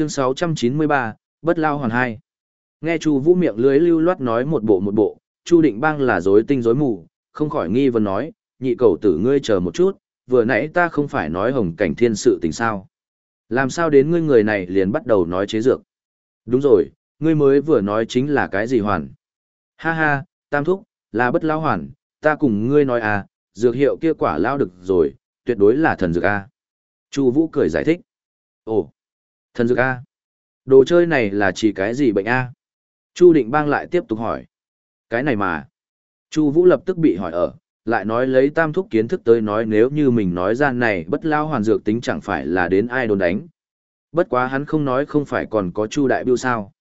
Chương 693, Bất Lao Hoàn hai. Nghe Chu Vũ miệng lưới lưu loát nói một bộ một bộ, Chu Định Bang là rối tinh rối mù, không khỏi nghi vấn nói, nhị cầu tử ngươi chờ một chút, vừa nãy ta không phải nói hồng cảnh thiên sự tình sao. Làm sao đến ngươi người này liền bắt đầu nói chế dược. Đúng rồi, ngươi mới vừa nói chính là cái gì hoàn. Ha ha, tam thúc, là bất lao hoàn, ta cùng ngươi nói à, dược hiệu kia quả lao được rồi, tuyệt đối là thần dược A. Chu Vũ cười giải thích. Ồ, thần dược A. Đồ chơi này là chỉ cái gì bệnh A? Chu Định Bang lại tiếp tục hỏi. Cái này mà. Chu Vũ lập tức bị hỏi ở, lại nói lấy tam thúc kiến thức tới nói nếu như mình nói ra này bất lao hoàn dược tính chẳng phải là đến ai đồn đánh. Bất quá hắn không nói không phải còn có Chu Đại Biêu sao.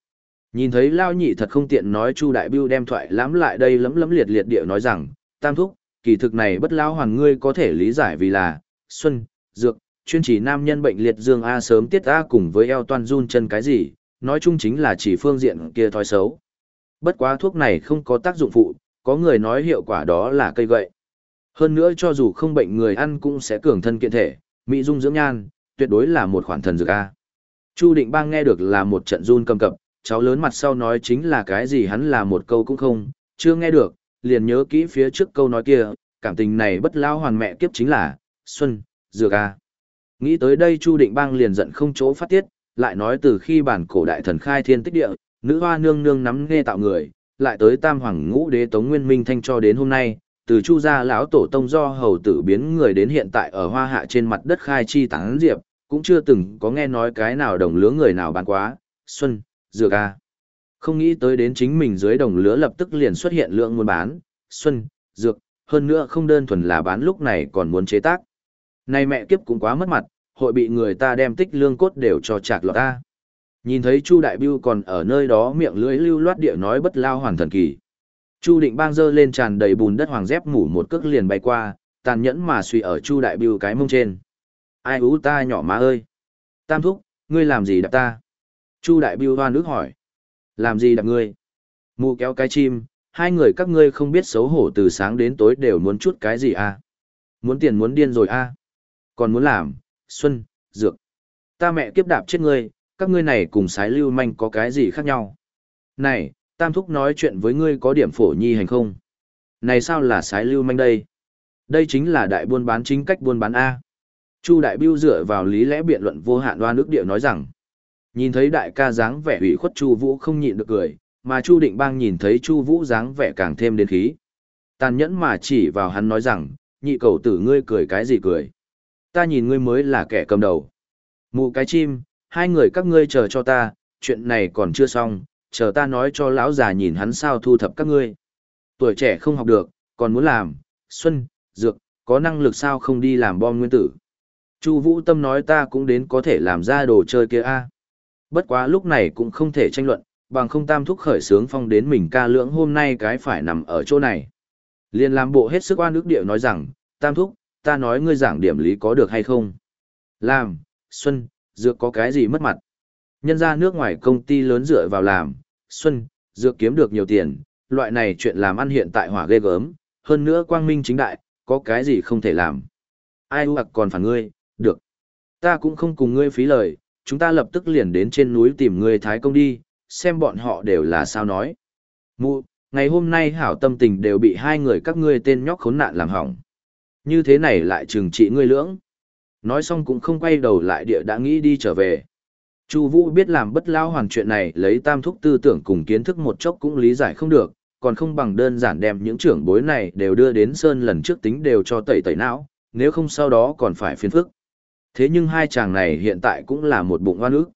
Nhìn thấy Lao Nhị thật không tiện nói Chu Đại Biêu đem thoại lắm lại đây lấm lấm liệt liệt địa nói rằng, tam thúc, kỳ thực này bất lao hoàn ngươi có thể lý giải vì là, xuân, dược, chuyên chỉ nam nhân bệnh liệt dương A sớm tiết A cùng với eo toan run chân cái gì, nói chung chính là chỉ phương diện kia thói xấu. Bất quá thuốc này không có tác dụng phụ, có người nói hiệu quả đó là cây gậy. Hơn nữa cho dù không bệnh người ăn cũng sẽ cường thân kiện thể, mỹ dung dưỡng nhan, tuyệt đối là một khoản thần dược A. Chu Định Bang nghe được là một trận run cầm cập, cháu lớn mặt sau nói chính là cái gì hắn là một câu cũng không, chưa nghe được, liền nhớ kỹ phía trước câu nói kia, cảm tình này bất lao hoàn mẹ kiếp chính là, Xuân, Dược A. Nghĩ tới đây Chu Định Bang liền giận không chỗ phát tiết, lại nói từ khi bản cổ đại thần khai thiên tích địa, nữ hoa nương nương nắm nghe tạo người, lại tới tam hoàng ngũ đế tống nguyên minh thanh cho đến hôm nay, từ chu gia lão tổ tông do hầu tử biến người đến hiện tại ở hoa hạ trên mặt đất khai chi tán diệp, cũng chưa từng có nghe nói cái nào đồng lứa người nào bán quá, xuân, dược a. Không nghĩ tới đến chính mình dưới đồng lứa lập tức liền xuất hiện lượng muốn bán, xuân, dược, hơn nữa không đơn thuần là bán lúc này còn muốn chế tác. Này mẹ kiếp cũng quá mất mặt, hội bị người ta đem tích lương cốt đều cho chạc lọt ta. Nhìn thấy Chu Đại Biêu còn ở nơi đó miệng lưỡi lưu loát địa nói bất lao hoàn thần kỳ. Chu Định Bang dơ lên tràn đầy bùn đất hoàng dép mủ một cước liền bay qua, tàn nhẫn mà suy ở Chu Đại Biêu cái mông trên. Ai ú ta nhỏ má ơi! Tam thúc, ngươi làm gì đập ta? Chu Đại Biêu hoan nước hỏi. Làm gì đập ngươi? Mụ kéo cái chim, hai người các ngươi không biết xấu hổ từ sáng đến tối đều muốn chút cái gì à? Muốn tiền muốn điên rồi à? Còn muốn làm, xuân, dược. Ta mẹ kiếp đạp chết ngươi, các ngươi này cùng sái lưu manh có cái gì khác nhau? Này, Tam Thúc nói chuyện với ngươi có điểm phổ nhi hành không? Này sao là sái lưu manh đây? Đây chính là đại buôn bán chính cách buôn bán A. Chu Đại Biêu dựa vào lý lẽ biện luận vô hạn đoan nước địa nói rằng, nhìn thấy đại ca dáng vẻ ủy khuất Chu Vũ không nhịn được cười, mà Chu Định Bang nhìn thấy Chu Vũ dáng vẻ càng thêm đến khí. Tàn nhẫn mà chỉ vào hắn nói rằng, nhị cầu tử ngươi cười cái gì cười? Ta nhìn ngươi mới là kẻ cầm đầu. Mụ cái chim, hai người các ngươi chờ cho ta, chuyện này còn chưa xong, chờ ta nói cho lão già nhìn hắn sao thu thập các ngươi. Tuổi trẻ không học được, còn muốn làm, xuân, dược, có năng lực sao không đi làm bom nguyên tử. Chu Vũ Tâm nói ta cũng đến có thể làm ra đồ chơi kia a. Bất quá lúc này cũng không thể tranh luận, bằng không tam thúc khởi sướng phong đến mình ca lưỡng hôm nay cái phải nằm ở chỗ này. Liên làm bộ hết sức oan ức điệu nói rằng, tam thúc, ta nói ngươi giảng điểm lý có được hay không? Làm, Xuân, Dược có cái gì mất mặt? Nhân ra nước ngoài công ty lớn dựa vào làm, Xuân, Dược kiếm được nhiều tiền, loại này chuyện làm ăn hiện tại hỏa ghê gớm, hơn nữa quang minh chính đại, có cái gì không thể làm. Ai hoặc còn phản ngươi, được. Ta cũng không cùng ngươi phí lời, chúng ta lập tức liền đến trên núi tìm ngươi Thái Công đi, xem bọn họ đều là sao nói. Mụ, ngày hôm nay hảo tâm tình đều bị hai người các ngươi tên nhóc khốn nạn làm hỏng. Như thế này lại trừng trị ngươi lưỡng. Nói xong cũng không quay đầu lại địa đã nghĩ đi trở về. Chu Vũ biết làm bất lao hoàn chuyện này lấy tam thúc tư tưởng cùng kiến thức một chốc cũng lý giải không được, còn không bằng đơn giản đem những trưởng bối này đều đưa đến sơn lần trước tính đều cho tẩy tẩy não, nếu không sau đó còn phải phiền phức. Thế nhưng hai chàng này hiện tại cũng là một bụng oan ức.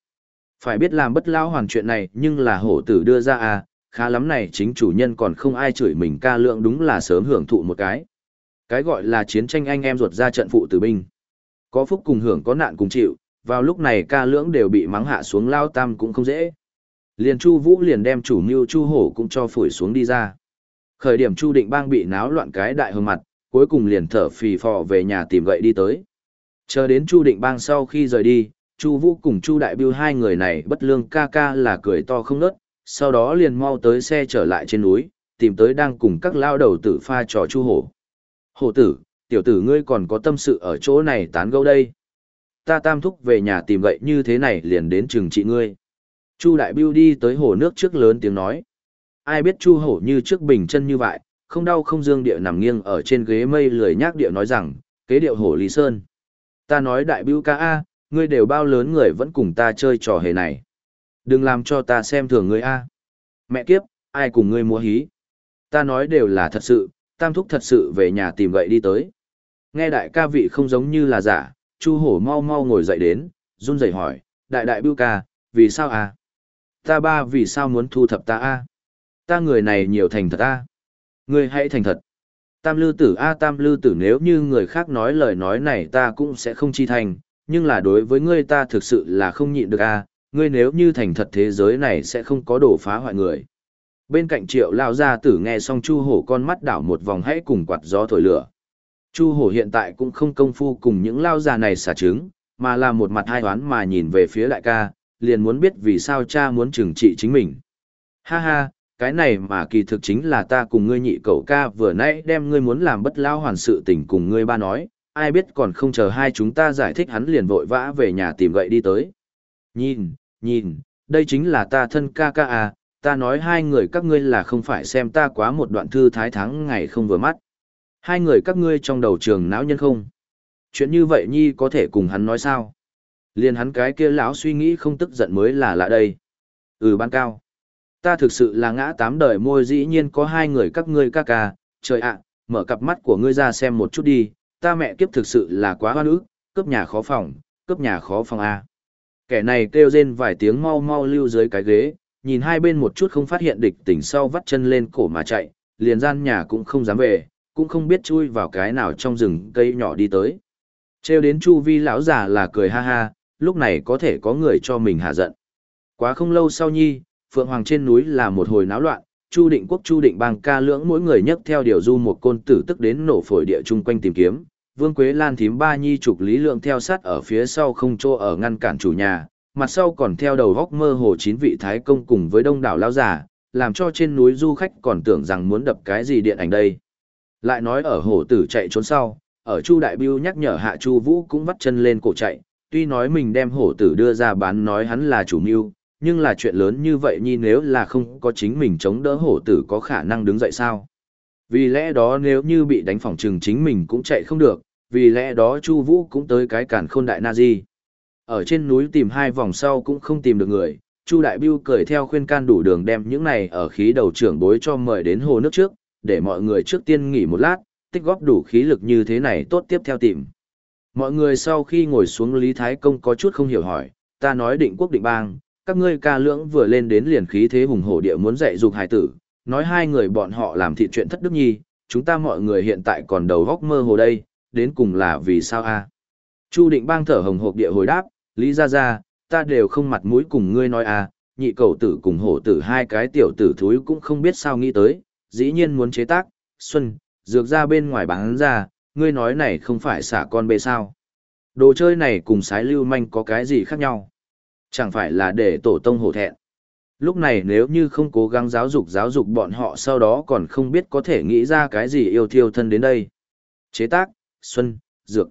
Phải biết làm bất lao hoàn chuyện này nhưng là hổ tử đưa ra à, khá lắm này chính chủ nhân còn không ai chửi mình ca lượng đúng là sớm hưởng thụ một cái. Cái gọi là chiến tranh anh em ruột ra trận phụ tử binh. Có phúc cùng hưởng có nạn cùng chịu, vào lúc này ca lưỡng đều bị mắng hạ xuống lao tam cũng không dễ. Liền Chu Vũ liền đem chủ mưu Chu Hổ cũng cho phủi xuống đi ra. Khởi điểm Chu Định Bang bị náo loạn cái đại hương mặt, cuối cùng liền thở phì phò về nhà tìm gậy đi tới. Chờ đến Chu Định Bang sau khi rời đi, Chu Vũ cùng Chu Đại Bưu hai người này bất lương ca ca là cười to không ngớt, sau đó liền mau tới xe trở lại trên núi, tìm tới đang cùng các lao đầu tử pha trò Chu Hổ. Hổ tử, tiểu tử ngươi còn có tâm sự ở chỗ này tán gẫu đây. ta tam thúc về nhà tìm gậy như thế này liền đến trừng trị ngươi. Chu đại biêu đi tới hồ nước trước lớn tiếng nói. Ai biết chu hổ như trước bình chân như vậy, không đau không dương địa nằm nghiêng ở trên ghế mây lười nhác địa nói rằng, kế điệu hổ Lý Sơn. Ta nói đại biêu ca A, ngươi đều bao lớn người vẫn cùng ta chơi trò hề này. Đừng làm cho ta xem thường ngươi A. Mẹ kiếp, ai cùng ngươi mua hí. Ta nói đều là thật sự, tam thúc thật sự về nhà tìm gậy đi tới. Nghe đại ca vị không giống như là giả, chu hổ mau mau ngồi dậy đến, run rẩy hỏi, đại đại bưu ca, vì sao à? Ta ba vì sao muốn thu thập ta a? Ta người này nhiều thành thật a. Ngươi hãy thành thật. Tam lư tử a tam lư tử nếu như người khác nói lời nói này ta cũng sẽ không chi thành, nhưng là đối với ngươi ta thực sự là không nhịn được a, ngươi nếu như thành thật thế giới này sẽ không có đổ phá hoại người. Bên cạnh triệu lao gia tử nghe xong chu hổ con mắt đảo một vòng hãy cùng quạt gió thổi lửa. Chu hổ hiện tại cũng không công phu cùng những lao già này xả trứng, mà là một mặt hai toán mà nhìn về phía đại ca, liền muốn biết vì sao cha muốn trừng trị chính mình. Ha ha, cái này mà kỳ thực chính là ta cùng ngươi nhị cậu ca vừa nãy đem ngươi muốn làm bất lao hoàn sự tình cùng ngươi ba nói, ai biết còn không chờ hai chúng ta giải thích hắn liền vội vã về nhà tìm gậy đi tới. Nhìn, nhìn, đây chính là ta thân ca ca à, ta nói hai người các ngươi là không phải xem ta quá một đoạn thư thái thắng ngày không vừa mắt. Hai người các ngươi trong đầu trường não nhân không? Chuyện như vậy nhi có thể cùng hắn nói sao? Liền hắn cái kia lão suy nghĩ không tức giận mới là lạ đây. Ừ ban cao. Ta thực sự là ngã tám đời môi dĩ nhiên có hai người các ngươi ca ca, trời ạ, mở cặp mắt của ngươi ra xem một chút đi, ta mẹ kiếp thực sự là quá hoa ức, cướp nhà khó phòng, cướp nhà khó phòng A. Kẻ này kêu rên vài tiếng mau mau lưu dưới cái ghế, nhìn hai bên một chút không phát hiện địch tỉnh sau vắt chân lên cổ mà chạy, liền gian nhà cũng không dám về, cũng không biết chui vào cái nào trong rừng cây nhỏ đi tới. Trêu đến chu vi lão già là cười ha ha, lúc này có thể có người cho mình hạ giận. Quá không lâu sau nhi, Phượng Hoàng trên núi là một hồi náo loạn, Chu Định Quốc Chu Định Bang ca lưỡng mỗi người nhấc theo điều du một côn tử tức đến nổ phổi địa chung quanh tìm kiếm. Vương Quế Lan thím ba nhi trục lý lượng theo sát ở phía sau không chỗ ở ngăn cản chủ nhà, mặt sau còn theo đầu góc mơ hồ chín vị thái công cùng với đông đảo lao giả, làm cho trên núi du khách còn tưởng rằng muốn đập cái gì điện ảnh đây. Lại nói ở hổ tử chạy trốn sau, ở Chu Đại Biêu nhắc nhở hạ Chu Vũ cũng vắt chân lên cổ chạy, tuy nói mình đem hổ tử đưa ra bán nói hắn là chủ mưu, nhưng là chuyện lớn như vậy nhi nếu là không có chính mình chống đỡ hổ tử có khả năng đứng dậy sao. Vì lẽ đó nếu như bị đánh phỏng trừng chính mình cũng chạy không được, vì lẽ đó Chu Vũ cũng tới cái cản khôn đại na di. Ở trên núi tìm hai vòng sau cũng không tìm được người, Chu Đại Biêu cười theo khuyên can đủ đường đem những này ở khí đầu trưởng bối cho mời đến hồ nước trước, để mọi người trước tiên nghỉ một lát, tích góp đủ khí lực như thế này tốt tiếp theo tìm. Mọi người sau khi ngồi xuống Lý Thái Công có chút không hiểu hỏi, ta nói định quốc định bang, các ngươi ca lưỡng vừa lên đến liền khí thế hùng hổ địa muốn dạy dục hài tử, nói hai người bọn họ làm thị chuyện thất đức nhi, chúng ta mọi người hiện tại còn đầu góc mơ hồ đây, đến cùng là vì sao a? Chu định bang thở hồng hộc địa hồi đáp, Lý ra ra, ta đều không mặt mũi cùng ngươi nói à? nhị cầu tử cùng hổ tử hai cái tiểu tử thúi cũng không biết sao nghĩ tới, dĩ nhiên muốn chế tác, xuân, dược ra bên ngoài bán ra, ngươi nói này không phải xả con bê sao. Đồ chơi này cùng sái lưu manh có cái gì khác nhau. Chẳng phải là để tổ tông hổ thẹn. Lúc này nếu như không cố gắng giáo dục giáo dục bọn họ sau đó còn không biết có thể nghĩ ra cái gì yêu thiêu thân đến đây. Chế tác, xuân, dược.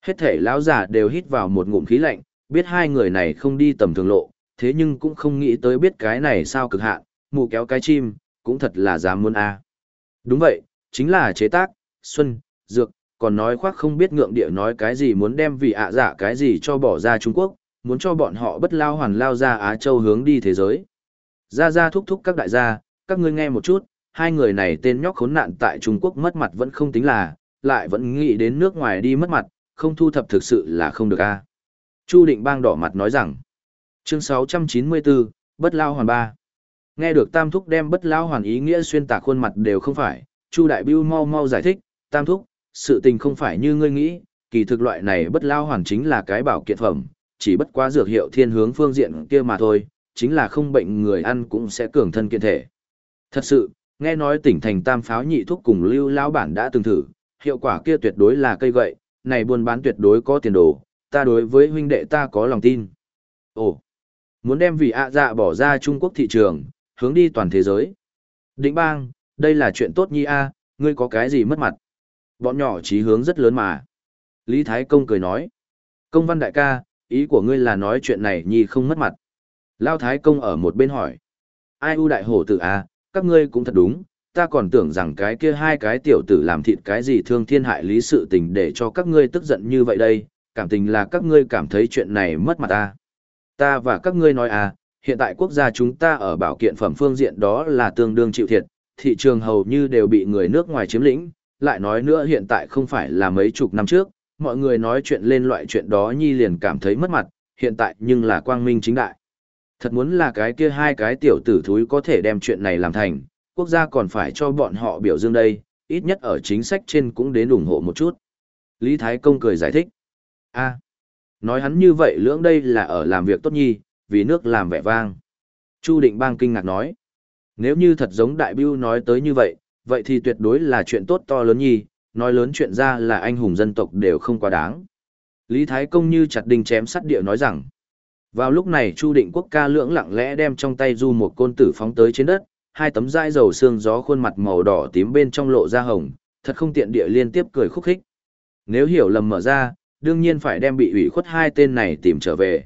Hết thể lão giả đều hít vào một ngụm khí lạnh, biết hai người này không đi tầm thường lộ, thế nhưng cũng không nghĩ tới biết cái này sao cực hạn, mù kéo cái chim, cũng thật là dám muốn a. Đúng vậy, chính là chế tác, xuân, dược, còn nói khoác không biết ngượng địa nói cái gì muốn đem vị ạ giả cái gì cho bỏ ra Trung Quốc, muốn cho bọn họ bất lao hoàn lao ra Á Châu hướng đi thế giới. Ra ra thúc thúc các đại gia, các ngươi nghe một chút, hai người này tên nhóc khốn nạn tại Trung Quốc mất mặt vẫn không tính là, lại vẫn nghĩ đến nước ngoài đi mất mặt, không thu thập thực sự là không được a. Chu Định Bang đỏ mặt nói rằng, chương 694, bất lao hoàn ba. Nghe được Tam Thúc đem bất lao hoàn ý nghĩa xuyên tạc khuôn mặt đều không phải, Chu Đại Bưu mau mau giải thích, Tam Thúc, sự tình không phải như ngươi nghĩ, kỳ thực loại này bất lao hoàn chính là cái bảo kiện phẩm, chỉ bất quá dược hiệu thiên hướng phương diện kia mà thôi, chính là không bệnh người ăn cũng sẽ cường thân kiện thể. Thật sự, nghe nói tỉnh thành Tam Pháo nhị thuốc cùng lưu lao bản đã từng thử, hiệu quả kia tuyệt đối là cây gậy, này buôn bán tuyệt đối có tiền đồ, ta đối với huynh đệ ta có lòng tin. Ồ, muốn đem vị ạ dạ bỏ ra Trung Quốc thị trường, hướng đi toàn thế giới. Định bang, đây là chuyện tốt nhi a, ngươi có cái gì mất mặt? Bọn nhỏ chí hướng rất lớn mà. Lý Thái Công cười nói. Công văn đại ca, ý của ngươi là nói chuyện này nhi không mất mặt. Lao Thái Công ở một bên hỏi. Ai ưu đại hổ tử à, các ngươi cũng thật đúng, ta còn tưởng rằng cái kia hai cái tiểu tử làm thịt cái gì thương thiên hại lý sự tình để cho các ngươi tức giận như vậy đây, cảm tình là các ngươi cảm thấy chuyện này mất mặt ta. Ta và các ngươi nói à, hiện tại quốc gia chúng ta ở bảo kiện phẩm phương diện đó là tương đương chịu thiệt, thị trường hầu như đều bị người nước ngoài chiếm lĩnh, lại nói nữa hiện tại không phải là mấy chục năm trước, mọi người nói chuyện lên loại chuyện đó nhi liền cảm thấy mất mặt, hiện tại nhưng là quang minh chính đại. Thật muốn là cái kia hai cái tiểu tử thúi có thể đem chuyện này làm thành, quốc gia còn phải cho bọn họ biểu dương đây, ít nhất ở chính sách trên cũng đến ủng hộ một chút. Lý Thái Công cười giải thích a nói hắn như vậy lưỡng đây là ở làm việc tốt nhi, vì nước làm vẻ vang. Chu Định Bang kinh ngạc nói. Nếu như thật giống đại biêu nói tới như vậy, vậy thì tuyệt đối là chuyện tốt to lớn nhi, nói lớn chuyện ra là anh hùng dân tộc đều không quá đáng. Lý Thái Công như chặt đinh chém sắt địa nói rằng, vào lúc này Chu Định Quốc ca lưỡng lặng lẽ đem trong tay du một côn tử phóng tới trên đất, hai tấm dai dầu xương gió khuôn mặt màu đỏ tím bên trong lộ ra hồng, thật không tiện địa liên tiếp cười khúc khích. Nếu hiểu lầm mở ra, đương nhiên phải đem bị ủy khuất hai tên này tìm trở về.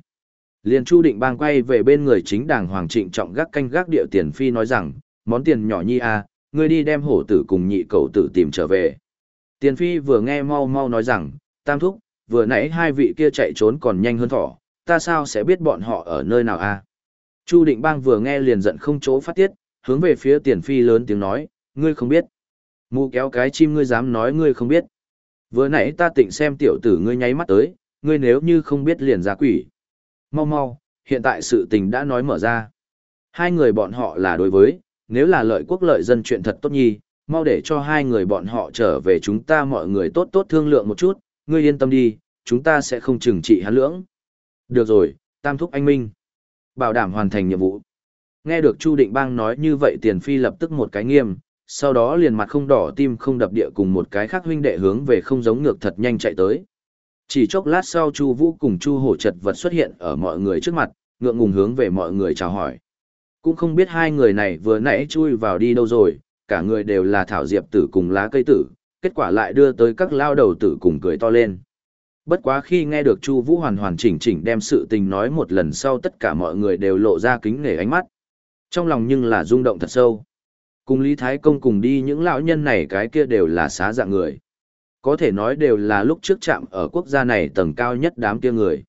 Liên Chu Định Bang quay về bên người chính đảng Hoàng Trịnh trọng gác canh gác địa tiền phi nói rằng, món tiền nhỏ nhi à, ngươi đi đem hổ tử cùng nhị cậu tử tìm trở về. Tiền phi vừa nghe mau mau nói rằng, tam thúc, vừa nãy hai vị kia chạy trốn còn nhanh hơn thỏ, ta sao sẽ biết bọn họ ở nơi nào à? Chu Định Bang vừa nghe liền giận không chỗ phát tiết, hướng về phía tiền phi lớn tiếng nói, ngươi không biết. Mù kéo cái chim ngươi dám nói ngươi không biết. Vừa nãy ta tịnh xem tiểu tử ngươi nháy mắt tới, ngươi nếu như không biết liền ra quỷ. Mau mau, hiện tại sự tình đã nói mở ra. Hai người bọn họ là đối với, nếu là lợi quốc lợi dân chuyện thật tốt nhi, mau để cho hai người bọn họ trở về chúng ta mọi người tốt tốt thương lượng một chút, ngươi yên tâm đi, chúng ta sẽ không trừng trị hắn lưỡng. Được rồi, tam thúc anh minh. Bảo đảm hoàn thành nhiệm vụ. Nghe được Chu Định Bang nói như vậy tiền phi lập tức một cái nghiêm, sau đó liền mặt không đỏ tim không đập địa cùng một cái khác huynh đệ hướng về không giống ngược thật nhanh chạy tới. Chỉ chốc lát sau Chu Vũ cùng Chu Hổ chật vật xuất hiện ở mọi người trước mặt, ngượng ngùng hướng về mọi người chào hỏi. Cũng không biết hai người này vừa nãy chui vào đi đâu rồi, cả người đều là thảo diệp tử cùng lá cây tử, kết quả lại đưa tới các lao đầu tử cùng cười to lên. Bất quá khi nghe được Chu Vũ hoàn hoàn chỉnh chỉnh đem sự tình nói một lần sau tất cả mọi người đều lộ ra kính nể ánh mắt. Trong lòng nhưng là rung động thật sâu. Cùng Lý Thái Công cùng đi những lão nhân này cái kia đều là xá dạng người. Có thể nói đều là lúc trước chạm ở quốc gia này tầng cao nhất đám kia người.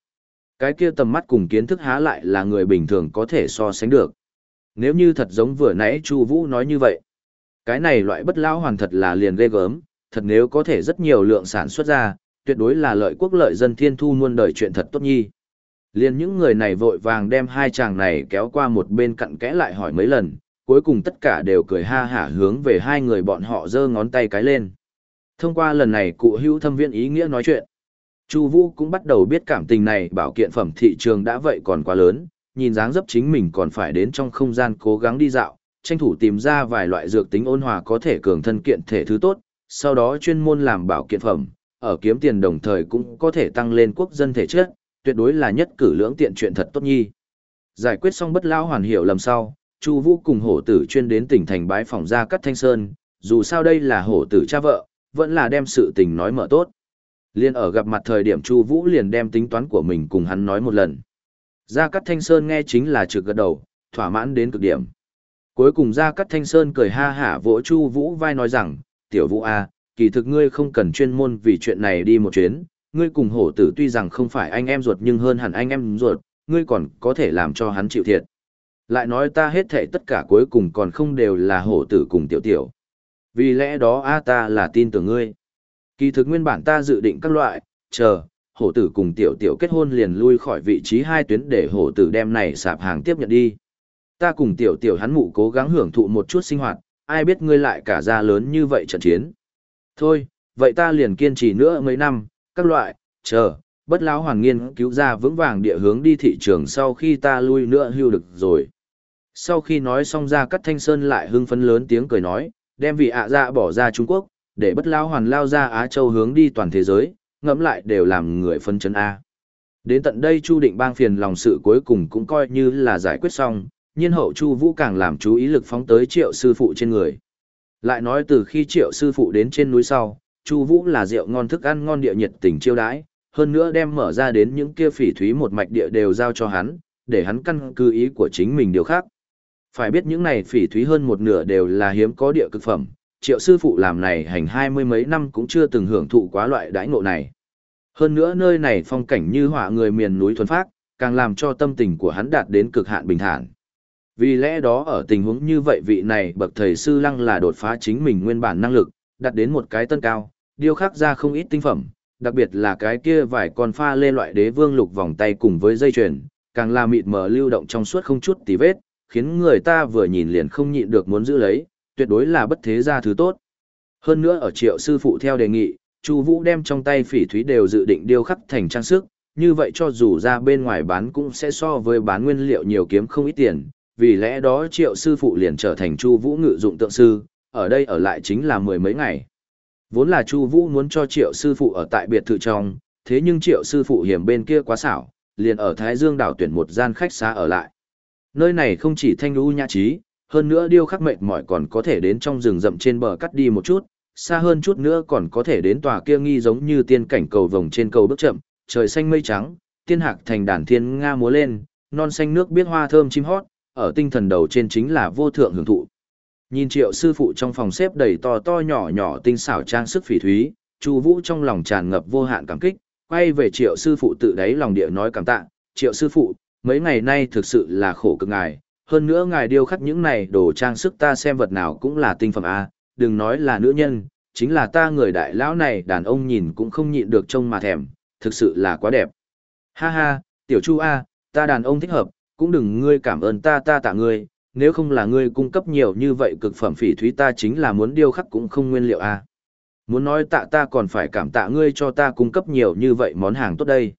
Cái kia tầm mắt cùng kiến thức há lại là người bình thường có thể so sánh được. Nếu như thật giống vừa nãy Chu Vũ nói như vậy, cái này loại bất lão hoàn thật là liền ghê gớm, thật nếu có thể rất nhiều lượng sản xuất ra, tuyệt đối là lợi quốc lợi dân thiên thu muôn đời chuyện thật tốt nhi. Liên những người này vội vàng đem hai chàng này kéo qua một bên cặn kẽ lại hỏi mấy lần, cuối cùng tất cả đều cười ha hả hướng về hai người bọn họ giơ ngón tay cái lên. Thông qua lần này cụ hữu thâm viên ý nghĩa nói chuyện. Chu Vũ cũng bắt đầu biết cảm tình này bảo kiện phẩm thị trường đã vậy còn quá lớn, nhìn dáng dấp chính mình còn phải đến trong không gian cố gắng đi dạo, tranh thủ tìm ra vài loại dược tính ôn hòa có thể cường thân kiện thể thứ tốt, sau đó chuyên môn làm bảo kiện phẩm, ở kiếm tiền đồng thời cũng có thể tăng lên quốc dân thể chất, tuyệt đối là nhất cử lưỡng tiện chuyện thật tốt nhi. Giải quyết xong bất lão hoàn hiểu lầm sau, Chu Vũ cùng hổ tử chuyên đến tỉnh thành bái phòng gia cắt thanh sơn, dù sao đây là hổ tử cha vợ, vẫn là đem sự tình nói mở tốt. Liên ở gặp mặt thời điểm Chu Vũ liền đem tính toán của mình cùng hắn nói một lần. Gia Cát Thanh Sơn nghe chính là trực gật đầu, thỏa mãn đến cực điểm. Cuối cùng Gia Cát Thanh Sơn cười ha hả vỗ Chu Vũ vai nói rằng, "Tiểu Vũ a, kỳ thực ngươi không cần chuyên môn vì chuyện này đi một chuyến, ngươi cùng hổ tử tuy rằng không phải anh em ruột nhưng hơn hẳn anh em ruột, ngươi còn có thể làm cho hắn chịu thiệt. Lại nói ta hết thệ tất cả cuối cùng còn không đều là hổ tử cùng tiểu tiểu. Vì lẽ đó a ta là tin tưởng ngươi. Kỳ thực nguyên bản ta dự định các loại, chờ, hổ tử cùng tiểu tiểu kết hôn liền lui khỏi vị trí hai tuyến để hổ tử đem này sạp hàng tiếp nhận đi. Ta cùng tiểu tiểu hắn mụ cố gắng hưởng thụ một chút sinh hoạt, ai biết ngươi lại cả ra lớn như vậy trận chiến. Thôi, vậy ta liền kiên trì nữa mấy năm, các loại, chờ, bất lão hoàn nghiên cứu ra vững vàng địa hướng đi thị trường sau khi ta lui nữa hưu được rồi. Sau khi nói xong ra cắt thanh sơn lại hưng phấn lớn tiếng cười nói, đem vị ạ dạ bỏ ra Trung Quốc, để bất lão hoàn lao ra Á Châu hướng đi toàn thế giới, ngẫm lại đều làm người phân chấn A. Đến tận đây Chu Định Bang phiền lòng sự cuối cùng cũng coi như là giải quyết xong, nhiên hậu Chu Vũ càng làm chú ý lực phóng tới triệu sư phụ trên người. Lại nói từ khi triệu sư phụ đến trên núi sau, Chu Vũ là rượu ngon thức ăn ngon địa nhiệt tình chiêu đãi, hơn nữa đem mở ra đến những kia phỉ thúy một mạch địa đều giao cho hắn, để hắn căn cứ ý của chính mình điều khác. Phải biết những này phỉ thúy hơn một nửa đều là hiếm có địa cực phẩm, triệu sư phụ làm này hành hai mươi mấy năm cũng chưa từng hưởng thụ quá loại đãi ngộ này. Hơn nữa nơi này phong cảnh như họa người miền núi thuần phác, càng làm cho tâm tình của hắn đạt đến cực hạn bình thản. Vì lẽ đó ở tình huống như vậy vị này bậc thầy sư lăng là đột phá chính mình nguyên bản năng lực, đạt đến một cái tân cao, điêu khắc ra không ít tinh phẩm, đặc biệt là cái kia vài con pha lê loại đế vương lục vòng tay cùng với dây chuyền, càng là mịt mờ lưu động trong suốt không chút tí vết, khiến người ta vừa nhìn liền không nhịn được muốn giữ lấy, tuyệt đối là bất thế gia thứ tốt. Hơn nữa ở triệu sư phụ theo đề nghị, Chu Vũ đem trong tay phỉ thúy đều dự định điêu khắc thành trang sức, như vậy cho dù ra bên ngoài bán cũng sẽ so với bán nguyên liệu nhiều kiếm không ít tiền, vì lẽ đó triệu sư phụ liền trở thành Chu Vũ ngự dụng tượng sư, ở đây ở lại chính là mười mấy ngày. Vốn là Chu Vũ muốn cho triệu sư phụ ở tại biệt thự trong, thế nhưng triệu sư phụ hiểm bên kia quá xảo, liền ở Thái Dương đảo tuyển một gian khách xá ở lại. Nơi này không chỉ thanh lưu nhã trí, hơn nữa điêu khắc mệt mỏi còn có thể đến trong rừng rậm trên bờ cắt đi một chút, xa hơn chút nữa còn có thể đến tòa kia nghi giống như tiên cảnh cầu vồng trên cầu bước chậm, trời xanh mây trắng, tiên hạc thành đàn thiên nga múa lên, non xanh nước biết hoa thơm chim hót, ở tinh thần đầu trên chính là vô thượng hưởng thụ. Nhìn triệu sư phụ trong phòng xếp đầy to to nhỏ nhỏ tinh xảo trang sức phỉ thúy, Chu Vũ trong lòng tràn ngập vô hạn cảm kích, quay về triệu sư phụ tự đáy lòng địa nói cảm tạ, triệu sư phụ, mấy ngày nay thực sự là khổ cực ngài, hơn nữa ngài điêu khắc những này đồ trang sức ta xem vật nào cũng là tinh phẩm a, đừng nói là nữ nhân, chính là ta người đại lão này đàn ông nhìn cũng không nhịn được trông mà thèm, thực sự là quá đẹp. Ha ha, tiểu Chu a, ta đàn ông thích hợp, cũng đừng ngươi cảm ơn ta ta tạ ngươi, nếu không là ngươi cung cấp nhiều như vậy cực phẩm phỉ thúy ta chính là muốn điêu khắc cũng không nguyên liệu a. Muốn nói tạ ta còn phải cảm tạ ngươi cho ta cung cấp nhiều như vậy món hàng tốt đây.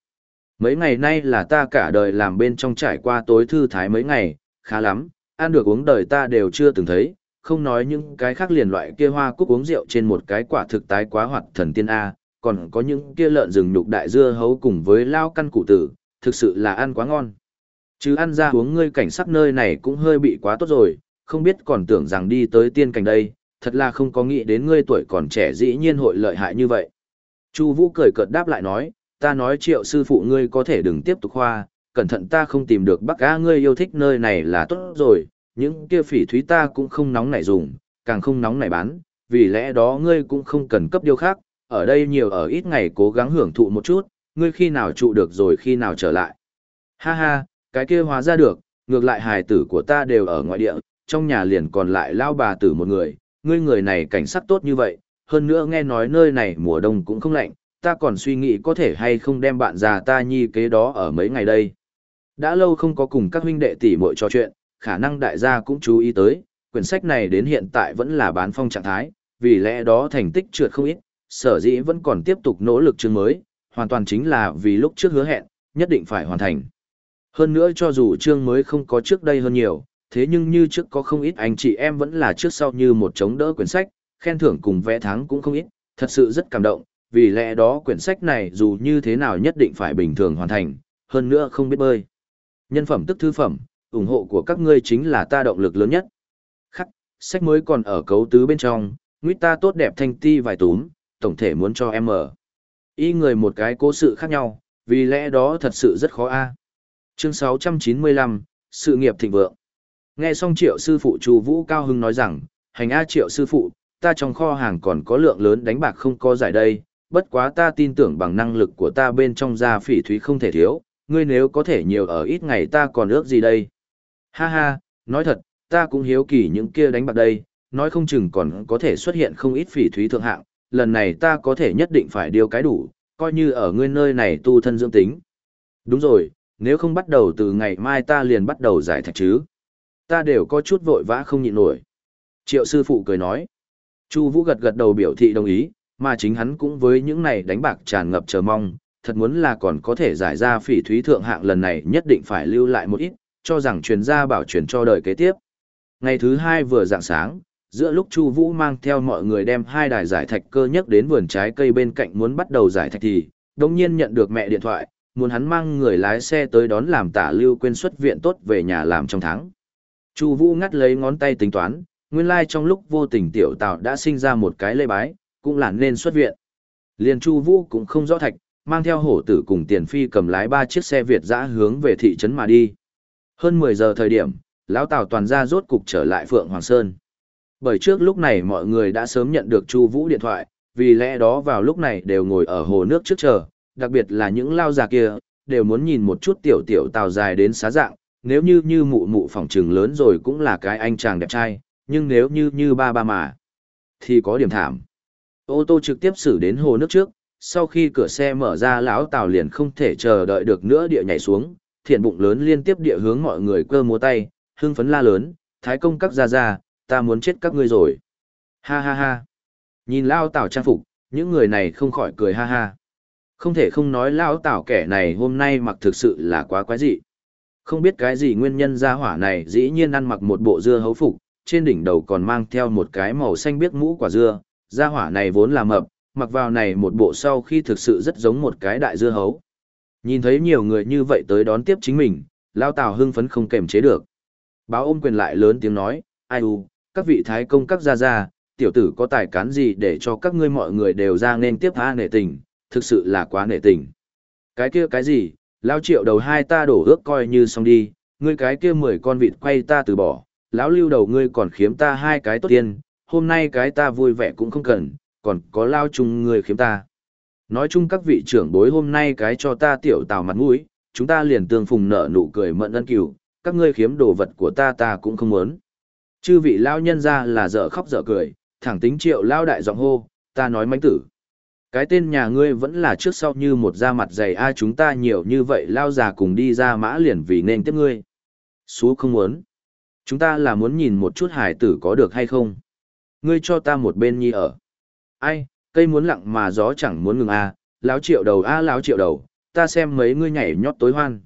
Mấy ngày nay là ta cả đời làm bên trong trải qua tối thư thái mấy ngày, khá lắm, ăn được uống đời ta đều chưa từng thấy, không nói những cái khác liền loại kia hoa cúc uống rượu trên một cái quả thực tái quá hoạt thần tiên A, còn có những kia lợn rừng nhục đại dưa hấu cùng với lao căn cụ tử, thực sự là ăn quá ngon. Chứ ăn ra uống ngươi cảnh sắc nơi này cũng hơi bị quá tốt rồi, không biết còn tưởng rằng đi tới tiên cảnh đây, thật là không có nghĩ đến ngươi tuổi còn trẻ dĩ nhiên hội lợi hại như vậy. Chu Vũ cười cợt đáp lại nói, ta nói triệu sư phụ ngươi có thể đừng tiếp tục khoa, cẩn thận ta không tìm được bác á ngươi yêu thích nơi này là tốt rồi, những kia phỉ thúy ta cũng không nóng nảy dùng, càng không nóng nảy bán, vì lẽ đó ngươi cũng không cần cấp điều khác, ở đây nhiều ở ít ngày cố gắng hưởng thụ một chút, ngươi khi nào trụ được rồi khi nào trở lại. Ha ha, cái kia hóa ra được, ngược lại hài tử của ta đều ở ngoại địa, trong nhà liền còn lại lao bà tử một người, ngươi người này cảnh sắc tốt như vậy, hơn nữa nghe nói nơi này mùa đông cũng không lạnh, ta còn suy nghĩ có thể hay không đem bạn già ta nhi kế đó ở mấy ngày đây. Đã lâu không có cùng các huynh đệ tỷ muội trò chuyện, khả năng đại gia cũng chú ý tới, quyển sách này đến hiện tại vẫn là bán phong trạng thái, vì lẽ đó thành tích trượt không ít, sở dĩ vẫn còn tiếp tục nỗ lực chương mới, hoàn toàn chính là vì lúc trước hứa hẹn, nhất định phải hoàn thành. Hơn nữa cho dù chương mới không có trước đây hơn nhiều, thế nhưng như trước có không ít anh chị em vẫn là trước sau như một chống đỡ quyển sách, khen thưởng cùng vẽ thắng cũng không ít, thật sự rất cảm động, vì lẽ đó quyển sách này dù như thế nào nhất định phải bình thường hoàn thành, hơn nữa không biết bơi. Nhân phẩm tức thư phẩm, ủng hộ của các ngươi chính là ta động lực lớn nhất. Khắc, sách mới còn ở cấu tứ bên trong, nguyết ta tốt đẹp thanh ti vài túm, tổng thể muốn cho em mở. Y người một cái cố sự khác nhau, vì lẽ đó thật sự rất khó a. Chương 695, sự nghiệp thịnh vượng. Nghe xong triệu sư phụ Chu Vũ Cao Hưng nói rằng, hành A triệu sư phụ, ta trong kho hàng còn có lượng lớn đánh bạc không có giải đây, bất quá ta tin tưởng bằng năng lực của ta bên trong gia phỉ thúy không thể thiếu, ngươi nếu có thể nhiều ở ít ngày ta còn ước gì đây. Ha ha, nói thật, ta cũng hiếu kỳ những kia đánh bạc đây, nói không chừng còn có thể xuất hiện không ít phỉ thúy thượng hạng, lần này ta có thể nhất định phải điều cái đủ, coi như ở ngươi nơi này tu thân dưỡng tính. Đúng rồi, nếu không bắt đầu từ ngày mai ta liền bắt đầu giải thạch chứ. Ta đều có chút vội vã không nhịn nổi. Triệu sư phụ cười nói. Chu Vũ gật gật đầu biểu thị đồng ý, mà chính hắn cũng với những này đánh bạc tràn ngập chờ mong, thật muốn là còn có thể giải ra phỉ thúy thượng hạng lần này nhất định phải lưu lại một ít, cho rằng truyền gia bảo truyền cho đời kế tiếp. Ngày thứ hai vừa dạng sáng, giữa lúc Chu Vũ mang theo mọi người đem hai đài giải thạch cơ nhất đến vườn trái cây bên cạnh muốn bắt đầu giải thạch thì, đột nhiên nhận được mẹ điện thoại, muốn hắn mang người lái xe tới đón làm tả lưu quên xuất viện tốt về nhà làm trong tháng. Chu Vũ ngắt lấy ngón tay tính toán, nguyên lai trong lúc vô tình tiểu Tào đã sinh ra một cái lễ bái, cũng là nên xuất viện. Liên Chu Vũ cũng không rõ thạch, mang theo hổ tử cùng tiền phi cầm lái ba chiếc xe Việt dã hướng về thị trấn mà đi. Hơn 10 giờ thời điểm, lão Tào toàn ra rốt cục trở lại Phượng Hoàng Sơn. Bởi trước lúc này mọi người đã sớm nhận được Chu Vũ điện thoại, vì lẽ đó vào lúc này đều ngồi ở hồ nước trước chờ, đặc biệt là những lao già kia, đều muốn nhìn một chút tiểu tiểu tào dài đến xá dạng, nếu như như mụ mụ phòng trừng lớn rồi cũng là cái anh chàng đẹp trai, nhưng nếu như như ba ba mà, thì có điểm thảm. Ô tô trực tiếp xử đến hồ nước trước, sau khi cửa xe mở ra lão tàu liền không thể chờ đợi được nữa địa nhảy xuống, thiện bụng lớn liên tiếp địa hướng mọi người cơ múa tay, hưng phấn la lớn, thái công các ra ra, ta muốn chết các ngươi rồi. Ha ha ha. Nhìn lao tào trang phục, những người này không khỏi cười ha ha. Không thể không nói lão tảo kẻ này hôm nay mặc thực sự là quá quái dị. Không biết cái gì nguyên nhân ra hỏa này dĩ nhiên ăn mặc một bộ dưa hấu phục, trên đỉnh đầu còn mang theo một cái màu xanh biếc mũ quả dưa, gia hỏa này vốn là mập, mặc vào này một bộ sau khi thực sự rất giống một cái đại dưa hấu. Nhìn thấy nhiều người như vậy tới đón tiếp chính mình, lao tào hưng phấn không kềm chế được. Báo ôm quyền lại lớn tiếng nói, ai u, các vị thái công các gia gia, tiểu tử có tài cán gì để cho các ngươi mọi người đều ra nên tiếp tha nể tình, thực sự là quá nể tình. Cái kia cái gì, lão triệu đầu hai ta đổ ước coi như xong đi, ngươi cái kia mười con vịt quay ta từ bỏ, lão lưu đầu ngươi còn khiếm ta hai cái tốt tiên, hôm nay cái ta vui vẻ cũng không cần, còn có lao chung người khiếm ta. Nói chung các vị trưởng bối hôm nay cái cho ta tiểu tào mặt mũi, chúng ta liền tương phùng nở nụ cười mận ân cửu, các ngươi khiếm đồ vật của ta ta cũng không muốn. Chư vị lao nhân ra là dở khóc dở cười, thẳng tính triệu lao đại giọng hô, ta nói mánh tử. Cái tên nhà ngươi vẫn là trước sau như một da mặt dày ai chúng ta nhiều như vậy lao già cùng đi ra mã liền vì nên tiếp ngươi. Xú không muốn. Chúng ta là muốn nhìn một chút hải tử có được hay không. Ngươi cho ta một bên nhi ở. Ai, cây muốn lặng mà gió chẳng muốn ngừng à, láo triệu đầu a à, láo triệu đầu, ta xem mấy ngươi nhảy nhót tối hoan.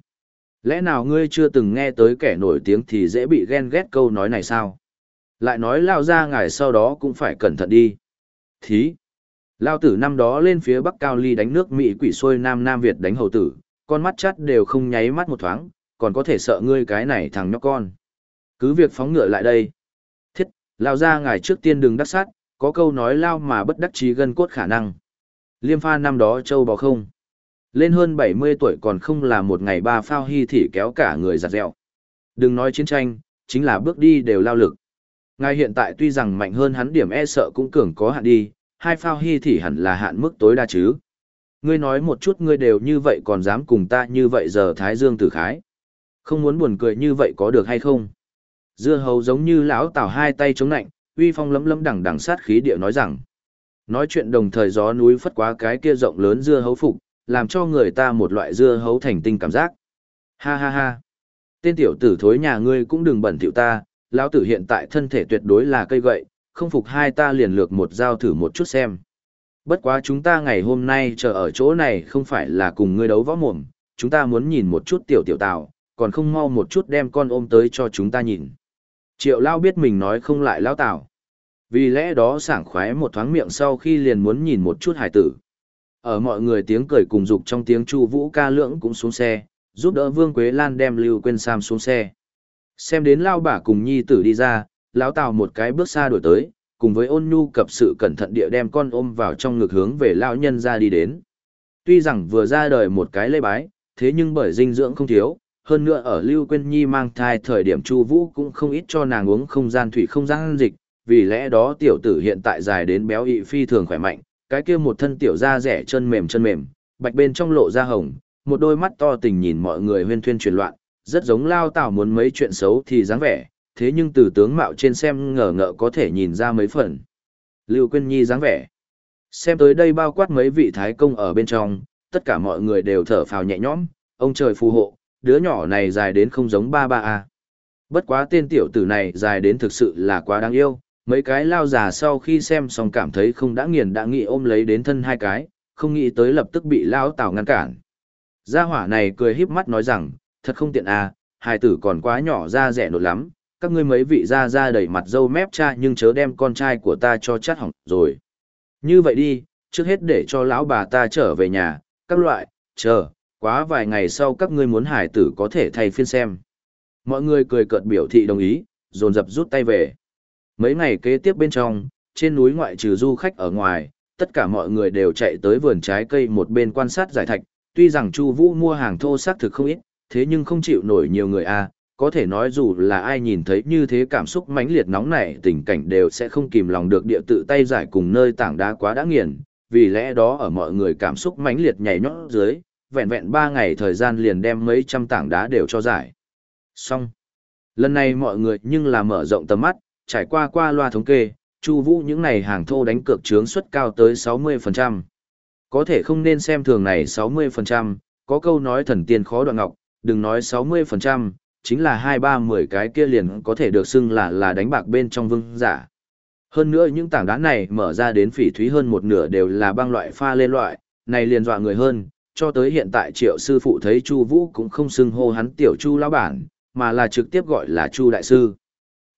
Lẽ nào ngươi chưa từng nghe tới kẻ nổi tiếng thì dễ bị ghen ghét câu nói này sao? Lại nói lao ra ngài sau đó cũng phải cẩn thận đi. Thí! Lao tử năm đó lên phía bắc cao ly đánh nước Mỹ quỷ xuôi Nam Nam Việt đánh hầu tử, con mắt chắt đều không nháy mắt một thoáng, còn có thể sợ ngươi cái này thằng nhóc con. Cứ việc phóng ngựa lại đây. Lao ra ngài trước tiên đừng đắc sát, có câu nói lao mà bất đắc chí gân cốt khả năng. Liêm pha năm đó châu bò không. Lên hơn 70 tuổi còn không là một ngày ba phao hy thỉ kéo cả người giặt dẹo. Đừng nói chiến tranh, chính là bước đi đều lao lực. Ngài hiện tại tuy rằng mạnh hơn hắn điểm e sợ cũng cường có hạn đi, hai phao hy thỉ hẳn là hạn mức tối đa chứ. Ngươi nói một chút ngươi đều như vậy còn dám cùng ta như vậy giờ Thái Dương tử khái. Không muốn buồn cười như vậy có được hay không? Dưa hấu giống như lão tảo hai tay chống nạnh, uy phong lấm lấm đằng đằng sát khí địa nói rằng. Nói chuyện đồng thời gió núi phất quá cái kia rộng lớn dưa hấu phục, làm cho người ta một loại dưa hấu thành tinh cảm giác. Ha ha ha. Tên tiểu tử thối nhà ngươi cũng đừng bẩn thỉu ta, lão tử hiện tại thân thể tuyệt đối là cây gậy, không phục hai ta liền lược một dao thử một chút xem. Bất quá chúng ta ngày hôm nay chờ ở chỗ này không phải là cùng ngươi đấu võ mồm, chúng ta muốn nhìn một chút tiểu tiểu tào, còn không mau một chút đem con ôm tới cho chúng ta nhìn. Triệu lao biết mình nói không lại lao tảo Vì lẽ đó sảng khoái một thoáng miệng sau khi liền muốn nhìn một chút hải tử. Ở mọi người tiếng cười cùng dục trong tiếng chu vũ ca lưỡng cũng xuống xe, giúp đỡ Vương Quế Lan đem Lưu Quên Sam xuống xe. Xem đến lao bà cùng nhi tử đi ra, lão tào một cái bước xa đổi tới, cùng với ôn nhu cập sự cẩn thận địa đem con ôm vào trong ngực hướng về lão nhân ra đi đến. Tuy rằng vừa ra đời một cái lê bái, thế nhưng bởi dinh dưỡng không thiếu, hơn nữa ở Lưu Quyên Nhi mang thai thời điểm Chu Vũ cũng không ít cho nàng uống không gian thủy không gian dịch, vì lẽ đó tiểu tử hiện tại dài đến béo ị phi thường khỏe mạnh, cái kia một thân tiểu da rẻ chân mềm chân mềm, bạch bên trong lộ da hồng, một đôi mắt to tình nhìn mọi người huyên thuyên truyền loạn, rất giống lao tảo muốn mấy chuyện xấu thì dáng vẻ, thế nhưng từ tướng mạo trên xem ngờ ngợ có thể nhìn ra mấy phần. Lưu Quyên Nhi dáng vẻ. Xem tới đây bao quát mấy vị thái công ở bên trong, tất cả mọi người đều thở phào nhẹ nhõm, ông trời phù hộ, đứa nhỏ này dài đến không giống ba ba a. Bất quá tên tiểu tử này dài đến thực sự là quá đáng yêu, mấy cái lao già sau khi xem xong cảm thấy không đã nghiền đã nghĩ ôm lấy đến thân hai cái, không nghĩ tới lập tức bị lao tảo ngăn cản. Gia hỏa này cười híp mắt nói rằng, thật không tiện à, hai tử còn quá nhỏ ra rẻ nột lắm, các ngươi mấy vị ra ra đầy mặt dâu mép cha nhưng chớ đem con trai của ta cho chát hỏng rồi. Như vậy đi, trước hết để cho lão bà ta trở về nhà, các loại, chờ, quá vài ngày sau các ngươi muốn hải tử có thể thay phiên xem. Mọi người cười cợt biểu thị đồng ý, dồn dập rút tay về. Mấy ngày kế tiếp bên trong, trên núi ngoại trừ du khách ở ngoài, tất cả mọi người đều chạy tới vườn trái cây một bên quan sát giải thạch, tuy rằng Chu Vũ mua hàng thô xác thực không ít, thế nhưng không chịu nổi nhiều người a, có thể nói dù là ai nhìn thấy như thế cảm xúc mãnh liệt nóng nảy, tình cảnh đều sẽ không kìm lòng được địa tự tay giải cùng nơi tảng đá quá đã nghiền, vì lẽ đó ở mọi người cảm xúc mãnh liệt nhảy nhót dưới, vẹn vẹn ba ngày thời gian liền đem mấy trăm tảng đá đều cho giải. Xong. Lần này mọi người nhưng là mở rộng tầm mắt, trải qua qua loa thống kê, Chu Vũ những này hàng thô đánh cược chướng suất cao tới 60%. Có thể không nên xem thường này 60%, có câu nói thần tiên khó đoạn ngọc, đừng nói 60%, chính là 2 3 10 cái kia liền có thể được xưng là là đánh bạc bên trong vương giả. Hơn nữa những tảng đá này mở ra đến phỉ thúy hơn một nửa đều là băng loại pha lên loại, này liền dọa người hơn, cho tới hiện tại triệu sư phụ thấy Chu Vũ cũng không xưng hô hắn tiểu Chu lão bản, mà là trực tiếp gọi là Chu đại sư.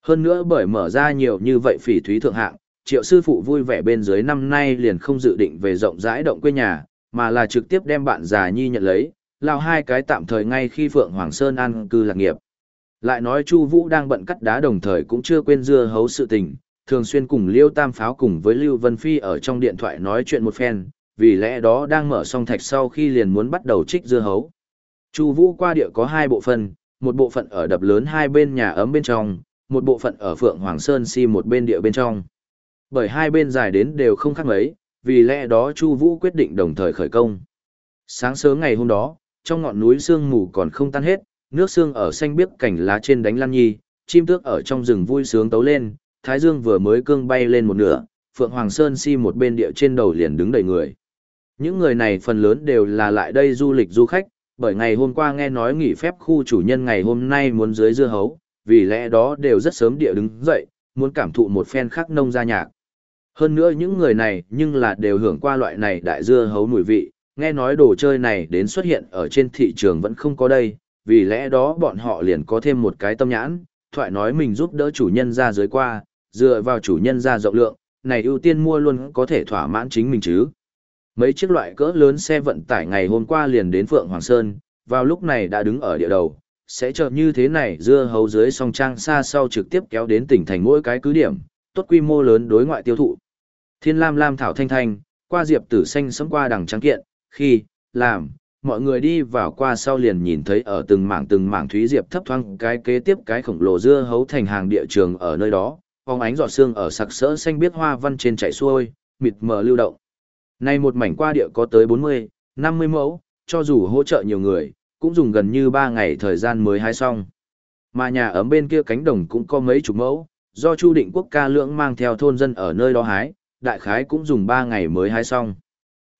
Hơn nữa bởi mở ra nhiều như vậy phỉ thúy thượng hạng, triệu sư phụ vui vẻ bên dưới năm nay liền không dự định về rộng rãi động quê nhà, mà là trực tiếp đem bạn già nhi nhận lấy, lao hai cái tạm thời ngay khi Phượng Hoàng Sơn an cư lạc nghiệp. Lại nói Chu Vũ đang bận cắt đá đồng thời cũng chưa quên dưa hấu sự tình, thường xuyên cùng Liêu Tam Pháo cùng với Lưu Vân Phi ở trong điện thoại nói chuyện một phen, vì lẽ đó đang mở xong thạch sau khi liền muốn bắt đầu trích dưa hấu. Chu Vũ qua địa có hai bộ phận, một bộ phận ở đập lớn hai bên nhà ấm bên trong, một bộ phận ở Phượng Hoàng Sơn si một bên địa bên trong. Bởi hai bên dài đến đều không khác mấy, vì lẽ đó Chu Vũ quyết định đồng thời khởi công. Sáng sớm ngày hôm đó, trong ngọn núi sương mù còn không tan hết, nước sương ở xanh biếc cảnh lá trên đánh lăn nhi, chim tước ở trong rừng vui sướng tấu lên, thái dương vừa mới cương bay lên một nửa, Phượng Hoàng Sơn si một bên địa trên đầu liền đứng đầy người. Những người này phần lớn đều là lại đây du lịch du khách, bởi ngày hôm qua nghe nói nghỉ phép khu chủ nhân ngày hôm nay muốn dưới dưa hấu, vì lẽ đó đều rất sớm địa đứng dậy, muốn cảm thụ một phen khác nông gia nhạc. Hơn nữa những người này nhưng là đều hưởng qua loại này đại dưa hấu mùi vị, nghe nói đồ chơi này đến xuất hiện ở trên thị trường vẫn không có đây, vì lẽ đó bọn họ liền có thêm một cái tâm nhãn, thoại nói mình giúp đỡ chủ nhân ra dưới qua, dựa vào chủ nhân ra rộng lượng, này ưu tiên mua luôn có thể thỏa mãn chính mình chứ. Mấy chiếc loại cỡ lớn xe vận tải ngày hôm qua liền đến Phượng Hoàng Sơn, vào lúc này đã đứng ở địa đầu, sẽ chợt như thế này dưa hấu dưới song trang xa sau trực tiếp kéo đến tỉnh thành mỗi cái cứ điểm, tốt quy mô lớn đối ngoại tiêu thụ. Thiên lam lam thảo thanh thanh, qua diệp tử xanh sẫm qua đằng trắng kiện, khi, làm, mọi người đi vào qua sau liền nhìn thấy ở từng mảng từng mảng thúy diệp thấp thoáng cái kế tiếp cái khổng lồ dưa hấu thành hàng địa trường ở nơi đó, phóng ánh giọt xương ở sặc sỡ xanh biết hoa văn trên chảy xuôi, mịt mờ lưu động. Nay một mảnh qua địa có tới 40, 50 mẫu, cho dù hỗ trợ nhiều người, cũng dùng gần như 3 ngày thời gian mới hái xong. Mà nhà ấm bên kia cánh đồng cũng có mấy chục mẫu, do Chu Định Quốc ca lưỡng mang theo thôn dân ở nơi đó hái, đại khái cũng dùng 3 ngày mới hái xong.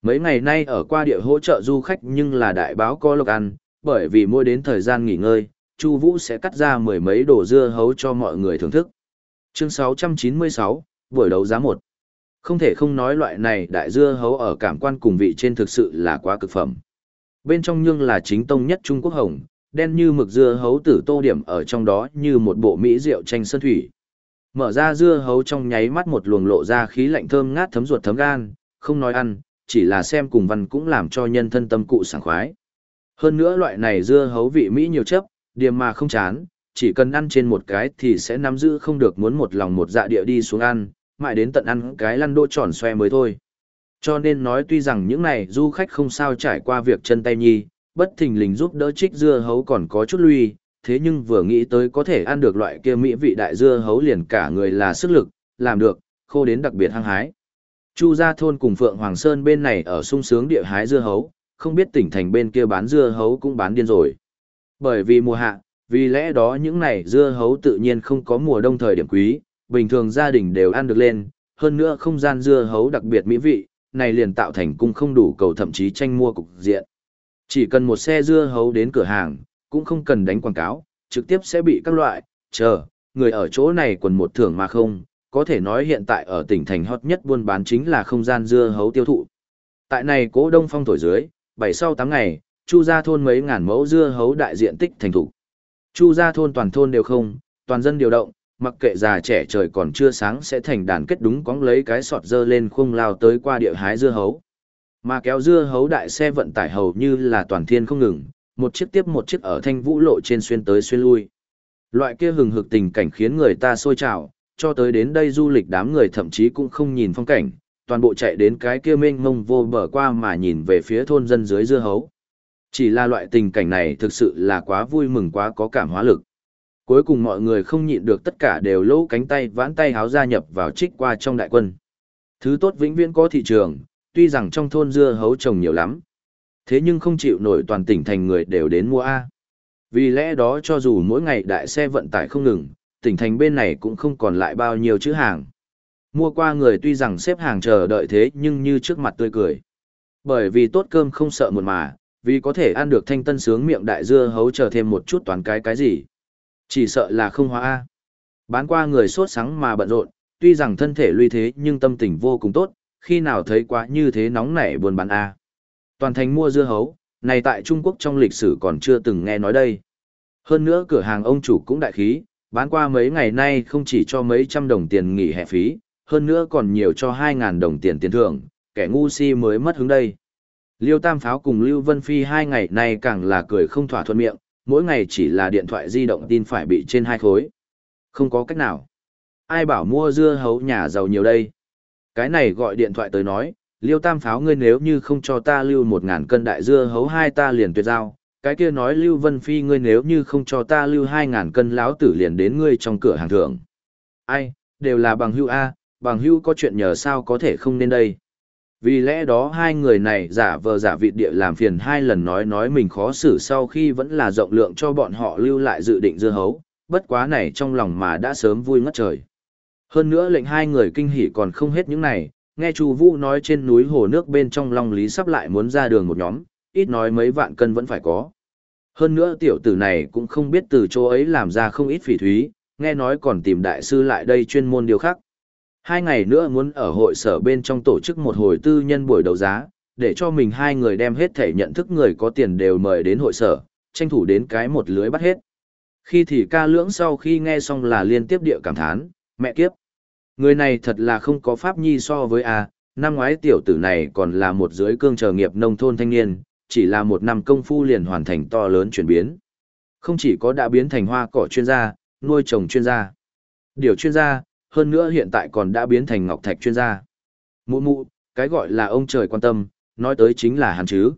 Mấy ngày nay ở qua địa hỗ trợ du khách nhưng là đại báo có lộc ăn, bởi vì mỗi đến thời gian nghỉ ngơi, Chu Vũ sẽ cắt ra mười mấy đồ dưa hấu cho mọi người thưởng thức. Chương 696, buổi đấu giá 1. Không thể không nói loại này đại dưa hấu ở cảm quan cùng vị trên thực sự là quá cực phẩm. Bên trong nhưng là chính tông nhất Trung Quốc hồng, đen như mực dưa hấu tử tô điểm ở trong đó như một bộ mỹ rượu tranh sơn thủy. Mở ra dưa hấu trong nháy mắt một luồng lộ ra khí lạnh thơm ngát thấm ruột thấm gan, không nói ăn, chỉ là xem cùng văn cũng làm cho nhân thân tâm cụ sảng khoái. Hơn nữa loại này dưa hấu vị Mỹ nhiều chấp, điềm mà không chán, chỉ cần ăn trên một cái thì sẽ nắm giữ không được muốn một lòng một dạ địa đi xuống ăn, mãi đến tận ăn cái lăn đỗ tròn xoe mới thôi. Cho nên nói tuy rằng những này du khách không sao trải qua việc chân tay nhi, bất thình lình giúp đỡ trích dưa hấu còn có chút lui, thế nhưng vừa nghĩ tới có thể ăn được loại kia mỹ vị đại dưa hấu liền cả người là sức lực, làm được, khô đến đặc biệt hăng hái. Chu gia thôn cùng Phượng Hoàng Sơn bên này ở sung sướng địa hái dưa hấu, không biết tỉnh thành bên kia bán dưa hấu cũng bán điên rồi. Bởi vì mùa hạ, vì lẽ đó những này dưa hấu tự nhiên không có mùa đông thời điểm quý, bình thường gia đình đều ăn được lên, hơn nữa không gian dưa hấu đặc biệt mỹ vị, này liền tạo thành cung không đủ cầu thậm chí tranh mua cục diện. Chỉ cần một xe dưa hấu đến cửa hàng, cũng không cần đánh quảng cáo, trực tiếp sẽ bị các loại, chờ, người ở chỗ này quần một thưởng mà không, có thể nói hiện tại ở tỉnh thành hot nhất buôn bán chính là không gian dưa hấu tiêu thụ. Tại này cố đông phong thổi dưới, bảy sau tám ngày, chu gia thôn mấy ngàn mẫu dưa hấu đại diện tích thành thủ. Chu gia thôn toàn thôn đều không, toàn dân điều động, mặc kệ già trẻ trời còn chưa sáng sẽ thành đàn kết đúng cóng lấy cái sọt dơ lên khung lao tới qua địa hái dưa hấu. Mà kéo dưa hấu đại xe vận tải hầu như là toàn thiên không ngừng, một chiếc tiếp một chiếc ở thanh vũ lộ trên xuyên tới xuyên lui. Loại kia hừng hực tình cảnh khiến người ta sôi trào, cho tới đến đây du lịch đám người thậm chí cũng không nhìn phong cảnh, toàn bộ chạy đến cái kia mênh mông vô bờ qua mà nhìn về phía thôn dân dưới dưa hấu. Chỉ là loại tình cảnh này thực sự là quá vui mừng quá có cảm hóa lực. Cuối cùng mọi người không nhịn được tất cả đều lỗ cánh tay vãn tay háo gia nhập vào trích qua trong đại quân. Thứ tốt vĩnh viễn có thị trường, tuy rằng trong thôn dưa hấu trồng nhiều lắm. Thế nhưng không chịu nổi toàn tỉnh thành người đều đến mua A. Vì lẽ đó cho dù mỗi ngày đại xe vận tải không ngừng, tỉnh thành bên này cũng không còn lại bao nhiêu chữ hàng. Mua qua người tuy rằng xếp hàng chờ đợi thế nhưng như trước mặt tươi cười. Bởi vì tốt cơm không sợ muộn mà, vì có thể ăn được thanh tân sướng miệng đại dưa hấu chờ thêm một chút toàn cái cái gì. Chỉ sợ là không hóa A. Bán qua người sốt sáng mà bận rộn, tuy rằng thân thể luy thế nhưng tâm tình vô cùng tốt, khi nào thấy quá như thế nóng nảy buồn bán A. Toàn thành mua dưa hấu, này tại Trung Quốc trong lịch sử còn chưa từng nghe nói đây. Hơn nữa cửa hàng ông chủ cũng đại khí, bán qua mấy ngày nay không chỉ cho mấy trăm đồng tiền nghỉ hè phí, hơn nữa còn nhiều cho 2.000 đồng tiền tiền thưởng, kẻ ngu si mới mất hứng đây. Liêu Tam Pháo cùng Lưu Vân Phi hai ngày nay càng là cười không thỏa thuận miệng, mỗi ngày chỉ là điện thoại di động tin phải bị trên hai khối. Không có cách nào. Ai bảo mua dưa hấu nhà giàu nhiều đây. Cái này gọi điện thoại tới nói, Liêu Tam Pháo ngươi nếu như không cho ta lưu một ngàn cân đại dưa hấu hai ta liền tuyệt giao. Cái kia nói Lưu Vân Phi ngươi nếu như không cho ta lưu hai ngàn cân láo tử liền đến ngươi trong cửa hàng thưởng. Ai, đều là bằng hưu A, bằng hưu có chuyện nhờ sao có thể không nên đây. Vì lẽ đó hai người này giả vờ giả vị địa làm phiền hai lần nói nói mình khó xử sau khi vẫn là rộng lượng cho bọn họ lưu lại dự định dưa hấu, bất quá này trong lòng mà đã sớm vui ngất trời. Hơn nữa lệnh hai người kinh hỉ còn không hết những này, nghe Chu Vũ nói trên núi hồ nước bên trong Long Lý sắp lại muốn ra đường một nhóm, ít nói mấy vạn cân vẫn phải có. Hơn nữa tiểu tử này cũng không biết từ chỗ ấy làm ra không ít phỉ thúy, nghe nói còn tìm đại sư lại đây chuyên môn điều khác. Hai ngày nữa muốn ở hội sở bên trong tổ chức một hồi tư nhân buổi đấu giá, để cho mình hai người đem hết thể nhận thức người có tiền đều mời đến hội sở, tranh thủ đến cái một lưới bắt hết. Khi thì ca lưỡng sau khi nghe xong là liên tiếp địa cảm thán, mẹ kiếp. Người này thật là không có pháp nhi so với A, năm ngoái tiểu tử này còn là một dưới cương chờ nghiệp nông thôn thanh niên, chỉ là một năm công phu liền hoàn thành to lớn chuyển biến. Không chỉ có đã biến thành hoa cỏ chuyên gia, nuôi trồng chuyên gia, điều chuyên gia, hơn nữa hiện tại còn đã biến thành ngọc thạch chuyên gia. Mụ mụ, cái gọi là ông trời quan tâm, nói tới chính là hắn chứ.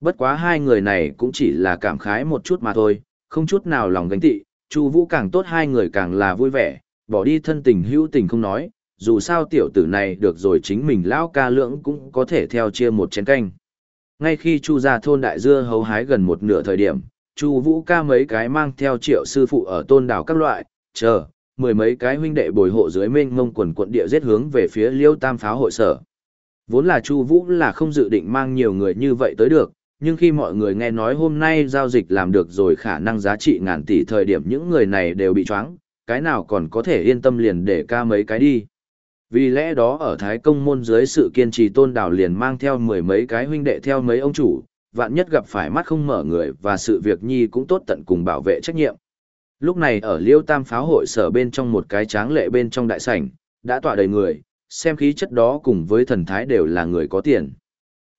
Bất quá hai người này cũng chỉ là cảm khái một chút mà thôi, không chút nào lòng gánh tị, Chu Vũ càng tốt hai người càng là vui vẻ, bỏ đi thân tình hữu tình không nói, dù sao tiểu tử này được rồi chính mình lão ca lượng cũng có thể theo chia một chén canh. Ngay khi Chu gia thôn đại dưa hấu hái gần một nửa thời điểm, Chu Vũ ca mấy cái mang theo triệu sư phụ ở tôn đảo các loại, chờ, mười mấy cái huynh đệ bồi hộ dưới mênh mông quần quận địa giết hướng về phía Liêu Tam pháo hội sở. Vốn là Chu Vũ là không dự định mang nhiều người như vậy tới được, nhưng khi mọi người nghe nói hôm nay giao dịch làm được rồi khả năng giá trị ngàn tỷ thời điểm những người này đều bị choáng, cái nào còn có thể yên tâm liền để ca mấy cái đi. Vì lẽ đó ở Thái Công môn dưới sự kiên trì tôn đạo liền mang theo mười mấy cái huynh đệ theo mấy ông chủ, vạn nhất gặp phải mắt không mở người và sự việc nhi cũng tốt tận cùng bảo vệ trách nhiệm. Lúc này ở Liêu Tam pháo hội sở bên trong một cái tráng lệ bên trong đại sảnh, đã tỏa đầy người, xem khí chất đó cùng với thần thái đều là người có tiền.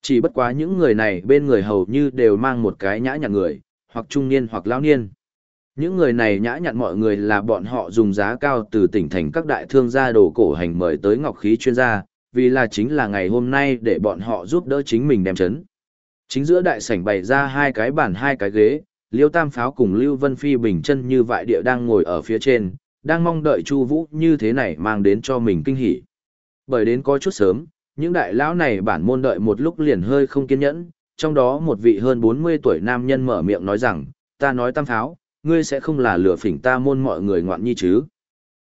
Chỉ bất quá những người này bên người hầu như đều mang một cái nhã nhặn người, hoặc trung niên hoặc lão niên. Những người này nhã nhặn mọi người là bọn họ dùng giá cao từ tỉnh thành các đại thương gia đồ cổ hành mời tới ngọc khí chuyên gia, vì là chính là ngày hôm nay để bọn họ giúp đỡ chính mình đem chấn. Chính giữa đại sảnh bày ra hai cái bàn hai cái ghế, Liêu Tam Pháo cùng Lưu Vân Phi bình chân như vại địa đang ngồi ở phía trên, đang mong đợi Chu Vũ như thế này mang đến cho mình kinh hỉ. Bởi đến có chút sớm, những đại lão này bản môn đợi một lúc liền hơi không kiên nhẫn, trong đó một vị hơn 40 tuổi nam nhân mở miệng nói rằng, ta nói Tam Pháo, ngươi sẽ không là lừa phỉnh ta môn mọi người ngoạn nhi chứ.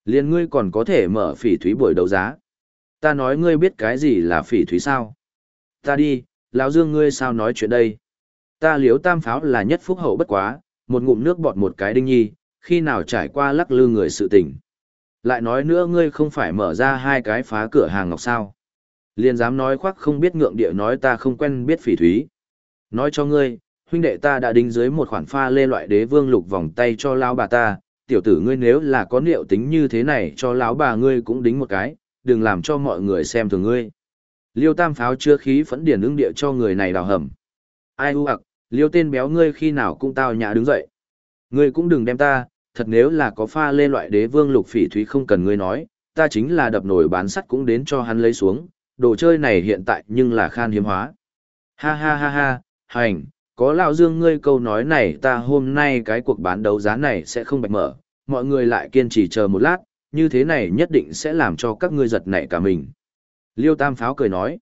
Liên ngươi còn có thể mở phỉ thúy buổi đấu giá. Ta nói ngươi biết cái gì là phỉ thúy sao? Ta đi, lão Dương ngươi sao nói chuyện đây? Ta liếu tam pháo là nhất phúc hậu bất quá, một ngụm nước bọt một cái đinh nhi, khi nào trải qua lắc lư người sự tình. Lại nói nữa ngươi không phải mở ra hai cái phá cửa hàng ngọc sao. Liền dám nói khoác không biết ngượng địa nói ta không quen biết phỉ thúy. Nói cho ngươi, huynh đệ ta đã đính dưới một khoản pha lê loại đế vương lục vòng tay cho lão bà ta, tiểu tử ngươi nếu là có liệu tính như thế này cho lão bà ngươi cũng đính một cái, đừng làm cho mọi người xem thường ngươi. Liêu tam pháo chưa khí phẫn điển ứng địa cho người này đào hầm. Ai u ạc, liêu tên béo ngươi khi nào cũng tao nhã đứng dậy. Ngươi cũng đừng đem ta, thật nếu là có pha lê loại đế vương lục phỉ thúy không cần ngươi nói, ta chính là đập nổi bán sắt cũng đến cho hắn lấy xuống, đồ chơi này hiện tại nhưng là khan hiếm hóa. Ha ha ha ha, hành, có lão dương ngươi câu nói này ta hôm nay cái cuộc bán đấu giá này sẽ không bạch mở, mọi người lại kiên trì chờ một lát, như thế này nhất định sẽ làm cho các ngươi giật nảy cả mình. Liêu Tam Pháo cười nói.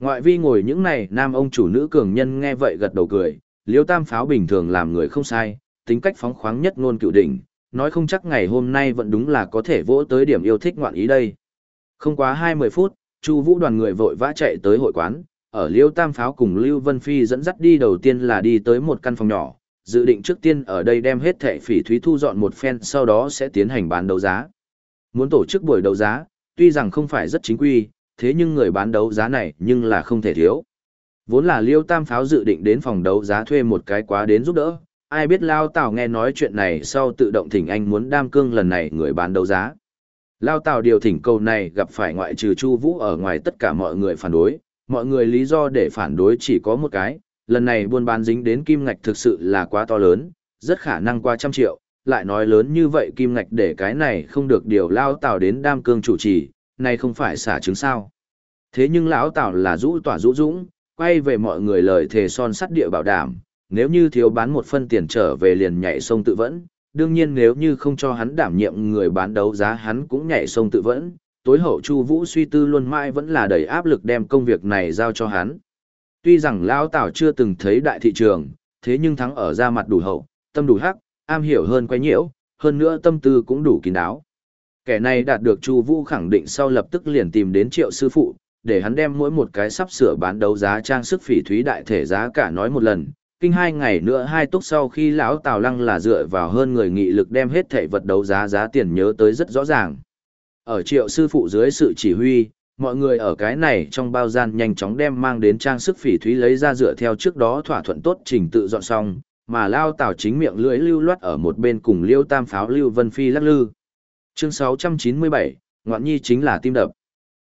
Ngoại vi ngồi những này nam ông chủ nữ cường nhân nghe vậy gật đầu cười, Liêu Tam Pháo bình thường làm người không sai, tính cách phóng khoáng nhất ngôn cựu đỉnh, nói không chắc ngày hôm nay vẫn đúng là có thể vỗ tới điểm yêu thích ngoạn ý đây. Không quá 20 phút, Chu Vũ đoàn người vội vã chạy tới hội quán, ở Liêu Tam Pháo cùng Lưu Vân Phi dẫn dắt đi đầu tiên là đi tới một căn phòng nhỏ, dự định trước tiên ở đây đem hết thẻ phỉ thúy thu dọn một phen sau đó sẽ tiến hành bán đấu giá. Muốn tổ chức buổi đấu giá, tuy rằng không phải rất chính quy, thế nhưng người bán đấu giá này nhưng là không thể thiếu. Vốn là Liêu Tam Pháo dự định đến phòng đấu giá thuê một cái quá đến giúp đỡ, ai biết Lao Tào nghe nói chuyện này sau tự động thỉnh anh muốn đam cương lần này người bán đấu giá. Lao Tào điều thỉnh cầu này gặp phải ngoại trừ Chu Vũ ở ngoài tất cả mọi người phản đối, mọi người lý do để phản đối chỉ có một cái, lần này buôn bán dính đến kim ngạch thực sự là quá to lớn, rất khả năng qua trăm triệu, lại nói lớn như vậy kim ngạch để cái này không được điều Lao Tào đến đam cương chủ trì, nay không phải xả trứng sao. Thế nhưng lão Tào là rũ tỏa rũ dũng, quay về mọi người lời thề son sắt địa bảo đảm, nếu như thiếu bán một phân tiền trở về liền nhảy sông tự vẫn, đương nhiên nếu như không cho hắn đảm nhiệm người bán đấu giá hắn cũng nhảy sông tự vẫn, tối hậu Chu Vũ suy tư luôn mãi vẫn là đầy áp lực đem công việc này giao cho hắn. Tuy rằng lão Tào chưa từng thấy đại thị trường, thế nhưng thắng ở ra mặt đủ hậu, tâm đủ hắc, am hiểu hơn quay nhiễu, hơn nữa tâm tư cũng đủ kín đáo. Kẻ này đạt được Chu Vũ khẳng định sau lập tức liền tìm đến Triệu sư phụ, để hắn đem mỗi một cái sắp sửa bán đấu giá trang sức phỉ thúy đại thể giá cả nói một lần, kinh hai ngày nữa hai túc sau khi lão tào lăng là dựa vào hơn người nghị lực đem hết thảy vật đấu giá giá tiền nhớ tới rất rõ ràng. Ở triệu sư phụ dưới sự chỉ huy mọi người ở cái này trong bao gian nhanh chóng đem mang đến trang sức phỉ thúy lấy ra dựa theo trước đó thỏa thuận tốt trình tự dọn xong mà lao tào chính miệng lưỡi lưu loát ở một bên cùng liêu tam pháo lưu vân phi lắc lư chương 697, ngoạn nhi chính là tim đập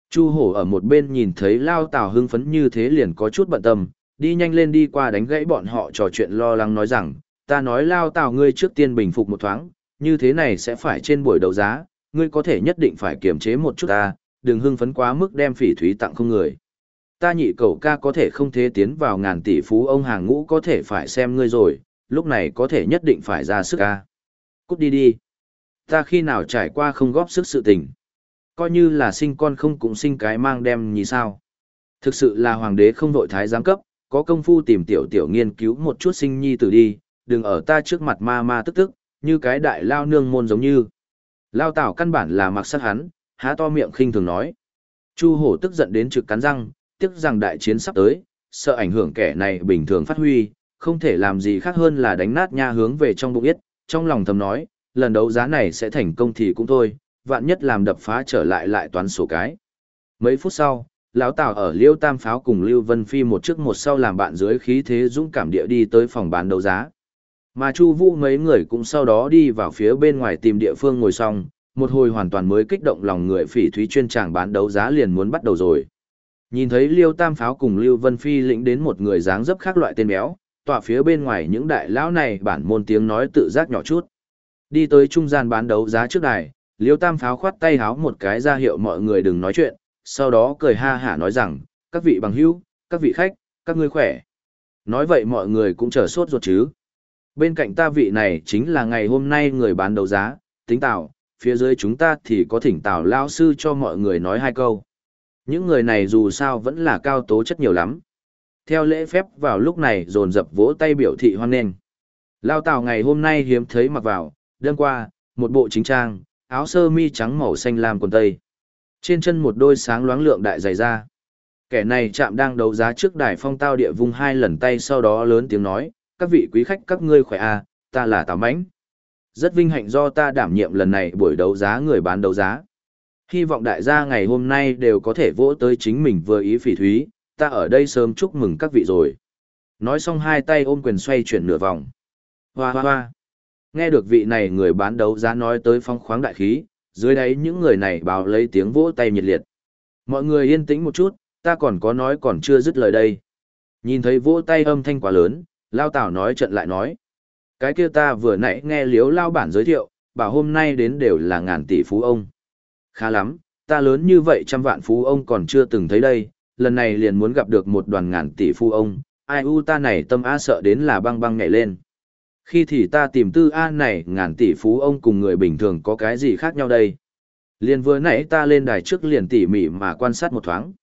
chu hổ ở một bên nhìn thấy lao tào hưng phấn như thế liền có chút bận tâm đi nhanh lên đi qua đánh gãy bọn họ trò chuyện lo lắng nói rằng, ta nói lao tào ngươi trước tiên bình phục một thoáng, như thế này sẽ phải trên buổi đấu giá, ngươi có thể nhất định phải kiềm chế một chút ta, đừng hưng phấn quá mức đem phỉ thúy tặng không người. Ta nhị cầu ca có thể không thế tiến vào ngàn tỷ phú ông hàng ngũ có thể phải xem ngươi rồi, lúc này có thể nhất định phải ra sức ca. Cút đi đi. Ta khi nào trải qua không góp sức sự tình. Coi như là sinh con không cũng sinh cái mang đem như sao. Thực sự là hoàng đế không vội thái giám cấp, có công phu tìm tiểu tiểu nghiên cứu một chút sinh nhi tử đi, đừng ở ta trước mặt ma ma tức tức, như cái đại lao nương môn giống như. Lao tảo căn bản là mặc sát hắn, há to miệng khinh thường nói. Chu hổ tức giận đến trực cắn răng, tiếc rằng đại chiến sắp tới, sợ ảnh hưởng kẻ này bình thường phát huy, không thể làm gì khác hơn là đánh nát nha hướng về trong bụng yết, trong lòng thầm nói, lần đấu giá này sẽ thành công thì cũng thôi, vạn nhất làm đập phá trở lại lại toán sổ cái. Mấy phút sau, lão tào ở liêu tam pháo cùng lưu vân phi một trước một sau làm bạn dưới khí thế dũng cảm địa đi tới phòng bán đấu giá. Mà chu vũ mấy người cũng sau đó đi vào phía bên ngoài tìm địa phương ngồi xong một hồi hoàn toàn mới kích động lòng người phỉ thúy chuyên tràng bán đấu giá liền muốn bắt đầu rồi. Nhìn thấy liêu tam pháo cùng lưu vân phi lĩnh đến một người dáng dấp khác loại tên béo tọa phía bên ngoài những đại lão này bản môn tiếng nói tự giác nhỏ chút đi tới trung gian bán đấu giá trước đài liêu tam pháo khoát tay háo một cái ra hiệu mọi người đừng nói chuyện sau đó cười ha hả nói rằng, các vị bằng hữu, các vị khách, các ngươi khỏe. Nói vậy mọi người cũng chờ sốt ruột chứ. Bên cạnh ta vị này chính là ngày hôm nay người bán đấu giá, tính tạo, phía dưới chúng ta thì có thỉnh tạo lao sư cho mọi người nói hai câu. Những người này dù sao vẫn là cao tố chất nhiều lắm. Theo lễ phép vào lúc này dồn dập vỗ tay biểu thị hoan nghênh. Lao tào ngày hôm nay hiếm thấy mặc vào, đơn qua, một bộ chính trang, áo sơ mi trắng màu xanh lam quần tây. Trên chân một đôi sáng loáng lượng đại dày ra. Kẻ này chạm đang đấu giá trước đài phong tao địa vung hai lần tay sau đó lớn tiếng nói, các vị quý khách các ngươi khỏe à, ta là Tào Mãnh. Rất vinh hạnh do ta đảm nhiệm lần này buổi đấu giá người bán đấu giá. Hy vọng đại gia ngày hôm nay đều có thể vỗ tới chính mình vừa ý phỉ thúy, ta ở đây sớm chúc mừng các vị rồi. Nói xong hai tay ôm quyền xoay chuyển nửa vòng. Hoa hoa hoa. Nghe được vị này người bán đấu giá nói tới phong khoáng đại khí, dưới đáy những người này báo lấy tiếng vỗ tay nhiệt liệt. Mọi người yên tĩnh một chút, ta còn có nói còn chưa dứt lời đây. Nhìn thấy vỗ tay âm thanh quá lớn, Lao Tảo nói trận lại nói. Cái kia ta vừa nãy nghe liếu Lao bản giới thiệu, bảo hôm nay đến đều là ngàn tỷ phú ông. Khá lắm, ta lớn như vậy trăm vạn phú ông còn chưa từng thấy đây, lần này liền muốn gặp được một đoàn ngàn tỷ phú ông, ai u ta này tâm a sợ đến là băng băng nhảy lên. Khi thì ta tìm tư a này ngàn tỷ phú ông cùng người bình thường có cái gì khác nhau đây? Liền vừa nãy ta lên đài trước liền tỉ mỉ mà quan sát một thoáng.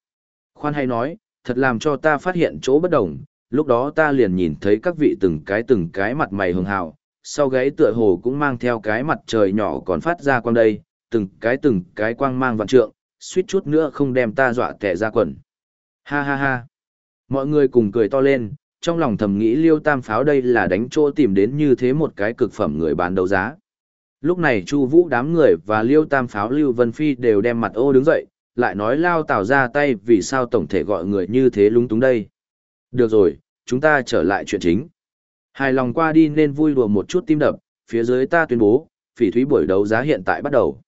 Khoan hay nói, thật làm cho ta phát hiện chỗ bất đồng, lúc đó ta liền nhìn thấy các vị từng cái từng cái mặt mày hường hào, sau gáy tựa hồ cũng mang theo cái mặt trời nhỏ còn phát ra quang đây, từng cái từng cái quang mang vạn trượng, suýt chút nữa không đem ta dọa tẻ ra quần. Ha ha ha. Mọi người cùng cười to lên, trong lòng thầm nghĩ liêu tam pháo đây là đánh chỗ tìm đến như thế một cái cực phẩm người bán đấu giá. Lúc này Chu Vũ đám người và Liêu Tam Pháo Lưu Vân Phi đều đem mặt ô đứng dậy, lại nói lao tào ra tay vì sao tổng thể gọi người như thế lúng túng đây. Được rồi, chúng ta trở lại chuyện chính. Hài lòng qua đi nên vui đùa một chút tim đập, phía dưới ta tuyên bố, phỉ thúy buổi đấu giá hiện tại bắt đầu.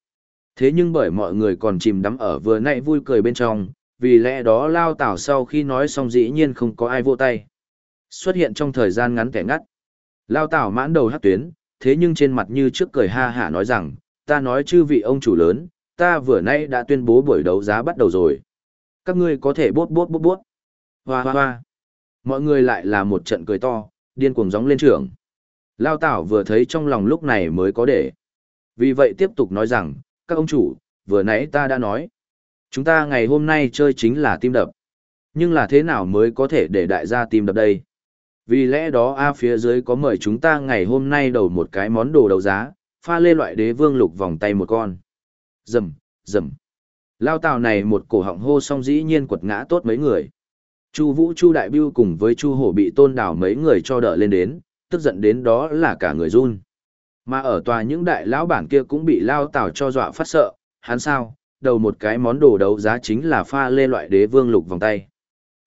Thế nhưng bởi mọi người còn chìm đắm ở vừa nãy vui cười bên trong, vì lẽ đó lao tảo sau khi nói xong dĩ nhiên không có ai vô tay. Xuất hiện trong thời gian ngắn kẻ ngắt. Lao tảo mãn đầu hát tuyến, thế nhưng trên mặt như trước cười ha hả nói rằng, ta nói chư vị ông chủ lớn, ta vừa nay đã tuyên bố buổi đấu giá bắt đầu rồi. Các ngươi có thể bốt bốt bốt bốt. Hoa hoa hoa. Mọi người lại là một trận cười to, điên cuồng gióng lên trưởng. Lao Tảo vừa thấy trong lòng lúc này mới có để. Vì vậy tiếp tục nói rằng, các ông chủ, vừa nãy ta đã nói. Chúng ta ngày hôm nay chơi chính là tim đập. Nhưng là thế nào mới có thể để đại gia tim đập đây? Vì lẽ đó A phía dưới có mời chúng ta ngày hôm nay đầu một cái món đồ đấu giá, pha lê loại đế vương lục vòng tay một con. Rầm, rầm. Lao tào này một cổ họng hô xong dĩ nhiên quật ngã tốt mấy người. Chu Vũ Chu Đại Bưu cùng với Chu Hổ bị tôn đảo mấy người cho đỡ lên đến, tức giận đến đó là cả người run. Mà ở tòa những đại lão bản kia cũng bị lao tảo cho dọa phát sợ, hắn sao, đầu một cái món đồ đấu giá chính là pha lê loại đế vương lục vòng tay.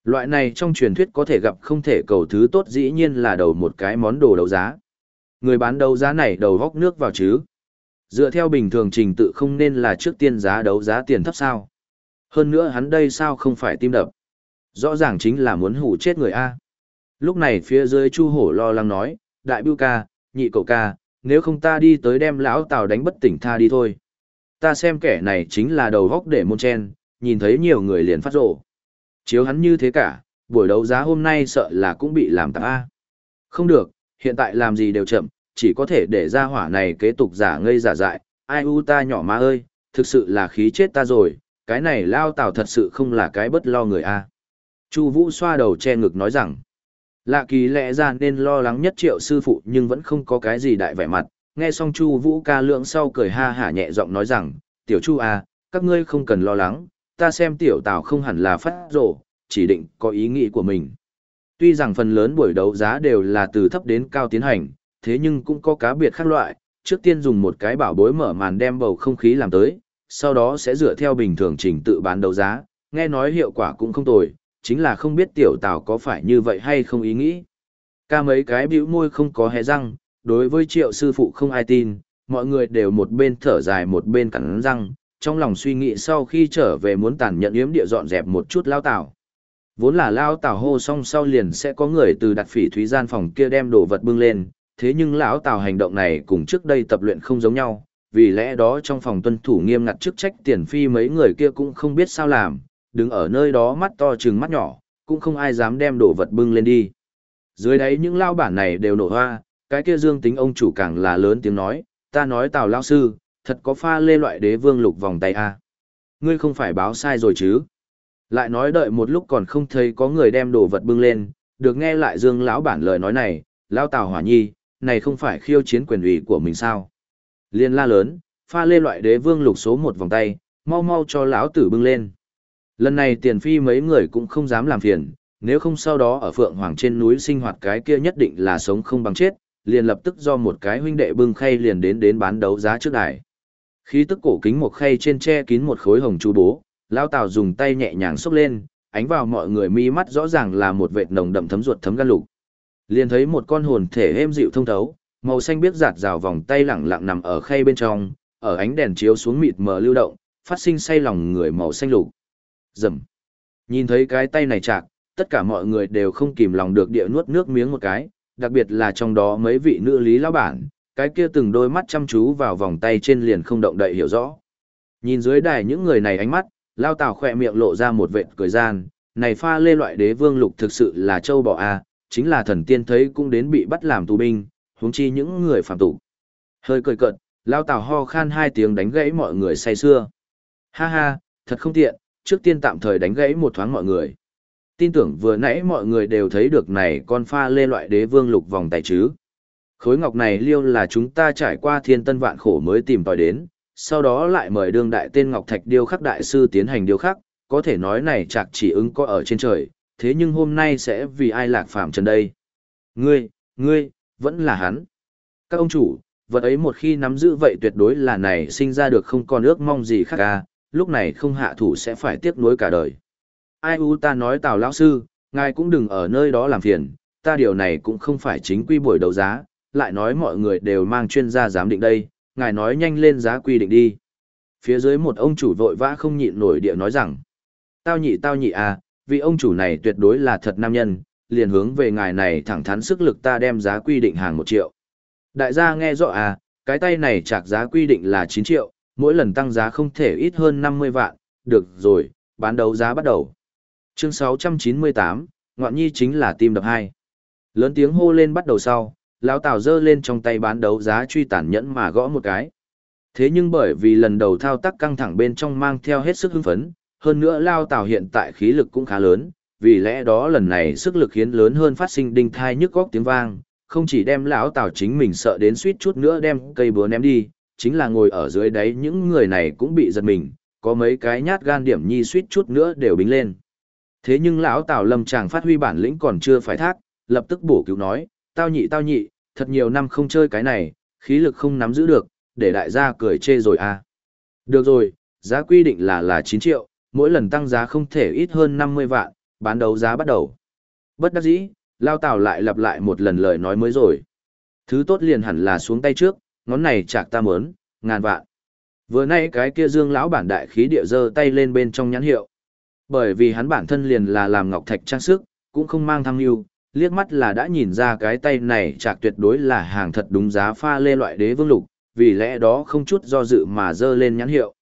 Loại này trong truyền thuyết có thể gặp không thể cầu thứ tốt dĩ nhiên là đầu một cái món đồ đấu giá. Người bán đấu giá này đầu góc nước vào chứ. Dựa theo bình thường trình tự không nên là trước tiên giá đấu giá tiền thấp sao. Hơn nữa hắn đây sao không phải tim đập. Rõ ràng chính là muốn hủ chết người A. Lúc này phía dưới Chu Hổ lo lắng nói, đại bưu ca, nhị cậu ca, nếu không ta đi tới đem lão Tào đánh bất tỉnh tha đi thôi. Ta xem kẻ này chính là đầu góc để môn chen, nhìn thấy nhiều người liền phát rộ. Chiếu hắn như thế cả, buổi đấu giá hôm nay sợ là cũng bị làm tạp A. Không được, hiện tại làm gì đều chậm, chỉ có thể để ra hỏa này kế tục giả ngây giả dại. Ai u ta nhỏ má ơi, thực sự là khí chết ta rồi, cái này lao tào thật sự không là cái bất lo người A. Chu Vũ xoa đầu che ngực nói rằng, lạ kỳ lẽ ra nên lo lắng nhất triệu sư phụ nhưng vẫn không có cái gì đại vẻ mặt. Nghe xong Chu Vũ ca lượng sau cười ha hả nhẹ giọng nói rằng, tiểu Chu à, các ngươi không cần lo lắng, ta xem tiểu Tào không hẳn là phát rồ, chỉ định có ý nghĩ của mình. Tuy rằng phần lớn buổi đấu giá đều là từ thấp đến cao tiến hành, thế nhưng cũng có cá biệt khác loại, trước tiên dùng một cái bảo bối mở màn đem bầu không khí làm tới, sau đó sẽ dựa theo bình thường trình tự bán đấu giá, nghe nói hiệu quả cũng không tồi, chính là không biết tiểu tào có phải như vậy hay không ý nghĩ. Ca mấy cái bĩu môi không có hé răng, đối với triệu sư phụ không ai tin, mọi người đều một bên thở dài một bên cắn răng, trong lòng suy nghĩ sau khi trở về muốn tàn nhận yếm địa dọn dẹp một chút lao tảo Vốn là lao tảo hô xong sau liền sẽ có người từ đặt phỉ thúy gian phòng kia đem đồ vật bưng lên, thế nhưng lão tảo hành động này cùng trước đây tập luyện không giống nhau, vì lẽ đó trong phòng tuân thủ nghiêm ngặt chức trách tiền phi mấy người kia cũng không biết sao làm, đứng ở nơi đó mắt to chừng mắt nhỏ, cũng không ai dám đem đồ vật bưng lên đi. Dưới đấy những lao bản này đều nổ hoa, cái kia dương tính ông chủ càng là lớn tiếng nói, ta nói tào lao sư, thật có pha lê loại đế vương lục vòng tay a Ngươi không phải báo sai rồi chứ? Lại nói đợi một lúc còn không thấy có người đem đồ vật bưng lên, được nghe lại dương lão bản lời nói này, lao tào hỏa nhi, này không phải khiêu chiến quyền ủy của mình sao? Liên la lớn, pha lê loại đế vương lục số một vòng tay, mau mau cho lão tử bưng lên. Lần này tiền phi mấy người cũng không dám làm phiền, nếu không sau đó ở Phượng Hoàng trên núi sinh hoạt cái kia nhất định là sống không bằng chết, liền lập tức do một cái huynh đệ bưng khay liền đến đến bán đấu giá trước đài. Khí tức cổ kính một khay trên che kín một khối hồng chú bố, lao tào dùng tay nhẹ nhàng xốc lên, ánh vào mọi người mi mắt rõ ràng là một vệt nồng đậm thấm ruột thấm gan lục. Liền thấy một con hồn thể êm dịu thông thấu, màu xanh biếc giạt rào vòng tay lẳng lặng nằm ở khay bên trong, ở ánh đèn chiếu xuống mịt mờ lưu động, phát sinh say lòng người màu xanh lục. Rầm. Nhìn thấy cái tay này chạc, tất cả mọi người đều không kìm lòng được địa nuốt nước miếng một cái, đặc biệt là trong đó mấy vị nữ lý lão bản, cái kia từng đôi mắt chăm chú vào vòng tay trên liền không động đậy hiểu rõ. Nhìn dưới đài những người này ánh mắt, lao tào khỏe miệng lộ ra một vệt cười gian, này pha lê loại đế vương lục thực sự là châu bò a, chính là thần tiên thấy cũng đến bị bắt làm tù binh, huống chi những người phạm tù. Hơi cười cợt, lao tào ho khan hai tiếng đánh gãy mọi người say xưa. Ha ha, thật không tiện, trước tiên tạm thời đánh gãy một thoáng mọi người. Tin tưởng vừa nãy mọi người đều thấy được này con pha lê loại đế vương lục vòng tay chứ. Khối ngọc này liêu là chúng ta trải qua thiên tân vạn khổ mới tìm tòi đến, sau đó lại mời đương đại tên Ngọc Thạch điêu khắc đại sư tiến hành điêu khắc, có thể nói này chạc chỉ ứng có ở trên trời, thế nhưng hôm nay sẽ vì ai lạc phạm trần đây. Ngươi, ngươi, vẫn là hắn. Các ông chủ, vật ấy một khi nắm giữ vậy tuyệt đối là này sinh ra được không còn ước mong gì khác ca, lúc này không hạ thủ sẽ phải tiếc nuối cả đời. Ai u ta nói tào lão sư, ngài cũng đừng ở nơi đó làm phiền, ta điều này cũng không phải chính quy buổi đấu giá, lại nói mọi người đều mang chuyên gia giám định đây, ngài nói nhanh lên giá quy định đi. Phía dưới một ông chủ vội vã không nhịn nổi địa nói rằng, tao nhị tao nhị à, vì ông chủ này tuyệt đối là thật nam nhân, liền hướng về ngài này thẳng thắn sức lực ta đem giá quy định hàng một triệu. Đại gia nghe rõ à, cái tay này chạc giá quy định là 9 triệu, mỗi lần tăng giá không thể ít hơn 50 vạn, được rồi, bán đấu giá bắt đầu. Chương 698, Ngoạn Nhi chính là tim đập hai. Lớn tiếng hô lên bắt đầu sau, lão Tào giơ lên trong tay bán đấu giá truy tàn nhẫn mà gõ một cái. Thế nhưng bởi vì lần đầu thao tác căng thẳng bên trong mang theo hết sức hưng phấn, hơn nữa Lao Tào hiện tại khí lực cũng khá lớn, vì lẽ đó lần này sức lực khiến lớn hơn phát sinh đinh thai nhức góc tiếng vang, không chỉ đem lão Tào chính mình sợ đến suýt chút nữa đem cây búa ném đi, chính là ngồi ở dưới đáy những người này cũng bị giật mình, có mấy cái nhát gan điểm nhi suýt chút nữa đều bính lên. Thế nhưng lão Tào Lâm chàng phát huy bản lĩnh còn chưa phải thác, lập tức bổ cứu nói, tao nhị tao nhị, thật nhiều năm không chơi cái này, khí lực không nắm giữ được, để đại gia cười chê rồi à. Được rồi, giá quy định là là 9 triệu, mỗi lần tăng giá không thể ít hơn 50 vạn, bán đấu giá bắt đầu. Bất đắc dĩ, Lao Tào lại lặp lại một lần lời nói mới rồi. Thứ tốt liền hẳn là xuống tay trước, ngón này chạc ta mớn, ngàn vạn. Vừa nay cái kia dương lão bản đại khí địa giơ tay lên bên trong nhãn hiệu. Bởi vì hắn bản thân liền là làm ngọc thạch trang sức, cũng không mang thăng lưu, liếc mắt là đã nhìn ra cái tay này chạc tuyệt đối là hàng thật đúng giá pha lê loại đế vương lục, vì lẽ đó không chút do dự mà dơ lên nhãn hiệu.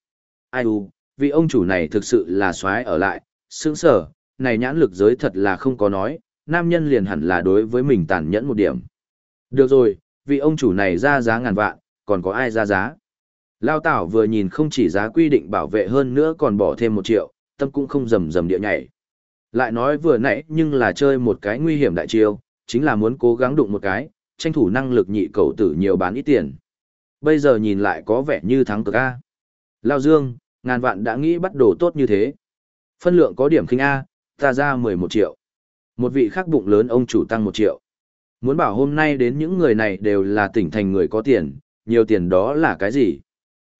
Ai u, vì ông chủ này thực sự là xoái ở lại, sướng sở, này nhãn lực giới thật là không có nói, nam nhân liền hẳn là đối với mình tàn nhẫn một điểm. Được rồi, vì ông chủ này ra giá ngàn vạn, còn có ai ra giá? Lao Tảo vừa nhìn không chỉ giá quy định bảo vệ hơn nữa còn bỏ thêm một triệu, tâm cũng không rầm rầm địa nhảy. Lại nói vừa nãy nhưng là chơi một cái nguy hiểm đại chiêu, chính là muốn cố gắng đụng một cái, tranh thủ năng lực nhị cầu tử nhiều bán ít tiền. Bây giờ nhìn lại có vẻ như thắng cực A. Lao Dương, ngàn vạn đã nghĩ bắt đồ tốt như thế. Phân lượng có điểm khinh A, ta ra 11 triệu. Một vị khác bụng lớn ông chủ tăng 1 triệu. Muốn bảo hôm nay đến những người này đều là tỉnh thành người có tiền, nhiều tiền đó là cái gì?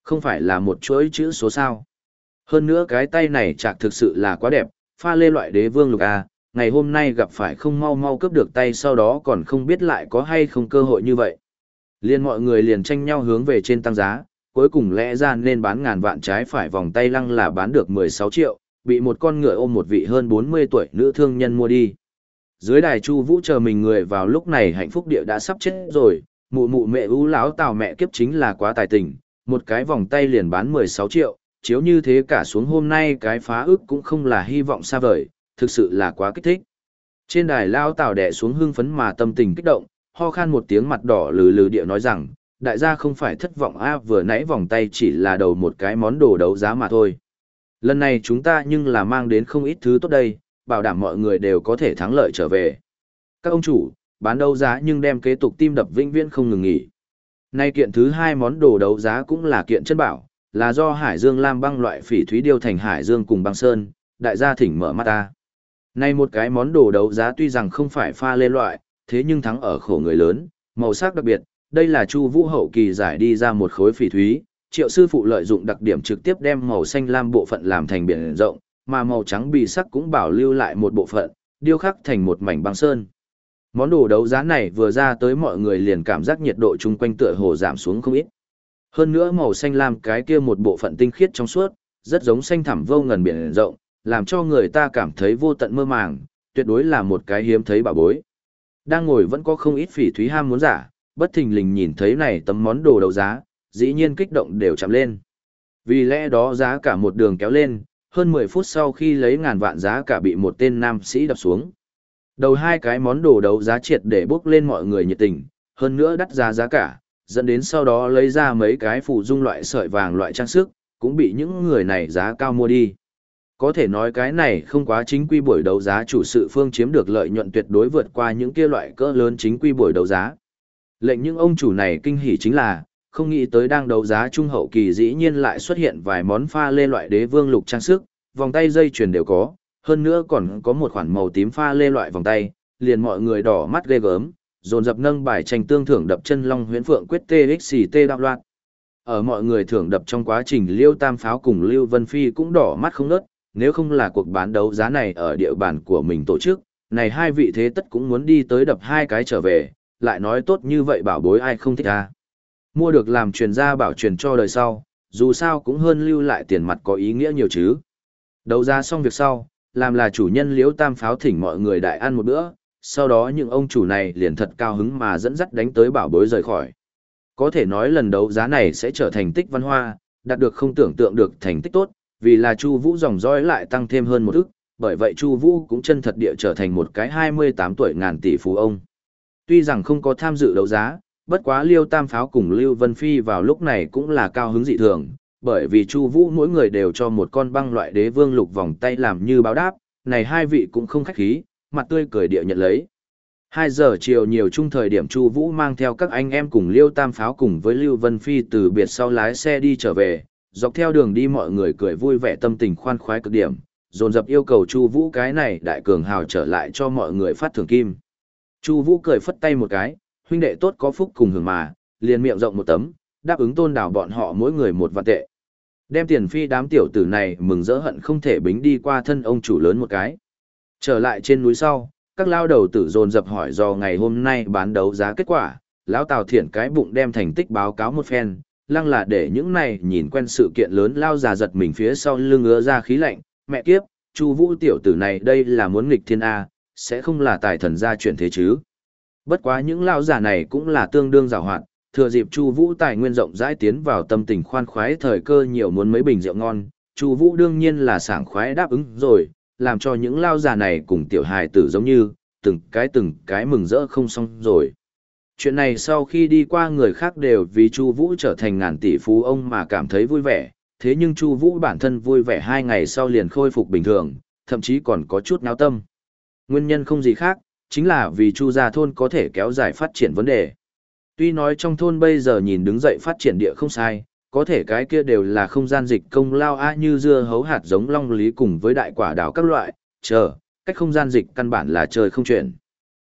Không phải là một chuỗi chữ số sao. Hơn nữa cái tay này chạc thực sự là quá đẹp, pha lê loại đế vương lục A, ngày hôm nay gặp phải không mau mau cướp được tay sau đó còn không biết lại có hay không cơ hội như vậy. Liên mọi người liền tranh nhau hướng về trên tăng giá, cuối cùng lẽ ra nên bán ngàn vạn trái phải vòng tay lăng là bán được 16 triệu, bị một con ngựa ôm một vị hơn 40 tuổi nữ thương nhân mua đi. Dưới đài Chu Vũ chờ mình người vào lúc này hạnh phúc địa đã sắp chết rồi, mụ mụ mẹ ú lão tào mẹ kiếp chính là quá tài tình, một cái vòng tay liền bán 16 triệu, chiếu như thế cả xuống hôm nay cái phá ức cũng không là hy vọng xa vời, thực sự là quá kích thích. Trên đài lao tào đẻ xuống hưng phấn mà tâm tình kích động, ho khan một tiếng mặt đỏ lừ lừ địa nói rằng, đại gia không phải thất vọng a vừa nãy vòng tay chỉ là đầu một cái món đồ đấu giá mà thôi. Lần này chúng ta nhưng là mang đến không ít thứ tốt đây, bảo đảm mọi người đều có thể thắng lợi trở về. Các ông chủ, bán đấu giá nhưng đem kế tục tim đập vĩnh viễn không ngừng nghỉ. Nay kiện thứ hai món đồ đấu giá cũng là kiện chân bảo, là do Hải Dương Lam băng loại phỉ thúy điêu thành Hải Dương cùng băng sơn, đại gia thỉnh mở mắt ta. Nay một cái món đồ đấu giá tuy rằng không phải pha lê loại, thế nhưng thắng ở khổ người lớn, màu sắc đặc biệt, đây là Chu Vũ hậu kỳ giải đi ra một khối phỉ thúy, Triệu sư phụ lợi dụng đặc điểm trực tiếp đem màu xanh lam bộ phận làm thành biển rộng, mà màu trắng bì sắc cũng bảo lưu lại một bộ phận, điêu khắc thành một mảnh băng sơn. Món đồ đấu giá này vừa ra tới mọi người liền cảm giác nhiệt độ chung quanh tựa hồ giảm xuống không ít. Hơn nữa màu xanh lam cái kia một bộ phận tinh khiết trong suốt, rất giống xanh thẳm vô ngần biển rộng, làm cho người ta cảm thấy vô tận mơ màng, tuyệt đối là một cái hiếm thấy bảo bối. Đang ngồi vẫn có không ít phỉ thúy ham muốn giả, bất thình lình nhìn thấy này tấm món đồ đấu giá, dĩ nhiên kích động đều chạm lên. Vì lẽ đó giá cả một đường kéo lên, hơn 10 phút sau khi lấy ngàn vạn giá cả bị một tên nam sĩ đập xuống. Đầu hai cái món đồ đấu giá triệt để bước lên mọi người nhiệt tình, hơn nữa đắt giá giá cả, dẫn đến sau đó lấy ra mấy cái phụ dung loại sợi vàng loại trang sức, cũng bị những người này giá cao mua đi. Có thể nói cái này không quá chính quy buổi đấu giá chủ sự phương chiếm được lợi nhuận tuyệt đối vượt qua những kia loại cỡ lớn chính quy buổi đấu giá. Lệnh những ông chủ này kinh hỉ chính là, không nghĩ tới đang đấu giá trung hậu kỳ dĩ nhiên lại xuất hiện vài món pha lê loại đế vương lục trang sức, vòng tay dây chuyền đều có, hơn nữa còn có một khoản màu tím pha lê loại vòng tay, liền mọi người đỏ mắt ghê gớm, dồn dập nâng bài tranh tương thưởng đập chân long huyễn phượng quyết TXT đạo loạn. Ở mọi người thưởng đập trong quá trình Liêu Tam Pháo cùng Lưu Vân Phi cũng đỏ mắt không nớt, nếu không là cuộc bán đấu giá này ở địa bàn của mình tổ chức, này hai vị thế tất cũng muốn đi tới đập hai cái trở về, lại nói tốt như vậy bảo bối ai không thích a Mua được làm truyền gia bảo truyền cho đời sau, dù sao cũng hơn lưu lại tiền mặt có ý nghĩa nhiều chứ. Đấu giá xong việc sau, làm là chủ nhân liễu tam pháo thỉnh mọi người đại ăn một bữa, sau đó những ông chủ này liền thật cao hứng mà dẫn dắt đánh tới bảo bối rời khỏi. Có thể nói lần đấu giá này sẽ trở thành tích văn hoa, đạt được không tưởng tượng được thành tích tốt, vì là Chu Vũ dòng dõi lại tăng thêm hơn một ức, bởi vậy Chu Vũ cũng chân thật địa trở thành một cái 28 tuổi ngàn tỷ phú ông. Tuy rằng không có tham dự đấu giá, bất quá Liêu Tam Pháo cùng Lưu Vân Phi vào lúc này cũng là cao hứng dị thường, bởi vì Chu Vũ mỗi người đều cho một con băng loại đế vương lục vòng tay làm như báo đáp, này hai vị cũng không khách khí, mặt tươi cười địa nhận lấy. 2 giờ chiều nhiều chung thời điểm Chu Vũ mang theo các anh em cùng Liêu Tam Pháo cùng với Lưu Vân Phi từ biệt sau lái xe đi trở về, dọc theo đường đi mọi người cười vui vẻ tâm tình khoan khoái cực điểm, dồn dập yêu cầu Chu Vũ cái này đại cường hào trở lại cho mọi người phát thưởng kim. Chu Vũ cười phất tay một cái, huynh đệ tốt có phúc cùng hưởng mà, liền miệng rộng một tấm, đáp ứng tôn đảo bọn họ mỗi người một vạn tệ. Đem tiền phi đám tiểu tử này mừng rỡ hận không thể bính đi qua thân ông chủ lớn một cái. Trở lại trên núi sau, các lao đầu tử dồn dập hỏi do ngày hôm nay bán đấu giá kết quả, lão Tào Thiển cái bụng đem thành tích báo cáo một phen, lăng là để những này nhìn quen sự kiện lớn lao già giật mình phía sau lưng ứa ra khí lạnh, mẹ kiếp, Chu Vũ tiểu tử này đây là muốn nghịch thiên a, sẽ không là tài thần gia chuyển thế chứ. Bất quá những lao giả này cũng là tương đương giàu hoạt, thừa dịp Chu Vũ tài nguyên rộng rãi tiến vào tâm tình khoan khoái thời cơ nhiều muốn mấy bình rượu ngon, Chu Vũ đương nhiên là sảng khoái đáp ứng rồi, làm cho những lao giả này cùng tiểu hài tử giống như, từng cái từng cái mừng rỡ không xong rồi. Chuyện này sau khi đi qua người khác đều vì Chu Vũ trở thành ngàn tỷ phú ông mà cảm thấy vui vẻ, thế nhưng Chu Vũ bản thân vui vẻ hai ngày sau liền khôi phục bình thường, thậm chí còn có chút náo tâm. Nguyên nhân không gì khác, chính là vì Chu gia thôn có thể kéo dài phát triển vấn đề. Tuy nói trong thôn bây giờ nhìn đứng dậy phát triển địa không sai, có thể cái kia đều là không gian dịch công lao a như dưa hấu hạt giống long lý cùng với đại quả đào các loại, chờ, cách không gian dịch căn bản là trời không chuyển.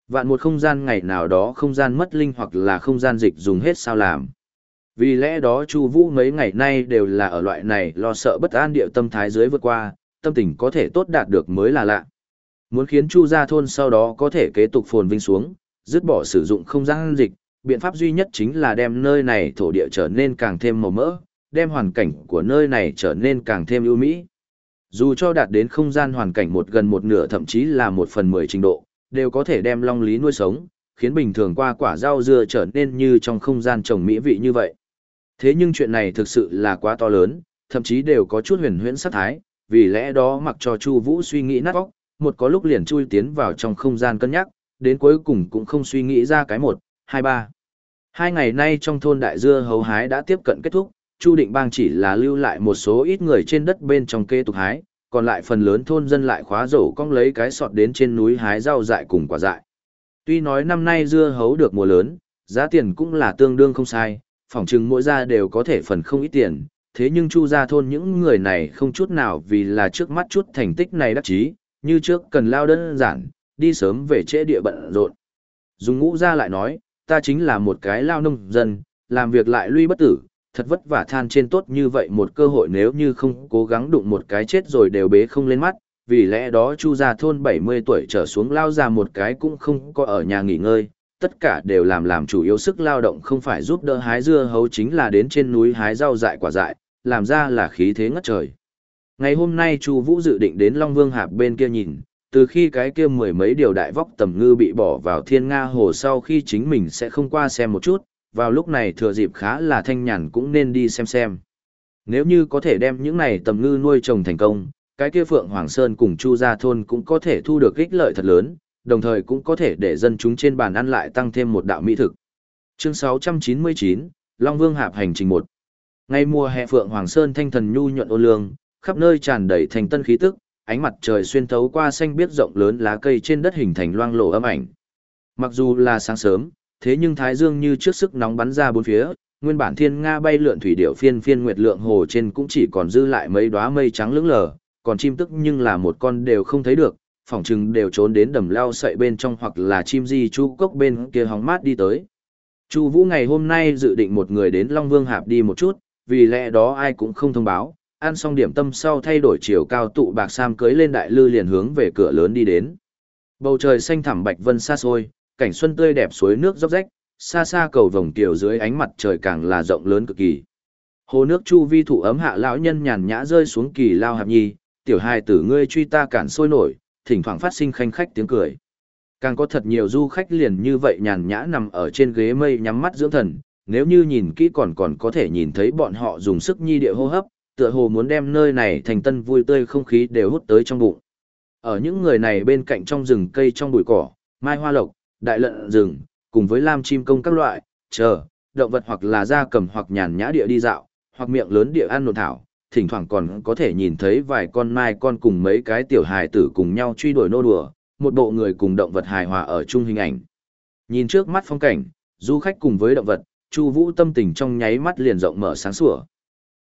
Vạn một không gian ngày nào đó không gian mất linh hoặc là không gian dịch dùng hết sao làm. Vì lẽ đó Chu Vũ mấy ngày nay đều là ở loại này lo sợ bất an địa tâm thái dưới vượt qua, tâm tình có thể tốt đạt được mới là lạ. Muốn khiến Chu gia thôn sau đó có thể kế tục phồn vinh xuống, dứt bỏ sử dụng không gian dịch, biện pháp duy nhất chính là đem nơi này thổ địa trở nên càng thêm màu mỡ, đem hoàn cảnh của nơi này trở nên càng thêm ưu mỹ. Dù cho đạt đến không gian hoàn cảnh một gần một nửa thậm chí là một phần mười trình độ, đều có thể đem long lý nuôi sống, khiến bình thường qua quả rau dưa trở nên như trong không gian trồng mỹ vị như vậy. Thế nhưng chuyện này thực sự là quá to lớn, thậm chí đều có chút huyền huyễn sát thái, vì lẽ đó mặc cho Chu Vũ suy nghĩ nát óc, một có lúc liền chui tiến vào trong không gian cân nhắc, đến cuối cùng cũng không suy nghĩ ra cái một, hai ba. Hai ngày nay trong thôn đại dưa hấu hái đã tiếp cận kết thúc, Chu Định Bang chỉ là lưu lại một số ít người trên đất bên trong kê tục hái, còn lại phần lớn thôn dân lại khóa rổ cong lấy cái sọt đến trên núi hái rau dại cùng quả dại. Tuy nói năm nay dưa hấu được mùa lớn, giá tiền cũng là tương đương không sai, phỏng chừng mỗi gia đều có thể phần không ít tiền, thế nhưng chu gia thôn những người này không chút nào vì là trước mắt chút thành tích này đắc chí, như trước cần lao đơn giản, đi sớm về trễ địa bận rộn. Dùng ngũ gia lại nói, ta chính là một cái lao nông dân, làm việc lại luy bất tử, thật vất vả than trên tốt như vậy một cơ hội nếu như không cố gắng đụng một cái chết rồi đều bế không lên mắt, vì lẽ đó chu gia thôn 70 tuổi trở xuống lao ra một cái cũng không có ở nhà nghỉ ngơi, tất cả đều làm làm chủ yếu sức lao động không phải giúp đỡ hái dưa hấu chính là đến trên núi hái rau dại quả dại, làm ra là khí thế ngất trời. Ngày hôm nay Chu Vũ dự định đến Long Vương Hạp bên kia nhìn, từ khi cái kia mười mấy điều đại vóc tầm ngư bị bỏ vào thiên nga hồ sau khi chính mình sẽ không qua xem một chút, vào lúc này thừa dịp khá là thanh nhàn cũng nên đi xem xem. Nếu như có thể đem những này tầm ngư nuôi trồng thành công, cái kia Phượng Hoàng Sơn cùng Chu Gia Thôn cũng có thể thu được ích lợi thật lớn, đồng thời cũng có thể để dân chúng trên bàn ăn lại tăng thêm một đạo mỹ thực. Chương 699, Long Vương Hạp Hành Trình 1 Ngay mùa hè Phượng Hoàng Sơn thanh thần nhu nhuận ô lương, khắp nơi tràn đầy thành tân khí tức, ánh mặt trời xuyên thấu qua xanh biếc rộng lớn lá cây trên đất hình thành loang lổ âm ảnh. Mặc dù là sáng sớm, thế nhưng thái dương như trước sức nóng bắn ra bốn phía, nguyên bản thiên nga bay lượn thủy điểu phiên phiên nguyệt lượng hồ trên cũng chỉ còn dư lại mấy đóa mây trắng lững lờ, còn chim tức nhưng là một con đều không thấy được, phỏng chừng đều trốn đến đầm leo sậy bên trong hoặc là chim di chu cốc bên kia hóng mát đi tới. Chu Vũ ngày hôm nay dự định một người đến Long Vương Hạp đi một chút, vì lẽ đó ai cũng không thông báo, ăn xong điểm tâm sau thay đổi chiều cao tụ bạc sam cưới lên đại lư liền hướng về cửa lớn đi đến. Bầu trời xanh thẳm bạch vân xa xôi, cảnh xuân tươi đẹp suối nước róc rách, xa xa cầu vồng tiểu dưới ánh mặt trời càng là rộng lớn cực kỳ. Hồ nước chu vi thụ ấm hạ lão nhân nhàn nhã rơi xuống kỳ lao hạp nhi, tiểu hài tử ngươi truy ta cản sôi nổi, thỉnh thoảng phát sinh khanh khách tiếng cười. Càng có thật nhiều du khách liền như vậy nhàn nhã nằm ở trên ghế mây nhắm mắt dưỡng thần, nếu như nhìn kỹ còn còn có thể nhìn thấy bọn họ dùng sức nhi địa hô hấp, tựa hồ muốn đem nơi này thành tân vui tươi không khí đều hút tới trong bụng. Ở những người này bên cạnh trong rừng cây trong bụi cỏ, mai hoa lộc, đại lợn rừng, cùng với lam chim công các loại, chờ, động vật hoặc là da cầm hoặc nhàn nhã địa đi dạo, hoặc miệng lớn địa ăn nộn thảo, thỉnh thoảng còn có thể nhìn thấy vài con mai con cùng mấy cái tiểu hài tử cùng nhau truy đuổi nô đùa, một bộ người cùng động vật hài hòa ở chung hình ảnh. Nhìn trước mắt phong cảnh, du khách cùng với động vật, Chu Vũ tâm tình trong nháy mắt liền rộng mở sáng sủa.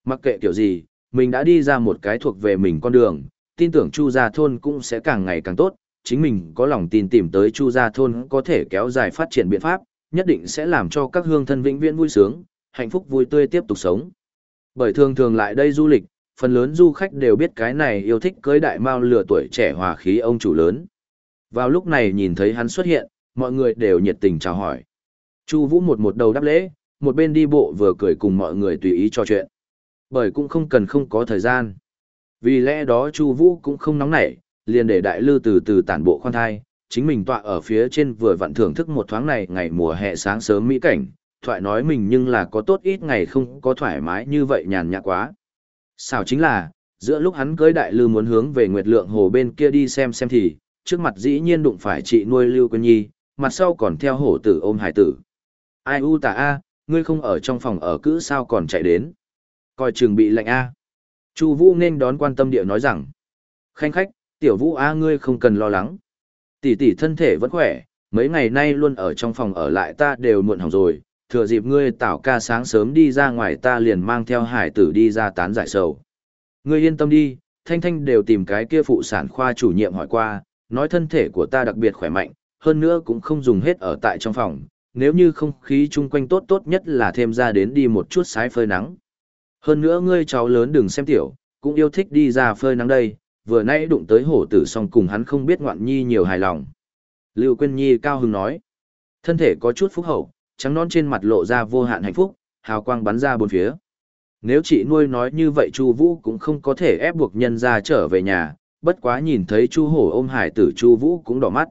Mặc kệ kiểu gì, mình đã đi ra một cái thuộc về mình con đường, tin tưởng Chu Gia Thôn cũng sẽ càng ngày càng tốt, chính mình có lòng tin tìm tới Chu Gia Thôn có thể kéo dài phát triển biện pháp, nhất định sẽ làm cho các hương thân vĩnh viễn vui sướng, hạnh phúc vui tươi tiếp tục sống. Bởi thường thường lại đây du lịch, phần lớn du khách đều biết cái này yêu thích cưới đại mao lửa tuổi trẻ hòa khí ông chủ lớn. Vào lúc này nhìn thấy hắn xuất hiện, mọi người đều nhiệt tình chào hỏi. Chu Vũ một một đầu đáp lễ, một bên đi bộ vừa cười cùng mọi người tùy ý trò chuyện. Bởi cũng không cần không có thời gian. Vì lẽ đó Chu Vũ cũng không nóng nảy, liền để đại lư từ từ tản bộ khoan thai, chính mình tọa ở phía trên vừa vặn thưởng thức một thoáng này ngày mùa hè sáng sớm mỹ cảnh, thoại nói mình nhưng là có tốt ít ngày không có thoải mái như vậy nhàn nhã quá. Sao chính là, giữa lúc hắn cưới đại lư muốn hướng về Nguyệt Lượng Hồ bên kia đi xem xem thì, trước mặt dĩ nhiên đụng phải chị nuôi Lưu Quân Nhi, mặt sau còn theo hổ tử ôm hải tử. Ai u tà a, ngươi không ở trong phòng ở cữ sao còn chạy đến. Coi chừng bị lạnh a. Chu Vũ nên đón quan tâm địa nói rằng, khanh khách, tiểu Vũ a ngươi không cần lo lắng. Tỷ tỷ thân thể vẫn khỏe, mấy ngày nay luôn ở trong phòng ở lại ta đều muộn hỏng rồi, thừa dịp ngươi tảo ca sáng sớm đi ra ngoài ta liền mang theo hải tử đi ra tán giải sầu. Ngươi yên tâm đi, Thanh Thanh đều tìm cái kia phụ sản khoa chủ nhiệm hỏi qua, nói thân thể của ta đặc biệt khỏe mạnh, hơn nữa cũng không dùng hết ở tại trong phòng, nếu như không khí chung quanh tốt tốt nhất là thêm ra đến đi một chút sái phơi nắng. Hơn nữa ngươi cháu lớn đừng xem tiểu, cũng yêu thích đi ra phơi nắng đây, vừa nãy đụng tới hổ tử xong cùng hắn không biết ngoạn nhi nhiều hài lòng. Lưu Quyên Nhi cao hứng nói, thân thể có chút phúc hậu, trắng non trên mặt lộ ra vô hạn hạnh phúc, hào quang bắn ra bốn phía. Nếu chị nuôi nói như vậy Chu Vũ cũng không có thể ép buộc nhân ra trở về nhà, bất quá nhìn thấy Chu Hổ ôm hải tử Chu Vũ cũng đỏ mắt.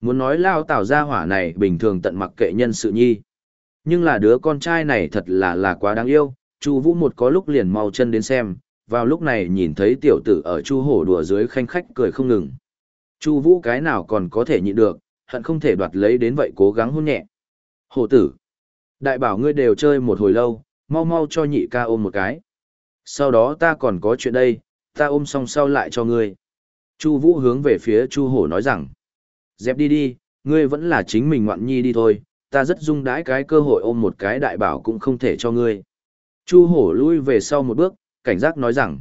Muốn nói lao tảo gia hỏa này bình thường tận mặc kệ nhân sự nhi. Nhưng là đứa con trai này thật là là quá đáng yêu, Chu Vũ một có lúc liền mau chân đến xem, vào lúc này nhìn thấy tiểu tử ở Chu Hổ đùa dưới khanh khách cười không ngừng. Chu Vũ cái nào còn có thể nhịn được, hận không thể đoạt lấy đến vậy cố gắng hôn nhẹ. Hổ tử, đại bảo ngươi đều chơi một hồi lâu, mau mau cho nhị ca ôm một cái. Sau đó ta còn có chuyện đây, ta ôm xong sau lại cho ngươi. Chu Vũ hướng về phía Chu Hổ nói rằng, dẹp đi đi, ngươi vẫn là chính mình ngoạn nhi đi thôi, ta rất dung đãi cái cơ hội ôm một cái đại bảo cũng không thể cho ngươi. Chu Hổ lui về sau một bước, cảnh giác nói rằng,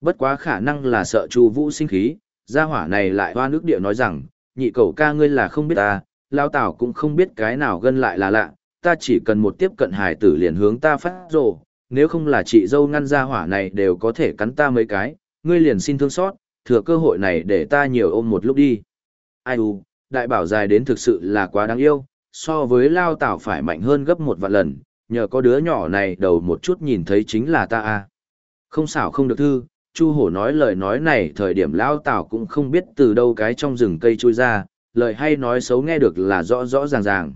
bất quá khả năng là sợ Chu Vũ sinh khí, gia hỏa này lại hoa nước địa nói rằng, nhị cậu ca ngươi là không biết ta, lao tảo cũng không biết cái nào gân lại là lạ, ta chỉ cần một tiếp cận hài tử liền hướng ta phát rồ, nếu không là chị dâu ngăn gia hỏa này đều có thể cắn ta mấy cái, ngươi liền xin thương xót, thừa cơ hội này để ta nhiều ôm một lúc đi. Ai u, đại bảo dài đến thực sự là quá đáng yêu, so với lao tảo phải mạnh hơn gấp một vạn lần, nhờ có đứa nhỏ này đầu một chút nhìn thấy chính là ta a. Không xảo không được thư, Chu Hổ nói lời nói này thời điểm lao tảo cũng không biết từ đâu cái trong rừng cây trôi ra, lời hay nói xấu nghe được là rõ rõ ràng ràng.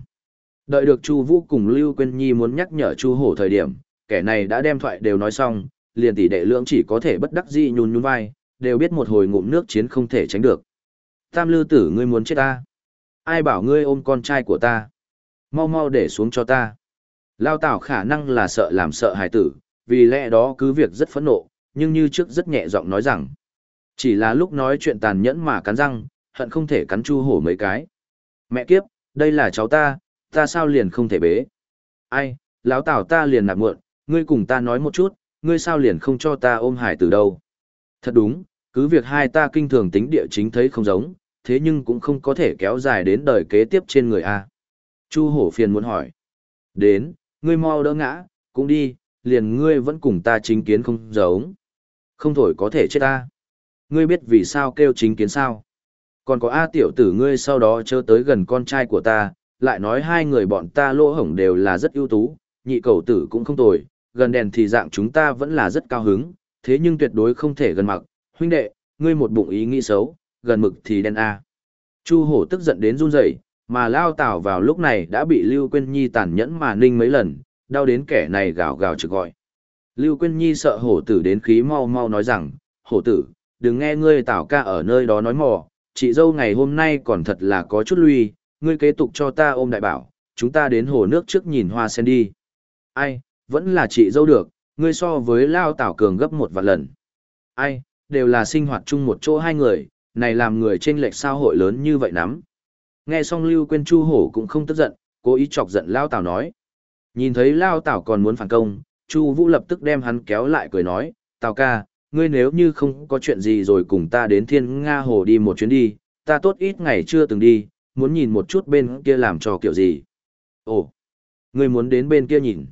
Đợi được Chu Vũ cùng Lưu Quyên Nhi muốn nhắc nhở Chu Hổ thời điểm, kẻ này đã đem thoại đều nói xong, liền tỷ đệ lưỡng chỉ có thể bất đắc dĩ nhún nhún vai, đều biết một hồi ngụm nước chiến không thể tránh được. Tam lư tử ngươi muốn chết ta. Ai bảo ngươi ôm con trai của ta. Mau mau để xuống cho ta. Lao Tảo khả năng là sợ làm sợ hài tử, vì lẽ đó cứ việc rất phẫn nộ, nhưng như trước rất nhẹ giọng nói rằng. Chỉ là lúc nói chuyện tàn nhẫn mà cắn răng, hận không thể cắn chu hổ mấy cái. Mẹ kiếp, đây là cháu ta, ta sao liền không thể bế. Ai, lão Tảo ta liền nạp muộn, ngươi cùng ta nói một chút, ngươi sao liền không cho ta ôm hải tử đâu. Thật đúng, cứ việc hai ta kinh thường tính địa chính thấy không giống, thế nhưng cũng không có thể kéo dài đến đời kế tiếp trên người A. Chu hổ phiền muốn hỏi. Đến, ngươi mau đỡ ngã, cũng đi, liền ngươi vẫn cùng ta chính kiến không giống. Không thổi có thể chết ta. Ngươi biết vì sao kêu chính kiến sao? Còn có A tiểu tử ngươi sau đó chớ tới gần con trai của ta, lại nói hai người bọn ta lỗ hổng đều là rất ưu tú, nhị cầu tử cũng không tồi, gần đèn thì dạng chúng ta vẫn là rất cao hứng, thế nhưng tuyệt đối không thể gần mặc, huynh đệ, ngươi một bụng ý nghĩ xấu, gần mực thì đen A. Chu hổ tức giận đến run rẩy, mà lao tảo vào lúc này đã bị Lưu Quyên Nhi tàn nhẫn mà ninh mấy lần, đau đến kẻ này gào gào trực gọi. Lưu Quyên Nhi sợ hổ tử đến khí mau mau nói rằng, hổ tử, đừng nghe ngươi tảo ca ở nơi đó nói mò, chị dâu ngày hôm nay còn thật là có chút lui, ngươi kế tục cho ta ôm đại bảo, chúng ta đến hồ nước trước nhìn hoa sen đi. Ai, vẫn là chị dâu được, ngươi so với lao tảo cường gấp một vạn lần. Ai, đều là sinh hoạt chung một chỗ hai người, này làm người trên lệch sao hội lớn như vậy nắm. Nghe xong Lưu Quyên Chu Hổ cũng không tức giận, cố ý chọc giận Lao Tảo nói. Nhìn thấy Lao Tảo còn muốn phản công, Chu Vũ lập tức đem hắn kéo lại cười nói, Tào ca, ngươi nếu như không có chuyện gì rồi cùng ta đến Thiên Nga Hồ đi một chuyến đi, ta tốt ít ngày chưa từng đi, muốn nhìn một chút bên kia làm trò kiểu gì. Ồ, ngươi muốn đến bên kia nhìn.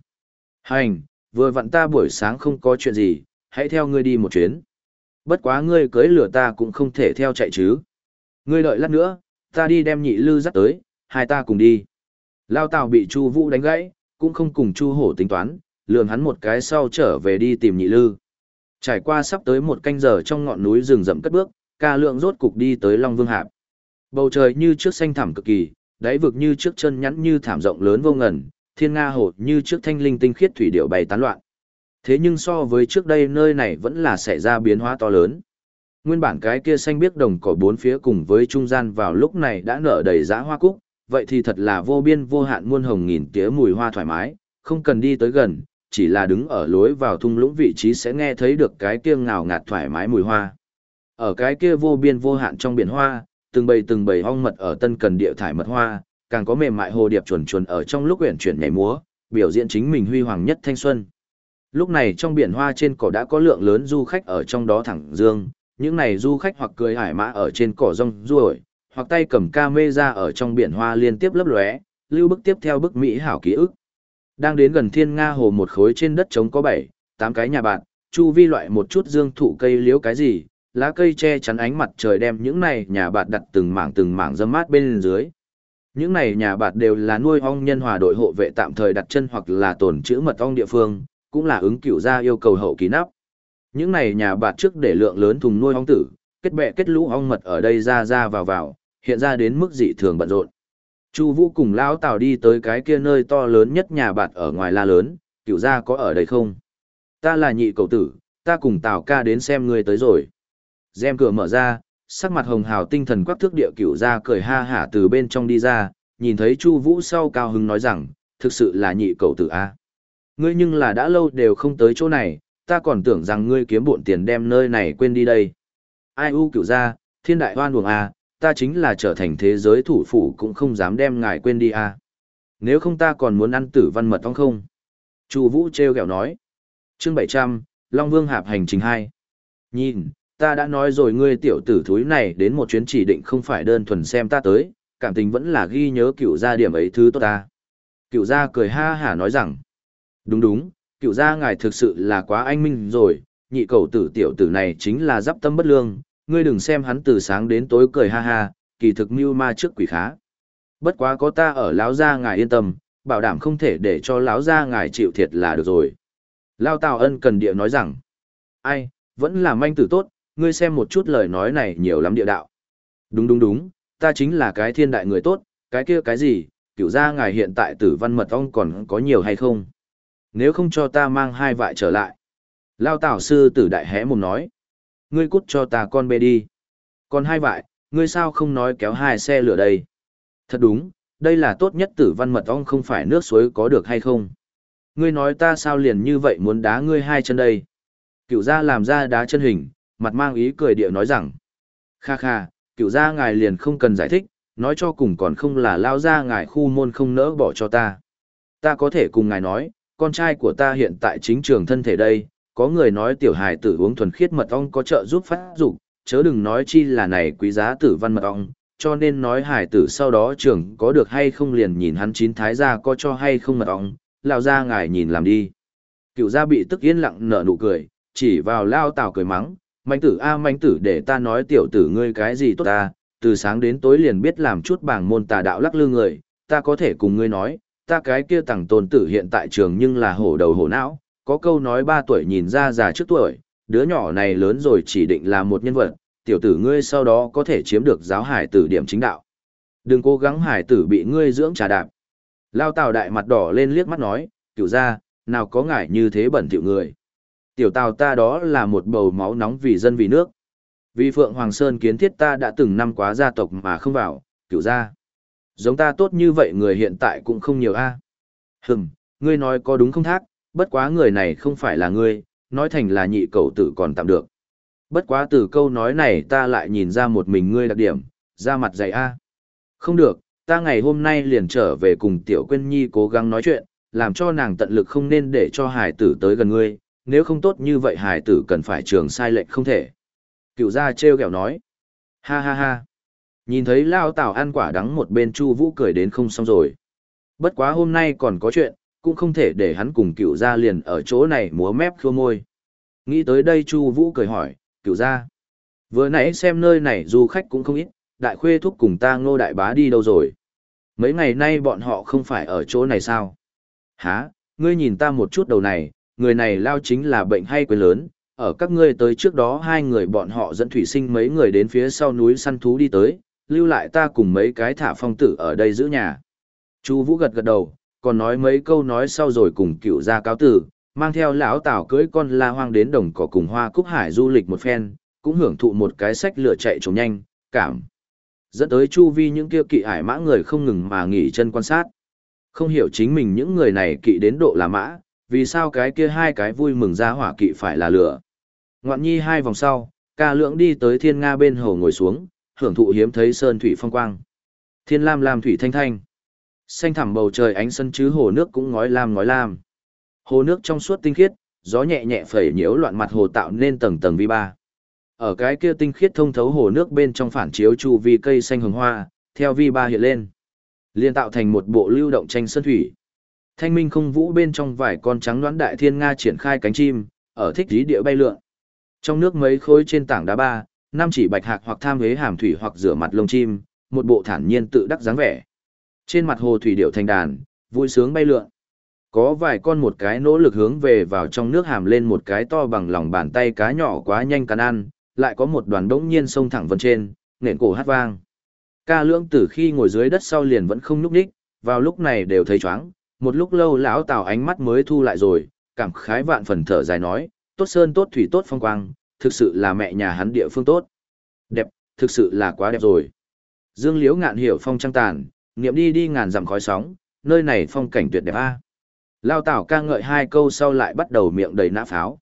Hành, vừa vặn ta buổi sáng không có chuyện gì, hãy theo ngươi đi một chuyến. Bất quá ngươi cưới lửa ta cũng không thể theo chạy chứ. Ngươi đợi lát nữa, ta đi đem nhị lư dắt tới, hai ta cùng đi. Lao Tào bị Chu Vũ đánh gãy, cũng không cùng Chu Hổ tính toán, lườm hắn một cái sau trở về đi tìm nhị lư. Trải qua sắp tới một canh giờ trong ngọn núi rừng rậm cất bước, ca lượng rốt cục đi tới Long Vương Hạp. Bầu trời như trước xanh thẳm cực kỳ, đáy vực như trước chân nhẵn như thảm rộng lớn vô ngần, thiên nga hồ như trước thanh linh tinh khiết thủy điệu bày tán loạn. Thế nhưng so với trước đây nơi này vẫn là xảy ra biến hóa to lớn. Nguyên bản cái kia xanh biếc đồng cỏ bốn phía cùng với trung gian vào lúc này đã nở đầy giá hoa cúc, vậy thì thật là vô biên vô hạn muôn hồng nghìn tía mùi hoa thoải mái, không cần đi tới gần, chỉ là đứng ở lối vào thung lũng vị trí sẽ nghe thấy được cái kia ngào ngạt thoải mái mùi hoa. Ở cái kia vô biên vô hạn trong biển hoa, từng bầy từng bầy ong mật ở tân cần địa thải mật hoa, càng có mềm mại hồ điệp chuồn chuồn ở trong lúc uyển chuyển nhảy múa, biểu diễn chính mình huy hoàng nhất thanh xuân. Lúc này trong biển hoa trên cỏ đã có lượng lớn du khách ở trong đó thẳng dương, những này du khách hoặc cười hải mã ở trên cỏ rong ruổi, hoặc tay cầm ca mê ra ở trong biển hoa liên tiếp lấp lóe, lưu bức tiếp theo bức Mỹ hảo ký ức. Đang đến gần thiên Nga hồ một khối trên đất trống có bảy, tám cái nhà bạn, chu vi loại một chút dương thụ cây liếu cái gì, lá cây che chắn ánh mặt trời đem những này nhà bạn đặt từng mảng từng mảng dâm mát bên dưới. Những này nhà bạn đều là nuôi ong nhân hòa đội hộ vệ tạm thời đặt chân hoặc là tồn trữ mật ong địa phương, cũng là ứng cửu ra yêu cầu hậu kỳ nắp. Những này nhà bạt trước để lượng lớn thùng nuôi ong tử, kết bè kết lũ ong mật ở đây ra ra vào vào, hiện ra đến mức dị thường bận rộn. Chu Vũ cùng lão Tào đi tới cái kia nơi to lớn nhất nhà bạt ở ngoài la lớn, cửu gia có ở đây không? Ta là nhị cậu tử, ta cùng Tào ca đến xem ngươi tới rồi. Rèm cửa mở ra, sắc mặt hồng hào tinh thần quắc thước địa cửu gia cười ha hả từ bên trong đi ra, nhìn thấy Chu Vũ sau cao hứng nói rằng, thực sự là nhị cậu tử a. Ngươi nhưng là đã lâu đều không tới chỗ này, ta còn tưởng rằng ngươi kiếm bộn tiền đem nơi này quên đi đây. Ai u cửu ra, thiên đại hoan buồng à, ta chính là trở thành thế giới thủ phủ cũng không dám đem ngài quên đi à. Nếu không ta còn muốn ăn tử văn mật ong không? Chu Vũ treo kẹo nói. Chương 700, Long Vương hạp hành trình 2. Nhìn, ta đã nói rồi ngươi tiểu tử thúi này đến một chuyến chỉ định không phải đơn thuần xem ta tới, cảm tình vẫn là ghi nhớ cựu gia điểm ấy thứ tốt ta. Cựu gia cười ha hả nói rằng, đúng đúng, cựu gia ngài thực sự là quá anh minh rồi, nhị cầu tử tiểu tử này chính là giáp tâm bất lương, ngươi đừng xem hắn từ sáng đến tối cười ha ha, kỳ thực mưu ma trước quỷ khá. Bất quá có ta ở lão gia ngài yên tâm, bảo đảm không thể để cho lão gia ngài chịu thiệt là được rồi. Lao Tào Ân cần địa nói rằng, ai, vẫn là manh tử tốt, ngươi xem một chút lời nói này nhiều lắm địa đạo. Đúng đúng đúng, ta chính là cái thiên đại người tốt, cái kia cái gì, cựu gia ngài hiện tại tử văn mật ong còn có nhiều hay không? Nếu không cho ta mang hai vại trở lại. Lao tảo sư tử đại hẽ mồm nói. Ngươi cút cho ta con bê đi. Còn hai vại, ngươi sao không nói kéo hai xe lửa đây? Thật đúng, đây là tốt nhất tử văn mật ong không phải nước suối có được hay không? Ngươi nói ta sao liền như vậy muốn đá ngươi hai chân đây? Cựu gia làm ra đá chân hình, mặt mang ý cười địa nói rằng. Kha kha, cựu gia ngài liền không cần giải thích, nói cho cùng còn không là lao ra ngài khu môn không nỡ bỏ cho ta. Ta có thể cùng ngài nói, con trai của ta hiện tại chính trường thân thể đây, có người nói tiểu hài tử uống thuần khiết mật ong có trợ giúp phát dục, chớ đừng nói chi là này quý giá tử văn mật ong, cho nên nói hài tử sau đó trường có được hay không liền nhìn hắn chín thái gia có cho hay không mật ong, lao ra ngài nhìn làm đi. Cựu gia bị tức yên lặng nở nụ cười, chỉ vào lao tào cười mắng, manh tử a manh tử để ta nói tiểu tử ngươi cái gì tốt ta, từ sáng đến tối liền biết làm chút bảng môn tà đạo lắc lư người, ta có thể cùng ngươi nói, ta cái kia tặng tôn tử hiện tại trường nhưng là hổ đầu hổ não, có câu nói ba tuổi nhìn ra già trước tuổi, đứa nhỏ này lớn rồi chỉ định là một nhân vật, tiểu tử ngươi sau đó có thể chiếm được giáo hải tử điểm chính đạo. Đừng cố gắng hải tử bị ngươi dưỡng trà đạp. Lao tào đại mặt đỏ lên liếc mắt nói, cựu ra, nào có ngại như thế bẩn tiểu người. Tiểu tào ta đó là một bầu máu nóng vì dân vì nước. Vì Phượng Hoàng Sơn kiến thiết ta đã từng năm quá gia tộc mà không vào, cựu ra. Giống ta tốt như vậy người hiện tại cũng không nhiều a. À. Hừm, ngươi nói có đúng không thác, bất quá người này không phải là ngươi, nói thành là nhị cậu tử còn tạm được. Bất quá từ câu nói này ta lại nhìn ra một mình ngươi đặc điểm, ra mặt dày a. Không được, ta ngày hôm nay liền trở về cùng Tiểu Quyên Nhi cố gắng nói chuyện, làm cho nàng tận lực không nên để cho hải tử tới gần ngươi, nếu không tốt như vậy hải tử cần phải trường sai lệch không thể. Cựu gia treo kẹo nói. Ha ha ha. Nhìn thấy Lao Tảo ăn quả đắng một bên Chu Vũ cười đến không xong rồi. Bất quá hôm nay còn có chuyện, cũng không thể để hắn cùng cựu gia liền ở chỗ này múa mép khua môi. Nghĩ tới đây Chu Vũ cười hỏi, cựu gia. Vừa nãy xem nơi này du khách cũng không ít, đại khuê thúc cùng ta ngô đại bá đi đâu rồi. Mấy ngày nay bọn họ không phải ở chỗ này sao? Hả, ngươi nhìn ta một chút đầu này, người này lao chính là bệnh hay quên lớn, ở các ngươi tới trước đó hai người bọn họ dẫn thủy sinh mấy người đến phía sau núi săn thú đi tới, lưu lại ta cùng mấy cái thả phong tử ở đây giữ nhà. Chu Vũ gật gật đầu, còn nói mấy câu nói sau rồi cùng cựu gia cáo tử, mang theo lão Tào cưỡi con la hoang đến đồng cỏ cùng Hoa Cúc Hải du lịch một phen, cũng hưởng thụ một cái sách lửa chạy trốn nhanh, cảm. Dẫn tới chu vi những kia kỵ ải mã người không ngừng mà nghỉ chân quan sát. Không hiểu chính mình những người này kỵ đến độ là mã, vì sao cái kia hai cái vui mừng ra hỏa kỵ phải là lửa. Ngoạn nhi hai vòng sau, ca lưỡng đi tới thiên nga bên hồ ngồi xuống, hưởng thụ hiếm thấy sơn thủy phong quang. Thiên lam lam thủy thanh thanh. Xanh thẳm bầu trời ánh sân chứ hồ nước cũng ngói lam ngói lam. Hồ nước trong suốt tinh khiết, gió nhẹ nhẹ phẩy nhiễu loạn mặt hồ tạo nên tầng tầng vi ba. Ở cái kia tinh khiết thông thấu hồ nước bên trong phản chiếu chu vi cây xanh hồng hoa, theo vi ba hiện lên. Liên tạo thành một bộ lưu động tranh sơn thủy. Thanh minh không vũ bên trong vài con trắng đoán đại thiên nga triển khai cánh chim, ở thích dí địa bay lượn. Trong nước mấy khối trên tảng đá ba, năm chỉ bạch hạc hoặc tham huế hàm thủy hoặc rửa mặt lông chim, một bộ thản nhiên tự đắc dáng vẻ. Trên mặt hồ thủy điệu thành đàn, vui sướng bay lượn. Có vài con một cái nỗ lực hướng về vào trong nước hàm lên một cái to bằng lòng bàn tay cá nhỏ quá nhanh cắn ăn, lại có một đoàn đống nhiên sông thẳng vân trên, nền cổ hát vang. Ca lưỡng từ khi ngồi dưới đất sau liền vẫn không nhúc đích, vào lúc này đều thấy chóng, một lúc lâu lão tào ánh mắt mới thu lại rồi, cảm khái vạn phần thở dài nói, tốt sơn tốt thủy tốt phong quang, thực sự là mẹ nhà hắn địa phương tốt. Đẹp, thực sự là quá đẹp rồi. Dương Liễu ngạn hiểu phong trăng tàn, niệm đi đi ngàn dặm khói sóng, nơi này phong cảnh tuyệt đẹp a. Lao Tảo ca ngợi hai câu sau lại bắt đầu miệng đầy nã pháo.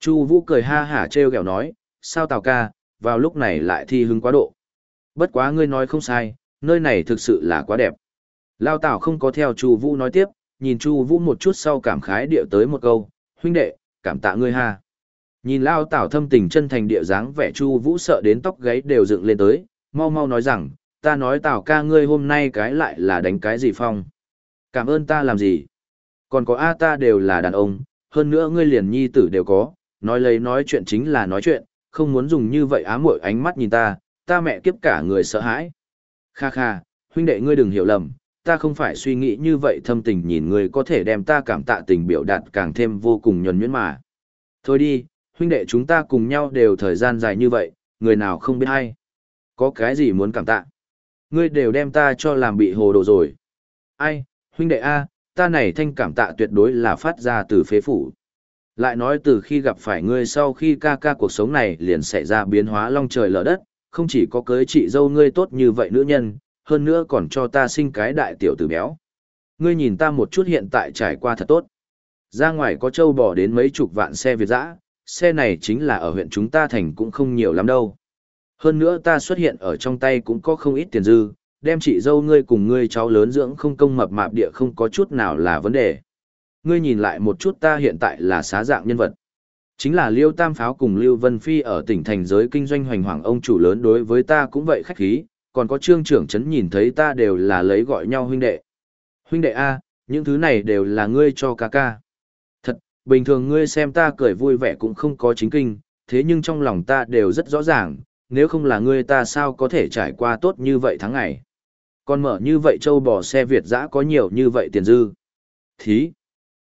Chu Vũ cười ha hả trêu ghẹo nói, sao Tào ca, vào lúc này lại thi hứng quá độ. Bất quá ngươi nói không sai, nơi này thực sự là quá đẹp. Lao Tảo không có theo Chu Vũ nói tiếp, nhìn Chu Vũ một chút sau cảm khái điệu tới một câu, huynh đệ, cảm tạ ngươi ha. Nhìn Lao Tảo thâm tình chân thành địa dáng vẻ Chu Vũ sợ đến tóc gáy đều dựng lên tới, mau mau nói rằng, ta nói Tảo ca ngươi hôm nay cái lại là đánh cái gì phong. Cảm ơn ta làm gì? Còn có A ta đều là đàn ông, hơn nữa ngươi liền nhi tử đều có, nói lấy nói chuyện chính là nói chuyện, không muốn dùng như vậy á muội ánh mắt nhìn ta, ta mẹ kiếp cả người sợ hãi. Kha kha, huynh đệ ngươi đừng hiểu lầm, ta không phải suy nghĩ như vậy thâm tình nhìn ngươi có thể đem ta cảm tạ tình biểu đạt càng thêm vô cùng nhuần nhuyễn mà. Thôi đi, huynh đệ chúng ta cùng nhau đều thời gian dài như vậy, người nào không biết hay. Có cái gì muốn cảm tạ? Ngươi đều đem ta cho làm bị hồ đồ rồi. Ai, huynh đệ A, ta này thanh cảm tạ tuyệt đối là phát ra từ phế phủ. Lại nói từ khi gặp phải ngươi sau khi ca ca cuộc sống này liền xảy ra biến hóa long trời lở đất, không chỉ có cưới chị dâu ngươi tốt như vậy nữ nhân, hơn nữa còn cho ta sinh cái đại tiểu tử béo. Ngươi nhìn ta một chút hiện tại trải qua thật tốt. Ra ngoài có châu bò đến mấy chục vạn xe Việt dã, xe này chính là ở huyện chúng ta thành cũng không nhiều lắm đâu. Hơn nữa ta xuất hiện ở trong tay cũng có không ít tiền dư, đem chị dâu ngươi cùng ngươi cháu lớn dưỡng không công mập mạp địa không có chút nào là vấn đề. Ngươi nhìn lại một chút ta hiện tại là xá dạng nhân vật. Chính là Liêu Tam Pháo cùng Lưu Vân Phi ở tỉnh thành giới kinh doanh hoành hoàng ông chủ lớn đối với ta cũng vậy khách khí, còn có trương trưởng chấn nhìn thấy ta đều là lấy gọi nhau huynh đệ. Huynh đệ A, những thứ này đều là ngươi cho ca ca. Bình thường ngươi xem ta cười vui vẻ cũng không có chính kinh, thế nhưng trong lòng ta đều rất rõ ràng, nếu không là ngươi ta sao có thể trải qua tốt như vậy tháng ngày. Còn mở như vậy châu bò xe Việt dã có nhiều như vậy tiền dư. Thí,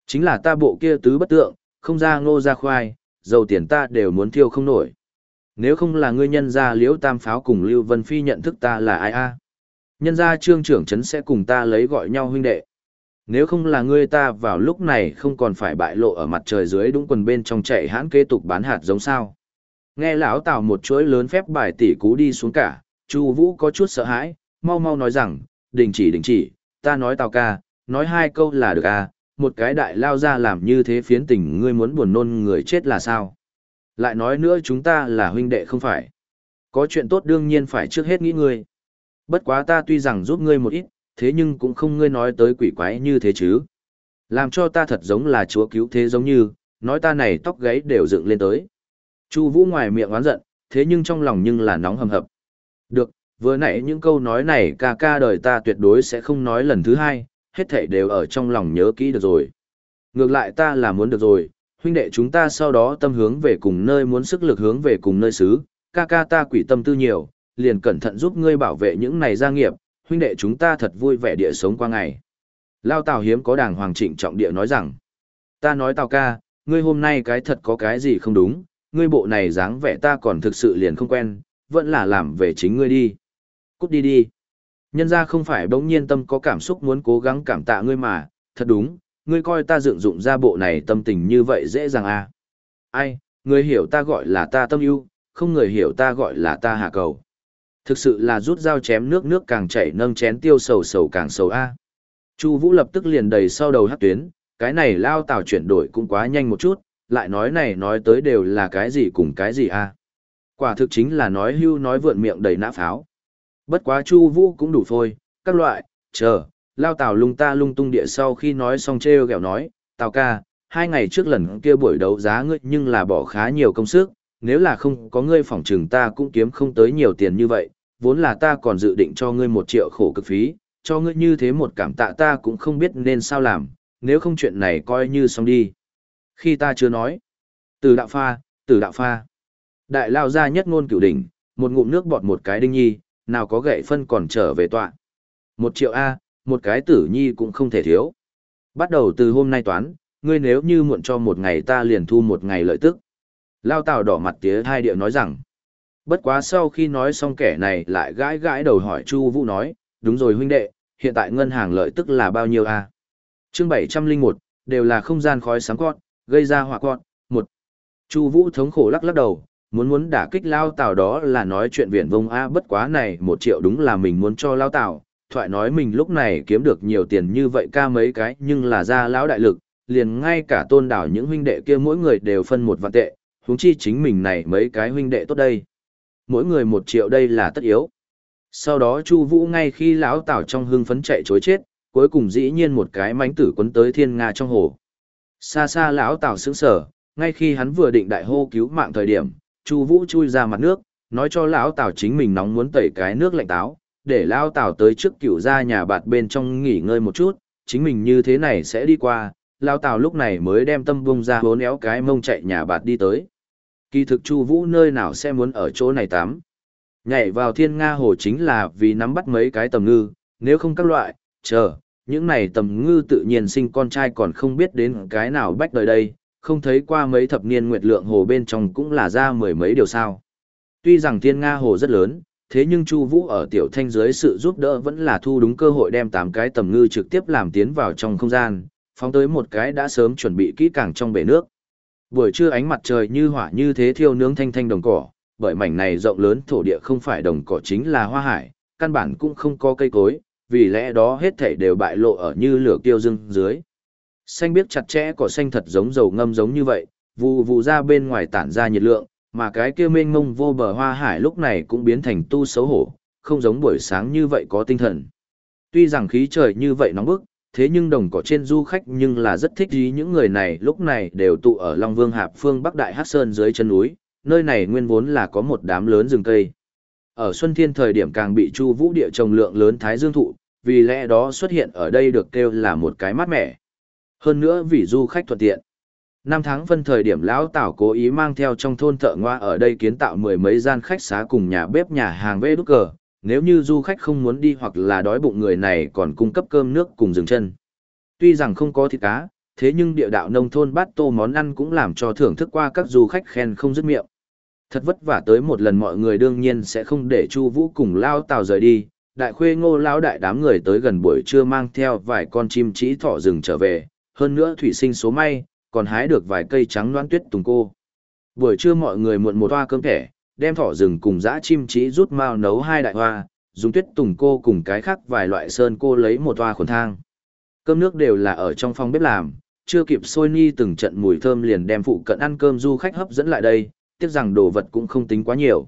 chính là ta bộ kia tứ bất tượng, không ra ngô ra khoai, dầu tiền ta đều muốn thiêu không nổi. Nếu không là ngươi nhân gia liễu tam pháo cùng Lưu Vân Phi nhận thức ta là ai a Nhân gia trương trưởng trấn sẽ cùng ta lấy gọi nhau huynh đệ. Nếu không là ngươi ta vào lúc này không còn phải bại lộ ở mặt trời dưới đúng quần bên trong chạy hãn kế tục bán hạt giống sao. Nghe lão Tào một chuỗi lớn phép bài tỷ cú đi xuống cả, Chu Vũ có chút sợ hãi, mau mau nói rằng, đình chỉ đình chỉ, ta nói Tào ca, nói hai câu là được à, một cái đại lao ra làm như thế phiến tình ngươi muốn buồn nôn người chết là sao? Lại nói nữa chúng ta là huynh đệ không phải. Có chuyện tốt đương nhiên phải trước hết nghĩ ngươi. Bất quá ta tuy rằng giúp ngươi một ít, thế nhưng cũng không ngươi nói tới quỷ quái như thế chứ. Làm cho ta thật giống là chúa cứu thế giống như, nói ta này tóc gáy đều dựng lên tới. Chu Vũ ngoài miệng oán giận, thế nhưng trong lòng nhưng là nóng hầm hập. Được, vừa nãy những câu nói này ca ca đời ta tuyệt đối sẽ không nói lần thứ hai, hết thảy đều ở trong lòng nhớ kỹ được rồi. Ngược lại ta là muốn được rồi, huynh đệ chúng ta sau đó tâm hướng về cùng nơi muốn sức lực hướng về cùng nơi xứ, ca ca ta quỷ tâm tư nhiều, liền cẩn thận giúp ngươi bảo vệ những này gia nghiệp, huynh đệ chúng ta thật vui vẻ địa sống qua ngày. Lao Tào hiếm có đàng hoàng trịnh trọng địa nói rằng, ta nói Tào ca, ngươi hôm nay cái thật có cái gì không đúng, ngươi bộ này dáng vẻ ta còn thực sự liền không quen, vẫn là làm về chính ngươi đi. Cút đi đi. Nhân ra không phải bỗng nhiên tâm có cảm xúc muốn cố gắng cảm tạ ngươi mà, thật đúng, ngươi coi ta dựng dụng ra bộ này tâm tình như vậy dễ dàng à. Ai, người hiểu ta gọi là ta tâm ưu, không người hiểu ta gọi là ta hạ cầu. Thực sự là rút dao chém nước nước càng chảy nâng chén tiêu sầu sầu càng sầu a. Chu Vũ lập tức liền đầy sau đầu hắc tuyến, cái này lao tào chuyển đổi cũng quá nhanh một chút, lại nói này nói tới đều là cái gì cùng cái gì a. Quả thực chính là nói hưu nói vượn miệng đầy nã pháo. Bất quá Chu Vũ cũng đủ phôi, các loại, chờ, lao tào lung ta lung tung địa sau khi nói xong trêu ghẹo nói, "Tào ca, hai ngày trước lần kia buổi đấu giá ngươi nhưng là bỏ khá nhiều công sức, nếu là không có ngươi phỏng trừng ta cũng kiếm không tới nhiều tiền như vậy, vốn là ta còn dự định cho ngươi một triệu khổ cực phí, cho ngươi như thế một cảm tạ ta cũng không biết nên sao làm, nếu không chuyện này coi như xong đi." Khi ta chưa nói, "Từ đạo pha, từ đạo pha." Đại lao ra nhất ngôn cửu đỉnh, một ngụm nước bọt một cái đinh nhi, nào có gậy phân còn trở về tọa. Một triệu A, một cái tử nhi cũng không thể thiếu. Bắt đầu từ hôm nay toán, ngươi nếu như muộn cho một ngày ta liền thu một ngày lợi tức. Lao Tào đỏ mặt tía hai điệu nói rằng. Bất quá sau khi nói xong kẻ này lại gãi gãi đầu hỏi Chu Vũ nói, đúng rồi huynh đệ, hiện tại ngân hàng lợi tức là bao nhiêu a? Chương bảy trăm linh một đều là không gian khói sáng quọn, gây ra hỏa quọn, Một. Chu Vũ thống khổ lắc lắc đầu, muốn muốn đả kích Lao Tào đó là nói chuyện viển vông a, bất quá này một triệu đúng là mình muốn cho Lao Tào, thoại nói mình lúc này kiếm được nhiều tiền như vậy ca mấy cái nhưng là ra lão đại lực, liền ngay cả tôn đảo những huynh đệ kia mỗi người đều phân một vạn tệ, huống chi chính mình này mấy cái huynh đệ tốt đây. Mỗi người một triệu đây là tất yếu. Sau đó Chu Vũ ngay khi lão Tảo trong hưng phấn chạy trối chết, cuối cùng dĩ nhiên một cái mánh tử quấn tới thiên nga trong hồ. Xa xa lão Tảo sững sờ, ngay khi hắn vừa định đại hô cứu mạng thời điểm, Chu Vũ chui ra mặt nước, nói cho lão Tảo chính mình nóng muốn tẩy cái nước lạnh táo, để lão Tảo tới trước cựu gia nhà bạt bên trong nghỉ ngơi một chút, chính mình như thế này sẽ đi qua, lao tào lúc này mới đem tâm bung ra hố éo cái mông chạy nhà bạt đi tới. Kỳ thực chu vũ nơi nào sẽ muốn ở chỗ này tắm? Nhảy vào thiên nga hồ chính là vì nắm bắt mấy cái tầm ngư, nếu không các loại, chờ, những này tầm ngư tự nhiên sinh con trai còn không biết đến cái nào bách đời đây, không thấy qua mấy thập niên nguyệt lượng hồ bên trong cũng là ra mười mấy điều sao. Tuy rằng thiên nga hồ rất lớn, thế nhưng chu vũ ở tiểu thanh dưới sự giúp đỡ vẫn là thu đúng cơ hội đem tám cái tầm ngư trực tiếp làm tiến vào trong không gian phóng tới một cái đã sớm chuẩn bị kỹ càng trong bể nước. Buổi trưa ánh mặt trời như hỏa như thế thiêu nướng thanh thanh đồng cỏ, bởi mảnh này rộng lớn thổ địa không phải đồng cỏ chính là hoa hải, căn bản cũng không có cây cối, vì lẽ đó hết thảy đều bại lộ ở như lửa tiêu dưng dưới. Xanh biếc chặt chẽ cỏ xanh thật giống dầu ngâm giống như vậy, vụ vụ ra bên ngoài tản ra nhiệt lượng, mà cái kia mênh mông vô bờ hoa hải lúc này cũng biến thành tu xấu hổ, không giống buổi sáng như vậy có tinh thần. Tuy rằng khí trời như vậy nóng bức, thế nhưng đồng cỏ trên du khách nhưng là rất thích ý những người này lúc này đều tụ ở Long Vương Hạp phương Bắc Đại Hát Sơn dưới chân núi, nơi này nguyên vốn là có một đám lớn rừng cây. Ở Xuân Thiên thời điểm càng bị Chu Vũ địa trồng lượng lớn thái dương thụ, vì lẽ đó xuất hiện ở đây được kêu là một cái mát mẻ. Hơn nữa vì du khách thuận tiện. Năm tháng phân thời điểm lão Tảo cố ý mang theo trong thôn thợ ngoa ở đây kiến tạo mười mấy gian khách xá cùng nhà bếp nhà hàng vê đúc cờ, nếu như du khách không muốn đi hoặc là đói bụng người này còn cung cấp cơm nước cùng dừng chân. Tuy rằng không có thịt cá, thế nhưng địa đạo nông thôn bát tô món ăn cũng làm cho thưởng thức qua các du khách khen không dứt miệng. Thật vất vả tới một lần mọi người đương nhiên sẽ không để Chu Vũ cùng Lao Tào rời đi, đại khuê ngô lão đại đám người tới gần buổi trưa mang theo vài con chim trí thỏ rừng trở về, hơn nữa thủy sinh số may, còn hái được vài cây trắng loãng tuyết tùng cô. Buổi trưa mọi người muộn một toa cơm thẻ, đem thỏ rừng cùng dã chim trí rút mao nấu hai đại hoa, dùng tuyết tùng cô cùng cái khác vài loại sơn cô lấy một toa khuẩn thang. Cơm nước đều là ở trong phòng bếp làm, chưa kịp sôi ni từng trận mùi thơm liền đem phụ cận ăn cơm du khách hấp dẫn lại đây, tiếc rằng đồ vật cũng không tính quá nhiều.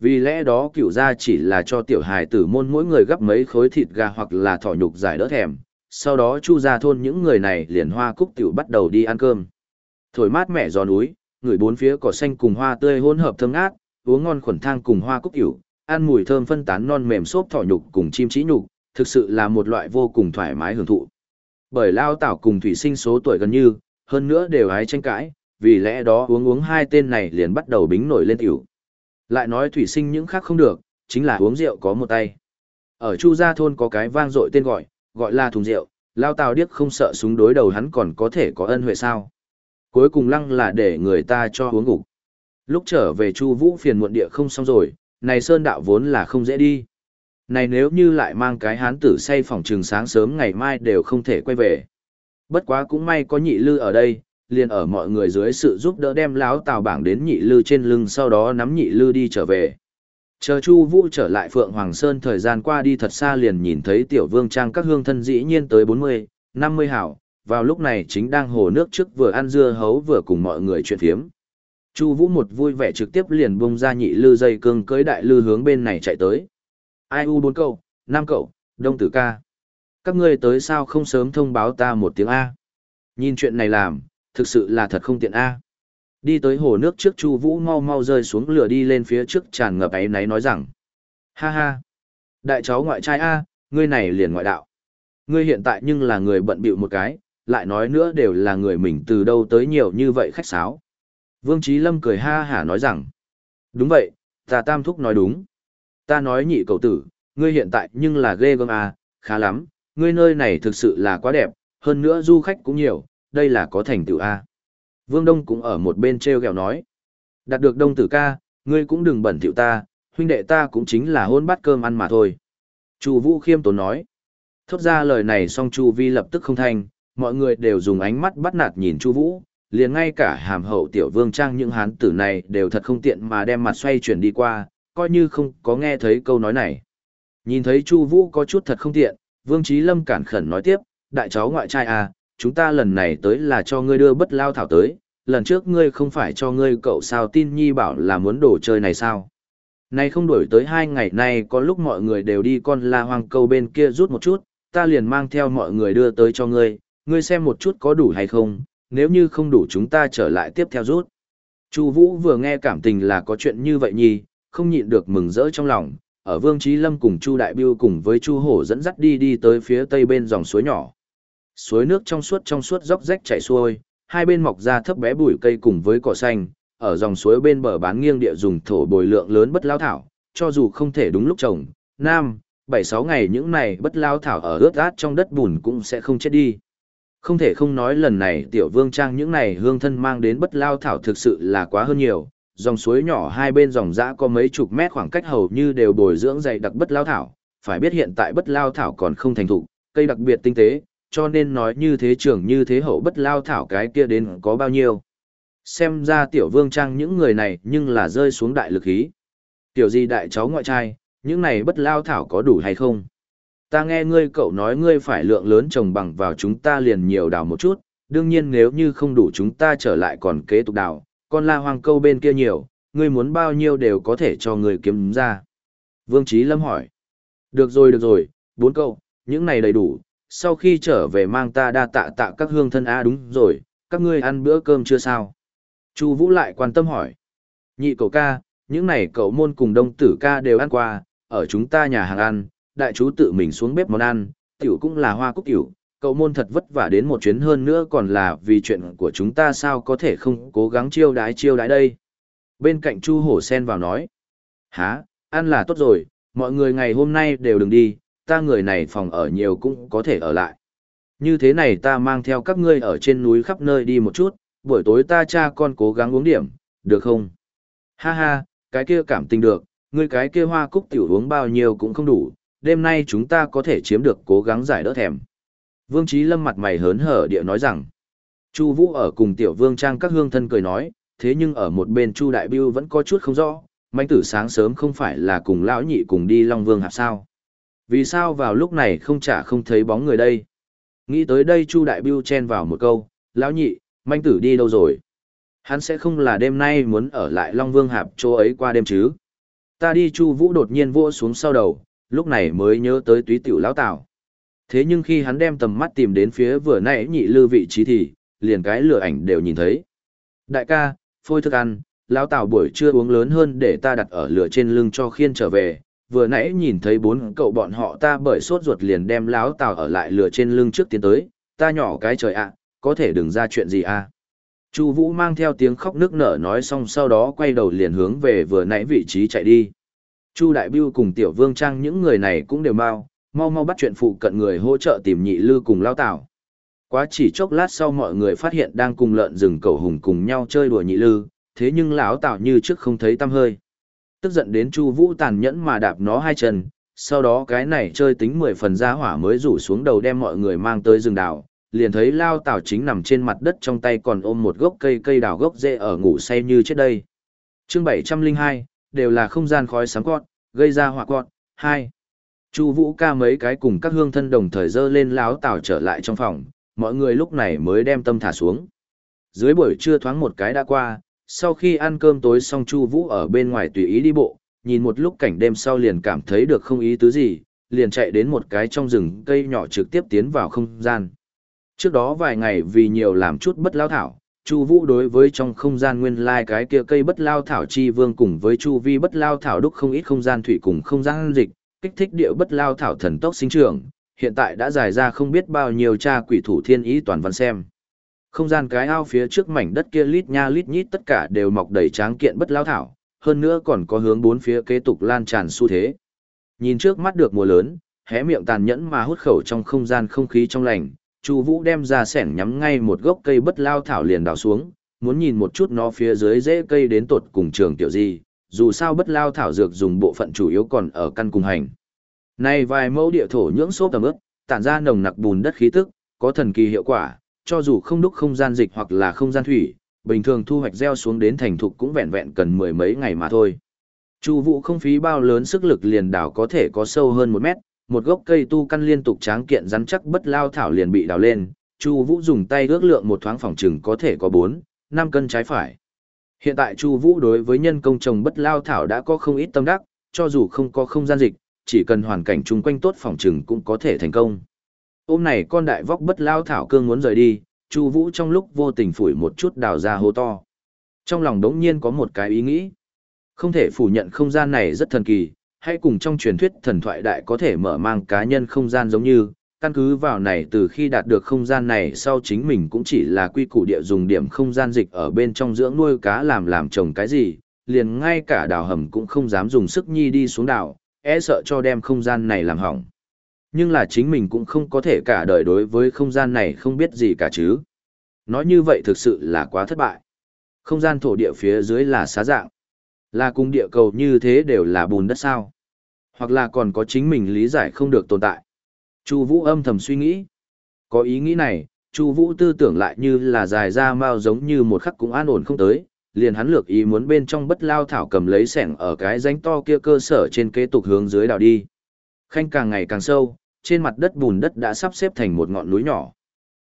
Vì lẽ đó cửu gia chỉ là cho tiểu hài tử môn mỗi người gấp mấy khối thịt gà hoặc là thỏ nhục giải đỡ thèm, sau đó chu ra thôn những người này liền hoa cúc tiểu bắt đầu đi ăn cơm. Thổi mát mẻ gió núi, người bốn phía cỏ xanh cùng hoa tươi hỗn hợp thơm ngát, uống ngon khuẩn thang cùng hoa cúc tiểu, ăn mùi thơm phân tán non mềm xốp thỏ nhục cùng chim trí nhục, thực sự là một loại vô cùng thoải mái hưởng thụ. Bởi lao tảo cùng thủy sinh số tuổi gần như, hơn nữa đều hái tranh cãi, vì lẽ đó uống uống hai tên này liền bắt đầu bính nổi lên tiểu. Lại nói thủy sinh những khác không được, chính là uống rượu có một tay. Ở Chu Gia Thôn có cái vang dội tên gọi, gọi là thùng rượu, lao tào điếc không sợ súng đối đầu hắn còn có thể có ân huệ sao. Cuối cùng lăng là để người ta cho uống gục. Lúc trở về Chu Vũ phiền muộn địa không xong rồi, này sơn đạo vốn là không dễ đi. Này nếu như lại mang cái hán tử say phòng trường sáng sớm ngày mai đều không thể quay về. Bất quá cũng may có nhị lư ở đây, liền ở mọi người dưới sự giúp đỡ đem láo tào bảng đến nhị lư trên lưng sau đó nắm nhị lư đi trở về. Chờ Chu Vũ trở lại Phượng Hoàng Sơn thời gian qua đi thật xa liền nhìn thấy tiểu vương trang các hương thân dĩ nhiên tới 40, 50 hảo, vào lúc này chính đang hồ nước trước vừa ăn dưa hấu vừa cùng mọi người chuyện phiếm. Chu Vũ một vui vẻ trực tiếp liền bung ra nhị lư dây cương cưới đại lư hướng bên này chạy tới. Ai u bốn cậu, năm cậu, đông tử ca. Các ngươi tới sao không sớm thông báo ta một tiếng A. Nhìn chuyện này làm, thực sự là thật không tiện A. Đi tới hồ nước trước Chu Vũ mau mau rơi xuống lửa đi lên phía trước tràn ngập ấy náy nói rằng. Ha ha. Đại cháu ngoại trai A, ngươi này liền ngoại đạo. Ngươi hiện tại nhưng là người bận bịu một cái, lại nói nữa đều là người mình từ đâu tới nhiều như vậy khách sáo. Vương Trí Lâm cười ha hả nói rằng. Đúng vậy, ta tam thúc nói đúng. Ta nói nhị cậu tử, ngươi hiện tại nhưng là ghê gớm à, khá lắm, ngươi nơi này thực sự là quá đẹp, hơn nữa du khách cũng nhiều, đây là có thành tựu a. Vương Đông cũng ở một bên treo gẹo nói. Đạt được đông tử ca, ngươi cũng đừng bẩn thỉu ta, huynh đệ ta cũng chính là hôn bát cơm ăn mà thôi. Chu Vũ khiêm tốn nói. Thốt ra lời này xong Chu Vi lập tức không thanh, mọi người đều dùng ánh mắt bắt nạt nhìn Chu Vũ, liền ngay cả hàm hậu tiểu vương trang những hán tử này đều thật không tiện mà đem mặt xoay chuyển đi qua, coi như không có nghe thấy câu nói này. Nhìn thấy Chu Vũ có chút thật không tiện, Vương Chí Lâm cản khẩn nói tiếp, đại cháu ngoại trai à, chúng ta lần này tới là cho ngươi đưa bất lao thảo tới, lần trước ngươi không phải cho ngươi cậu sao tin nhi bảo là muốn đồ chơi này sao. Nay không đổi tới hai ngày nay có lúc mọi người đều đi con la hoang câu bên kia rút một chút, ta liền mang theo mọi người đưa tới cho ngươi, ngươi xem một chút có đủ hay không, nếu như không đủ chúng ta trở lại tiếp theo rút. Chu Vũ vừa nghe cảm tình là có chuyện như vậy nhi, không nhịn được mừng rỡ trong lòng, ở Vương Chí Lâm cùng Chu Đại Bưu cùng với Chu Hổ dẫn dắt đi đi tới phía tây bên dòng suối nhỏ. Suối nước trong suốt trong suốt róc rách chảy xuôi, hai bên mọc ra thấp bé bụi cây cùng với cỏ xanh, ở dòng suối bên bờ bán nghiêng địa dùng thổ bồi lượng lớn bất lao thảo, cho dù không thể đúng lúc trồng, nam, bảy sáu ngày những này bất lao thảo ở ướt át trong đất bùn cũng sẽ không chết đi. Không thể không nói lần này tiểu vương trang những này hương thân mang đến bất lao thảo thực sự là quá hơn nhiều, dòng suối nhỏ hai bên dòng dã có mấy chục mét khoảng cách hầu như đều bồi dưỡng dày đặc bất lao thảo, phải biết hiện tại bất lao thảo còn không thành thục, cây đặc biệt tinh tế, cho nên nói như thế trưởng như thế hậu bất lao thảo cái kia đến có bao nhiêu. Xem ra tiểu vương trang những người này nhưng là rơi xuống đại lực ý. Tiểu gì đại cháu ngoại trai, những này bất lao thảo có đủ hay không? Ta nghe ngươi cậu nói ngươi phải lượng lớn trồng bằng vào chúng ta liền nhiều đào một chút, đương nhiên nếu như không đủ chúng ta trở lại còn kế tục đào, con la hoang câu bên kia nhiều, ngươi muốn bao nhiêu đều có thể cho ngươi kiếm ra. Vương Trí Lâm hỏi. Được rồi được rồi, bốn câu, những này đầy đủ, sau khi trở về mang ta đa tạ tạ các hương thân A đúng rồi, các ngươi ăn bữa cơm chưa sao? Chu Vũ lại quan tâm hỏi. Nhị cậu ca, những này cậu môn cùng đông tử ca đều ăn qua, ở chúng ta nhà hàng ăn, đại chú tự mình xuống bếp món ăn, tiểu cũng là hoa cúc tiểu, cậu môn thật vất vả đến một chuyến hơn nữa còn là vì chuyện của chúng ta sao có thể không cố gắng chiêu đái chiêu đái đây. Bên cạnh Chu Hổ Sen vào nói, há, ăn là tốt rồi, mọi người ngày hôm nay đều đừng đi, ta người này phòng ở nhiều cũng có thể ở lại. Như thế này ta mang theo các ngươi ở trên núi khắp nơi đi một chút, buổi tối ta cha con cố gắng uống điểm, được không? Ha ha, cái kia cảm tình được, ngươi cái kia hoa cúc tiểu uống bao nhiêu cũng không đủ, đêm nay chúng ta có thể chiếm được cố gắng giải đỡ thèm. Vương Trí Lâm mặt mày hớn hở địa nói rằng, Chu Vũ ở cùng tiểu vương trang các hương thân cười nói, thế nhưng ở một bên Chu Đại Biêu vẫn có chút không rõ, manh tử sáng sớm không phải là cùng lão nhị cùng đi Long Vương hạp sao. Vì sao vào lúc này không trả không thấy bóng người đây? Nghĩ tới đây Chu Đại Biêu chen vào một câu, lão nhị, manh tử đi đâu rồi? Hắn sẽ không là đêm nay muốn ở lại Long Vương hạp chỗ ấy qua đêm chứ? Ta đi Chu Vũ đột nhiên vỗ xuống sau đầu, lúc này mới nhớ tới túy tiểu lão tảo. Thế nhưng khi hắn đem tầm mắt tìm đến phía vừa nãy nhị lư vị trí thì, liền cái lửa ảnh đều nhìn thấy. Đại ca, phôi thức ăn, lão tảo buổi trưa uống lớn hơn để ta đặt ở lửa trên lưng cho khiên trở về. Vừa nãy nhìn thấy bốn cậu bọn họ ta bởi sốt ruột liền đem lão tảo ở lại lửa trên lưng trước tiến tới, ta nhỏ cái trời ạ, có thể đừng ra chuyện gì à. Chu Vũ mang theo tiếng khóc nức nở nói xong sau đó quay đầu liền hướng về vừa nãy vị trí chạy đi. Chu Đại Bưu cùng Tiểu Vương Trang những người này cũng đều mau, mau mau bắt chuyện phụ cận người hỗ trợ tìm nhị lư cùng lao tảo. Quá chỉ chốc lát sau mọi người phát hiện đang cùng lợn rừng cầu hùng cùng nhau chơi đùa nhị lư, thế nhưng lão tảo như trước không thấy tăm hơi. Tức giận đến Chu Vũ tàn nhẫn mà đạp nó hai chân, sau đó cái này chơi tính mười phần ra hỏa mới rủ xuống đầu đem mọi người mang tới rừng đào, liền thấy lao tảo chính nằm trên mặt đất trong tay còn ôm một gốc cây cây đào gốc rễ ở ngủ say như chết đây. Chương bảy trăm linh hai đều là không gian khói sáng cọt, gây ra hỏa cọt. Hai, Chu Vũ ca mấy cái cùng các hương thân đồng thời dơ lên láo tảo trở lại trong phòng, mọi người lúc này mới đem tâm thả xuống. Dưới buổi trưa thoáng một cái đã qua, sau khi ăn cơm tối xong Chu Vũ ở bên ngoài tùy ý đi bộ, nhìn một lúc cảnh đêm sau liền cảm thấy được không ý tứ gì, liền chạy đến một cái trong rừng cây nhỏ trực tiếp tiến vào không gian. Trước đó vài ngày vì nhiều làm chút bất lao thảo, Chu Vũ đối với trong không gian nguyên lai cái kia cây bất lao thảo chi vương cùng với Chu Vi bất lao thảo đúc không ít không gian thủy cùng không gian dịch, kích thích địa bất lao thảo thần tốc sinh trưởng, hiện tại đã dài ra không biết bao nhiêu cha quỷ thủ thiên ý toàn văn xem. Không gian cái ao phía trước mảnh đất kia lít nha lít nhít tất cả đều mọc đầy tráng kiện bất lao thảo, hơn nữa còn có hướng bốn phía kế tục lan tràn xu thế. Nhìn trước mắt được mùa lớn, hé miệng tàn nhẫn mà hút khẩu trong không gian không khí trong lành, Chu Vũ đem ra sẻng nhắm ngay một gốc cây bất lao thảo liền đào xuống, muốn nhìn một chút nó phía dưới rễ cây đến tột cùng trường tiểu gì, dù sao bất lao thảo dược dùng bộ phận chủ yếu còn ở căn cùng hành. Nay vài mẫu địa thổ nhưỡng xốp tầm ướp, tản ra nồng nặc bùn đất khí tức, có thần kỳ hiệu quả, cho dù không đúc không gian dịch hoặc là không gian thủy, bình thường thu hoạch gieo xuống đến thành thục cũng vẹn vẹn cần mười mấy ngày mà thôi. Chu Vũ không phí bao lớn sức lực liền đào có thể có sâu hơn một mét, một gốc cây tu căn liên tục tráng kiện rắn chắc bất lao thảo liền bị đào lên, Chu Vũ dùng tay ước lượng một thoáng phòng chừng có thể có 4, 5 cân trái phải. Hiện tại Chu Vũ đối với nhân công trồng bất lao thảo đã có không ít tâm đắc, cho dù không có không gian dịch, chỉ cần hoàn cảnh chung quanh tốt phòng trừng cũng có thể thành công. Ôm này con đại vóc bất lao thảo cương muốn rời đi, Chu Vũ trong lúc vô tình phủi một chút đào ra hố to. Trong lòng đống nhiên có một cái ý nghĩ. Không thể phủ nhận không gian này rất thần kỳ, hay cùng trong truyền thuyết thần thoại đại có thể mở mang cá nhân không gian giống như, căn cứ vào này từ khi đạt được không gian này sau chính mình cũng chỉ là quy củ địa dùng điểm không gian dịch ở bên trong dưỡng nuôi cá làm làm trồng cái gì, liền ngay cả đào hầm cũng không dám dùng sức nhi đi xuống đảo, e sợ cho đem không gian này làm hỏng. Nhưng là chính mình cũng không có thể cả đời đối với không gian này không biết gì cả chứ. Nói như vậy thực sự là quá thất bại. Không gian thổ địa phía dưới là xá dạng. Là cùng địa cầu như thế đều là bùn đất sao. Hoặc là còn có chính mình lý giải không được tồn tại. Chu Vũ âm thầm suy nghĩ. Có ý nghĩ này, Chu Vũ tư tưởng lại như là dài ra mao giống như một khắc cũng an ổn không tới, liền hắn lược ý muốn bên trong bất lao thảo cầm lấy sẻng ở cái rãnh to kia cơ sở trên kế tục hướng dưới đào đi. Khanh càng ngày càng sâu, trên mặt đất bùn đất đã sắp xếp thành một ngọn núi nhỏ.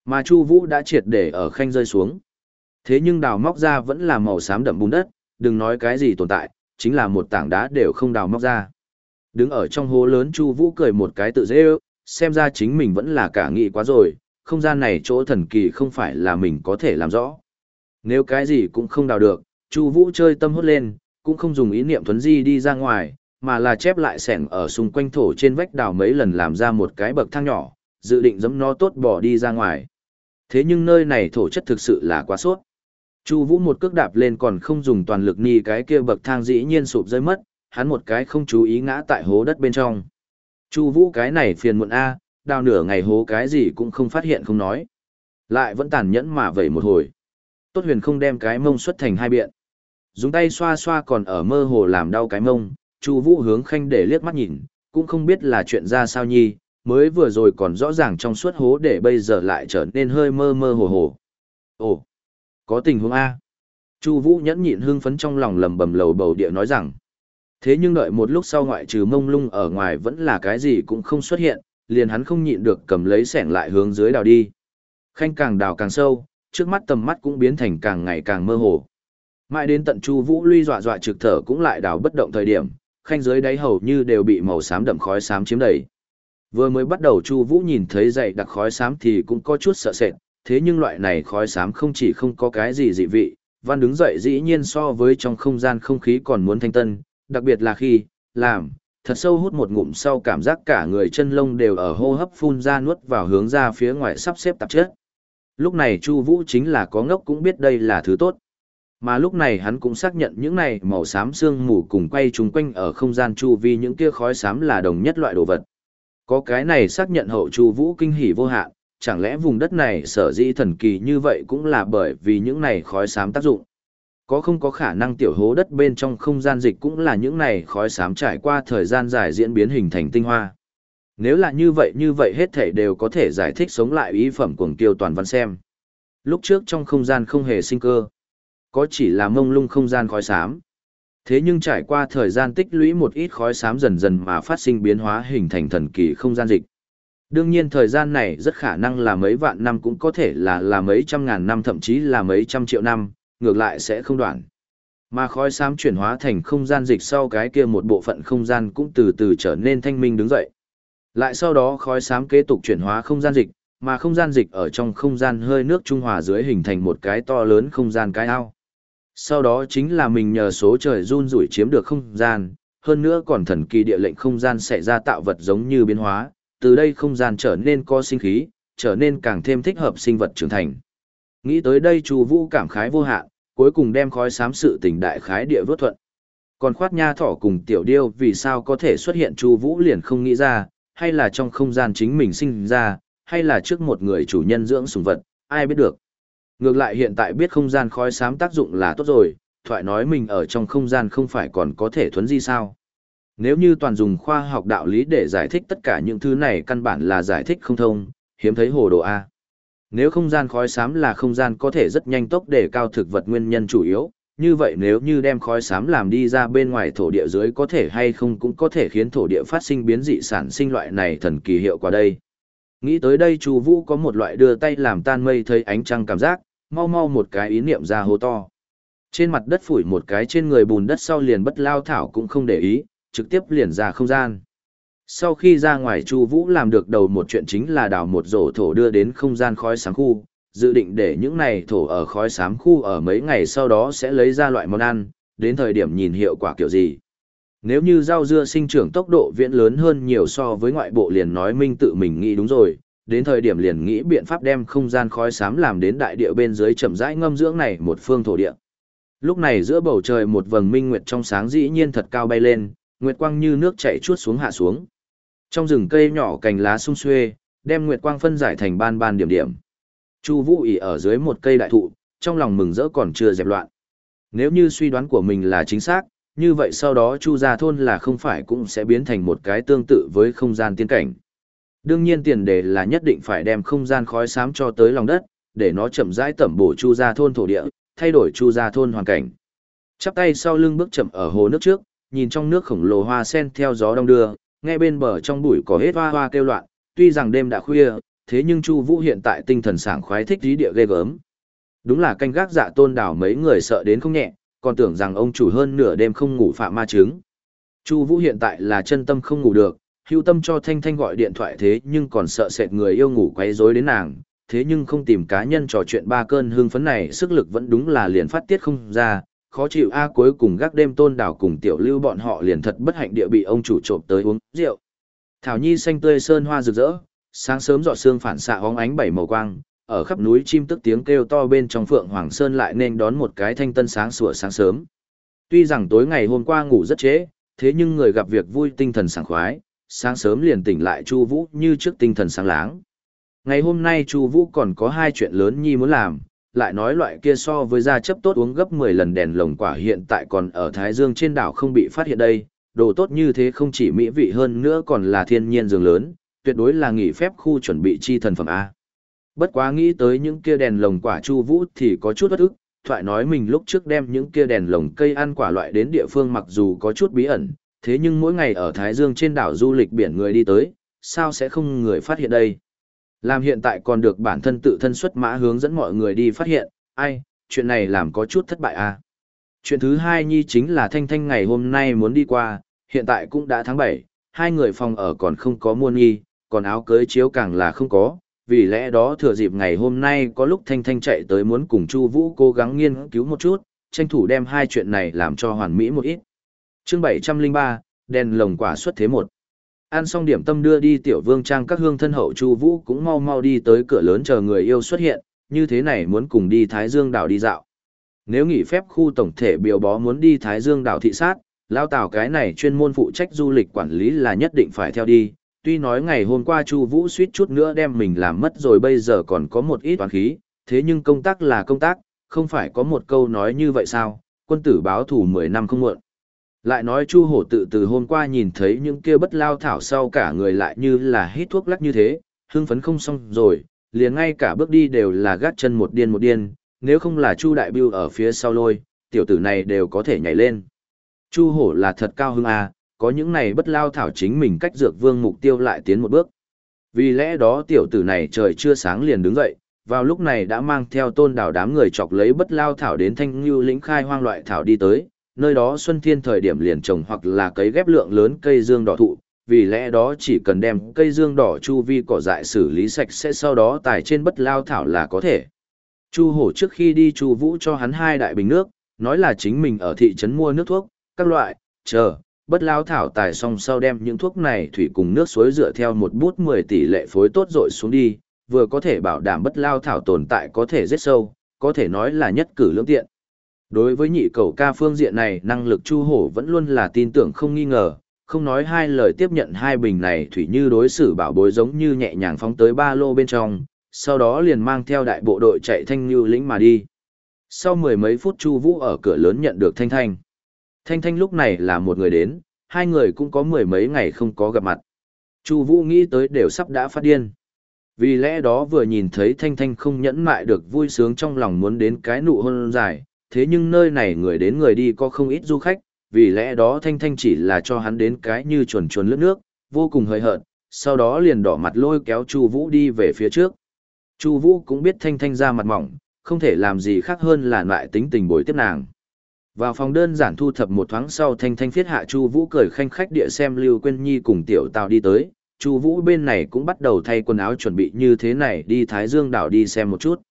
Mà Chu Vũ đã triệt để ở khanh rơi xuống. Thế nhưng đào móc ra vẫn là màu xám đậm bùn đất, đừng nói cái gì tồn tại, chính là một tảng đá đều không đào móc ra. Đứng ở trong hố lớn Chu Vũ cười một cái tự dễ ước, xem ra chính mình vẫn là cả nghĩ quá rồi, không gian này chỗ thần kỳ không phải là mình có thể làm rõ. Nếu cái gì cũng không đào được, Chu Vũ chơi tâm hốt lên, cũng không dùng ý niệm thuấn di đi ra ngoài, mà là chép lại sẻng ở xung quanh thổ trên vách đào mấy lần làm ra một cái bậc thang nhỏ, dự định giẫm nó tốt bỏ đi ra ngoài. Thế nhưng nơi này thổ chất thực sự là quá suốt. Chu Vũ một cước đạp lên còn không dùng toàn lực ni cái kia bậc thang dĩ nhiên sụp rơi mất, hắn một cái không chú ý ngã tại hố đất bên trong. Chu Vũ cái này phiền muộn a, đào nửa ngày hố cái gì cũng không phát hiện không nói. Lại vẫn tàn nhẫn mà vậy một hồi. Tốt huyền không đem cái mông xuất thành hai biện. Dùng tay xoa xoa còn ở mơ hồ làm đau cái mông, Chu Vũ hướng khanh để liếc mắt nhìn, cũng không biết là chuyện ra sao nhi, mới vừa rồi còn rõ ràng trong suốt hố để bây giờ lại trở nên hơi mơ mơ hồ hồ. Ồ, có tình huống A. Chu Vũ nhẫn nhịn hưng phấn trong lòng lầm bầm lầu bầu địa nói rằng. Thế nhưng đợi một lúc sau ngoại trừ mông lung ở ngoài vẫn là cái gì cũng không xuất hiện, liền hắn không nhịn được cầm lấy sẻng lại hướng dưới đào đi. Khanh càng đào càng sâu, trước mắt tầm mắt cũng biến thành càng ngày càng mơ hồ. Mãi đến tận Chu Vũ Luy dọa dọa trực thở cũng lại đào bất động thời điểm, khanh dưới đáy hầu như đều bị màu xám đậm khói xám chiếm đầy. Vừa mới bắt đầu Chu Vũ nhìn thấy dậy đặc khói xám thì cũng có chút sợ sệt, thế nhưng loại này khói xám không chỉ không có cái gì dị vị, văn đứng dậy dĩ nhiên so với trong không gian không khí còn muốn thanh tân, đặc biệt là khi, làm, thật sâu hút một ngụm sau cảm giác cả người chân lông đều ở hô hấp phun ra nuốt vào hướng ra phía ngoài sắp xếp tạp chất. Lúc này Chu Vũ chính là có ngốc cũng biết đây là thứ tốt. Mà lúc này hắn cũng xác nhận những này màu xám xương mù cùng quay trùng quanh ở không gian chu vi những kia khói xám là đồng nhất loại đồ vật. Có cái này xác nhận hậu Chu Vũ kinh hỉ vô hạn, chẳng lẽ vùng đất này sở dĩ thần kỳ như vậy cũng là bởi vì những này khói xám tác dụng. Có không có khả năng tiểu hố đất bên trong không gian dịch cũng là những này khói xám trải qua thời gian dài diễn biến hình thành tinh hoa. Nếu là như vậy như vậy hết thể đều có thể giải thích sống lại ý phẩm cuồng tiêu toàn văn xem. Lúc trước trong không gian không hề sinh cơ, có chỉ là mông lung không gian khói xám. Thế nhưng trải qua thời gian tích lũy một ít khói xám dần dần mà phát sinh biến hóa hình thành thần kỳ không gian dịch. Đương nhiên thời gian này rất khả năng là mấy vạn năm cũng có thể là là mấy trăm ngàn năm thậm chí là mấy trăm triệu năm, ngược lại sẽ không đoạn. Mà khói xám chuyển hóa thành không gian dịch sau cái kia một bộ phận không gian cũng từ từ trở nên thanh minh đứng dậy. Lại sau đó khói xám kế tục chuyển hóa không gian dịch, mà không gian dịch ở trong không gian hơi nước trung hòa dưới hình thành một cái to lớn không gian cái ao. Sau đó chính là mình nhờ số trời run rủi chiếm được không gian, hơn nữa còn thần kỳ địa lệnh không gian sẽ ra tạo vật giống như biến hóa, từ đây không gian trở nên có sinh khí, trở nên càng thêm thích hợp sinh vật trưởng thành. Nghĩ tới đây Chu Vũ cảm khái vô hạn, cuối cùng đem khói xám sự tình đại khái địa vớt thuận. Còn khoát nha thỏ cùng tiểu điêu vì sao có thể xuất hiện Chu Vũ liền không nghĩ ra, hay là trong không gian chính mình sinh ra, hay là trước một người chủ nhân dưỡng sủng vật, ai biết được. Ngược lại hiện tại biết không gian khói xám tác dụng là tốt rồi, thoại nói mình ở trong không gian không phải còn có thể thuấn di sao. Nếu như toàn dùng khoa học đạo lý để giải thích tất cả những thứ này căn bản là giải thích không thông, hiếm thấy hồ đồ A. Nếu không gian khói xám là không gian có thể rất nhanh tốc để cao thực vật nguyên nhân chủ yếu, như vậy nếu như đem khói xám làm đi ra bên ngoài thổ địa dưới có thể hay không cũng có thể khiến thổ địa phát sinh biến dị sản sinh loại này thần kỳ hiệu quả đây. Nghĩ tới đây Chu Vũ có một loại đưa tay làm tan mây thấy ánh trăng cảm giác, mau mau một cái ý niệm ra hô to. Trên mặt đất phủi một cái trên người bùn đất sau liền bất lao thảo cũng không để ý, trực tiếp liền ra không gian. Sau khi ra ngoài Chu Vũ làm được đầu một chuyện chính là đào một rổ thổ đưa đến không gian khói sáng khu, dự định để những này thổ ở khói xám khu ở mấy ngày sau đó sẽ lấy ra loại món ăn, đến thời điểm nhìn hiệu quả kiểu gì. Nếu như rau dưa sinh trưởng tốc độ viễn lớn hơn nhiều so với ngoại bộ liền nói minh tự mình nghĩ đúng rồi, đến thời điểm liền nghĩ biện pháp đem không gian khói xám làm đến đại địa bên dưới chậm rãi ngâm dưỡng này một phương thổ địa. Lúc này giữa bầu trời một vầng minh nguyệt trong sáng dĩ nhiên thật cao bay lên, nguyệt quang như nước chảy chuốt xuống hạ xuống. Trong rừng cây nhỏ cành lá sum xuê, đem nguyệt quang phân giải thành ban ban điểm điểm. Chu Vũ ỷ ở dưới một cây đại thụ, trong lòng mừng rỡ còn chưa dẹp loạn. Nếu như suy đoán của mình là chính xác, như vậy sau đó Chu gia thôn là không phải cũng sẽ biến thành một cái tương tự với không gian tiên cảnh. Đương nhiên tiền đề là nhất định phải đem không gian khói xám cho tới lòng đất, để nó chậm rãi tẩm bổ chu gia thôn thổ địa, thay đổi chu gia thôn hoàn cảnh. Chắp tay sau lưng bước chậm ở hồ nước trước, nhìn trong nước khổng lồ hoa sen theo gió đông đưa, nghe bên bờ trong bụi có hết hoa hoa kêu loạn, tuy rằng đêm đã khuya, thế nhưng Chu Vũ hiện tại tinh thần sảng khoái thích trí địa ghê gớm. Đúng là canh gác dạ tôn đảo mấy người sợ đến không nhẹ, còn tưởng rằng ông chủ hơn nửa đêm không ngủ phạm ma chứng. Chu Vũ hiện tại là chân tâm không ngủ được, hưu tâm cho Thanh Thanh gọi điện thoại thế nhưng còn sợ sệt người yêu ngủ quấy rối đến nàng, thế nhưng không tìm cá nhân trò chuyện ba cơn hương phấn này sức lực vẫn đúng là liền phát tiết không ra, khó chịu a cuối cùng gác đêm tôn đảo cùng tiểu lưu bọn họ liền thật bất hạnh địa bị ông chủ trộm tới uống rượu. Thảo nhi xanh tươi sơn hoa rực rỡ, sáng sớm dọ sương phản xạ hóng ánh bảy màu quang, ở khắp núi chim tức tiếng kêu to bên trong phượng hoàng sơn lại nên đón một cái thanh tân sáng sủa sáng sớm. Tuy rằng tối ngày hôm qua ngủ rất trễ, thế nhưng người gặp việc vui tinh thần sảng khoái, sáng sớm liền tỉnh lại Chu Vũ như trước tinh thần sáng láng. Ngày hôm nay Chu Vũ còn có hai chuyện lớn nhi muốn làm, lại nói loại kia so với gia chấp tốt uống gấp 10 lần đèn lồng quả hiện tại còn ở Thái Dương trên đảo không bị phát hiện đây, đồ tốt như thế không chỉ mỹ vị hơn nữa còn là thiên nhiên dường lớn, tuyệt đối là nghỉ phép khu chuẩn bị chi thần phẩm A. Bất quá nghĩ tới những kia đèn lồng quả chu vũ thì có chút bất ức, thoại nói mình lúc trước đem những kia đèn lồng cây ăn quả loại đến địa phương mặc dù có chút bí ẩn, thế nhưng mỗi ngày ở Thái Dương trên đảo du lịch biển người đi tới, sao sẽ không người phát hiện đây? Làm hiện tại còn được bản thân tự thân xuất mã hướng dẫn mọi người đi phát hiện, ai, chuyện này làm có chút thất bại à? Chuyện thứ hai nhi chính là Thanh Thanh ngày hôm nay muốn đi qua, hiện tại cũng đã tháng 7, hai người phòng ở còn không có mua nghi, còn áo cưới chiếu càng là không có, vì lẽ đó thừa dịp ngày hôm nay có lúc Thanh Thanh chạy tới muốn cùng Chu Vũ cố gắng nghiên cứu một chút, tranh thủ đem hai chuyện này làm cho hoàn mỹ một ít. Chương 703, đèn lồng quả xuất thế một. Ăn xong điểm tâm đưa đi tiểu vương trang các hương thân hậu Chu Vũ cũng mau mau đi tới cửa lớn chờ người yêu xuất hiện, như thế này muốn cùng đi Thái Dương đảo đi dạo. Nếu nghỉ phép khu tổng thể biểu bó muốn đi Thái Dương đảo thị sát, lao tảo cái này chuyên môn phụ trách du lịch quản lý là nhất định phải theo đi, tuy nói ngày hôm qua Chu Vũ suýt chút nữa đem mình làm mất rồi bây giờ còn có một ít toán khí, thế nhưng công tác là công tác, không phải có một câu nói như vậy sao, quân tử báo thù 10 năm không muộn. Lại nói Chu Hổ tự từ hôm qua nhìn thấy những kia bất lao thảo sau cả người lại như là hít thuốc lắc như thế, hưng phấn không xong rồi, liền ngay cả bước đi đều là gắt chân một điên một điên, nếu không là Chu Đại Biêu ở phía sau lôi, tiểu tử này đều có thể nhảy lên. Chu Hổ là thật cao hưng à, có những này bất lao thảo chính mình cách dược vương mục tiêu lại tiến một bước. Vì lẽ đó tiểu tử này trời chưa sáng liền đứng dậy, vào lúc này đã mang theo tôn đảo đám người chọc lấy bất lao thảo đến thanh lưu lĩnh khai hoang loại thảo đi tới, nơi đó xuân thiên thời điểm liền trồng hoặc là cấy ghép lượng lớn cây dương đỏ thụ, vì lẽ đó chỉ cần đem cây dương đỏ chu vi cỏ dại xử lý sạch sẽ sau đó tải trên bất lao thảo là có thể. Chu hổ trước khi đi chu vũ cho hắn hai đại bình nước, nói là chính mình ở thị trấn mua nước thuốc, các loại, chờ, bất lao thảo tài xong sau đem những thuốc này thủy cùng nước suối dựa theo một bút 10 tỷ lệ phối tốt rồi xuống đi, vừa có thể bảo đảm bất lao thảo tồn tại có thể rất sâu, có thể nói là nhất cử lưỡng tiện. Đối với nhị cầu ca phương diện này năng lực chu hổ vẫn luôn là tin tưởng không nghi ngờ, không nói hai lời tiếp nhận hai bình này thủy như đối xử bảo bối giống như nhẹ nhàng phóng tới ba lô bên trong, sau đó liền mang theo đại bộ đội chạy thanh như lĩnh mà đi. Sau mười mấy phút Chu Vũ ở cửa lớn nhận được Thanh Thanh. Thanh Thanh lúc này là một người đến, hai người cũng có mười mấy ngày không có gặp mặt. Chu Vũ nghĩ tới đều sắp đã phát điên. Vì lẽ đó vừa nhìn thấy Thanh Thanh không nhẫn mại được vui sướng trong lòng muốn đến cái nụ hôn dài, thế nhưng nơi này người đến người đi có không ít du khách, vì lẽ đó Thanh Thanh chỉ là cho hắn đến cái như chuồn chuồn lướt nước, vô cùng hơi hợt, sau đó liền đỏ mặt lôi kéo Chu Vũ đi về phía trước. Chu Vũ cũng biết Thanh Thanh ra mặt mỏng, không thể làm gì khác hơn là lại tính tình bồi tiếp nàng. Vào phòng đơn giản thu thập một thoáng sau Thanh Thanh phiết hạ Chu Vũ cười khanh khách địa xem Lưu Quyên Nhi cùng Tiểu Tào đi tới, Chu Vũ bên này cũng bắt đầu thay quần áo chuẩn bị như thế này đi Thái Dương đảo đi xem một chút.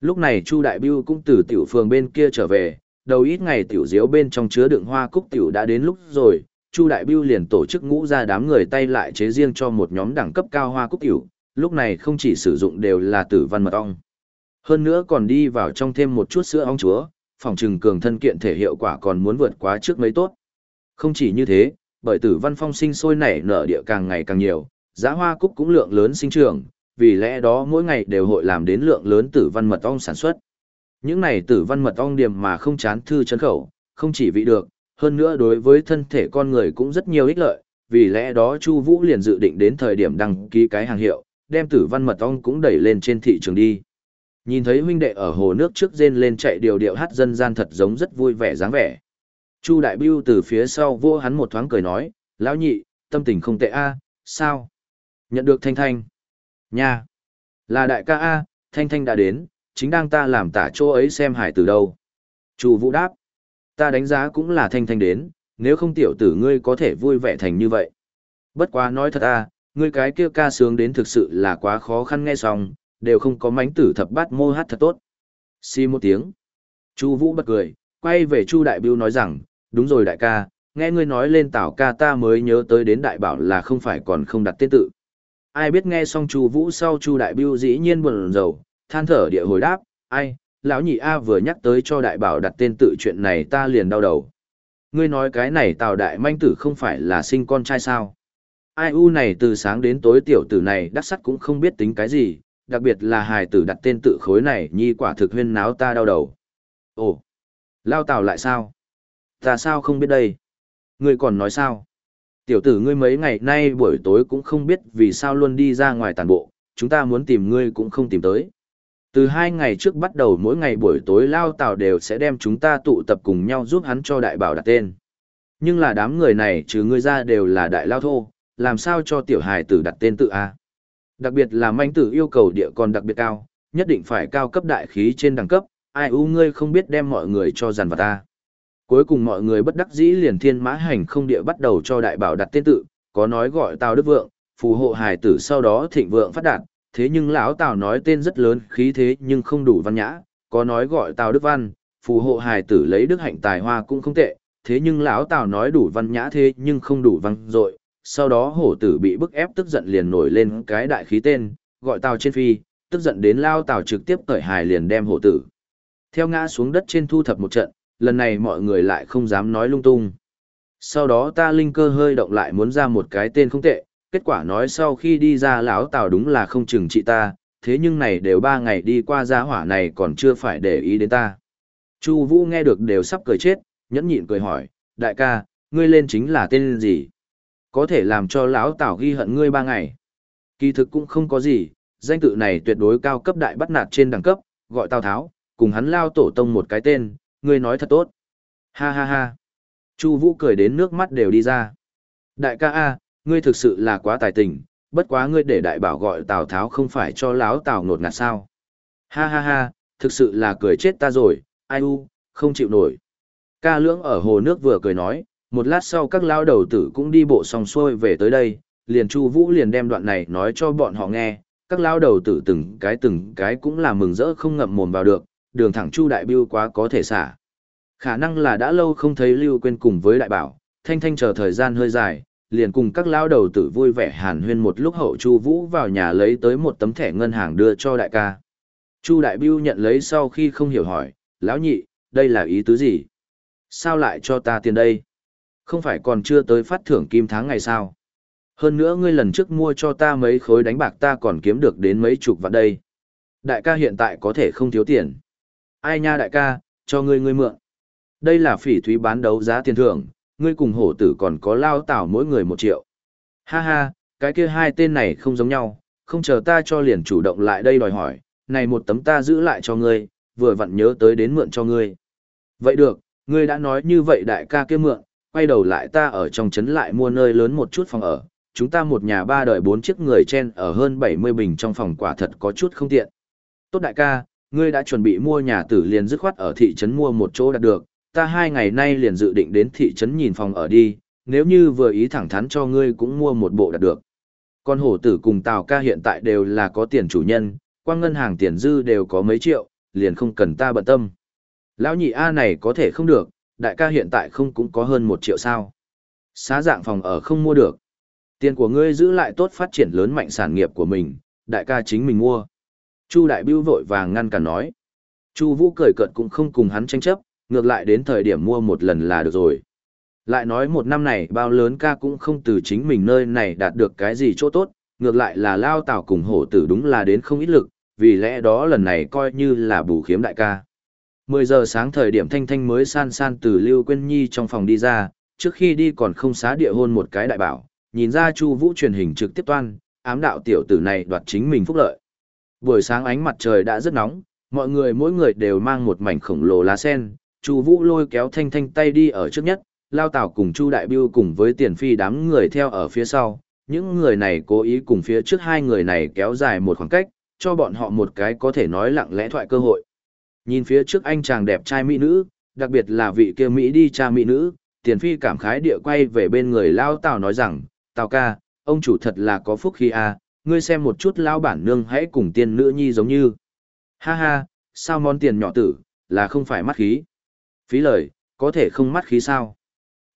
Lúc này Chu Đại Bưu cũng từ tiểu phường bên kia trở về, đầu ít ngày tiểu diếu bên trong chứa đựng hoa cúc tiểu đã đến lúc rồi, Chu Đại Bưu liền tổ chức ngũ ra đám người tay lại chế riêng cho một nhóm đẳng cấp cao hoa cúc tiểu, lúc này không chỉ sử dụng đều là tử văn mật ong. Hơn nữa còn đi vào trong thêm một chút sữa ong chúa, phòng trừng cường thân kiện thể hiệu quả còn muốn vượt quá trước mấy tốt. Không chỉ như thế, bởi tử văn phong sinh sôi nảy nở địa càng ngày càng nhiều, giá hoa cúc cũng lượng lớn sinh trưởng, vì lẽ đó mỗi ngày đều hội làm đến lượng lớn tử văn mật ong sản xuất. Những này tử văn mật ong điểm mà không chán thư chấn khẩu, không chỉ vị được, hơn nữa đối với thân thể con người cũng rất nhiều ích lợi, vì lẽ đó Chu Vũ liền dự định đến thời điểm đăng ký cái hàng hiệu, đem tử văn mật ong cũng đẩy lên trên thị trường đi. Nhìn thấy huynh đệ ở hồ nước trước rên lên chạy điều điệu hát dân gian thật giống rất vui vẻ dáng vẻ. Chu Đại Bưu từ phía sau vỗ hắn một thoáng cười nói, lão nhị, tâm tình không tệ a, sao? Nhận được Thanh Thanh. Nha. Là đại ca a, Thanh Thanh đã đến, chính đang ta làm tả chỗ ấy xem hải từ đâu. Chu Vũ đáp. Ta đánh giá cũng là Thanh Thanh đến, nếu không tiểu tử ngươi có thể vui vẻ thành như vậy. Bất quá nói thật a, ngươi cái kia ca sướng đến thực sự là quá khó khăn nghe xong, đều không có mánh tử thập bát mô hát thật tốt. Xì một tiếng. Chu Vũ bật cười, quay về Chu Đại Bưu nói rằng, đúng rồi đại ca, nghe ngươi nói lên tảo ca ta mới nhớ tới đến đại bảo là không phải còn không đặt tên tự. Ai biết nghe xong Chu Vũ sau Chu Đại Bưu dĩ nhiên buồn rầu, than thở địa hồi đáp, ai, lão nhị A vừa nhắc tới cho đại bảo đặt tên tự chuyện này ta liền đau đầu. Ngươi nói cái này tào đại manh tử không phải là sinh con trai sao? Ai u này từ sáng đến tối tiểu tử này đắc sắt cũng không biết tính cái gì, đặc biệt là hài tử đặt tên tự khối này nhi quả thực huyên náo ta đau đầu. Ồ, lao tào lại sao? Ta sao không biết đây? Ngươi còn nói sao? Tiểu tử ngươi mấy ngày nay buổi tối cũng không biết vì sao luôn đi ra ngoài tàn bộ, chúng ta muốn tìm ngươi cũng không tìm tới. Từ hai ngày trước bắt đầu mỗi ngày buổi tối lao tào đều sẽ đem chúng ta tụ tập cùng nhau giúp hắn cho đại bảo đặt tên. Nhưng là đám người này trừ ngươi ra đều là đại lao thô, làm sao cho tiểu hài tử đặt tên tự a? Đặc biệt là manh tử yêu cầu địa còn đặc biệt cao, nhất định phải cao cấp đại khí trên đẳng cấp, ai u ngươi không biết đem mọi người cho dàn vào ta. Cuối cùng mọi người bất đắc dĩ liền thiên mã hành không địa bắt đầu cho đại bảo đặt tên tự, có nói gọi Tào Đức Vượng, phù hộ hài tử sau đó thịnh vượng phát đạt, thế nhưng lão Tào nói tên rất lớn khí thế nhưng không đủ văn nhã, có nói gọi Tào Đức Văn, phù hộ hài tử lấy đức hạnh tài hoa cũng không tệ, thế nhưng lão Tào nói đủ văn nhã thế nhưng không đủ văn dội, sau đó hổ tử bị bức ép tức giận liền nổi lên cái đại khí tên, gọi Tào trên phi, tức giận đến lao Tào trực tiếp cởi hài liền đem hổ tử. Theo ngã xuống đất trên thu thập một trận, lần này mọi người lại không dám nói lung tung. Sau đó ta linh cơ hơi động lại muốn ra một cái tên không tệ, kết quả nói sau khi đi ra lão tào đúng là không chừng trị ta, thế nhưng này đều ba ngày đi qua gia hỏa này còn chưa phải để ý đến ta. Chu Vũ nghe được đều sắp cười chết, nhẫn nhịn cười hỏi, đại ca, ngươi lên chính là tên gì? Có thể làm cho lão tào ghi hận ngươi ba ngày. Kỳ thực cũng không có gì, danh tự này tuyệt đối cao cấp đại bắt nạt trên đẳng cấp, gọi Tào Tháo, cùng hắn lao tổ tông một cái tên, ngươi nói thật tốt. Ha ha ha. Chu Vũ cười đến nước mắt đều đi ra. Đại ca a, ngươi thực sự là quá tài tình, bất quá ngươi để đại bảo gọi Tào Tháo không phải cho láo Tào nột ngạt sao. Ha ha ha, thực sự là cười chết ta rồi, ai u, không chịu nổi. Ca lưỡng ở hồ nước vừa cười nói, một lát sau các lao đầu tử cũng đi bộ xong xuôi về tới đây, liền Chu Vũ liền đem đoạn này nói cho bọn họ nghe, các lao đầu tử từng cái từng cái cũng là mừng rỡ không ngậm mồm vào được, đường thẳng Chu Đại Biêu quá có thể xả. Khả năng là đã lâu không thấy Lưu Quên cùng với Đại Bảo, Thanh Thanh chờ thời gian hơi dài, liền cùng các lão đầu tử vui vẻ hàn huyên một lúc hậu Chu Vũ vào nhà lấy tới một tấm thẻ ngân hàng đưa cho đại ca. Chu Đại Biêu nhận lấy sau khi không hiểu hỏi, lão nhị, đây là ý tứ gì? Sao lại cho ta tiền đây? Không phải còn chưa tới phát thưởng kim tháng ngày sao? Hơn nữa ngươi lần trước mua cho ta mấy khối đánh bạc ta còn kiếm được đến mấy chục vạn đây. Đại ca hiện tại có thể không thiếu tiền. Ai nha đại ca, cho ngươi ngươi mượn. Đây là phỉ thúy bán đấu giá tiền thưởng, ngươi cùng hổ tử còn có lao tảo mỗi người một triệu. Ha ha, cái kia hai tên này không giống nhau, không chờ ta cho liền chủ động lại đây đòi hỏi, này một tấm ta giữ lại cho ngươi, vừa vặn nhớ tới đến mượn cho ngươi. Vậy được, ngươi đã nói như vậy đại ca kia mượn, quay đầu lại ta ở trong trấn lại mua nơi lớn một chút phòng ở, chúng ta một nhà ba đời bốn chiếc người chen ở hơn 70 bình trong phòng quả thật có chút không tiện. Tốt đại ca, ngươi đã chuẩn bị mua nhà tử liền dứt khoát ở thị trấn mua một chỗ đạt được, ta hai ngày nay liền dự định đến thị trấn nhìn phòng ở đi, nếu như vừa ý thẳng thắn cho ngươi cũng mua một bộ đạt được. Con hổ tử cùng Tào ca hiện tại đều là có tiền chủ nhân, qua ngân hàng tiền dư đều có mấy triệu, liền không cần ta bận tâm. Lão nhị A này có thể không được, đại ca hiện tại không cũng có hơn một triệu sao. Xá dạng phòng ở không mua được. Tiền của ngươi giữ lại tốt phát triển lớn mạnh sản nghiệp của mình, đại ca chính mình mua. Chu đại bưu vội vàng ngăn cản nói. Chu vũ cười cợt cũng không cùng hắn tranh chấp, ngược lại đến thời điểm mua một lần là được rồi. Lại nói một năm này bao lớn ca cũng không từ chính mình nơi này đạt được cái gì chỗ tốt, ngược lại là lao tảo cùng hổ tử đúng là đến không ít lực, vì lẽ đó lần này coi như là bù khiếm đại ca. 10 giờ sáng thời điểm Thanh Thanh mới san san từ Lưu Quyên Nhi trong phòng đi ra, trước khi đi còn không xá địa hôn một cái đại bảo, nhìn ra Chu Vũ truyền hình trực tiếp toan, ám đạo tiểu tử này đoạt chính mình phúc lợi. Buổi sáng ánh mặt trời đã rất nóng, mọi người mỗi người đều mang một mảnh khổng lồ lá sen, Chu Vũ lôi kéo Thanh Thanh tay đi ở trước nhất, Lao Tảo cùng Chu Đại Bưu cùng với Tiền Phi đám người theo ở phía sau. Những người này cố ý cùng phía trước hai người này kéo dài một khoảng cách, cho bọn họ một cái có thể nói lặng lẽ thoại cơ hội. Nhìn phía trước anh chàng đẹp trai mỹ nữ, đặc biệt là vị kia mỹ đi cha mỹ nữ, Tiền Phi cảm khái địa quay về bên người Lao Tảo nói rằng, Tào ca, ông chủ thật là có phúc khí a, ngươi xem một chút Lao bản nương hãy cùng tiên nữ nhi giống như. Ha ha, sao món tiền nhỏ tử, là không phải mắt khí. Phí lời, có thể không mắt khí sao.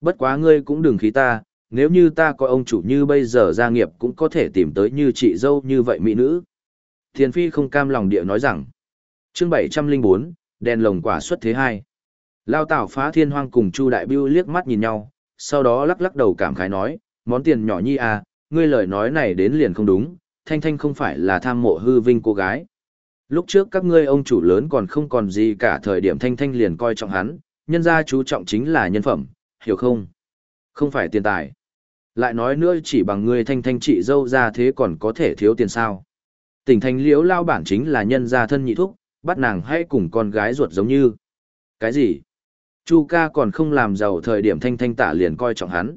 Bất quá ngươi cũng đừng khí ta, nếu như ta có ông chủ như bây giờ gia nghiệp cũng có thể tìm tới như chị dâu như vậy mỹ nữ. Thiền Phi không cam lòng địa nói rằng. chương 704, đèn lồng quả xuất thế hai. Lao Tảo phá thiên hoang cùng Chu Đại Biêu liếc mắt nhìn nhau, sau đó lắc lắc đầu cảm khái nói, món tiền nhỏ nhi à, ngươi lời nói này đến liền không đúng, Thanh Thanh không phải là tham mộ hư vinh cô gái. Lúc trước các ngươi ông chủ lớn còn không còn gì cả thời điểm Thanh Thanh liền coi trọng hắn, nhân gia chú trọng chính là nhân phẩm, hiểu không? Không phải tiền tài. Lại nói nữa chỉ bằng ngươi Thanh Thanh chị dâu ra thế còn có thể thiếu tiền sao. Tỉnh thành liễu lao bản chính là nhân gia thân nhị thúc, bắt nàng hay cùng con gái ruột giống như. Cái gì? Chu ca còn không làm giàu thời điểm Thanh Thanh tả liền coi trọng hắn.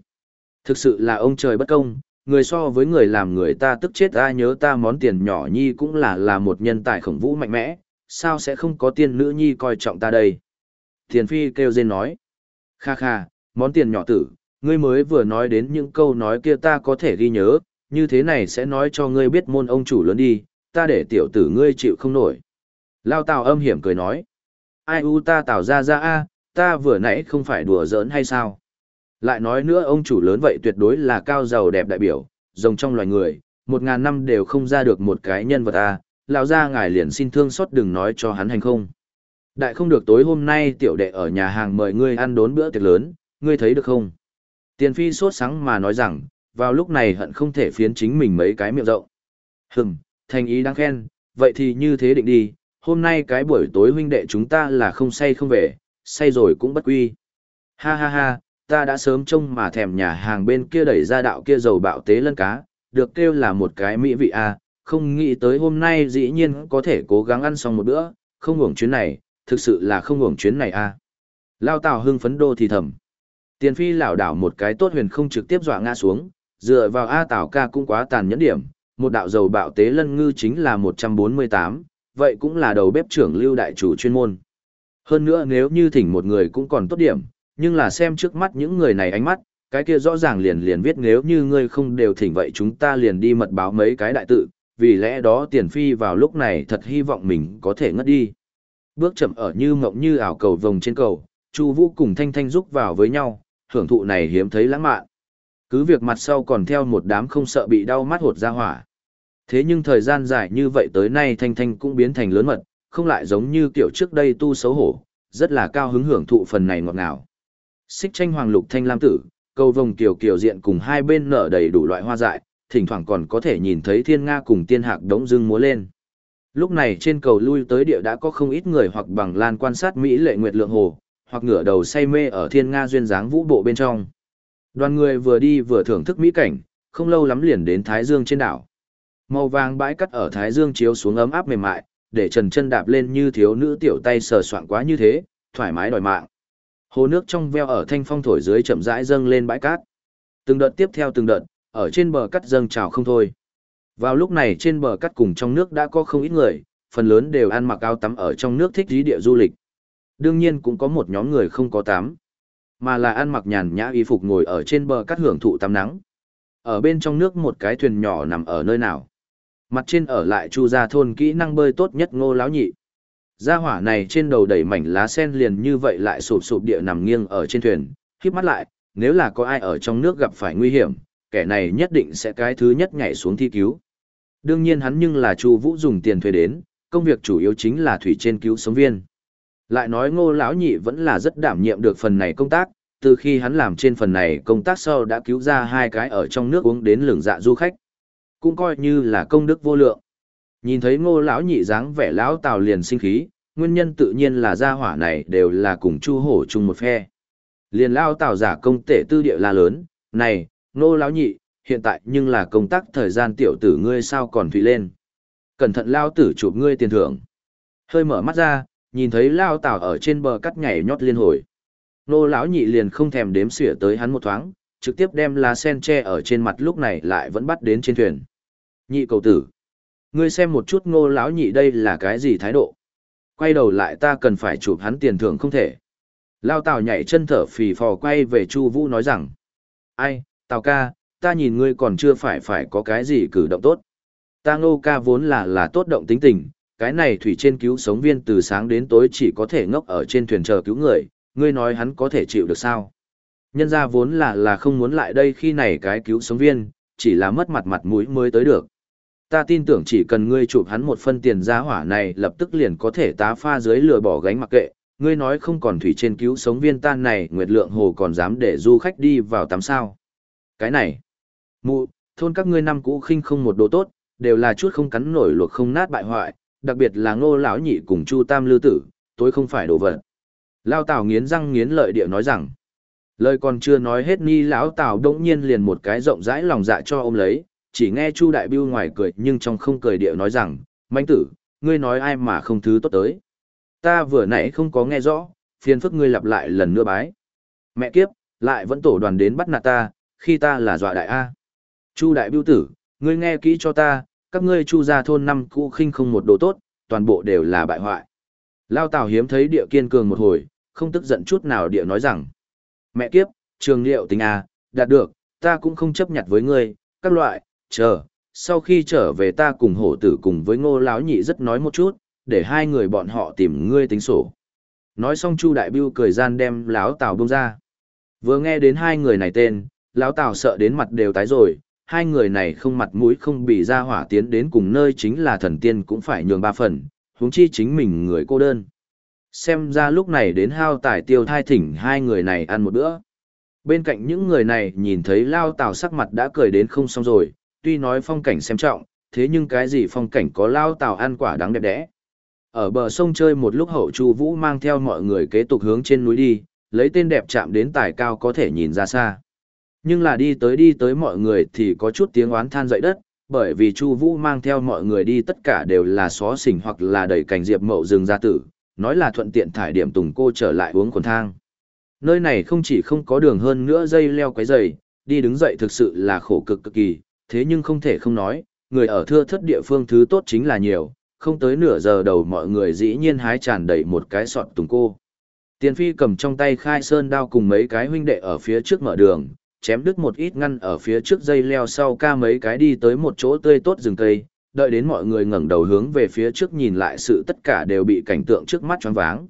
Thực sự là ông trời bất công, người so với người làm người ta tức chết ai nhớ ta món tiền nhỏ nhi cũng là là một nhân tài khổng vũ mạnh mẽ, sao sẽ không có tiên nữ nhi coi trọng ta đây? Tiền phi kêu dên nói, kha kha, món tiền nhỏ tử, ngươi mới vừa nói đến những câu nói kia ta có thể ghi nhớ, như thế này sẽ nói cho ngươi biết môn ông chủ lớn đi, ta để tiểu tử ngươi chịu không nổi. Lao tào âm hiểm cười nói, ai u ta tào ra ra a, ta vừa nãy không phải đùa giỡn hay sao? Lại nói nữa ông chủ lớn vậy tuyệt đối là cao giàu đẹp đại biểu, rồng trong loài người, một ngàn năm đều không ra được một cái nhân vật à, lão ra ngài liền xin thương xót đừng nói cho hắn hành không. Đại không được tối hôm nay tiểu đệ ở nhà hàng mời ngươi ăn đốn bữa tiệc lớn, ngươi thấy được không? Tiền phi sốt sáng mà nói rằng, vào lúc này hận không thể phiến chính mình mấy cái miệng rộng. Hừm, thành ý đáng khen, vậy thì như thế định đi, hôm nay cái buổi tối huynh đệ chúng ta là không say không về, say rồi cũng bất quy. Ha ha ha, ta đã sớm trông mà thèm nhà hàng bên kia đẩy ra đạo kia dầu bạo tế lân cá, được kêu là một cái mỹ vị a, à, không nghĩ tới hôm nay dĩ nhiên có thể cố gắng ăn xong một bữa, không hưởng chuyến này, thực sự là không hưởng chuyến này a. À. Lao Tào hưng phấn đô thì thầm. Tiền phi lảo đảo một cái tốt huyền không trực tiếp dọa ngã xuống, dựa vào A Tào ca cũng quá tàn nhẫn điểm, một đạo dầu bạo tế lân ngư chính là 148, vậy cũng là đầu bếp trưởng lưu đại chủ chuyên môn. Hơn nữa nếu như thỉnh một người cũng còn tốt điểm, nhưng là xem trước mắt những người này ánh mắt, cái kia rõ ràng liền liền viết nếu như ngươi không đều thỉnh vậy chúng ta liền đi mật báo mấy cái đại tự, vì lẽ đó tiền phi vào lúc này thật hy vọng mình có thể ngất đi. Bước chậm ở như mộng như ảo cầu vồng trên cầu, Chu Vũ cùng Thanh Thanh rúc vào với nhau, hưởng thụ này hiếm thấy lãng mạn. Cứ việc mặt sau còn theo một đám không sợ bị đau mắt hột ra hỏa. Thế nhưng thời gian dài như vậy tới nay Thanh Thanh cũng biến thành lớn mật, không lại giống như kiểu trước đây tu xấu hổ, rất là cao hứng hưởng thụ phần này ngọt ngào xích tranh hoàng lục thanh lam tử, cầu vồng kiều kiều diện cùng hai bên nở đầy đủ loại hoa dại, thỉnh thoảng còn có thể nhìn thấy thiên nga cùng tiên hạc đống dưng múa lên. Lúc này trên cầu lui tới địa đã có không ít người hoặc bằng lan quan sát Mỹ lệ nguyệt lượng hồ, hoặc ngửa đầu say mê ở thiên nga duyên dáng vũ bộ bên trong. Đoàn người vừa đi vừa thưởng thức mỹ cảnh, không lâu lắm liền đến Thái Dương trên đảo. Màu vàng bãi cắt ở Thái Dương chiếu xuống ấm áp mềm mại, để trần chân đạp lên như thiếu nữ tiểu tay sờ soạn quá như thế, thoải mái đòi mạng. Hồ nước trong veo ở thanh phong thổi dưới chậm rãi dâng lên bãi cát. Từng đợt tiếp theo từng đợt, ở trên bờ cát dâng trào không thôi. Vào lúc này trên bờ cát cùng trong nước đã có không ít người, phần lớn đều ăn mặc áo tắm ở trong nước thích dí địa du lịch. Đương nhiên cũng có một nhóm người không có tắm, mà là ăn mặc nhàn nhã y phục ngồi ở trên bờ cát hưởng thụ tắm nắng. Ở bên trong nước một cái thuyền nhỏ nằm ở nơi nào. Mặt trên ở lại chu gia thôn kỹ năng bơi tốt nhất ngô láo nhị. Gia hỏa này trên đầu đầy mảnh lá sen liền như vậy lại sụp sụp địa nằm nghiêng ở trên thuyền, khiếp mắt lại, nếu là có ai ở trong nước gặp phải nguy hiểm, kẻ này nhất định sẽ cái thứ nhất nhảy xuống thi cứu. Đương nhiên hắn nhưng là Chu Vũ dùng tiền thuê đến, công việc chủ yếu chính là thủy trên cứu sống viên. Lại nói Ngô lão nhị vẫn là rất đảm nhiệm được phần này công tác, từ khi hắn làm trên phần này công tác sau đã cứu ra hai cái ở trong nước uống đến lường dạ du khách. Cũng coi như là công đức vô lượng. Nhìn thấy Ngô lão nhị dáng vẻ lão Tào liền sinh khí, nguyên nhân tự nhiên là gia hỏa này đều là cùng chu hổ chung một phe. Liền lao tào giả công tể tư địa la lớn, này, Ngô lão nhị, hiện tại nhưng là công tác thời gian tiểu tử ngươi sao còn thủy lên. Cẩn thận lao tử chụp ngươi tiền thưởng. Hơi mở mắt ra, nhìn thấy lao Tào ở trên bờ cắt nhảy nhót liên hồi. Nô lão nhị liền không thèm đếm xỉa tới hắn một thoáng, trực tiếp đem lá sen tre ở trên mặt lúc này lại vẫn bắt đến trên thuyền. Nhị cầu tử. Ngươi xem một chút ngô lão nhị đây là cái gì thái độ. Quay đầu lại ta cần phải chụp hắn tiền thưởng không thể. Lao Tào nhảy chân thở phì phò quay về Chu Vũ nói rằng. Ai, Tào ca, ta nhìn ngươi còn chưa phải phải có cái gì cử động tốt. Ta ngô ca vốn là là tốt động tính tình, cái này thủy trên cứu sống viên từ sáng đến tối chỉ có thể ngốc ở trên thuyền chờ cứu người, ngươi nói hắn có thể chịu được sao? Nhân ra vốn là là không muốn lại đây khi này cái cứu sống viên, chỉ là mất mặt mặt mũi mới tới được. Ta tin tưởng chỉ cần ngươi chụp hắn một phân tiền giá hỏa này lập tức liền có thể tá pha dưới lừa bỏ gánh mặc kệ, ngươi nói không còn thủy trên cứu sống viên tan này Nguyệt Lượng Hồ còn dám để du khách đi vào tắm sao. Cái này, mụ, thôn các ngươi năm cũ khinh không một đồ tốt, đều là chút không cắn nổi luộc không nát bại hoại, đặc biệt là ngô lão nhị cùng chu tam lư tử, tối không phải đồ vật. Lao Tào nghiến răng nghiến lợi địa nói rằng, lời còn chưa nói hết ni lão Tào đỗng nhiên liền một cái rộng rãi lòng dạ cho ôm lấy, chỉ nghe Chu Đại Biêu ngoài cười nhưng trong không cười điệu nói rằng, manh tử, ngươi nói ai mà không thứ tốt tới. Ta vừa nãy không có nghe rõ, phiền phức ngươi lặp lại lần nữa bái. Mẹ kiếp, lại vẫn tổ đoàn đến bắt nạt ta, khi ta là dọa đại A. Chu Đại Biêu tử, ngươi nghe kỹ cho ta, các ngươi chu gia thôn năm cũ khinh không một đồ tốt, toàn bộ đều là bại hoại. Lao Tào hiếm thấy địa kiên cường một hồi, không tức giận chút nào địa nói rằng. Mẹ kiếp, trường liệu tình à, đạt được, ta cũng không chấp nhận với ngươi, các loại, chờ, sau khi trở về ta cùng hổ tử cùng với ngô lão nhị rất nói một chút, để hai người bọn họ tìm ngươi tính sổ. Nói xong Chu Đại Biêu cười gian đem lão Tào bông ra. Vừa nghe đến hai người này tên, lão Tào sợ đến mặt đều tái rồi, hai người này không mặt mũi không bị ra hỏa tiến đến cùng nơi chính là thần tiên cũng phải nhường ba phần, huống chi chính mình người cô đơn. Xem ra lúc này đến hao tài tiêu thai thỉnh hai người này ăn một bữa. Bên cạnh những người này nhìn thấy lao tào sắc mặt đã cười đến không xong rồi, tuy nói phong cảnh xem trọng, thế nhưng cái gì phong cảnh có lao tàu ăn quả đáng đẹp đẽ. Ở bờ sông chơi một lúc hậu chu vũ mang theo mọi người kế tục hướng trên núi đi, lấy tên đẹp chạm đến tài cao có thể nhìn ra xa. Nhưng là đi tới đi tới mọi người thì có chút tiếng oán than dậy đất, bởi vì Chu Vũ mang theo mọi người đi tất cả đều là xó xỉnh hoặc là đầy cảnh diệp mậu rừng gia tử, nói là thuận tiện thải điểm tùng cô trở lại uống quần thang. Nơi này không chỉ không có đường hơn nữa dây leo quấy dày, đi đứng dậy thực sự là khổ cực cực kỳ, thế nhưng không thể không nói, người ở thưa thất địa phương thứ tốt chính là nhiều, không tới nửa giờ đầu mọi người dĩ nhiên hái tràn đầy một cái sọt tùng cô. Tiền phi cầm trong tay khai sơn đao cùng mấy cái huynh đệ ở phía trước mở đường, chém đứt một ít ngăn ở phía trước dây leo sau ca mấy cái đi tới một chỗ tươi tốt rừng cây, đợi đến mọi người ngẩng đầu hướng về phía trước nhìn lại sự tất cả đều bị cảnh tượng trước mắt choáng váng.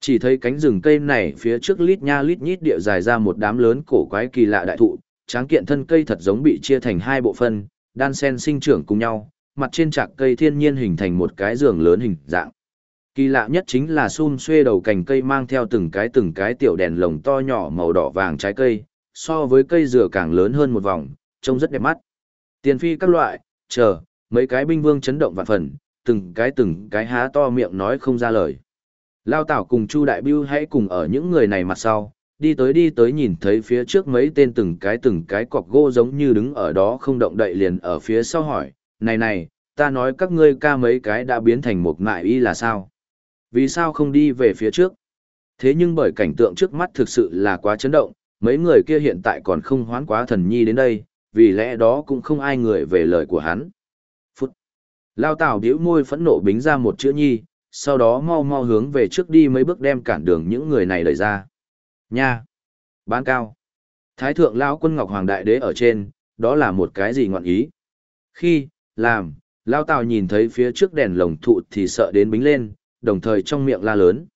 Chỉ thấy cánh rừng cây này phía trước lít nha lít nhít địa dài ra một đám lớn cổ quái kỳ lạ đại thụ, tráng kiện thân cây thật giống bị chia thành hai bộ phân, đan sen sinh trưởng cùng nhau, mặt trên chạc cây thiên nhiên hình thành một cái giường lớn hình dạng. Kỳ lạ nhất chính là xun xuê đầu cành cây mang theo từng cái từng cái tiểu đèn lồng to nhỏ màu đỏ vàng trái cây, so với cây dừa càng lớn hơn một vòng, trông rất đẹp mắt. Tiền phi các loại, chờ, mấy cái binh vương chấn động vạn phần, từng cái từng cái há to miệng nói không ra lời. Lao Tảo cùng Chu Đại Bưu hãy cùng ở những người này mặt sau, đi tới đi tới nhìn thấy phía trước mấy tên từng cái từng cái cọc gỗ giống như đứng ở đó không động đậy liền ở phía sau hỏi, này này, ta nói các ngươi ca mấy cái đã biến thành một ngại y là sao? Vì sao không đi về phía trước? Thế nhưng bởi cảnh tượng trước mắt thực sự là quá chấn động, mấy người kia hiện tại còn không hoán quá thần nhi đến đây, vì lẽ đó cũng không ai người về lời của hắn. Phút. Lao Tào biểu môi phẫn nộ bính ra một chữ nhi, sau đó mau mau hướng về trước đi mấy bước đem cản đường những người này đẩy ra. Nha! Bán cao! Thái thượng Lao quân Ngọc Hoàng Đại Đế ở trên, đó là một cái gì ngọn ý? Khi, làm, Lao Tào nhìn thấy phía trước đèn lồng thụ thì sợ đến bính lên, đồng thời trong miệng la lớn.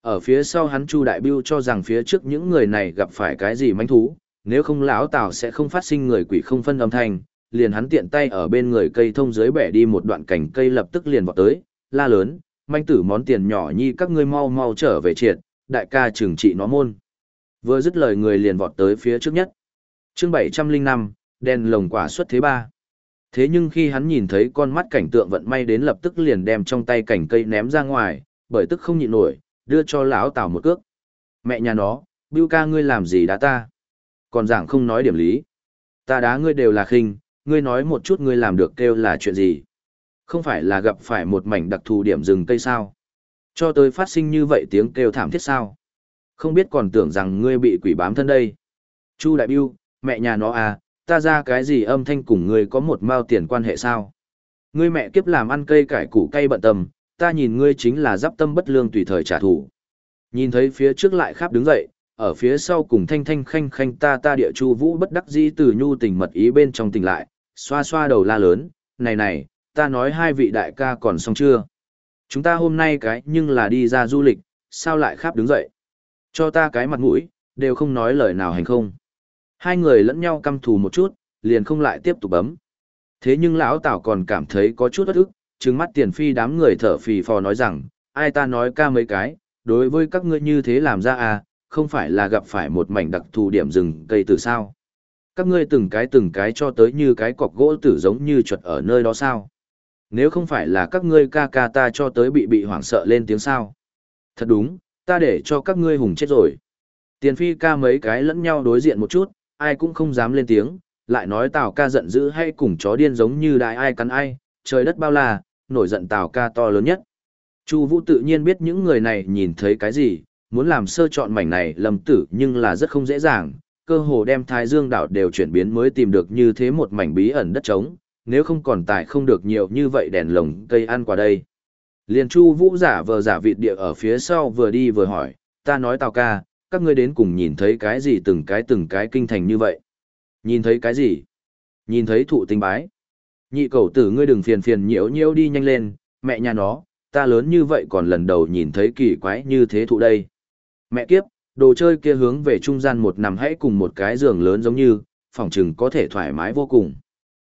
Ở phía sau hắn Chu Đại Biêu cho rằng phía trước những người này gặp phải cái gì manh thú, nếu không lão Tào sẽ không phát sinh người quỷ không phân âm thanh, liền hắn tiện tay ở bên người cây thông dưới bẻ đi một đoạn cành cây lập tức liền vọt tới, la lớn, manh tử món tiền nhỏ nhi các ngươi mau mau trở về triệt, đại ca trừng trị nó môn. Vừa dứt lời người liền vọt tới phía trước nhất. Chương 705, đèn lồng quả xuất thế ba. Thế nhưng khi hắn nhìn thấy con mắt cảnh tượng vận may đến lập tức liền đem trong tay cành cây ném ra ngoài, bởi tức không nhịn nổi, đưa cho lão Tào một cước. Mẹ nhà nó, Bưu ca ngươi làm gì đã ta? Còn giảng không nói điểm lý. Ta đá ngươi đều là khinh, ngươi nói một chút ngươi làm được kêu là chuyện gì. Không phải là gặp phải một mảnh đặc thù điểm rừng cây sao. Cho tới phát sinh như vậy tiếng kêu thảm thiết sao. Không biết còn tưởng rằng ngươi bị quỷ bám thân đây. Chu Đại Biêu, mẹ nhà nó à, ta ra cái gì âm thanh cùng ngươi có một mao tiền quan hệ sao? Ngươi mẹ kiếp làm ăn cây cải củ cây bận tâm, ta nhìn ngươi chính là giáp tâm bất lương tùy thời trả thù. Nhìn thấy phía trước lại khắp đứng dậy, ở phía sau cùng thanh thanh khanh khanh ta ta địa chu vũ bất đắc dĩ từ nhu tình mật ý bên trong tình lại, xoa xoa đầu la lớn, này này, ta nói hai vị đại ca còn xong chưa? Chúng ta hôm nay cái nhưng là đi ra du lịch, sao lại khắp đứng dậy? Cho ta cái mặt mũi, đều không nói lời nào hành không. Hai người lẫn nhau căm thù một chút, liền không lại tiếp tục bấm. Thế nhưng lão Tảo còn cảm thấy có chút bất ức, trừng mắt tiền phi đám người thở phì phò nói rằng, ai ta nói ca mấy cái, đối với các ngươi như thế làm ra à, không phải là gặp phải một mảnh đặc thù điểm rừng cây từ sao. Các ngươi từng cái từng cái cho tới như cái cọc gỗ tử giống như chuột ở nơi đó sao. Nếu không phải là các ngươi ca ca ta cho tới bị bị hoảng sợ lên tiếng sao. Thật đúng, ta để cho các ngươi hùng chết rồi. Tiền phi ca mấy cái lẫn nhau đối diện một chút, ai cũng không dám lên tiếng, lại nói Tào ca giận dữ hay cùng chó điên giống như đại ai cắn ai, trời đất bao la, nổi giận Tào ca to lớn nhất. Chu Vũ tự nhiên biết những người này nhìn thấy cái gì, muốn làm sơ chọn mảnh này lầm tử nhưng là rất không dễ dàng, cơ hồ đem Thái Dương đảo đều chuyển biến mới tìm được như thế một mảnh bí ẩn đất trống, nếu không còn tài không được nhiều như vậy đèn lồng cây ăn qua đây. Liên Chu Vũ giả vờ giả vịt địa ở phía sau vừa đi vừa hỏi, ta nói Tào ca, các ngươi đến cùng nhìn thấy cái gì từng cái từng cái kinh thành như vậy. Nhìn thấy cái gì? Nhìn thấy thụ tinh bái. Nhị cầu tử ngươi đừng phiền phiền nhiễu nhiễu đi nhanh lên, mẹ nhà nó, ta lớn như vậy còn lần đầu nhìn thấy kỳ quái như thế thụ đây. Mẹ kiếp, đồ chơi kia hướng về trung gian một nằm hãy cùng một cái giường lớn giống như, phòng trừng có thể thoải mái vô cùng.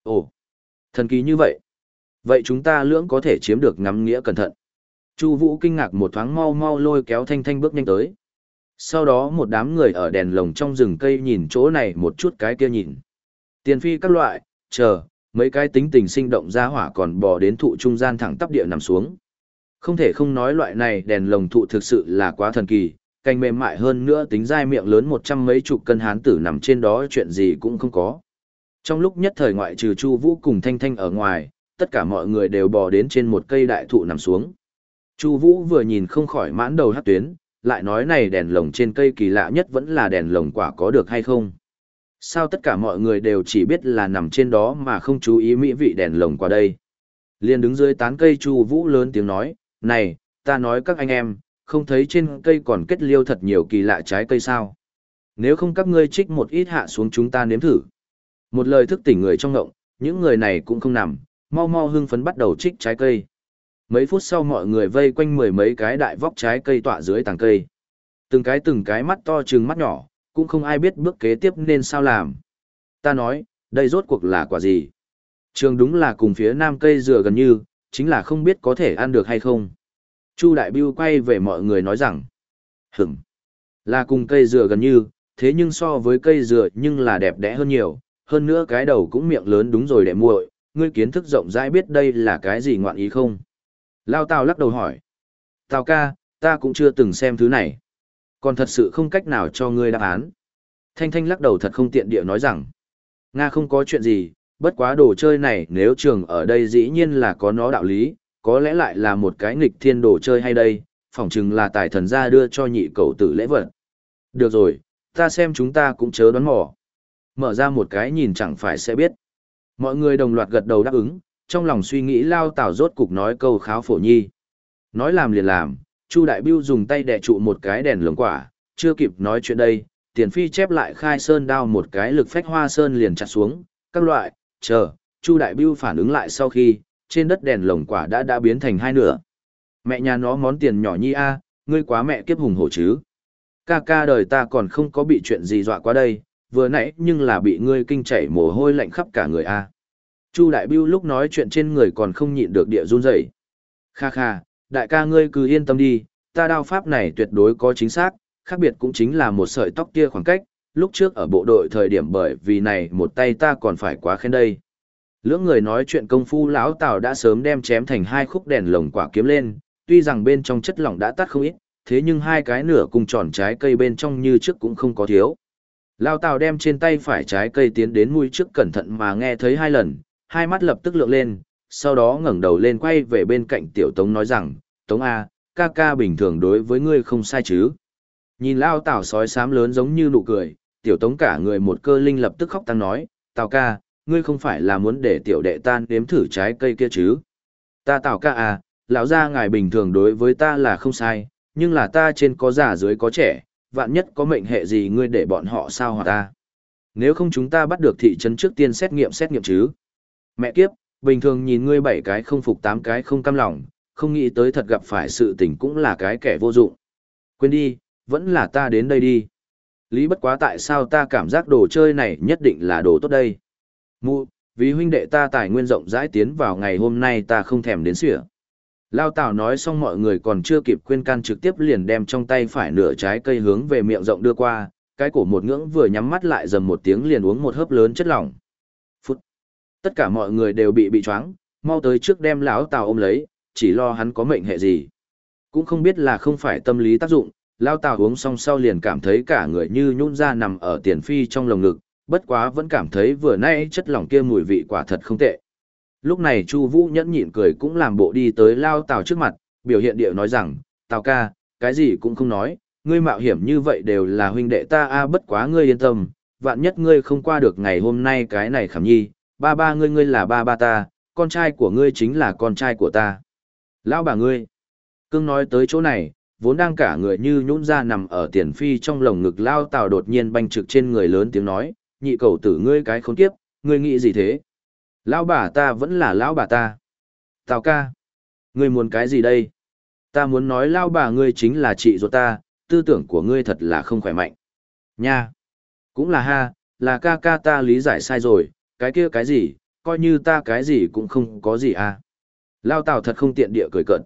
Ồ, thần kỳ như vậy. Vậy chúng ta lưỡng có thể chiếm được ngắm nghĩa cẩn thận. Chu Vũ kinh ngạc một thoáng mau mau lôi kéo Thanh Thanh bước nhanh tới. Sau đó một đám người ở đèn lồng trong rừng cây nhìn chỗ này một chút cái kia nhìn. Tiền phi các loại, chờ, mấy cái tính tình sinh động ra hỏa còn bò đến thụ trung gian thẳng tắp địa nằm xuống. Không thể không nói loại này đèn lồng thụ thực sự là quá thần kỳ, cành mềm mại hơn nữa tính dai miệng lớn một trăm mấy chục cân hán tử nằm trên đó chuyện gì cũng không có. Trong lúc nhất thời ngoại trừ Chu Vũ cùng Thanh Thanh ở ngoài, tất cả mọi người đều bò đến trên một cây đại thụ nằm xuống. Chu Vũ vừa nhìn không khỏi mãn đầu hắc tuyến, lại nói này đèn lồng trên cây kỳ lạ nhất vẫn là đèn lồng quả có được hay không. Sao tất cả mọi người đều chỉ biết là nằm trên đó mà không chú ý mỹ vị đèn lồng quả đây. Liên đứng dưới tán cây Chu Vũ lớn tiếng nói, này, ta nói các anh em, không thấy trên cây còn kết liêu thật nhiều kỳ lạ trái cây sao. Nếu không các ngươi trích một ít hạ xuống chúng ta nếm thử. Một lời thức tỉnh người trong ngộng, những người này cũng không nằm, mau mau hưng phấn bắt đầu trích trái cây. Mấy phút sau mọi người vây quanh mười mấy cái đại vóc trái cây tọa dưới tàng cây. Từng cái từng cái mắt to trừng mắt nhỏ, cũng không ai biết bước kế tiếp nên sao làm. Ta nói, đây rốt cuộc là quả gì? Trường đúng là cùng phía nam cây dừa gần như, chính là không biết có thể ăn được hay không. Chu Đại Biêu quay về mọi người nói rằng, hửm, là cùng cây dừa gần như, thế nhưng so với cây dừa nhưng là đẹp đẽ hơn nhiều, hơn nữa cái đầu cũng miệng lớn đúng rồi đệ muội, ngươi kiến thức rộng rãi biết đây là cái gì ngoạn ý không? Lao Tào lắc đầu hỏi. Tào ca, ta cũng chưa từng xem thứ này. Còn thật sự không cách nào cho ngươi đáp án. Thanh Thanh lắc đầu thật không tiện địa nói rằng. Nga không có chuyện gì, bất quá đồ chơi này nếu trường ở đây dĩ nhiên là có nó đạo lý, có lẽ lại là một cái nghịch thiên đồ chơi hay đây, phỏng chừng là tài thần gia đưa cho nhị cầu tử lễ vật. Được rồi, ta xem chúng ta cũng chớ đoán mò. Mở ra một cái nhìn chẳng phải sẽ biết. Mọi người đồng loạt gật đầu đáp ứng, trong lòng suy nghĩ lao tảo rốt cục nói câu kháo phổ nhi. Nói làm liền làm, Chu Đại Biêu dùng tay đè trụ một cái đèn lồng quả, chưa kịp nói chuyện đây, tiền phi chép lại khai sơn đao một cái lực phách hoa sơn liền chặt xuống, các loại, chờ, Chu Đại Biêu phản ứng lại sau khi, trên đất đèn lồng quả đã đã biến thành hai nửa. Mẹ nhà nó món tiền nhỏ nhi a, ngươi quá mẹ kiếp hùng hổ chứ. Ca ca đời ta còn không có bị chuyện gì dọa qua đây, vừa nãy nhưng là bị ngươi kinh chảy mồ hôi lạnh khắp cả người a. Chu Đại Biêu lúc nói chuyện trên người còn không nhịn được địa run rẩy. Kha kha, đại ca ngươi cứ yên tâm đi, ta đao pháp này tuyệt đối có chính xác, khác biệt cũng chính là một sợi tóc kia khoảng cách, lúc trước ở bộ đội thời điểm bởi vì này một tay ta còn phải quá khen đây. Lưỡng người nói chuyện công phu lão Tào đã sớm đem chém thành hai khúc đèn lồng quả kiếm lên, tuy rằng bên trong chất lỏng đã tắt không ít, thế nhưng hai cái nửa cùng tròn trái cây bên trong như trước cũng không có thiếu. Lao Tào đem trên tay phải trái cây tiến đến mũi trước cẩn thận mà nghe thấy hai lần, hai mắt lập tức lượng lên, sau đó ngẩng đầu lên quay về bên cạnh tiểu Tống nói rằng, Tống A, ca ca bình thường đối với ngươi không sai chứ. Nhìn Lao Tào sói xám lớn giống như nụ cười, tiểu Tống cả người một cơ linh lập tức khóc tăng nói, Tào ca, ngươi không phải là muốn để tiểu đệ tan đếm thử trái cây kia chứ. Ta Tào ca à, lão gia ngài bình thường đối với ta là không sai, nhưng là ta trên có già dưới có trẻ, vạn nhất có mệnh hệ gì ngươi để bọn họ sao hòa ta. Nếu không chúng ta bắt được thị trấn trước tiên xét nghiệm xét nghiệm chứ. Mẹ kiếp, bình thường nhìn ngươi bảy cái không phục tám cái không cam lòng, không nghĩ tới thật gặp phải sự tình cũng là cái kẻ vô dụng. Quên đi, vẫn là ta đến đây đi. Lý bất quá tại sao ta cảm giác đồ chơi này nhất định là đồ tốt đây. Mụ, vì huynh đệ ta tài nguyên rộng rãi tiến vào ngày hôm nay ta không thèm đến sửa. Lao Tào nói xong mọi người còn chưa kịp khuyên can trực tiếp liền đem trong tay phải nửa trái cây hướng về miệng rộng đưa qua, cái cổ một ngưỡng vừa nhắm mắt lại dầm một tiếng liền uống một hớp lớn chất lỏng. Phút. Tất cả mọi người đều bị bị choáng, mau tới trước đem lão Tào ôm lấy, chỉ lo hắn có mệnh hệ gì. Cũng không biết là không phải tâm lý tác dụng, Lao Tào uống xong sau liền cảm thấy cả người như nhún ra nằm ở tiền phi trong lồng ngực, bất quá vẫn cảm thấy vừa nay chất lỏng kia mùi vị quả thật không tệ. Lúc này Chu Vũ nhẫn nhịn cười cũng làm bộ đi tới lao Tào trước mặt, biểu hiện điệu nói rằng, Tào ca, cái gì cũng không nói, ngươi mạo hiểm như vậy đều là huynh đệ ta a bất quá ngươi yên tâm, vạn nhất ngươi không qua được ngày hôm nay cái này khảm nhi, ba ba ngươi ngươi là ba ba ta, con trai của ngươi chính là con trai của ta. Lão bà ngươi. Cưng nói tới chỗ này, vốn đang cả người như nhũn ra nằm ở tiền phi trong lồng ngực lao Tào đột nhiên banh trực trên người lớn tiếng nói, nhị cầu tử ngươi cái khốn kiếp, ngươi nghĩ gì thế? Lão bà ta vẫn là lão bà ta. Tào ca. Ngươi muốn cái gì đây? Ta muốn nói lão bà ngươi chính là chị ruột ta, tư tưởng của ngươi thật là không khỏe mạnh. Nha. Cũng là ha, là ca ca ta lý giải sai rồi, cái kia cái gì, coi như ta cái gì cũng không có gì à. Lao Tào thật không tiện địa cười cợt.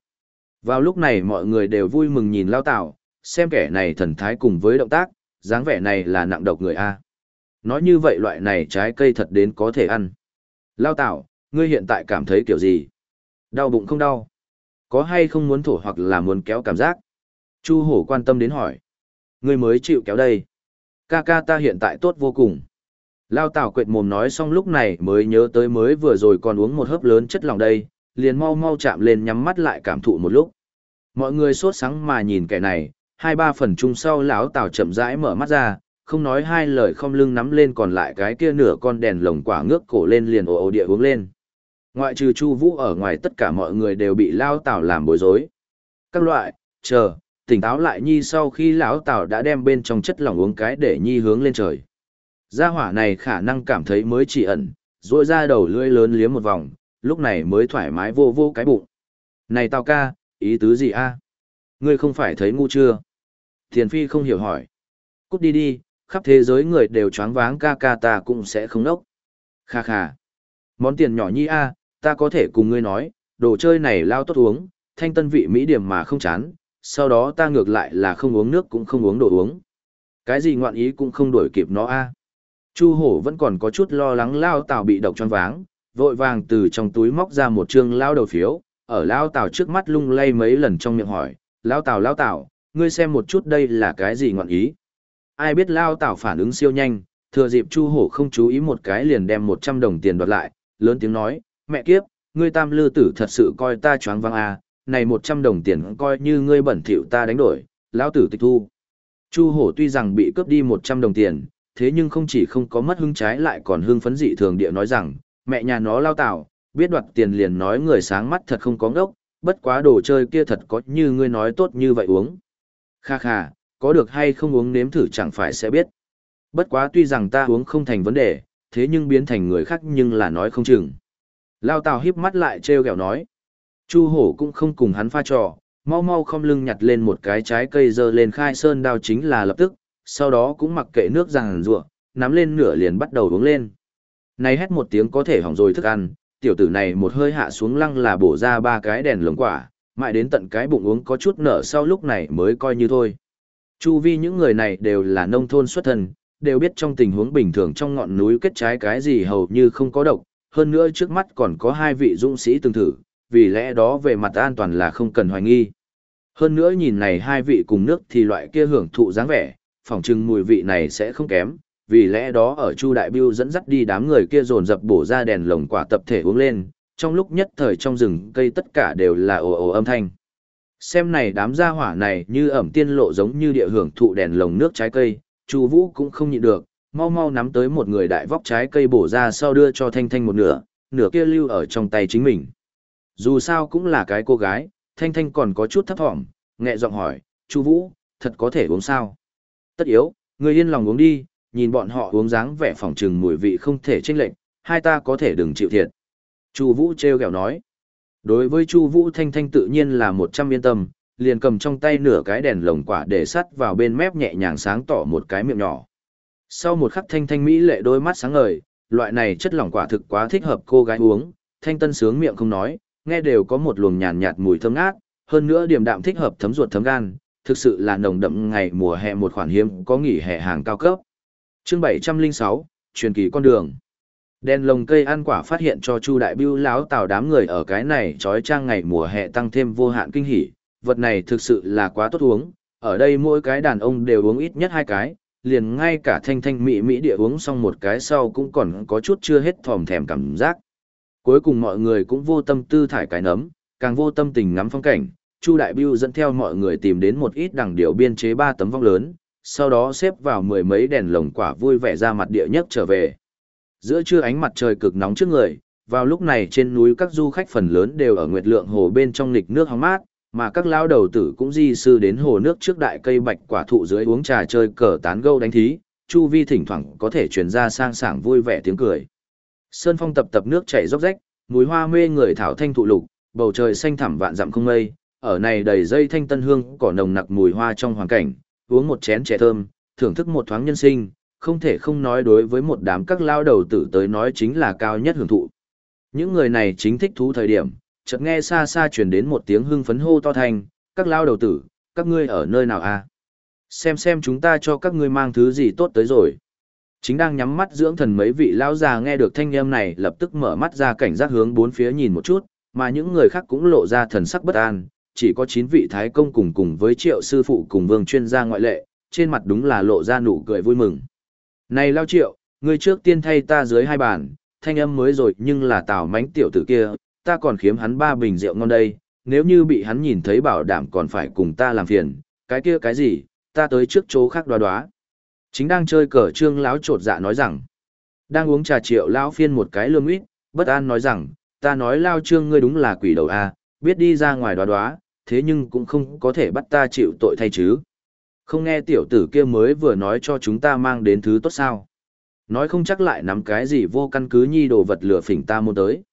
Vào lúc này mọi người đều vui mừng nhìn Lao Tào, xem kẻ này thần thái cùng với động tác, dáng vẻ này là nặng độc người a. Nói như vậy loại này trái cây thật đến có thể ăn. Lao Tảo, ngươi hiện tại cảm thấy kiểu gì? Đau bụng không đau? Có hay không muốn thổ hoặc là muốn kéo cảm giác? Chu hổ quan tâm đến hỏi. Ngươi mới chịu kéo đây. Ca ca ta hiện tại tốt vô cùng. Lao Tảo quệt mồm nói xong lúc này mới nhớ tới mới vừa rồi còn uống một hớp lớn chất lòng đây, liền mau mau chạm lên nhắm mắt lại cảm thụ một lúc. Mọi người sốt sắng mà nhìn kẻ này, hai ba phần chung sau lão Tảo chậm rãi mở mắt ra, không nói hai lời không lưng nắm lên còn lại cái kia nửa con đèn lồng quả ngước cổ lên liền ồ ồ địa uống lên. Ngoại trừ Chu Vũ ở ngoài tất cả mọi người đều bị Lao tào làm bối rối. Các loại, chờ, tỉnh táo lại Nhi sau khi lão tào đã đem bên trong chất lỏng uống cái để Nhi hướng lên trời. Gia hỏa này khả năng cảm thấy mới chỉ ẩn, rũa ra đầu lưỡi lớn liếm một vòng, lúc này mới thoải mái vô vô cái bụng. Này tao ca, ý tứ gì a? Ngươi không phải thấy ngu chưa? Thiền Phi không hiểu hỏi. Cút đi đi, khắp thế giới người đều choáng váng ca ca ta cũng sẽ không nốc. Kha kha. Món tiền nhỏ nhi a, ta có thể cùng ngươi nói, đồ chơi này lao tốt uống, thanh tân vị mỹ điểm mà không chán, sau đó ta ngược lại là không uống nước cũng không uống đồ uống. Cái gì ngoạn ý cũng không đổi kịp nó a. Chu hổ vẫn còn có chút lo lắng lao tào bị độc choáng váng, vội vàng từ trong túi móc ra một trương lao đầu phiếu, ở lao tào trước mắt lung lay mấy lần trong miệng hỏi, lao tào lao tào, ngươi xem một chút đây là cái gì ngoạn ý ai biết lao tảo phản ứng siêu nhanh, thừa dịp Chu Hổ không chú ý một cái liền đem một trăm đồng tiền đoạt lại, lớn tiếng nói, mẹ kiếp, ngươi tam lư tử thật sự coi ta choáng văng à, này một trăm đồng tiền coi như ngươi bẩn thỉu ta đánh đổi, lão tử tịch thu. Chu Hổ tuy rằng bị cướp đi một trăm đồng tiền, thế nhưng không chỉ không có mất hưng trái lại còn hưng phấn dị thường địa nói rằng, mẹ nhà nó lao tảo, biết đoạt tiền liền nói người sáng mắt thật không có ngốc, bất quá đồ chơi kia thật có như ngươi nói tốt như vậy uống. Kha kha, có được hay không uống nếm thử chẳng phải sẽ biết. Bất quá tuy rằng ta uống không thành vấn đề, thế nhưng biến thành người khác nhưng là nói không chừng. Lao Tào híp mắt lại trêu ghẹo nói. Chu hổ cũng không cùng hắn pha trò, mau mau không lưng nhặt lên một cái trái cây dơ lên khai sơn đao chính là lập tức, sau đó cũng mặc kệ nước ràng rụa, nắm lên nửa liền bắt đầu uống lên. Này hét một tiếng có thể hỏng rồi thức ăn, tiểu tử này một hơi hạ xuống lăng là bổ ra ba cái đèn lồng quả, mãi đến tận cái bụng uống có chút nở sau lúc này mới coi như thôi. Chu vi những người này đều là nông thôn xuất thân, đều biết trong tình huống bình thường trong ngọn núi kết trái cái gì hầu như không có độc, hơn nữa trước mắt còn có hai vị dũng sĩ từng thử, vì lẽ đó về mặt an toàn là không cần hoài nghi. Hơn nữa nhìn này hai vị cùng nước thì loại kia hưởng thụ dáng vẻ, phỏng chừng mùi vị này sẽ không kém, vì lẽ đó ở Chu Đại Biêu dẫn dắt đi đám người kia dồn dập bổ ra đèn lồng quả tập thể uống lên, trong lúc nhất thời trong rừng cây tất cả đều là ồ ồ âm thanh. Xem này đám gia hỏa này như ẩm tiên lộ giống như địa hưởng thụ đèn lồng nước trái cây, Chu Vũ cũng không nhịn được, mau mau nắm tới một người đại vóc trái cây bổ ra sau đưa cho Thanh Thanh một nửa, nửa kia lưu ở trong tay chính mình. Dù sao cũng là cái cô gái, Thanh Thanh còn có chút thấp thỏm, nhẹ giọng hỏi, "Chu Vũ, thật có thể uống sao?" "Tất yếu, ngươi yên lòng uống đi, nhìn bọn họ uống dáng vẻ phòng trừng mùi vị không thể chênh lệch, hai ta có thể đừng chịu thiệt." Chu Vũ trêu ghẹo nói. Đối với Chu Vũ Thanh Thanh tự nhiên là một trăm yên tâm, liền cầm trong tay nửa cái đèn lồng quả để sắt vào bên mép nhẹ nhàng sáng tỏ một cái miệng nhỏ. Sau một khắc Thanh Thanh mỹ lệ đôi mắt sáng ngời, loại này chất lỏng quả thực quá thích hợp cô gái uống, Thanh Tân sướng miệng không nói, nghe đều có một luồng nhàn nhạt mùi thơm ngát, hơn nữa điểm đạm thích hợp thấm ruột thấm gan, thực sự là nồng đậm ngày mùa hè một khoản hiếm có nghỉ hè hàng cao cấp. Chương 706, truyền kỳ con đường. Đèn lồng cây ăn quả phát hiện cho Chu Đại Bưu lão Tào đám người ở cái này trói trang ngày mùa hè tăng thêm vô hạn kinh hỉ, vật này thực sự là quá tốt uống, ở đây mỗi cái đàn ông đều uống ít nhất hai cái, liền ngay cả thanh thanh mỹ mỹ địa uống xong một cái sau cũng còn có chút chưa hết thòm thèm cảm giác. Cuối cùng mọi người cũng vô tâm tư thải cái nấm, càng vô tâm tình ngắm phong cảnh, Chu Đại Bưu dẫn theo mọi người tìm đến một ít đằng điệu biên chế ba tấm vong lớn, sau đó xếp vào mười mấy đèn lồng quả vui vẻ ra mặt địa nhất trở về. Giữa trưa ánh mặt trời cực nóng trước người, vào lúc này trên núi các du khách phần lớn đều ở nguyệt lượng hồ bên trong nghịch nước hóng mát, mà các lao đầu tử cũng di sư đến hồ nước trước đại cây bạch quả thụ dưới uống trà chơi cờ tán gâu đánh thí, chu vi thỉnh thoảng có thể truyền ra sang sảng vui vẻ tiếng cười. Sơn phong tập tập nước chảy róc rách, mùi hoa mê người thảo thanh thụ lục, bầu trời xanh thẳm vạn dặm không mây, ở này đầy dây thanh tân hương cỏ nồng nặc mùi hoa trong hoàn cảnh, uống một chén chè thơm, thưởng thức một thoáng nhân sinh, không thể không nói đối với một đám các lao đầu tử tới nói chính là cao nhất hưởng thụ. Những người này chính thích thú thời điểm, chợt nghe xa xa truyền đến một tiếng hưng phấn hô to thành, các lao đầu tử, các ngươi ở nơi nào a? À? Xem xem chúng ta cho các ngươi mang thứ gì tốt tới rồi. Chính đang nhắm mắt dưỡng thần mấy vị lão già nghe được thanh âm này lập tức mở mắt ra cảnh giác hướng bốn phía nhìn một chút, mà những người khác cũng lộ ra thần sắc bất an, chỉ có 9 vị thái công cùng cùng với triệu sư phụ cùng vương chuyên gia ngoại lệ, trên mặt đúng là lộ ra nụ cười vui mừng. Này lao triệu, ngươi trước tiên thay ta dưới hai bàn, thanh âm mới rồi nhưng là tào mánh tiểu tử kia, ta còn khiếm hắn ba bình rượu ngon đây, nếu như bị hắn nhìn thấy bảo đảm còn phải cùng ta làm phiền, cái kia cái gì, ta tới trước chỗ khác đoá đoá. Chính đang chơi cờ trương lão trột dạ nói rằng, đang uống trà triệu lão phiên một cái lương ít, bất an nói rằng, ta nói lao trương ngươi đúng là quỷ đầu a, biết đi ra ngoài đoá đoá, thế nhưng cũng không có thể bắt ta chịu tội thay chứ. Không nghe tiểu tử kia mới vừa nói cho chúng ta mang đến thứ tốt sao. Nói không chắc lại nắm cái gì vô căn cứ nhi đồ vật lửa phỉnh ta muốn tới.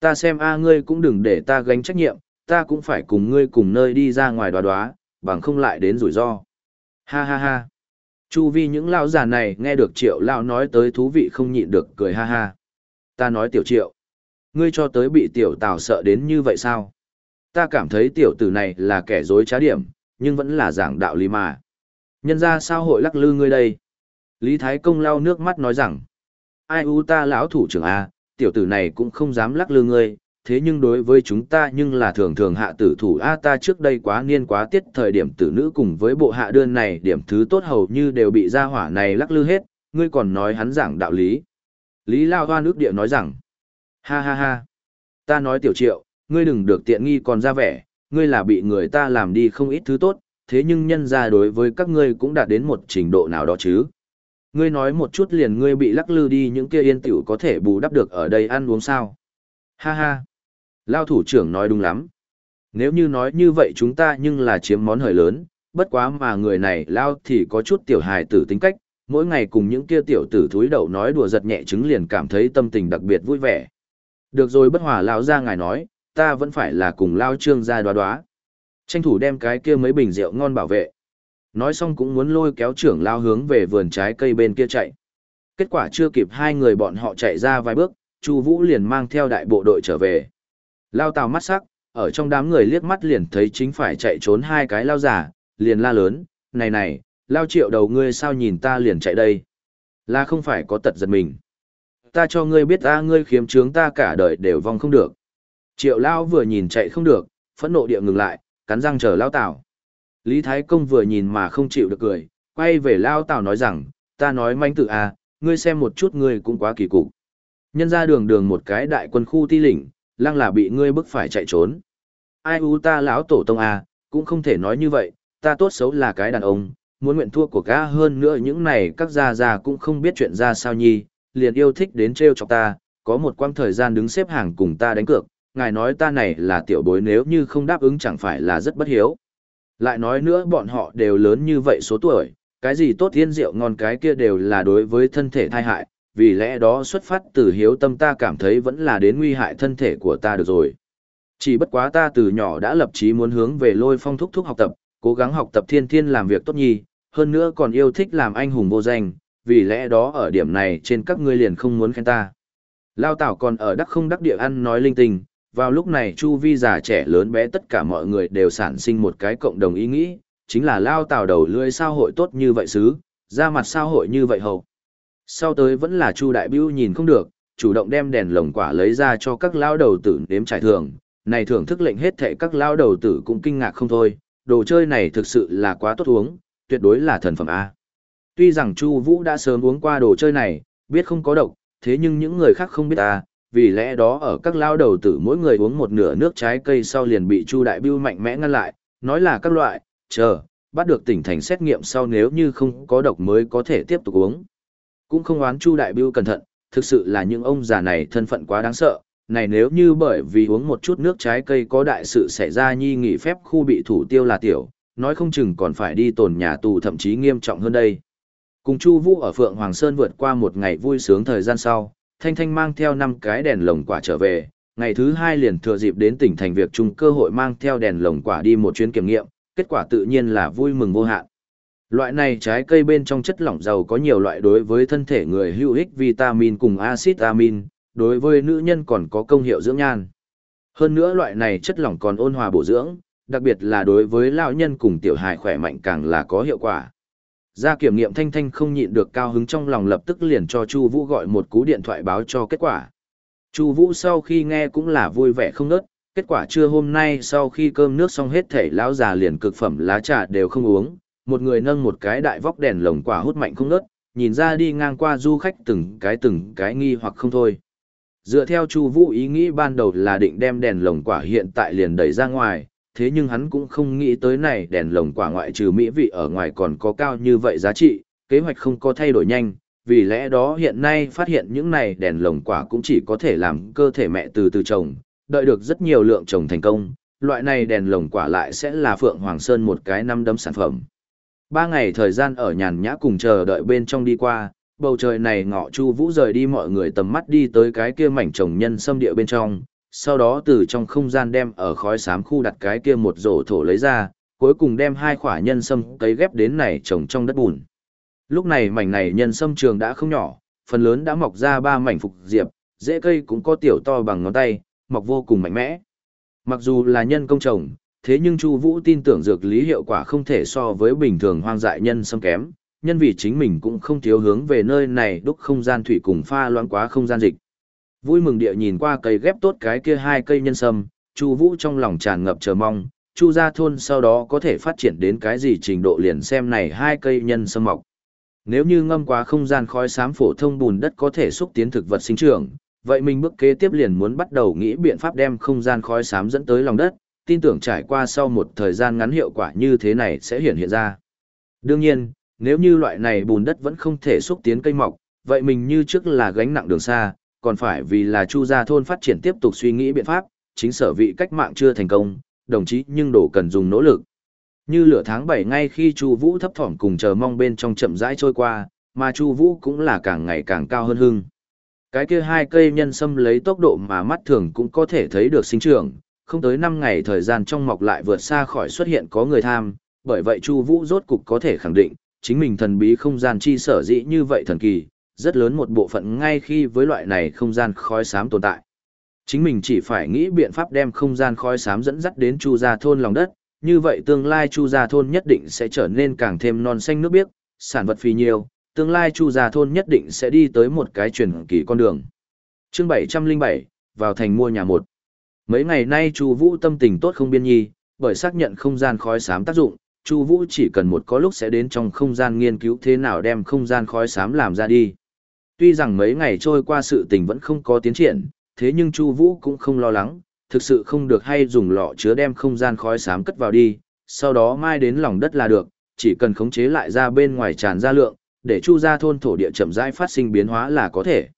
Ta xem a ngươi cũng đừng để ta gánh trách nhiệm, ta cũng phải cùng ngươi cùng nơi đi ra ngoài đoá đoá, bằng không lại đến rủi ro. Ha ha ha. Chu vi những lão già này nghe được triệu lão nói tới thú vị không nhịn được cười ha ha. Ta nói tiểu triệu. Ngươi cho tới bị tiểu tào sợ đến như vậy sao? Ta cảm thấy tiểu tử này là kẻ dối trá điểm, nhưng vẫn là giảng đạo lý mà. Nhân ra sao hội lắc lư ngươi đây? Lý Thái Công lau nước mắt nói rằng, ai u ta lão thủ trưởng A, tiểu tử này cũng không dám lắc lư ngươi, thế nhưng đối với chúng ta nhưng là thường thường hạ tử thủ A ta trước đây quá niên quá tiết thời điểm tử nữ cùng với bộ hạ đơn này điểm thứ tốt hầu như đều bị gia hỏa này lắc lư hết, ngươi còn nói hắn giảng đạo lý. Lý Lao Hoa nước địa nói rằng, ha ha ha, ta nói tiểu triệu, ngươi đừng được tiện nghi còn ra vẻ, ngươi là bị người ta làm đi không ít thứ tốt, thế nhưng nhân ra đối với các ngươi cũng đạt đến một trình độ nào đó chứ. Ngươi nói một chút liền ngươi bị lắc lư đi những kia yên tiểu có thể bù đắp được ở đây ăn uống sao. Ha ha. Lao thủ trưởng nói đúng lắm. Nếu như nói như vậy chúng ta nhưng là chiếm món hời lớn, bất quá mà người này Lao thì có chút tiểu hài tử tính cách, mỗi ngày cùng những kia tiểu tử thúi đầu nói đùa giật nhẹ chứng liền cảm thấy tâm tình đặc biệt vui vẻ. Được rồi bất hòa Lao ra ngài nói, ta vẫn phải là cùng Lao trương ra đoá đoá. Tranh thủ đem cái kia mấy bình rượu ngon bảo vệ. Nói xong cũng muốn lôi kéo trưởng lao hướng về vườn trái cây bên kia chạy. Kết quả chưa kịp hai người bọn họ chạy ra vài bước, Chu Vũ liền mang theo đại bộ đội trở về. Lao Tào mắt sắc, ở trong đám người liếc mắt liền thấy chính phải chạy trốn hai cái lao giả, liền la lớn, "Này này, lao Triệu đầu ngươi sao nhìn ta liền chạy đây? Là không phải có tật giật mình? Ta cho ngươi biết ta ngươi khiếm chướng ta cả đời đều vong không được." Triệu lao vừa nhìn chạy không được, phẫn nộ địa ngừng lại, cắn răng chờ lao tảo. Lý Thái Công vừa nhìn mà không chịu được cười, quay về lao tảo nói rằng, ta nói manh tử à, ngươi xem một chút ngươi cũng quá kỳ cục. Nhân ra đường đường một cái đại quân khu ti lĩnh, lăng là bị ngươi bức phải chạy trốn. Ai u ta lão tổ tông à, cũng không thể nói như vậy, ta tốt xấu là cái đàn ông, muốn nguyện thua của ca hơn nữa những này các gia gia cũng không biết chuyện ra sao nhi, liền yêu thích đến trêu chọc ta, có một quãng thời gian đứng xếp hàng cùng ta đánh cược, ngài nói ta này là tiểu bối nếu như không đáp ứng chẳng phải là rất bất hiếu. Lại nói nữa bọn họ đều lớn như vậy số tuổi, cái gì tốt thiên rượu ngon cái kia đều là đối với thân thể thai hại, vì lẽ đó xuất phát từ hiếu tâm ta cảm thấy vẫn là đến nguy hại thân thể của ta được rồi. Chỉ bất quá ta từ nhỏ đã lập chí muốn hướng về lôi phong thúc thúc học tập, cố gắng học tập thiên thiên làm việc tốt nhi, hơn nữa còn yêu thích làm anh hùng vô danh, vì lẽ đó ở điểm này trên các ngươi liền không muốn khen ta. Lao Tảo còn ở đắc không đắc địa ăn nói linh tinh, vào lúc này chu vi già trẻ lớn bé tất cả mọi người đều sản sinh một cái cộng đồng ý nghĩ, chính là Lao tào đầu lưỡi sao hội tốt như vậy xứ, ra mặt sao hội như vậy hầu. Sau tới vẫn là Chu Đại Biêu nhìn không được, chủ động đem đèn lồng quả lấy ra cho các lao đầu tử đếm trải thường, này thưởng thức lệnh hết thệ các lao đầu tử cũng kinh ngạc không thôi, đồ chơi này thực sự là quá tốt uống, tuyệt đối là thần phẩm A. Tuy rằng Chu Vũ đã sớm uống qua đồ chơi này, biết không có độc, thế nhưng những người khác không biết ta, vì lẽ đó ở các lao đầu tử mỗi người uống một nửa nước trái cây sau liền bị Chu Đại Bưu mạnh mẽ ngăn lại, nói là các loại, chờ, bắt được tỉnh thành xét nghiệm sau nếu như không có độc mới có thể tiếp tục uống. Cũng không oán Chu Đại Bưu cẩn thận, thực sự là những ông già này thân phận quá đáng sợ, này nếu như bởi vì uống một chút nước trái cây có đại sự xảy ra nhi nghỉ phép khu bị thủ tiêu là tiểu, nói không chừng còn phải đi tồn nhà tù thậm chí nghiêm trọng hơn đây. Cùng Chu Vũ ở Phượng Hoàng Sơn vượt qua một ngày vui sướng thời gian sau, Thanh Thanh mang theo năm cái đèn lồng quả trở về, ngày thứ hai liền thừa dịp đến tỉnh thành việc chung cơ hội mang theo đèn lồng quả đi một chuyến kiểm nghiệm, kết quả tự nhiên là vui mừng vô hạn. Loại này trái cây bên trong chất lỏng giàu có nhiều loại đối với thân thể người hữu ích vitamin cùng axit amin, đối với nữ nhân còn có công hiệu dưỡng nhan. Hơn nữa loại này chất lỏng còn ôn hòa bổ dưỡng, đặc biệt là đối với lão nhân cùng tiểu hài khỏe mạnh càng là có hiệu quả. Ra kiểm nghiệm Thanh Thanh không nhịn được cao hứng trong lòng lập tức liền cho Chu Vũ gọi một cú điện thoại báo cho kết quả. Chu Vũ sau khi nghe cũng là vui vẻ không ngớt, kết quả trưa hôm nay sau khi cơm nước xong hết thể lão già liền cực phẩm lá trà đều không uống, một người nâng một cái đại vóc đèn lồng quả hút mạnh không ngớt, nhìn ra đi ngang qua du khách từng cái từng cái nghi hoặc không thôi. Dựa theo Chu Vũ ý nghĩ ban đầu là định đem đèn lồng quả hiện tại liền đẩy ra ngoài, thế nhưng hắn cũng không nghĩ tới này đèn lồng quả ngoại trừ mỹ vị ở ngoài còn có cao như vậy giá trị, kế hoạch không có thay đổi nhanh, vì lẽ đó hiện nay phát hiện những này đèn lồng quả cũng chỉ có thể làm cơ thể mẹ từ từ trồng, đợi được rất nhiều lượng trồng thành công, loại này đèn lồng quả lại sẽ là Phượng Hoàng Sơn một cái năm đấm sản phẩm. Ba ngày thời gian ở nhàn nhã cùng chờ đợi bên trong đi qua, bầu trời này ngọ chu vũ rời đi mọi người tầm mắt đi tới cái kia mảnh trồng nhân xâm địa bên trong, sau đó từ trong không gian đem ở khói xám khu đặt cái kia một rổ thổ lấy ra, cuối cùng đem hai khỏa nhân sâm cấy ghép đến này trồng trong đất bùn. Lúc này mảnh này nhân sâm trường đã không nhỏ, phần lớn đã mọc ra ba mảnh phục diệp, rễ cây cũng có tiểu to bằng ngón tay, mọc vô cùng mạnh mẽ. Mặc dù là nhân công trồng, thế nhưng Chu Vũ tin tưởng dược lý hiệu quả không thể so với bình thường hoang dại nhân sâm kém, nhân vì chính mình cũng không thiếu hướng về nơi này đúc không gian thủy cùng pha loãng quá không gian dịch. Vui mừng địa nhìn qua cây ghép tốt cái kia hai cây nhân sâm, Chu Vũ trong lòng tràn ngập chờ mong, Chu gia thôn sau đó có thể phát triển đến cái gì trình độ liền xem này hai cây nhân sâm mọc. Nếu như ngâm quá không gian khói xám phổ thông bùn đất có thể xúc tiến thực vật sinh trưởng, vậy mình bước kế tiếp liền muốn bắt đầu nghĩ biện pháp đem không gian khói xám dẫn tới lòng đất, tin tưởng trải qua sau một thời gian ngắn hiệu quả như thế này sẽ hiện hiện ra. Đương nhiên, nếu như loại này bùn đất vẫn không thể xúc tiến cây mọc, vậy mình như trước là gánh nặng đường xa, còn phải vì là Chu gia thôn phát triển tiếp tục suy nghĩ biện pháp, chính sở vị cách mạng chưa thành công, đồng chí nhưng đổ cần dùng nỗ lực. Như lửa tháng 7 ngay khi Chu Vũ thấp thỏm cùng chờ mong bên trong chậm rãi trôi qua, mà Chu Vũ cũng là càng ngày càng cao hơn hưng. Cái kia hai cây nhân sâm lấy tốc độ mà mắt thường cũng có thể thấy được sinh trưởng, không tới 5 ngày thời gian trong mọc lại vượt xa khỏi xuất hiện có người tham, bởi vậy Chu Vũ rốt cục có thể khẳng định, chính mình thần bí không gian chi sở dĩ như vậy thần kỳ, rất lớn một bộ phận ngay khi với loại này không gian khói xám tồn tại. Chính mình chỉ phải nghĩ biện pháp đem không gian khói xám dẫn dắt đến Chu gia thôn lòng đất, như vậy tương lai Chu gia thôn nhất định sẽ trở nên càng thêm non xanh nước biếc, sản vật phì nhiều, tương lai Chu gia thôn nhất định sẽ đi tới một cái chuyển kỳ con đường. Chương 707, vào thành mua nhà một. Mấy ngày nay Chu Vũ tâm tình tốt không biên nhi, bởi xác nhận không gian khói xám tác dụng, Chu Vũ chỉ cần một có lúc sẽ đến trong không gian nghiên cứu thế nào đem không gian khói xám làm ra đi. Tuy rằng mấy ngày trôi qua sự tình vẫn không có tiến triển, thế nhưng Chu Vũ cũng không lo lắng, thực sự không được hay dùng lọ chứa đem không gian khói xám cất vào đi, sau đó mai đến lòng đất là được, chỉ cần khống chế lại ra bên ngoài tràn ra lượng, để Chu gia thôn thổ địa chậm rãi phát sinh biến hóa là có thể.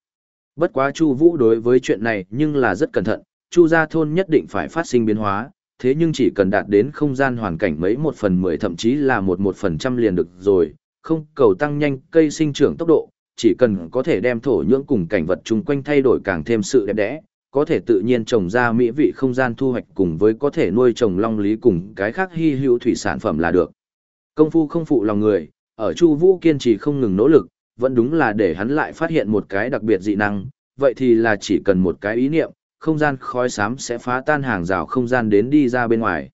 Bất quá Chu Vũ đối với chuyện này nhưng là rất cẩn thận, Chu gia thôn nhất định phải phát sinh biến hóa, thế nhưng chỉ cần đạt đến không gian hoàn cảnh mấy một phần mười thậm chí là một một phần trăm liền được rồi, không cầu tăng nhanh cây sinh trưởng tốc độ, chỉ cần có thể đem thổ nhưỡng cùng cảnh vật chung quanh thay đổi càng thêm sự đẹp đẽ, có thể tự nhiên trồng ra mỹ vị không gian thu hoạch cùng với có thể nuôi trồng long lý cùng cái khác hy hữu thủy sản phẩm là được. Công phu không phụ lòng người, ở Chu Vũ kiên trì không ngừng nỗ lực, vẫn đúng là để hắn lại phát hiện một cái đặc biệt dị năng, vậy thì là chỉ cần một cái ý niệm, không gian khói xám sẽ phá tan hàng rào không gian đến đi ra bên ngoài.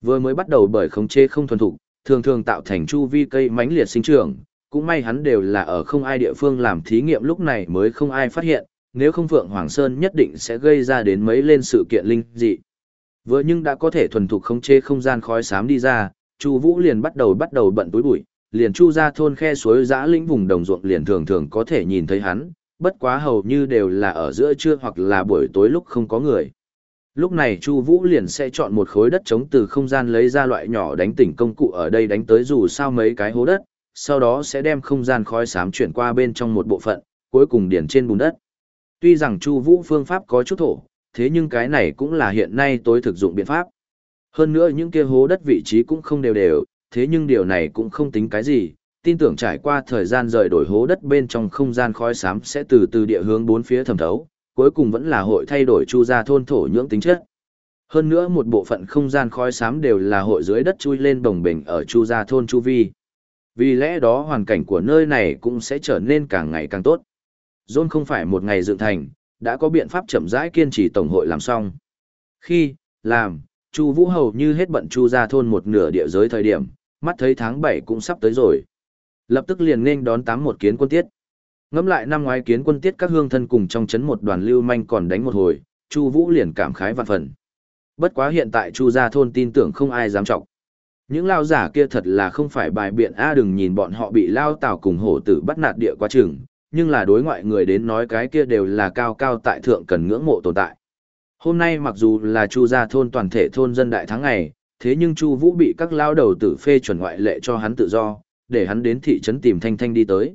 Vừa mới bắt đầu bởi khống chế không thuần thục, thường thường tạo thành chu vi cây mãnh liệt sinh trưởng, cũng may hắn đều là ở không ai địa phương làm thí nghiệm lúc này mới không ai phát hiện, nếu không Phượng Hoàng Sơn nhất định sẽ gây ra đến mấy lên sự kiện linh dị. Vừa nhưng đã có thể thuần thục khống chế không gian khói xám đi ra, Chu Vũ liền bắt đầu bắt đầu bận túi bụi, liền chu ra thôn khe suối dã lĩnh vùng đồng ruộng liền thường thường có thể nhìn thấy hắn, bất quá hầu như đều là ở giữa trưa hoặc là buổi tối lúc không có người. Lúc này Chu Vũ liền sẽ chọn một khối đất trống từ không gian lấy ra loại nhỏ đánh tỉnh công cụ ở đây đánh tới dù sao mấy cái hố đất, sau đó sẽ đem không gian khói xám chuyển qua bên trong một bộ phận, cuối cùng điền trên bùn đất. Tuy rằng Chu Vũ phương pháp có chút thổ, thế nhưng cái này cũng là hiện nay tối thực dụng biện pháp. Hơn nữa những kia hố đất vị trí cũng không đều đều, thế nhưng điều này cũng không tính cái gì, tin tưởng trải qua thời gian rời đổi hố đất bên trong không gian khói xám sẽ từ từ địa hướng bốn phía thẩm thấu, cuối cùng vẫn là hội thay đổi chu ra thôn thổ nhưỡng tính chất. Hơn nữa một bộ phận không gian khói xám đều là hội dưới đất chui lên đồng bình ở chu gia thôn chu vi. Vì lẽ đó hoàn cảnh của nơi này cũng sẽ trở nên càng ngày càng tốt. John không phải một ngày dựng thành, đã có biện pháp chậm rãi kiên trì tổng hội làm xong. Khi, làm, Chu Vũ hầu như hết bận Chu gia thôn một nửa địa giới thời điểm, mắt thấy tháng 7 cũng sắp tới rồi. Lập tức liền nên đón tám một kiến quân tiết. Ngắm lại năm ngoái kiến quân tiết các hương thân cùng trong chấn một đoàn lưu manh còn đánh một hồi, Chu Vũ liền cảm khái vạn phần. Bất quá hiện tại Chu gia thôn tin tưởng không ai dám trọng. Những lao giả kia thật là không phải bài biện a đừng nhìn bọn họ bị lao tào cùng hổ tử bắt nạt địa quá chừng, nhưng là đối ngoại người đến nói cái kia đều là cao cao tại thượng cần ngưỡng mộ tồn tại. Hôm nay mặc dù là Chu gia thôn toàn thể thôn dân đại thắng ngày, thế nhưng Chu Vũ bị các lao đầu tử phê chuẩn ngoại lệ cho hắn tự do, để hắn đến thị trấn tìm Thanh Thanh đi tới.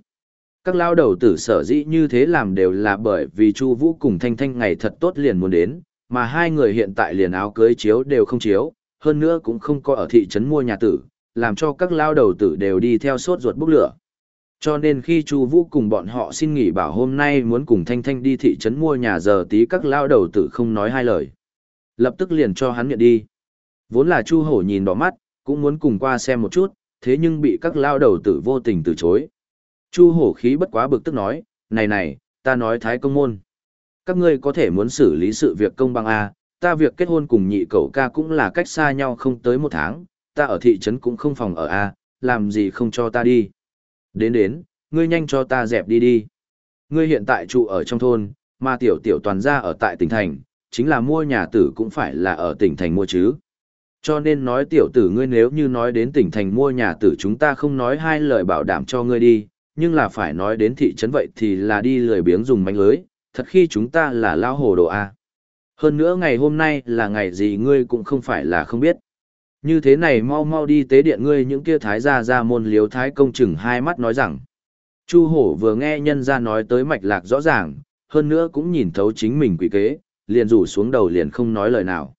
Các lao đầu tử sở dĩ như thế làm đều là bởi vì Chu Vũ cùng Thanh Thanh ngày thật tốt liền muốn đến, mà hai người hiện tại liền áo cưới chiếu đều không chiếu, hơn nữa cũng không có ở thị trấn mua nhà tử, làm cho các lao đầu tử đều đi theo sốt ruột bốc lửa. Cho nên khi Chu Vũ cùng bọn họ xin nghỉ bảo hôm nay muốn cùng Thanh Thanh đi thị trấn mua nhà giờ tí các lao đầu tử không nói hai lời. Lập tức liền cho hắn nhận đi. Vốn là Chu Hổ nhìn đỏ mắt, cũng muốn cùng qua xem một chút, thế nhưng bị các lao đầu tử vô tình từ chối. Chu Hổ khí bất quá bực tức nói, này này, ta nói thái công môn. Các ngươi có thể muốn xử lý sự việc công bằng A, ta việc kết hôn cùng nhị cậu ca cũng là cách xa nhau không tới một tháng, ta ở thị trấn cũng không phòng ở A, làm gì không cho ta đi. Đến đến, ngươi nhanh cho ta dẹp đi đi. Ngươi hiện tại trụ ở trong thôn, mà tiểu tiểu toàn gia ở tại tỉnh thành, chính là mua nhà tử cũng phải là ở tỉnh thành mua chứ. Cho nên nói tiểu tử ngươi nếu như nói đến tỉnh thành mua nhà tử chúng ta không nói hai lời bảo đảm cho ngươi đi, nhưng là phải nói đến thị trấn vậy thì là đi lười biếng dùng manh lưới, thật khi chúng ta là lao hồ đồ A. Hơn nữa ngày hôm nay là ngày gì ngươi cũng không phải là không biết. Như thế này mau mau đi tế điện ngươi những kia thái gia ra môn liếu thái công chừng hai mắt nói rằng. Chu hổ vừa nghe nhân ra nói tới mạch lạc rõ ràng, hơn nữa cũng nhìn thấu chính mình quỷ kế, liền rủ xuống đầu liền không nói lời nào.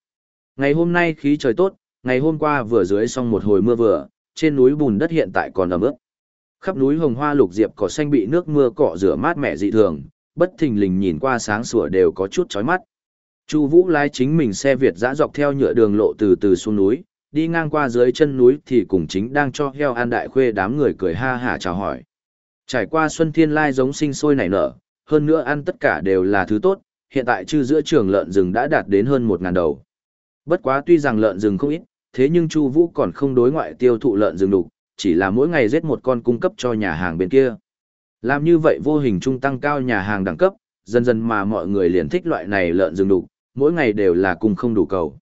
Ngày hôm nay khí trời tốt, ngày hôm qua vừa dưới xong một hồi mưa vừa, trên núi bùn đất hiện tại còn ẩm ướt. Khắp núi hồng hoa lục diệp cỏ xanh bị nước mưa cọ rửa mát mẻ dị thường, bất thình lình nhìn qua sáng sủa đều có chút chói mắt. Chu Vũ lái chính mình xe Việt dã dọc theo nhựa đường lộ từ từ xuống núi, đi ngang qua dưới chân núi thì cùng chính đang cho heo ăn đại khuê đám người cười ha hả chào hỏi. Trải qua xuân thiên lai giống sinh sôi nảy nở, hơn nữa ăn tất cả đều là thứ tốt, hiện tại chư giữa trường lợn rừng đã đạt đến hơn một ngàn đầu. Bất quá tuy rằng lợn rừng không ít, thế nhưng Chu Vũ còn không đối ngoại tiêu thụ lợn rừng đủ, chỉ là mỗi ngày giết một con cung cấp cho nhà hàng bên kia. Làm như vậy vô hình trung tăng cao nhà hàng đẳng cấp, dần dần mà mọi người liền thích loại này lợn rừng đục, mỗi ngày đều là cung không đủ cầu.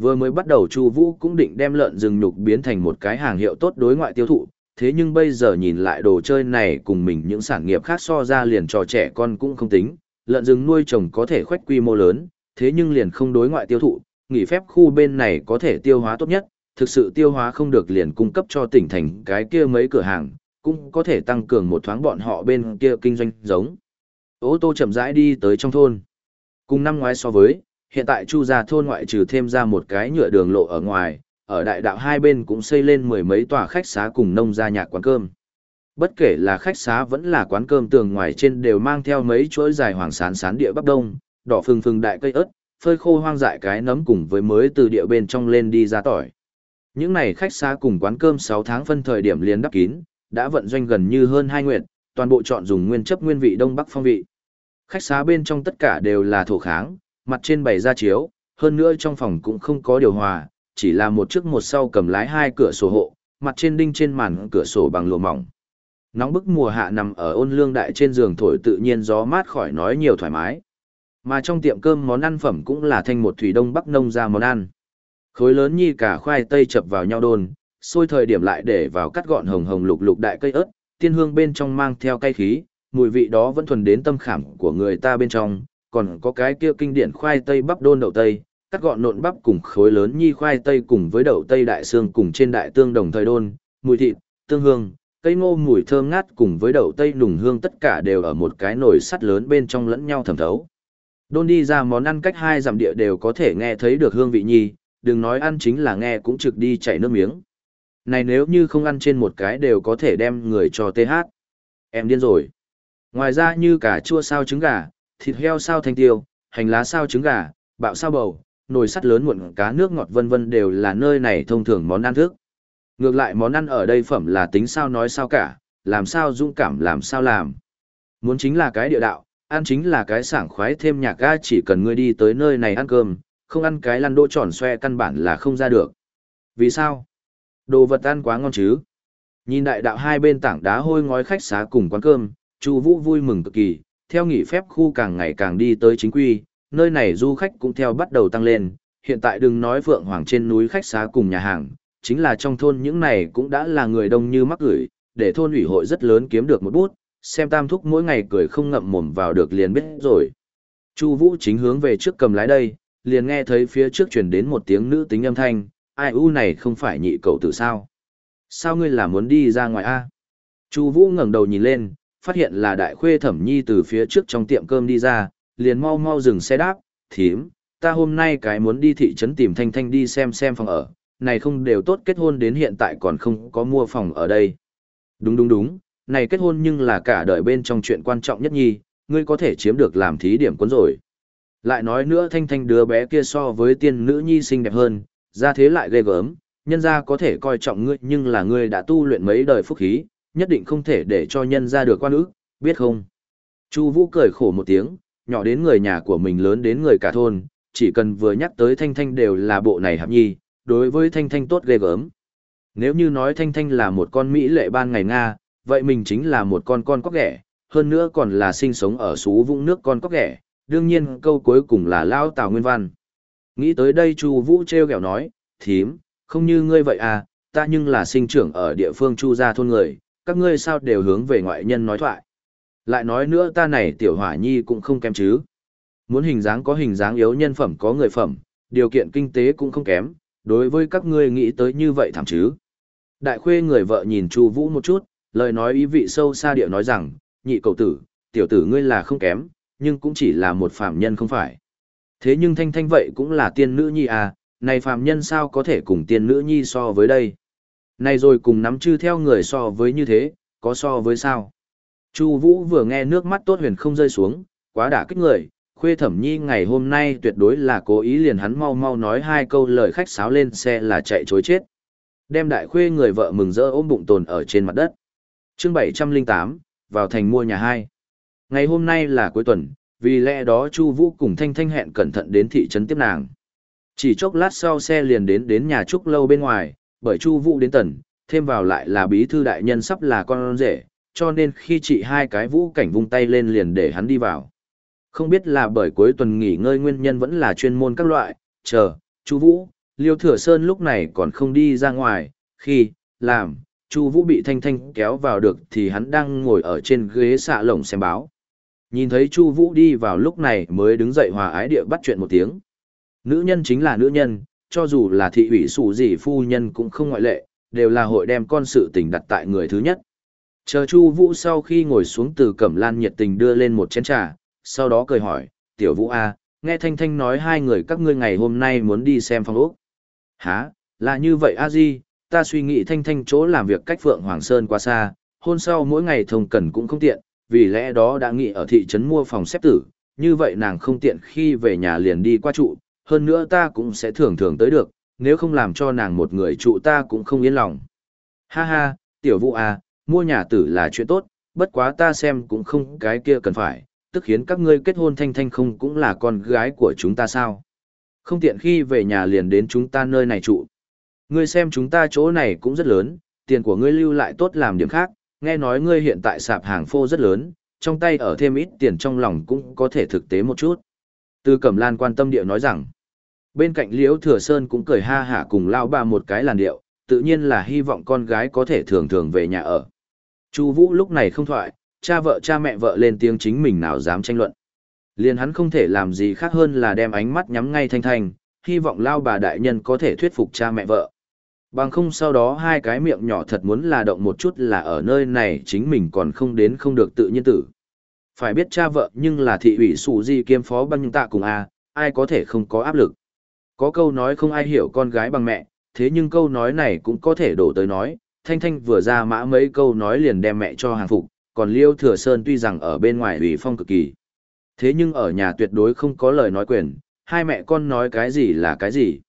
Vừa mới bắt đầu Chu Vũ cũng định đem lợn rừng nhục biến thành một cái hàng hiệu tốt đối ngoại tiêu thụ, thế nhưng bây giờ nhìn lại đồ chơi này cùng mình những sản nghiệp khác so ra liền trò trẻ con cũng không tính, lợn rừng nuôi trồng có thể khoét quy mô lớn, thế nhưng liền không đối ngoại tiêu thụ, nghỉ phép khu bên này có thể tiêu hóa tốt nhất, thực sự tiêu hóa không được liền cung cấp cho tỉnh thành cái kia mấy cửa hàng, cũng có thể tăng cường một thoáng bọn họ bên kia kinh doanh giống. Ô tô chậm rãi đi tới trong thôn. Cùng năm ngoái so với, hiện tại Chu gia thôn ngoại trừ thêm ra một cái nhựa đường lộ ở ngoài, ở đại đạo hai bên cũng xây lên mười mấy tòa khách xá cùng nông gia nhạc quán cơm. Bất kể là khách xá vẫn là quán cơm tường ngoài trên đều mang theo mấy chuỗi dài hoàng sán sán địa bắp đông, đỏ phừng phừng đại cây ớt, phơi khô hoang dại cái nấm cùng với mới từ địa bên trong lên đi ra tỏi. Những này khách xá cùng quán cơm sáu tháng phân thời điểm liền đắp kín, đã vận doanh gần như hơn hai nguyện, toàn bộ chọn dùng nguyên chấp nguyên vị đông bắc phong vị. Khách xá bên trong tất cả đều là thổ kháng, mặt trên bày ra chiếu, hơn nữa trong phòng cũng không có điều hòa, chỉ là một trước một sau cầm lái hai cửa sổ hộ, mặt trên đinh trên màn cửa sổ bằng lụa mỏng. Nóng bức mùa hạ nằm ở ôn lương đại trên giường thổi tự nhiên gió mát khỏi nói nhiều thoải mái. Mà trong tiệm cơm món ăn phẩm cũng là thanh một thủy đông bắc nông ra món ăn. Khối lớn như cả khoai tây chập vào nhau đôn, xôi thời điểm lại để vào cắt gọn hồng hồng lục lục đại cây ớt, tiên hương bên trong mang theo cay khí, mùi vị đó vẫn thuần đến tâm khảm của người ta bên trong, còn có cái kia kinh điển khoai tây bắp đôn đậu tây, cắt gọn nộn bắp cùng khối lớn nhi khoai tây cùng với đậu tây đại xương cùng trên đại tương đồng thời đôn, mùi thịt, tương hương, cây ngô mùi thơm ngát cùng với đậu tây nùng hương tất cả đều ở một cái nồi sắt lớn bên trong lẫn nhau thẩm thấu. Đôn đi ra món ăn cách hai dặm địa đều có thể nghe thấy được hương vị nhi, đừng nói ăn chính là nghe cũng trực đi chảy nước miếng. Này nếu như không ăn trên một cái đều có thể đem người cho TH. Em điên rồi. Ngoài ra như cả chua sao trứng gà, thịt heo sao thanh tiêu, hành lá sao trứng gà, bạo sao bầu, nồi sắt lớn muộn cá nước ngọt vân vân đều là nơi này thông thường món ăn thức. Ngược lại món ăn ở đây phẩm là tính sao nói sao cả, làm sao dũng cảm làm sao làm. Muốn chính là cái địa đạo, ăn chính là cái sảng khoái thêm nhạc ga chỉ cần ngươi đi tới nơi này ăn cơm, không ăn cái lăn đỗ tròn xoe căn bản là không ra được. Vì sao? Đồ vật ăn quá ngon chứ. Nhìn đại đạo hai bên tảng đá hôi ngói khách xá cùng quán cơm, Chu Vũ vui mừng cực kỳ, theo nghỉ phép khu càng ngày càng đi tới chính quy, nơi này du khách cũng theo bắt đầu tăng lên, hiện tại đừng nói Phượng Hoàng trên núi khách xá cùng nhà hàng, chính là trong thôn những này cũng đã là người đông như mắc gửi, để thôn ủy hội rất lớn kiếm được một bút, xem tam thúc mỗi ngày cười không ngậm mồm vào được liền biết rồi. Chu Vũ chính hướng về trước cầm lái đây, liền nghe thấy phía trước truyền đến một tiếng nữ tính âm thanh, ai u này không phải nhị cậu tử sao? Sao ngươi là muốn đi ra ngoài a? Chu Vũ ngẩng đầu nhìn lên, phát hiện là đại khuê thẩm nhi từ phía trước trong tiệm cơm đi ra, liền mau mau dừng xe đáp, thím, ta hôm nay cái muốn đi thị trấn tìm Thanh Thanh đi xem xem phòng ở, này không đều tốt kết hôn đến hiện tại còn không có mua phòng ở đây. Đúng đúng đúng, này kết hôn nhưng là cả đời bên trong chuyện quan trọng nhất nhi, ngươi có thể chiếm được làm thí điểm cuốn rồi. Lại nói nữa Thanh Thanh đứa bé kia so với tiên nữ nhi xinh đẹp hơn, ra thế lại ghê gớm, nhân gia có thể coi trọng ngươi nhưng là ngươi đã tu luyện mấy đời phúc khí, nhất định không thể để cho nhân gia được quan ức, biết không? Chu Vũ cười khổ một tiếng, nhỏ đến người nhà của mình lớn đến người cả thôn, chỉ cần vừa nhắc tới Thanh Thanh đều là bộ này hạp nhi, đối với Thanh Thanh tốt ghê gớm. Nếu như nói Thanh Thanh là một con Mỹ lệ ban ngày Nga, vậy mình chính là một con con cóc ghẻ, hơn nữa còn là sinh sống ở xú vũng nước con cóc ghẻ, đương nhiên câu cuối cùng là Lao Tào Nguyên Văn. Nghĩ tới đây Chu Vũ treo ghẹo nói, thím, không như ngươi vậy à, ta nhưng là sinh trưởng ở địa phương Chu gia thôn người, các ngươi sao đều hướng về ngoại nhân nói thoại. Lại nói nữa ta này tiểu hỏa nhi cũng không kém chứ. Muốn hình dáng có hình dáng yếu nhân phẩm có người phẩm, điều kiện kinh tế cũng không kém, đối với các ngươi nghĩ tới như vậy thảm chứ. Đại khuê người vợ nhìn Chu Vũ một chút, lời nói ý vị sâu xa điệu nói rằng, nhị cậu tử, tiểu tử ngươi là không kém, nhưng cũng chỉ là một phàm nhân không phải. Thế nhưng thanh thanh vậy cũng là tiên nữ nhi à, này phàm nhân sao có thể cùng tiên nữ nhi so với đây. Này rồi cùng nắm chư theo người so với như thế, có so với sao. Chu Vũ vừa nghe nước mắt tốt huyền không rơi xuống, quá đả kích người, khuê thẩm nhi ngày hôm nay tuyệt đối là cố ý liền hắn mau mau nói hai câu lời khách sáo lên xe là chạy chối chết. Đem đại khuê người vợ mừng rỡ ôm bụng tồn ở trên mặt đất. Chương 708, vào thành mua nhà hai. Ngày hôm nay là cuối tuần, vì lẽ đó Chu Vũ cùng Thanh Thanh hẹn cẩn thận đến thị trấn tiếp nàng. Chỉ chốc lát sau xe liền đến đến nhà trúc lâu bên ngoài, bởi Chu Vũ đến tần, thêm vào lại là bí thư đại nhân sắp là con rể, cho nên khi chị hai cái vũ cảnh vung tay lên liền để hắn đi vào. Không biết là bởi cuối tuần nghỉ ngơi nguyên nhân vẫn là chuyên môn các loại, chờ, Chu Vũ, Liêu Thừa Sơn lúc này còn không đi ra ngoài, khi, làm, Chu Vũ bị Thanh Thanh kéo vào được thì hắn đang ngồi ở trên ghế xạ lồng xem báo. Nhìn thấy Chu Vũ đi vào lúc này mới đứng dậy hòa ái địa bắt chuyện một tiếng. Nữ nhân chính là nữ nhân, cho dù là thị ủy sủ gì phu nhân cũng không ngoại lệ, đều là hội đem con sự tình đặt tại người thứ nhất. Chờ Chu Vũ sau khi ngồi xuống từ Cẩm Lan nhiệt tình đưa lên một chén trà, sau đó cười hỏi, "Tiểu Vũ a, à, nghe Thanh Thanh nói hai người các ngươi ngày hôm nay muốn đi xem phong ốc." "Hả? Là như vậy a Di, ta suy nghĩ Thanh Thanh chỗ làm việc cách Phượng Hoàng Sơn quá xa, hôn sau mỗi ngày thông cần cũng không tiện, vì lẽ đó đã nghĩ ở thị trấn mua phòng xếp tử, như vậy nàng không tiện khi về nhà liền đi qua trụ, hơn nữa ta cũng sẽ thường thường tới được, nếu không làm cho nàng một người trụ ta cũng không yên lòng. Ha ha, tiểu vũ à, mua nhà tử là chuyện tốt, bất quá ta xem cũng không cái kia cần phải, tức khiến các ngươi kết hôn thanh thanh không cũng là con gái của chúng ta sao. Không tiện khi về nhà liền đến chúng ta nơi này trụ. Ngươi xem chúng ta chỗ này cũng rất lớn, tiền của ngươi lưu lại tốt làm điểm khác, nghe nói ngươi hiện tại sạp hàng phô rất lớn, trong tay ở thêm ít tiền trong lòng cũng có thể thực tế một chút. Từ Cẩm Lan quan tâm điệu nói rằng, bên cạnh Liễu Thừa Sơn cũng cười ha hả cùng lao bà một cái làn điệu, tự nhiên là hy vọng con gái có thể thường thường về nhà ở. Chu Vũ lúc này không thoại, cha vợ cha mẹ vợ lên tiếng chính mình nào dám tranh luận. Liền hắn không thể làm gì khác hơn là đem ánh mắt nhắm ngay Thanh Thanh, hy vọng lao bà đại nhân có thể thuyết phục cha mẹ vợ. Bằng không sau đó hai cái miệng nhỏ thật muốn là động một chút là ở nơi này chính mình còn không đến không được tự nhiên tử. Phải biết cha vợ nhưng là thị ủy sủ di kiêm phó băng tạ cùng A, ai có thể không có áp lực. Có câu nói không ai hiểu con gái bằng mẹ, thế nhưng câu nói này cũng có thể đổ tới nói, Thanh Thanh vừa ra mã mấy câu nói liền đem mẹ cho hàng phục, còn Liêu Thừa Sơn tuy rằng ở bên ngoài ủy phong cực kỳ. Thế nhưng ở nhà tuyệt đối không có lời nói quyền, hai mẹ con nói cái gì là cái gì.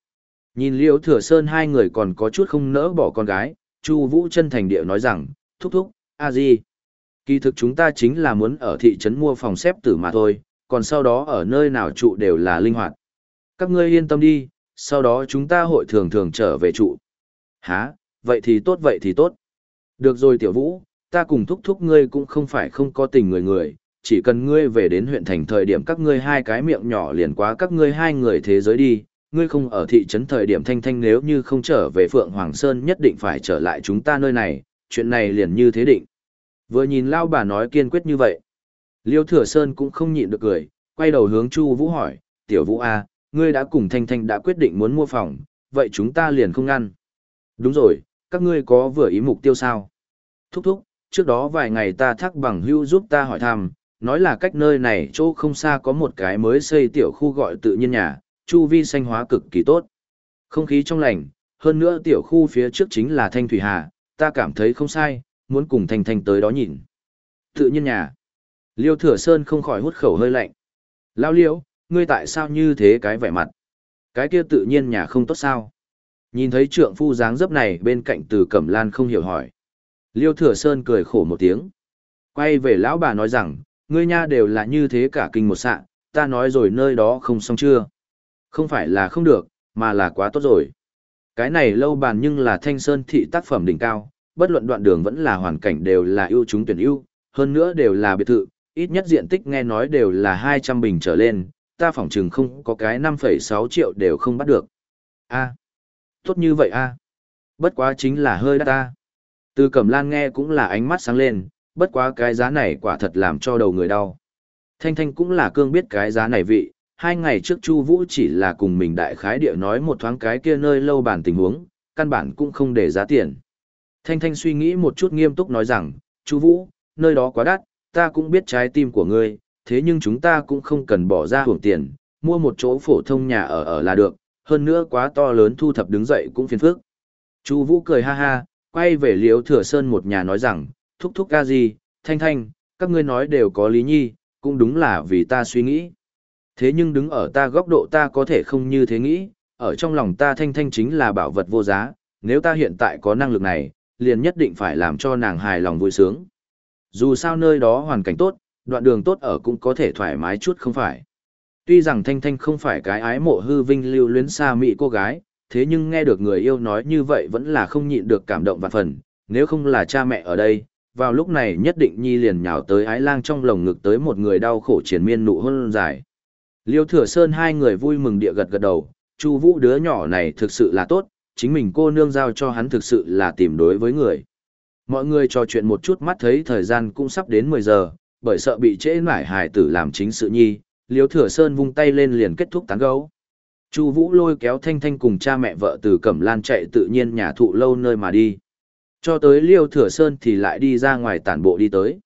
Nhìn liễu Thừa Sơn hai người còn có chút không nỡ bỏ con gái, Chu Vũ chân thành địa nói rằng, thúc thúc, a di. Kỳ thực chúng ta chính là muốn ở thị trấn mua phòng xếp tử mà thôi, còn sau đó ở nơi nào trụ đều là linh hoạt. Các ngươi yên tâm đi, sau đó chúng ta hội thường thường trở về trụ. Hả, vậy thì tốt vậy thì tốt. Được rồi tiểu vũ, ta cùng thúc thúc ngươi cũng không phải không có tình người người, chỉ cần ngươi về đến huyện thành thời điểm các ngươi hai cái miệng nhỏ liền quá các ngươi hai người thế giới đi, ngươi không ở thị trấn thời điểm thanh thanh nếu như không trở về Phượng Hoàng Sơn nhất định phải trở lại chúng ta nơi này, chuyện này liền như thế định. Vừa nhìn lao bà nói kiên quyết như vậy. Liêu Thừa Sơn cũng không nhịn được cười, quay đầu hướng Chu Vũ hỏi, tiểu Vũ A, ngươi đã cùng Thanh Thanh đã quyết định muốn mua phòng, vậy chúng ta liền không ngăn. Đúng rồi, các ngươi có vừa ý mục tiêu sao? Thúc thúc, trước đó vài ngày ta thắc bằng hưu giúp ta hỏi thăm, nói là cách nơi này chỗ không xa có một cái mới xây tiểu khu gọi tự nhiên nhà, chu vi xanh hóa cực kỳ tốt. Không khí trong lành, hơn nữa tiểu khu phía trước chính là Thanh Thủy Hà, ta cảm thấy không sai, muốn cùng Thanh Thanh tới đó nhìn. Tự nhiên nhà. Liêu Thừa Sơn không khỏi hút khẩu hơi lạnh. Lao liêu, ngươi tại sao như thế cái vẻ mặt? Cái kia tự nhiên nhà không tốt sao? Nhìn thấy trượng phu dáng dấp này bên cạnh từ Cẩm Lan không hiểu hỏi. Liêu Thừa Sơn cười khổ một tiếng. Quay về lão bà nói rằng, ngươi nha đều là như thế cả kinh một sạ, ta nói rồi nơi đó không xong chưa? Không phải là không được, mà là quá tốt rồi. Cái này lâu bàn nhưng là thanh sơn thị tác phẩm đỉnh cao, bất luận đoạn đường vẫn là hoàn cảnh đều là ưu chúng tuyển ưu, hơn nữa đều là biệt thự, ít nhất diện tích nghe nói đều là 200 bình trở lên, ta phỏng chừng không có cái 5,6 triệu đều không bắt được. A, tốt như vậy a. Bất quá chính là hơi đắt ta. Từ Cẩm Lan nghe cũng là ánh mắt sáng lên, bất quá cái giá này quả thật làm cho đầu người đau. Thanh Thanh cũng là cương biết cái giá này vị, hai ngày trước Chu Vũ chỉ là cùng mình đại khái địa nói một thoáng cái kia nơi lâu bản tình huống, căn bản cũng không để giá tiền. Thanh Thanh suy nghĩ một chút nghiêm túc nói rằng, Chu Vũ, nơi đó quá đắt, ta cũng biết trái tim của ngươi, thế nhưng chúng ta cũng không cần bỏ ra hưởng tiền, mua một chỗ phổ thông nhà ở ở là được, hơn nữa quá to lớn thu thập đứng dậy cũng phiền phức. Chu Vũ cười ha ha, quay về Liễu Thừa Sơn một nhà nói rằng, thúc thúc ca gì, Thanh Thanh, các ngươi nói đều có lý nhi, cũng đúng là vì ta suy nghĩ. Thế nhưng đứng ở ta góc độ ta có thể không như thế nghĩ, ở trong lòng ta thanh thanh chính là bảo vật vô giá, nếu ta hiện tại có năng lực này, liền nhất định phải làm cho nàng hài lòng vui sướng. Dù sao nơi đó hoàn cảnh tốt, đoạn đường tốt ở cũng có thể thoải mái chút không phải. Tuy rằng Thanh Thanh không phải cái ái mộ hư vinh lưu luyến xa mỹ cô gái, thế nhưng nghe được người yêu nói như vậy vẫn là không nhịn được cảm động và phần, nếu không là cha mẹ ở đây, vào lúc này nhất định nhi liền nhào tới ái lang trong lồng ngực tới một người đau khổ triển miên nụ hôn dài. Liêu Thừa Sơn hai người vui mừng địa gật gật đầu, Chu Vũ đứa nhỏ này thực sự là tốt, chính mình cô nương giao cho hắn thực sự là tìm đối với người. Mọi người trò chuyện một chút mắt thấy thời gian cũng sắp đến 10 giờ, bởi sợ bị trễ nải hài tử làm chính sự nhi, Liêu Thừa Sơn vung tay lên liền kết thúc tán gẫu. Chu Vũ lôi kéo Thanh Thanh cùng cha mẹ vợ từ Cẩm Lan chạy tự nhiên nhà thụ lâu nơi mà đi. Cho tới Liêu Thừa Sơn thì lại đi ra ngoài tản bộ đi tới.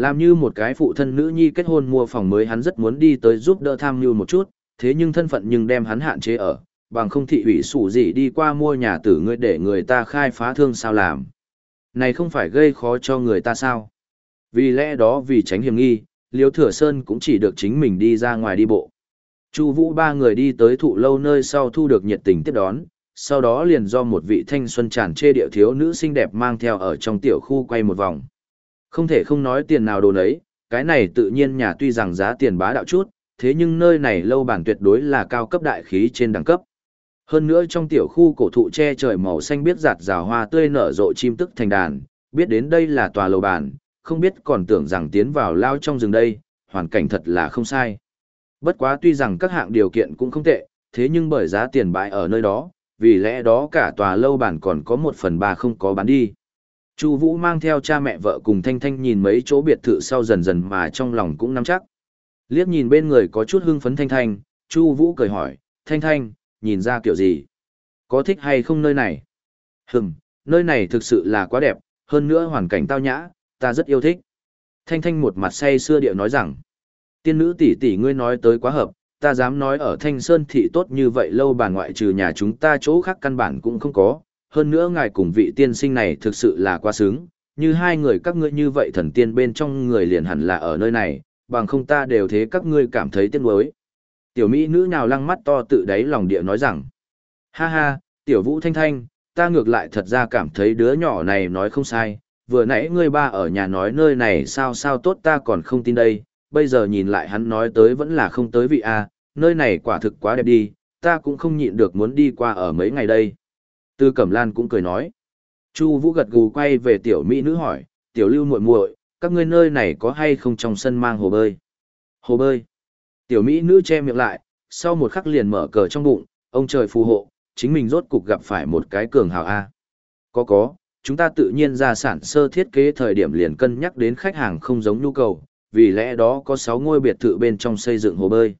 Làm như một cái phụ thân nữ nhi kết hôn mua phòng mới hắn rất muốn đi tới giúp đỡ tham mưu một chút, thế nhưng thân phận nhưng đem hắn hạn chế ở, bằng không thị ủy sủ gì đi qua mua nhà tử ngươi để người ta khai phá thương sao làm. Này không phải gây khó cho người ta sao? Vì lẽ đó vì tránh hiểm nghi, Liêu Thừa Sơn cũng chỉ được chính mình đi ra ngoài đi bộ. Chu Vũ ba người đi tới thụ lâu nơi sau thu được nhiệt tình tiếp đón, sau đó liền do một vị thanh xuân tràn trê điệu thiếu nữ xinh đẹp mang theo ở trong tiểu khu quay một vòng. Không thể không nói tiền nào đồ nấy, cái này tự nhiên nhà tuy rằng giá tiền bá đạo chút, thế nhưng nơi này lâu bản tuyệt đối là cao cấp đại khí trên đẳng cấp. Hơn nữa trong tiểu khu cổ thụ che trời màu xanh biết giạt rào hoa tươi nở rộ chim tức thành đàn, biết đến đây là tòa lầu bản, không biết còn tưởng rằng tiến vào lao trong rừng đây, hoàn cảnh thật là không sai. Bất quá tuy rằng các hạng điều kiện cũng không tệ, thế nhưng bởi giá tiền bãi ở nơi đó, vì lẽ đó cả tòa lâu bản còn có một phần ba không có bán đi. Chu Vũ mang theo cha mẹ vợ cùng Thanh Thanh nhìn mấy chỗ biệt thự sau dần dần mà trong lòng cũng nắm chắc. Liếc nhìn bên người có chút hưng phấn Thanh Thanh, Chu Vũ cười hỏi, Thanh Thanh, nhìn ra kiểu gì? Có thích hay không nơi này? "Ừm, nơi này thực sự là quá đẹp, hơn nữa hoàn cảnh tao nhã, ta rất yêu thích. Thanh Thanh một mặt say sưa điệu nói rằng, tiên nữ tỷ tỷ ngươi nói tới quá hợp, ta dám nói ở Thanh Sơn thị tốt như vậy lâu bà ngoại trừ nhà chúng ta chỗ khác căn bản cũng không có, hơn nữa ngài cùng vị tiên sinh này thực sự là quá sướng, như hai người các ngươi như vậy thần tiên bên trong người liền hẳn là ở nơi này, bằng không ta đều thế các ngươi cảm thấy tiếc nuối. Tiểu mỹ nữ nào lăng mắt to tự đáy lòng địa nói rằng, ha ha, tiểu vũ thanh thanh, ta ngược lại thật ra cảm thấy đứa nhỏ này nói không sai, vừa nãy ngươi ba ở nhà nói nơi này sao sao tốt ta còn không tin đây, bây giờ nhìn lại hắn nói tới vẫn là không tới vị a, nơi này quả thực quá đẹp đi, ta cũng không nhịn được muốn đi qua ở mấy ngày đây. Tư Cẩm Lan cũng cười nói. Chu Vũ gật gù quay về tiểu mỹ nữ hỏi, "Tiểu Lưu muội muội, các ngươi nơi này có hay không trong sân mang hồ bơi?" "Hồ bơi?" Tiểu mỹ nữ che miệng lại, sau một khắc liền mở cờ trong bụng, ông trời phù hộ, chính mình rốt cục gặp phải một cái cường hào a. "Có có, chúng ta tự nhiên ra sản sơ thiết kế thời điểm liền cân nhắc đến khách hàng không giống nhu cầu, vì lẽ đó có 6 ngôi biệt thự bên trong xây dựng hồ bơi.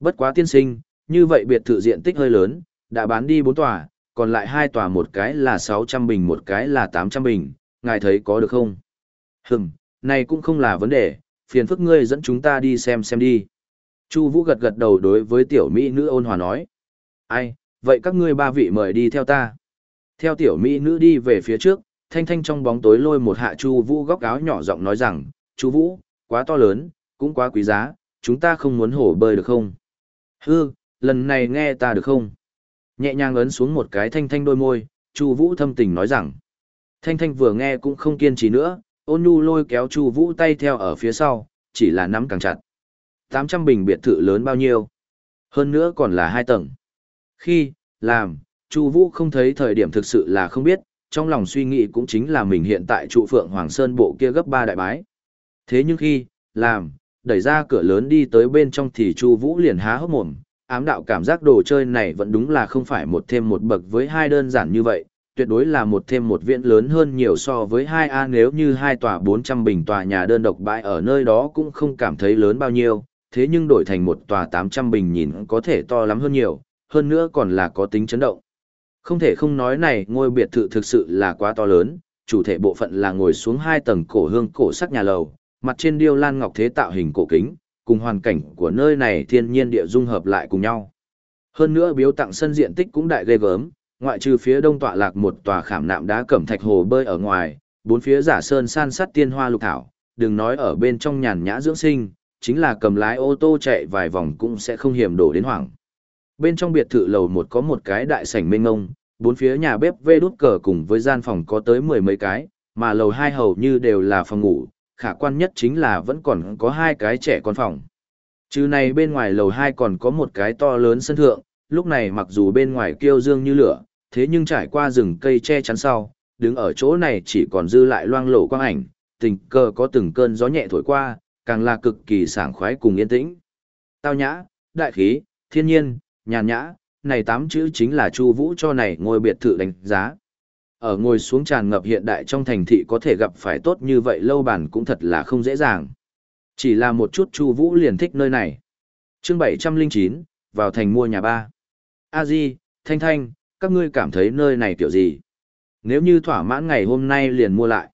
Bất quá tiên sinh, như vậy biệt thự diện tích hơi lớn, đã bán đi 4 tòa, còn lại hai tòa một cái là 600 bình một cái là 800 bình, ngài thấy có được không? Hừm, này cũng không là vấn đề, phiền phức ngươi dẫn chúng ta đi xem xem đi. Chu Vũ gật gật đầu đối với tiểu mỹ nữ ôn hòa nói. Ai, vậy các ngươi ba vị mời đi theo ta. Theo tiểu mỹ nữ đi về phía trước, thanh thanh trong bóng tối lôi một hạ Chu Vũ góc áo nhỏ giọng nói rằng, Chu Vũ, quá to lớn, cũng quá quý giá, chúng ta không muốn hổ bơi được không? Hừ, lần này nghe ta được không? Nhẹ nhàng ấn xuống một cái thanh thanh đôi môi, Chu Vũ thâm tình nói rằng. Thanh thanh vừa nghe cũng không kiên trì nữa, ôn nhu lôi kéo Chu Vũ tay theo ở phía sau, chỉ là nắm càng chặt. 800 bình biệt thự lớn bao nhiêu? Hơn nữa còn là hai tầng. Khi, làm, Chu Vũ không thấy thời điểm thực sự là không biết, trong lòng suy nghĩ cũng chính là mình hiện tại trụ Phượng Hoàng Sơn bộ kia gấp 3 đại bái. Thế nhưng khi, làm, đẩy ra cửa lớn đi tới bên trong thì Chu Vũ liền há hốc mồm, ám đạo cảm giác đồ chơi này vẫn đúng là không phải một thêm một bậc với hai đơn giản như vậy, tuyệt đối là một thêm một viện lớn hơn nhiều so với hai a nếu như hai tòa 400 bình tòa nhà đơn độc bãi ở nơi đó cũng không cảm thấy lớn bao nhiêu, thế nhưng đổi thành một tòa 800 bình nhìn có thể to lắm hơn nhiều, hơn nữa còn là có tính chấn động. Không thể không nói này ngôi biệt thự thực sự là quá to lớn, chủ thể bộ phận là ngồi xuống hai tầng cổ hương cổ sắc nhà lầu, mặt trên điêu lan ngọc thế tạo hình cổ kính, cùng hoàn cảnh của nơi này thiên nhiên địa dung hợp lại cùng nhau. Hơn nữa biếu tặng sân diện tích cũng đại ghê gớm, ngoại trừ phía đông tọa lạc một tòa khảm nạm đá cẩm thạch hồ bơi ở ngoài, bốn phía giả sơn san sát tiên hoa lục thảo, đừng nói ở bên trong nhàn nhã dưỡng sinh, chính là cầm lái ô tô chạy vài vòng cũng sẽ không hiểm đổ đến hoảng. Bên trong biệt thự lầu một có một cái đại sảnh mênh ngông, bốn phía nhà bếp vê đút cờ cùng với gian phòng có tới mười mấy cái, mà lầu hai hầu như đều là phòng ngủ, khả quan nhất chính là vẫn còn có hai cái trẻ con phòng. Trừ này bên ngoài lầu hai còn có một cái to lớn sân thượng, lúc này mặc dù bên ngoài kêu dương như lửa, thế nhưng trải qua rừng cây che chắn sau, đứng ở chỗ này chỉ còn dư lại loang lổ quang ảnh, tình cờ có từng cơn gió nhẹ thổi qua, càng là cực kỳ sảng khoái cùng yên tĩnh. Tao nhã, đại khí, thiên nhiên, nhàn nhã, này tám chữ chính là Chu Vũ cho này ngôi biệt thự đánh giá. Ở ngồi xuống tràn ngập hiện đại trong thành thị có thể gặp phải tốt như vậy lâu bản cũng thật là không dễ dàng. Chỉ là một chút Chu Vũ liền thích nơi này. Chương 709, vào thành mua nhà ba. A Di, Thanh Thanh, các ngươi cảm thấy nơi này tiểu gì? Nếu như thỏa mãn ngày hôm nay liền mua lại.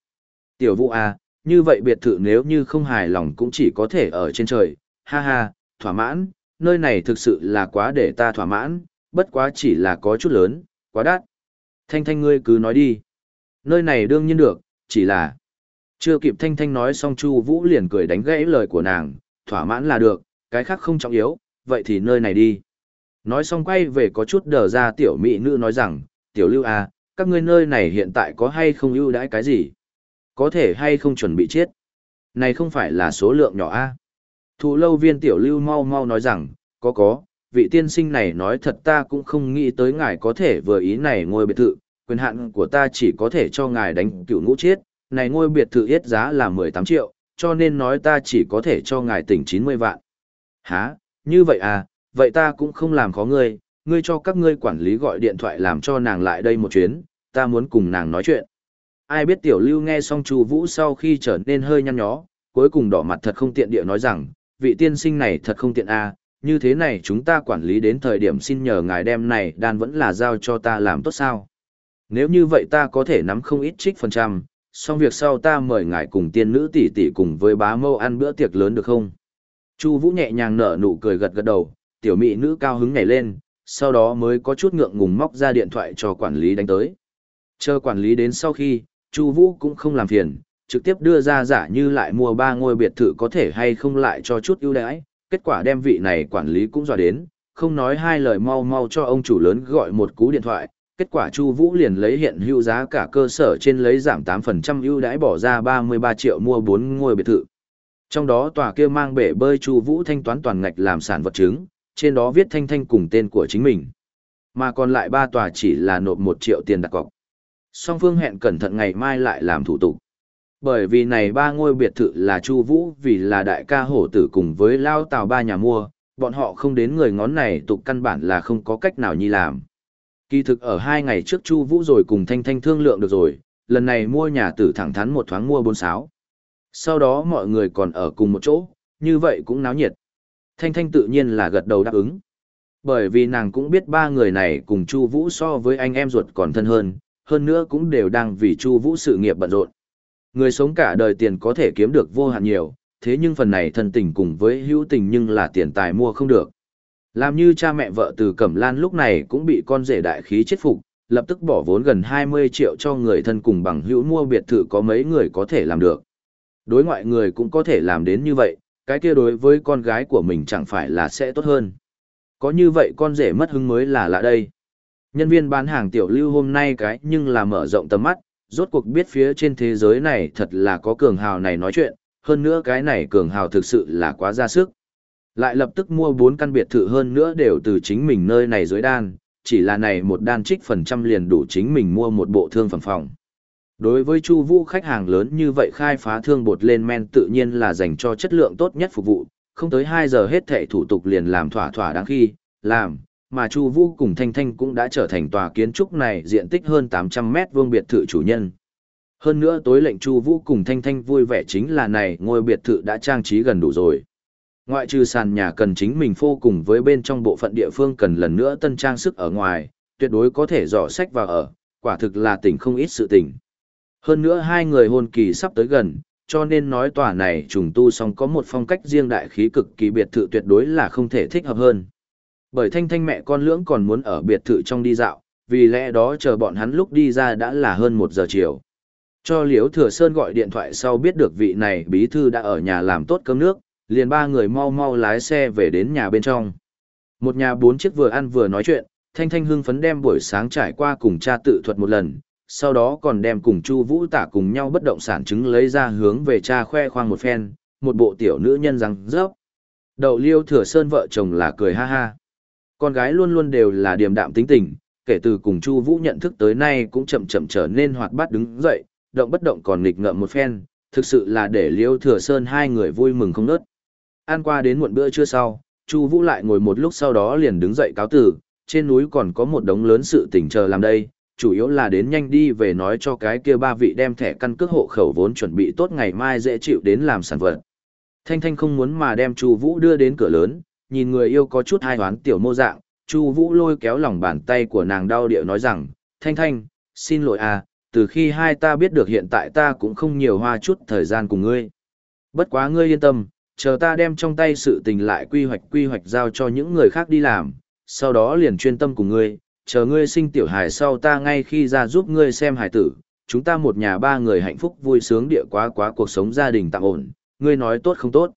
Tiểu Vũ a như vậy biệt thự nếu như không hài lòng cũng chỉ có thể ở trên trời, ha ha, thỏa mãn, nơi này thực sự là quá để ta thỏa mãn, bất quá chỉ là có chút lớn, quá đắt. Thanh Thanh ngươi cứ nói đi. Nơi này đương nhiên được, chỉ là... Chưa kịp Thanh Thanh nói xong Chu Vũ liền cười đánh gãy lời của nàng, thỏa mãn là được, cái khác không trọng yếu, vậy thì nơi này đi. Nói xong quay về có chút đờ ra tiểu mỹ nữ nói rằng, tiểu lưu à, các ngươi nơi này hiện tại có hay không ưu đãi cái gì? Có thể hay không chuẩn bị chết? Này không phải là số lượng nhỏ a à? Thụ lâu viên tiểu lưu mau mau nói rằng, có có, vị tiên sinh này nói thật ta cũng không nghĩ tới ngài có thể vừa ý này ngôi biệt thự, quyền hạn của ta chỉ có thể cho ngài đánh cựu ngũ chết, này ngôi biệt thự yết giá là 18 triệu, cho nên nói ta chỉ có thể cho ngài tỉnh 90 vạn. Hả, như vậy à, vậy ta cũng không làm khó ngươi, ngươi cho các ngươi quản lý gọi điện thoại làm cho nàng lại đây một chuyến, ta muốn cùng nàng nói chuyện. Ai biết tiểu lưu nghe xong chu vũ sau khi trở nên hơi nhăn nhó, cuối cùng đỏ mặt thật không tiện địa nói rằng, vị tiên sinh này thật không tiện à, như thế này chúng ta quản lý đến thời điểm xin nhờ ngài đem này đan vẫn là giao cho ta làm tốt sao. Nếu như vậy ta có thể nắm không ít trích phần trăm, xong việc sau ta mời ngài cùng tiên nữ tỷ tỷ cùng với bá mâu ăn bữa tiệc lớn được không? Chu Vũ nhẹ nhàng nở nụ cười gật gật đầu, tiểu mỹ nữ cao hứng nhảy lên, sau đó mới có chút ngượng ngùng móc ra điện thoại cho quản lý đánh tới. Chờ quản lý đến sau khi, Chu Vũ cũng không làm phiền, trực tiếp đưa ra giả như lại mua ba ngôi biệt thự có thể hay không lại cho chút ưu đãi, kết quả đem vị này quản lý cũng dọa đến, không nói hai lời mau mau cho ông chủ lớn gọi một cú điện thoại, kết quả Chu Vũ liền lấy hiện hữu giá cả cơ sở trên lấy giảm 8% ưu đãi bỏ ra 33 triệu mua 4 ngôi biệt thự. Trong đó tòa kia mang bể bơi Chu Vũ thanh toán toàn ngạch làm sản vật chứng, trên đó viết thanh thanh cùng tên của chính mình. Mà còn lại ba tòa chỉ là nộp 1 triệu tiền đặt cọc. Song phương hẹn cẩn thận ngày mai lại làm thủ tục. Bởi vì này ba ngôi biệt thự là Chu Vũ vì là đại ca hổ tử cùng với Lao Tào ba nhà mua, bọn họ không đến người ngón này tục căn bản là không có cách nào nhi làm. Kỳ thực ở hai ngày trước Chu Vũ rồi cùng Thanh Thanh thương lượng được rồi, lần này mua nhà tử thẳng thắn một thoáng mua bốn sáo. Sau đó mọi người còn ở cùng một chỗ, như vậy cũng náo nhiệt. Thanh Thanh tự nhiên là gật đầu đáp ứng. Bởi vì nàng cũng biết ba người này cùng Chu Vũ so với anh em ruột còn thân hơn, hơn nữa cũng đều đang vì Chu Vũ sự nghiệp bận rộn. Người sống cả đời tiền có thể kiếm được vô hạn nhiều, thế nhưng phần này thân tình cùng với hữu tình nhưng là tiền tài mua không được. Làm như cha mẹ vợ từ Cẩm Lan lúc này cũng bị con rể đại khí chết phục, lập tức bỏ vốn gần 20 triệu cho người thân cùng bằng hữu mua biệt thự có mấy người có thể làm được. Đối ngoại người cũng có thể làm đến như vậy, cái kia đối với con gái của mình chẳng phải là sẽ tốt hơn. Có như vậy con rể mất hứng mới là lạ đây. Nhân viên bán hàng tiểu lưu hôm nay cái nhưng là mở rộng tầm mắt, rốt cuộc biết phía trên thế giới này thật là có cường hào này nói chuyện, hơn nữa cái này cường hào thực sự là quá ra sức. Lại lập tức mua bốn căn biệt thự hơn nữa đều từ chính mình nơi này dưới đan, chỉ là này một đan trích phần trăm liền đủ chính mình mua một bộ thương phẩm phòng. Đối với Chu Vũ khách hàng lớn như vậy khai phá thương bột lên men tự nhiên là dành cho chất lượng tốt nhất phục vụ, không tới 2 giờ hết thảy thủ tục liền làm thỏa thỏa đáng khi, làm, mà Chu Vũ cùng Thanh Thanh cũng đã trở thành tòa kiến trúc này diện tích hơn 800 mét vuông biệt thự chủ nhân. Hơn nữa tối lệnh Chu Vũ cùng Thanh Thanh vui vẻ chính là này ngôi biệt thự đã trang trí gần đủ rồi. Ngoại trừ sàn nhà cần chính mình phô cùng với bên trong bộ phận địa phương cần lần nữa tân trang sức ở ngoài, tuyệt đối có thể dò sách vào ở, quả thực là tỉnh không ít sự tỉnh. Hơn nữa hai người hôn kỳ sắp tới gần, cho nên nói tòa này trùng tu xong có một phong cách riêng đại khí cực kỳ biệt thự tuyệt đối là không thể thích hợp hơn. Bởi thanh thanh mẹ con lưỡng còn muốn ở biệt thự trong đi dạo, vì lẽ đó chờ bọn hắn lúc đi ra đã là hơn một giờ chiều. Cho Liễu Thừa Sơn gọi điện thoại sau biết được vị này bí thư đã ở nhà làm tốt cơm nước, liền ba người mau mau lái xe về đến nhà bên trong. Một nhà bốn chiếc vừa ăn vừa nói chuyện, Thanh Thanh hưng phấn đem buổi sáng trải qua cùng cha tự thuật một lần, sau đó còn đem cùng Chu Vũ tả cùng nhau bất động sản chứng lấy ra hướng về cha khoe khoang một phen, một bộ tiểu nữ nhân rằng rớp. Đậu Liêu Thừa Sơn vợ chồng là cười ha ha. Con gái luôn luôn đều là điềm đạm tính tình, kể từ cùng Chu Vũ nhận thức tới nay cũng chậm chậm trở nên hoạt bát đứng dậy, động bất động còn nghịch ngợm một phen, thực sự là để Liêu Thừa Sơn hai người vui mừng không ngớt. Ăn qua đến muộn bữa trưa sau, Chu Vũ lại ngồi một lúc sau đó liền đứng dậy cáo từ, trên núi còn có một đống lớn sự tình chờ làm đây, chủ yếu là đến nhanh đi về nói cho cái kia ba vị đem thẻ căn cước hộ khẩu vốn chuẩn bị tốt ngày mai dễ chịu đến làm sản vật. Thanh Thanh không muốn mà đem Chu Vũ đưa đến cửa lớn, nhìn người yêu có chút hai hoán tiểu mô dạng, Chu Vũ lôi kéo lòng bàn tay của nàng đau điệu nói rằng, "Thanh Thanh, xin lỗi à, từ khi hai ta biết được hiện tại ta cũng không nhiều hoa chút thời gian cùng ngươi. Bất quá ngươi yên tâm, chờ ta đem trong tay sự tình lại quy hoạch quy hoạch giao cho những người khác đi làm, sau đó liền chuyên tâm cùng ngươi, chờ ngươi sinh tiểu hài sau ta ngay khi ra giúp ngươi xem hài tử, chúng ta một nhà ba người hạnh phúc vui sướng địa quá quá cuộc sống gia đình tạm ổn, ngươi nói tốt không tốt.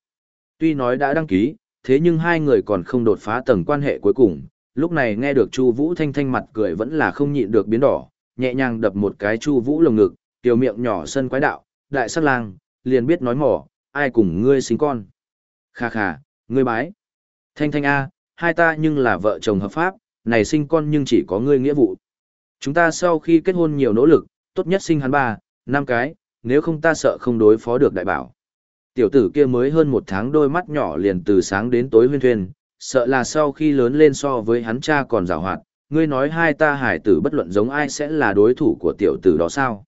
Tuy nói đã đăng ký, thế nhưng hai người còn không đột phá tầng quan hệ cuối cùng, lúc này nghe được Chu Vũ Thanh Thanh mặt cười vẫn là không nhịn được biến đỏ, nhẹ nhàng đập một cái Chu Vũ lồng ngực, tiểu miệng nhỏ sân quái đạo, đại sát lang, liền biết nói mỏ, ai cùng ngươi sinh con. Kha kha, ngươi bái. Thanh Thanh a, hai ta nhưng là vợ chồng hợp pháp, này sinh con nhưng chỉ có ngươi nghĩa vụ. Chúng ta sau khi kết hôn nhiều nỗ lực, tốt nhất sinh hắn ba, năm cái, nếu không ta sợ không đối phó được đại bảo. Tiểu tử kia mới hơn một tháng đôi mắt nhỏ liền từ sáng đến tối huyên thuyên, sợ là sau khi lớn lên so với hắn cha còn rào hoạt, ngươi nói hai ta hải tử bất luận giống ai sẽ là đối thủ của tiểu tử đó sao?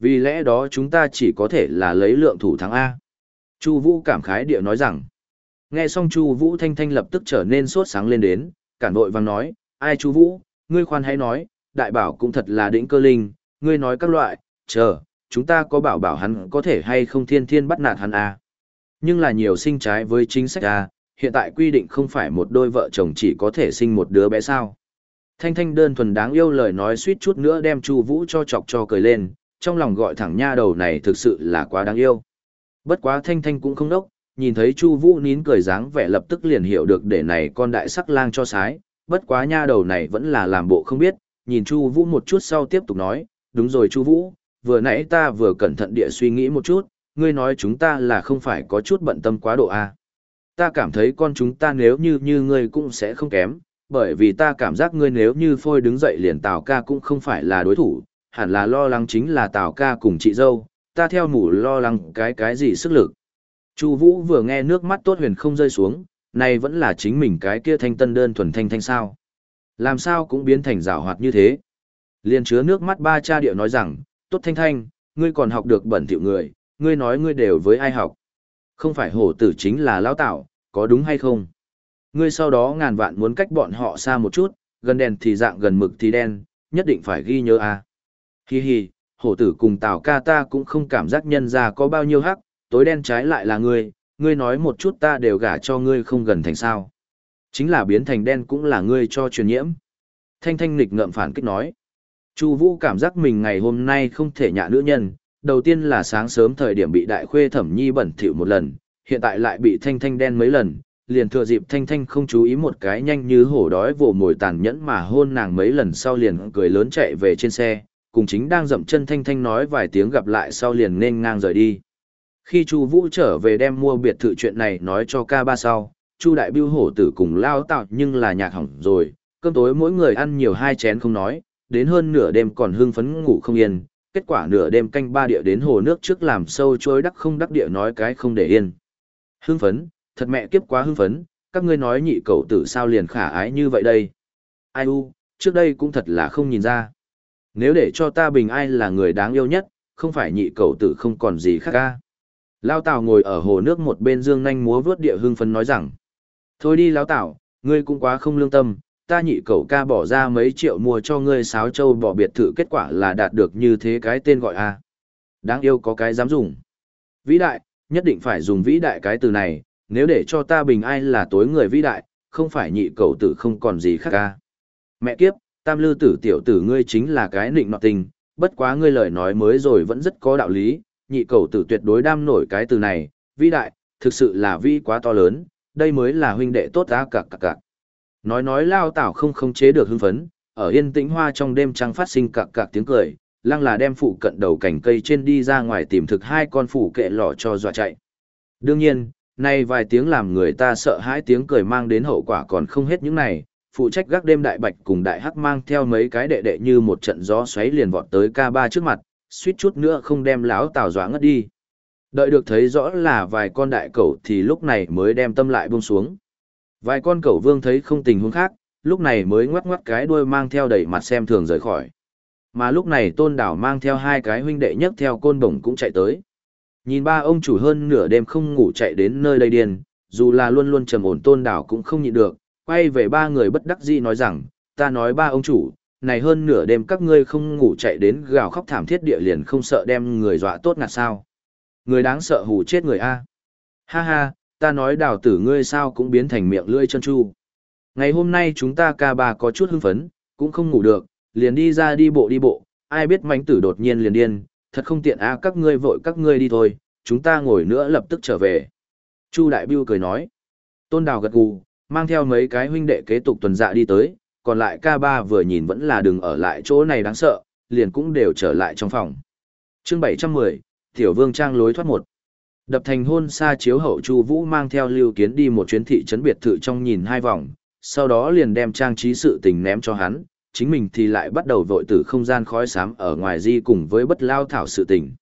Vì lẽ đó chúng ta chỉ có thể là lấy lượng thủ thắng A. Chu Vũ cảm khái địa nói rằng. Nghe xong Chu Vũ thanh thanh lập tức trở nên sốt sáng lên đến, cản vội vàng nói, ai Chu Vũ, ngươi khoan hãy nói, đại bảo cũng thật là đỉnh cơ linh, ngươi nói các loại, chờ, chúng ta có bảo bảo hắn có thể hay không thiên thiên bắt nạt hắn a. Nhưng là nhiều sinh trái với chính sách ra hiện tại quy định không phải một đôi vợ chồng chỉ có thể sinh một đứa bé sao. Thanh thanh đơn thuần đáng yêu lời nói suýt chút nữa đem Chu Vũ cho chọc cho cười lên, trong lòng gọi thẳng nha đầu này thực sự là quá đáng yêu. Bất quá thanh thanh cũng không đốc, nhìn thấy Chu Vũ nín cười dáng vẻ lập tức liền hiểu được để này con đại sắc lang cho sái, bất quá nha đầu này vẫn là làm bộ không biết, nhìn Chu Vũ một chút sau tiếp tục nói, đúng rồi Chu Vũ, vừa nãy ta vừa cẩn thận địa suy nghĩ một chút, ngươi nói chúng ta là không phải có chút bận tâm quá độ. À? Ta cảm thấy con chúng ta nếu như như ngươi cũng sẽ không kém, bởi vì ta cảm giác ngươi nếu như phôi đứng dậy liền Tào ca cũng không phải là đối thủ, hẳn là lo lắng chính là Tào ca cùng chị dâu, ta theo mủ lo lắng cái cái gì sức lực. Chu Vũ vừa nghe nước mắt tốt huyền không rơi xuống, này vẫn là chính mình cái kia thanh tân đơn thuần thanh thanh sao. Làm sao cũng biến thành rào hoạt như thế. Liên chứa nước mắt ba cha điệu nói rằng, tốt thanh thanh, ngươi còn học được bẩn thỉu người, ngươi nói ngươi đều với ai học. Không phải hổ tử chính là lão tạo, có đúng hay không? Ngươi sau đó ngàn vạn muốn cách bọn họ xa một chút, gần đèn thì dạng gần mực thì đen, nhất định phải ghi nhớ à. Hi hi, hổ tử cùng tào ca ta cũng không cảm giác nhân ra có bao nhiêu hắc, tối đen trái lại là ngươi, ngươi nói một chút ta đều gả cho ngươi không gần thành sao. Chính là biến thành đen cũng là ngươi cho truyền nhiễm. Thanh thanh Nịch ngậm phản kích nói. Chu Vũ cảm giác mình ngày hôm nay không thể nhạ nữ nhân, đầu tiên là sáng sớm thời điểm bị đại khuê thẩm nhi bẩn thỉu một lần, hiện tại lại bị thanh thanh đen mấy lần, liền thừa dịp thanh thanh không chú ý một cái nhanh như hổ đói vồ mồi tàn nhẫn mà hôn nàng mấy lần sau liền cười lớn chạy về trên xe, cùng chính đang dậm chân thanh thanh nói vài tiếng gặp lại sau liền nên ngang rời đi. Khi Chu Vũ trở về đem mua biệt thự chuyện này nói cho ca ba sau, Chu Đại Bưu hổ tử cùng lao tạo nhưng là nhạc hỏng rồi, cơm tối mỗi người ăn nhiều hai chén không nói, đến hơn nửa đêm còn hưng phấn ngủ không yên, kết quả nửa đêm canh ba địa đến hồ nước trước làm sâu trôi đắc không đắc địa nói cái không để yên. Hưng phấn, thật mẹ kiếp quá hưng phấn, các ngươi nói nhị cậu tử sao liền khả ái như vậy đây. Ai u, trước đây cũng thật là không nhìn ra. Nếu để cho ta bình ai là người đáng yêu nhất, không phải nhị cậu tử không còn gì khác ca. Lao Tào ngồi ở hồ nước một bên dương nhanh múa vướt địa hưng phấn nói rằng. Thôi đi Lao Tào, ngươi cũng quá không lương tâm, ta nhị cậu ca bỏ ra mấy triệu mua cho ngươi sáo châu bỏ biệt thự kết quả là đạt được như thế cái tên gọi a Đáng yêu có cái dám dùng. Vĩ đại, nhất định phải dùng vĩ đại cái từ này, nếu để cho ta bình ai là tối người vĩ đại, không phải nhị cậu tử không còn gì khác ca. Mẹ kiếp, tam lư tử tiểu tử ngươi chính là cái nịnh nọ tình, bất quá ngươi lời nói mới rồi vẫn rất có đạo lý, nhị cậu tử tuyệt đối đam nổi cái từ này, vĩ đại, thực sự là vĩ quá to lớn, đây mới là huynh đệ tốt ta cặc cặc cặc. Nói nói lao tảo không khống chế được hưng phấn, ở yên tĩnh hoa trong đêm trăng phát sinh cạc cạc tiếng cười, lăng là đem phụ cận đầu cành cây trên đi ra ngoài tìm thực hai con phụ kệ lọ cho dọa chạy. Đương nhiên, nay vài tiếng làm người ta sợ hãi tiếng cười mang đến hậu quả còn không hết những này, phụ trách gác đêm đại bạch cùng đại hắc mang theo mấy cái đệ đệ như một trận gió xoáy liền vọt tới ca ba trước mặt, suýt chút nữa không đem lão tào dọa ngất đi. Đợi được thấy rõ là vài con đại cẩu thì lúc này mới đem tâm lại buông xuống. Vài con cẩu vương thấy không tình huống khác, lúc này mới ngoắc ngoắc cái đuôi mang theo đầy mặt xem thường rời khỏi. Mà lúc này tôn đảo mang theo hai cái huynh đệ nhất theo côn bổng cũng chạy tới. Nhìn ba ông chủ hơn nửa đêm không ngủ chạy đến nơi đây điên, dù là luôn luôn trầm ổn tôn đảo cũng không nhịn được, quay về ba người bất đắc dĩ nói rằng, ta nói ba ông chủ, này hơn nửa đêm các ngươi không ngủ chạy đến gào khóc thảm thiết địa liền không sợ đem người dọa tốt ngạt sao. Người đáng sợ hù chết người A. Ha ha, ta nói đào tử ngươi sao cũng biến thành miệng lưỡi chân chu. Ngày hôm nay chúng ta ca ba có chút hưng phấn, cũng không ngủ được, liền đi ra đi bộ đi bộ, ai biết mánh tử đột nhiên liền điên, thật không tiện a các ngươi vội các ngươi đi thôi, chúng ta ngồi nữa lập tức trở về. Chu Đại Biêu cười nói. Tôn Đào gật gù, mang theo mấy cái huynh đệ kế tục tuần dạ đi tới, còn lại ca ba vừa nhìn vẫn là đừng ở lại chỗ này đáng sợ, liền cũng đều trở lại trong phòng. chương 710, Tiểu Vương Trang lối thoát một. Đập thành hôn xa chiếu hậu Chu Vũ mang theo Lưu Kiến đi một chuyến thị trấn biệt thự trong nhìn hai vòng, sau đó liền đem trang trí sự tình ném cho hắn, chính mình thì lại bắt đầu vội từ không gian khói xám ở ngoài di cùng với bất lao thảo sự tình.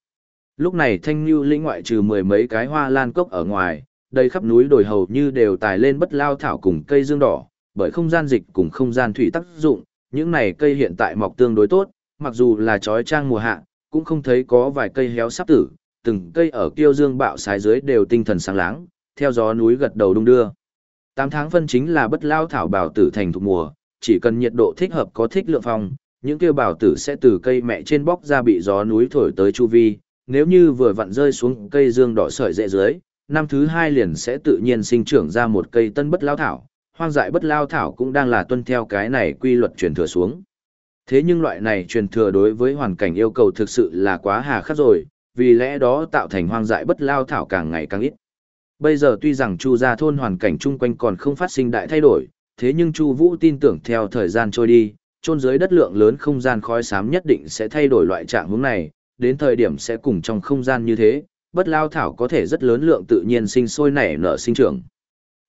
Lúc này thanh lưu lĩnh ngoại trừ mười mấy cái hoa lan cốc ở ngoài, đầy khắp núi đồi hầu như đều tài lên bất lao thảo cùng cây dương đỏ, bởi không gian dịch cùng không gian thủy tác dụng, những này cây hiện tại mọc tương đối tốt, mặc dù là trói trang mùa hạ, cũng không thấy có vài cây héo sắp tử, từng cây ở kiêu dương bạo sái dưới đều tinh thần sáng láng, theo gió núi gật đầu đung đưa. Tám tháng phân chính là bất lao thảo bảo tử thành thuộc mùa, chỉ cần nhiệt độ thích hợp có thích lượng phong, những kia bảo tử sẽ từ cây mẹ trên bóc ra bị gió núi thổi tới chu vi, nếu như vừa vặn rơi xuống cây dương đỏ sợi rễ dưới, năm thứ hai liền sẽ tự nhiên sinh trưởng ra một cây tân bất lao thảo, hoang dại bất lao thảo cũng đang là tuân theo cái này quy luật truyền thừa xuống. Thế nhưng loại này truyền thừa đối với hoàn cảnh yêu cầu thực sự là quá hà khắc rồi, vì lẽ đó tạo thành hoang dại bất lao thảo càng ngày càng ít. Bây giờ tuy rằng Chu gia thôn hoàn cảnh chung quanh còn không phát sinh đại thay đổi, thế nhưng Chu Vũ tin tưởng theo thời gian trôi đi, chôn dưới đất lượng lớn không gian khói xám nhất định sẽ thay đổi loại trạng huống này, đến thời điểm sẽ cùng trong không gian như thế, bất lao thảo có thể rất lớn lượng tự nhiên sinh sôi nảy nở sinh trưởng.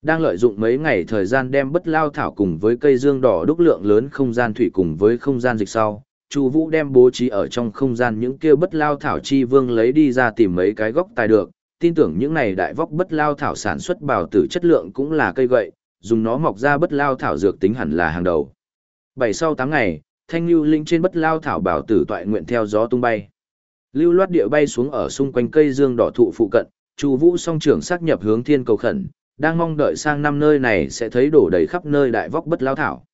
Đang lợi dụng mấy ngày thời gian đem bất lao thảo cùng với cây dương đỏ đúc lượng lớn không gian thủy cùng với không gian dịch sau, Chu Vũ đem bố trí ở trong không gian những kia bất lao thảo chi vương lấy đi ra tìm mấy cái gốc tài được, tin tưởng những này đại vóc bất lao thảo sản xuất bảo tử chất lượng cũng là cây gậy, dùng nó mọc ra bất lao thảo dược tính hẳn là hàng đầu. Bảy sau 8 ngày, thanh lưu linh trên bất lao thảo bảo tử tọa nguyện theo gió tung bay. Lưu loát địa bay xuống ở xung quanh cây dương đỏ thụ phụ cận, Chu Vũ song trưởng xác nhập hướng thiên cầu khẩn, đang mong đợi sang năm nơi này sẽ thấy đổ đầy khắp nơi đại vóc bất lao thảo.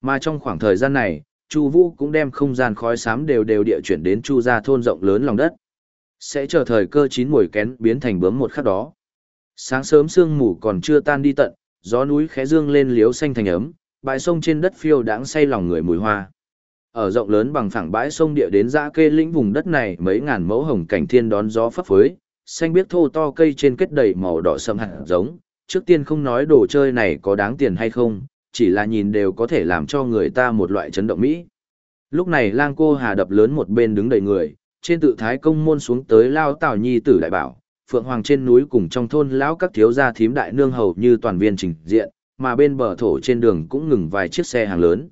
Mà trong khoảng thời gian này, Chu Vũ cũng đem không gian khói xám đều đều địa chuyển đến Chu gia thôn rộng lớn lòng đất. Sẽ chờ thời cơ chín mùi kén biến thành bướm một khắc đó. Sáng sớm sương mù còn chưa tan đi tận, gió núi khẽ dương lên liếu xanh thành ấm, bãi sông trên đất phiêu đãng say lòng người mùi hoa. Ở rộng lớn bằng phẳng bãi sông địa đến dã kê lĩnh vùng đất này mấy ngàn mẫu hồng cảnh thiên đón gió phấp phới, xanh biếc thô to cây trên kết đầy màu đỏ sẫm hạt giống, trước tiên không nói đồ chơi này có đáng tiền hay không, chỉ là nhìn đều có thể làm cho người ta một loại chấn động mỹ. Lúc này lang cô hà đập lớn một bên đứng đầy người, trên tự thái công môn xuống tới lao tào nhi tử đại bảo, phượng hoàng trên núi cùng trong thôn lão các thiếu gia thím đại nương hầu như toàn viên trình diện, mà bên bờ thổ trên đường cũng ngừng vài chiếc xe hàng lớn.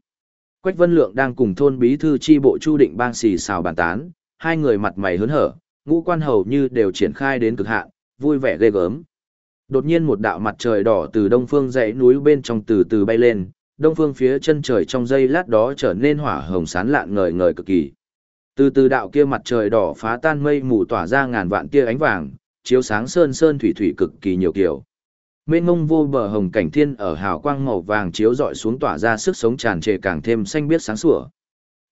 Quách Vân Lượng đang cùng thôn bí thư chi bộ Chu Định Bang xì xào bàn tán, hai người mặt mày hớn hở, ngũ quan hầu như đều triển khai đến cực hạn, vui vẻ ghê gớm. Đột nhiên một đạo mặt trời đỏ từ đông phương dãy núi bên trong từ từ bay lên, đông phương phía chân trời trong giây lát đó trở nên hỏa hồng sán lạn ngời ngời cực kỳ. Từ từ đạo kia mặt trời đỏ phá tan mây mù tỏa ra ngàn vạn tia ánh vàng, chiếu sáng sơn sơn thủy thủy cực kỳ nhiều kiểu. Mênh mông vô bờ hồng cảnh thiên ở hào quang màu vàng chiếu rọi xuống tỏa ra sức sống tràn trề càng thêm xanh biếc sáng sủa.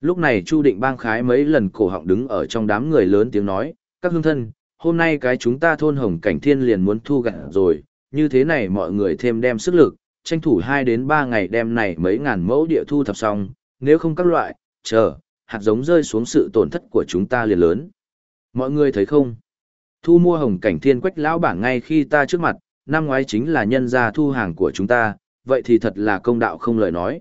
Lúc này Chu Định Bang khái mấy lần cổ họng đứng ở trong đám người lớn tiếng nói, các hương thân, hôm nay cái chúng ta thôn hồng cảnh thiên liền muốn thu gặt rồi, như thế này mọi người thêm đem sức lực, tranh thủ 2 đến 3 ngày đem này mấy ngàn mẫu địa thu thập xong, nếu không các loại, chờ, hạt giống rơi xuống sự tổn thất của chúng ta liền lớn. Mọi người thấy không? Thu mua hồng cảnh thiên quách lão bản ngay khi ta trước mặt, năm ngoái chính là nhân gia thu hàng của chúng ta, vậy thì thật là công đạo không lời nói.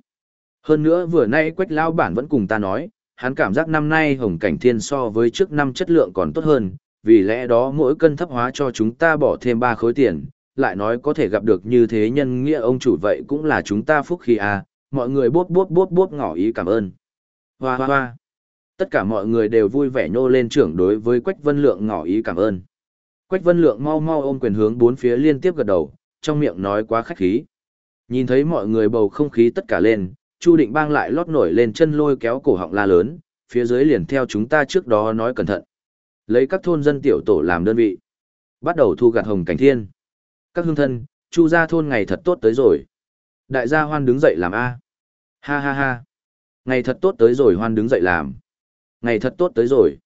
Hơn nữa vừa nay quách lão bản vẫn cùng ta nói, hắn cảm giác năm nay hồng cảnh thiên so với trước năm chất lượng còn tốt hơn, vì lẽ đó mỗi cân thấp hóa cho chúng ta bỏ thêm 3 khối tiền, lại nói có thể gặp được như thế nhân nghĩa ông chủ vậy cũng là chúng ta phúc khi à, mọi người bốt bốt bốt bốt ngỏ ý cảm ơn. Hoa hoa hoa. Tất cả mọi người đều vui vẻ nhô lên trưởng đối với Quách Vân Lượng ngỏ ý cảm ơn. Quách Vân Lượng mau mau ôm quyền hướng bốn phía liên tiếp gật đầu, trong miệng nói quá khách khí. Nhìn thấy mọi người bầu không khí tất cả lên, Chu Định Bang lại lót nổi lên chân lôi kéo cổ họng la lớn, phía dưới liền theo chúng ta trước đó nói cẩn thận. Lấy các thôn dân tiểu tổ làm đơn vị. Bắt đầu thu gặt hồng cảnh thiên. Các hương thân, Chu gia thôn ngày thật tốt tới rồi. Đại gia hoan đứng dậy làm A. Ha ha ha. Ngày thật tốt tới rồi hoan đứng dậy làm. Ngày thật tốt tới rồi.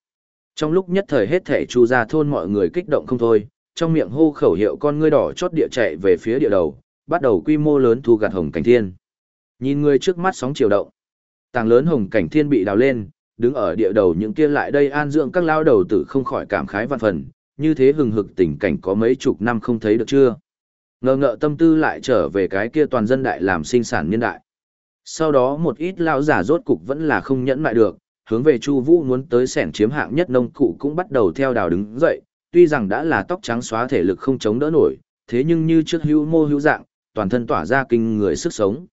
Trong lúc nhất thời hết thể Chu gia thôn mọi người kích động không thôi, trong miệng hô khẩu hiệu con ngươi đỏ chót địa chạy về phía địa đầu, bắt đầu quy mô lớn thu gặt hồng cảnh thiên. Nhìn người trước mắt sóng chiều động. Tàng lớn hồng cảnh thiên bị đào lên, đứng ở địa đầu những kia lại đây an dưỡng các lao đầu tử không khỏi cảm khái văn phần, như thế hừng hực tình cảnh có mấy chục năm không thấy được chưa. Ngờ ngợ tâm tư lại trở về cái kia toàn dân đại làm sinh sản nhân đại. Sau đó một ít lão giả rốt cục vẫn là không nhẫn lại được, hướng về Chu Vũ muốn tới sẻn chiếm hạng nhất nông cụ cũng bắt đầu theo đào đứng dậy, tuy rằng đã là tóc trắng xóa thể lực không chống đỡ nổi, thế nhưng như trước hữu mô hữu dạng, toàn thân tỏa ra kinh người sức sống.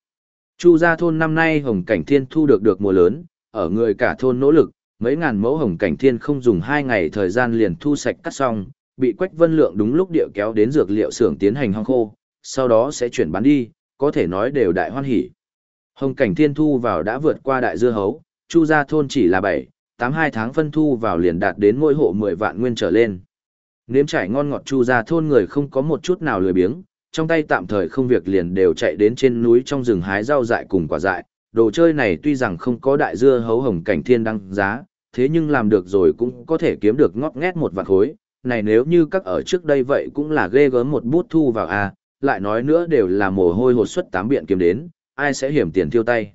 Chu gia thôn năm nay hồng cảnh thiên thu được được mùa lớn, ở người cả thôn nỗ lực, mấy ngàn mẫu hồng cảnh thiên không dùng hai ngày thời gian liền thu sạch cắt xong, bị Quách Vân Lượng đúng lúc địa kéo đến dược liệu xưởng tiến hành hong khô, sau đó sẽ chuyển bán đi, có thể nói đều đại hoan hỉ. Hồng cảnh thiên thu vào đã vượt qua đại dưa hấu, Chu gia thôn chỉ là 7, 8 2 tháng phân thu vào liền đạt đến mỗi hộ 10 vạn nguyên trở lên. Nếm trải ngon ngọt Chu gia thôn người không có một chút nào lười biếng, trong tay tạm thời không việc liền đều chạy đến trên núi trong rừng hái rau dại cùng quả dại. Đồ chơi này tuy rằng không có đại dưa hấu hồng cảnh thiên đăng giá, thế nhưng làm được rồi cũng có thể kiếm được ngót nghét một vạn khối. Này nếu như các ở trước đây vậy cũng là ghê gớm một bút thu vào a lại nói nữa đều là mồ hôi hột suất tám biện kiếm đến, ai sẽ hiểm tiền tiêu tay.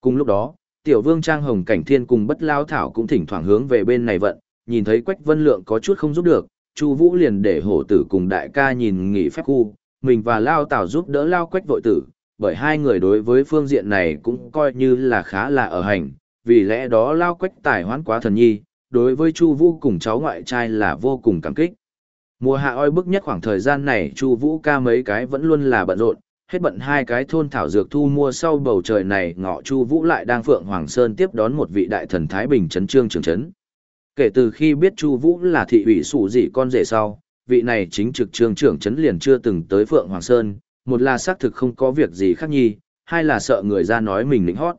Cùng lúc đó, tiểu vương trang hồng cảnh thiên cùng bất lao thảo cũng thỉnh thoảng hướng về bên này vận, nhìn thấy quách vân lượng có chút không giúp được, chu vũ liền để hổ tử cùng đại ca nhìn nghỉ phép khu, mình và lao tảo giúp đỡ lao quách vội tử, bởi hai người đối với phương diện này cũng coi như là khá là ở hành, vì lẽ đó lao quách tài hoán quá thần nhi, đối với chu vũ cùng cháu ngoại trai là vô cùng cảm kích. Mùa hạ oi bức nhất khoảng thời gian này chu vũ ca mấy cái vẫn luôn là bận rộn, hết bận hai cái thôn thảo dược thu mua sau bầu trời này ngọ chu vũ lại đang phượng hoàng sơn tiếp đón một vị đại thần thái bình trấn trương trường trấn kể từ khi biết chu vũ là thị ủy sủ dị con rể sau vị này chính trực trương trưởng trấn liền chưa từng tới phượng hoàng sơn một là xác thực không có việc gì khác nhi hai là sợ người ra nói mình lĩnh hót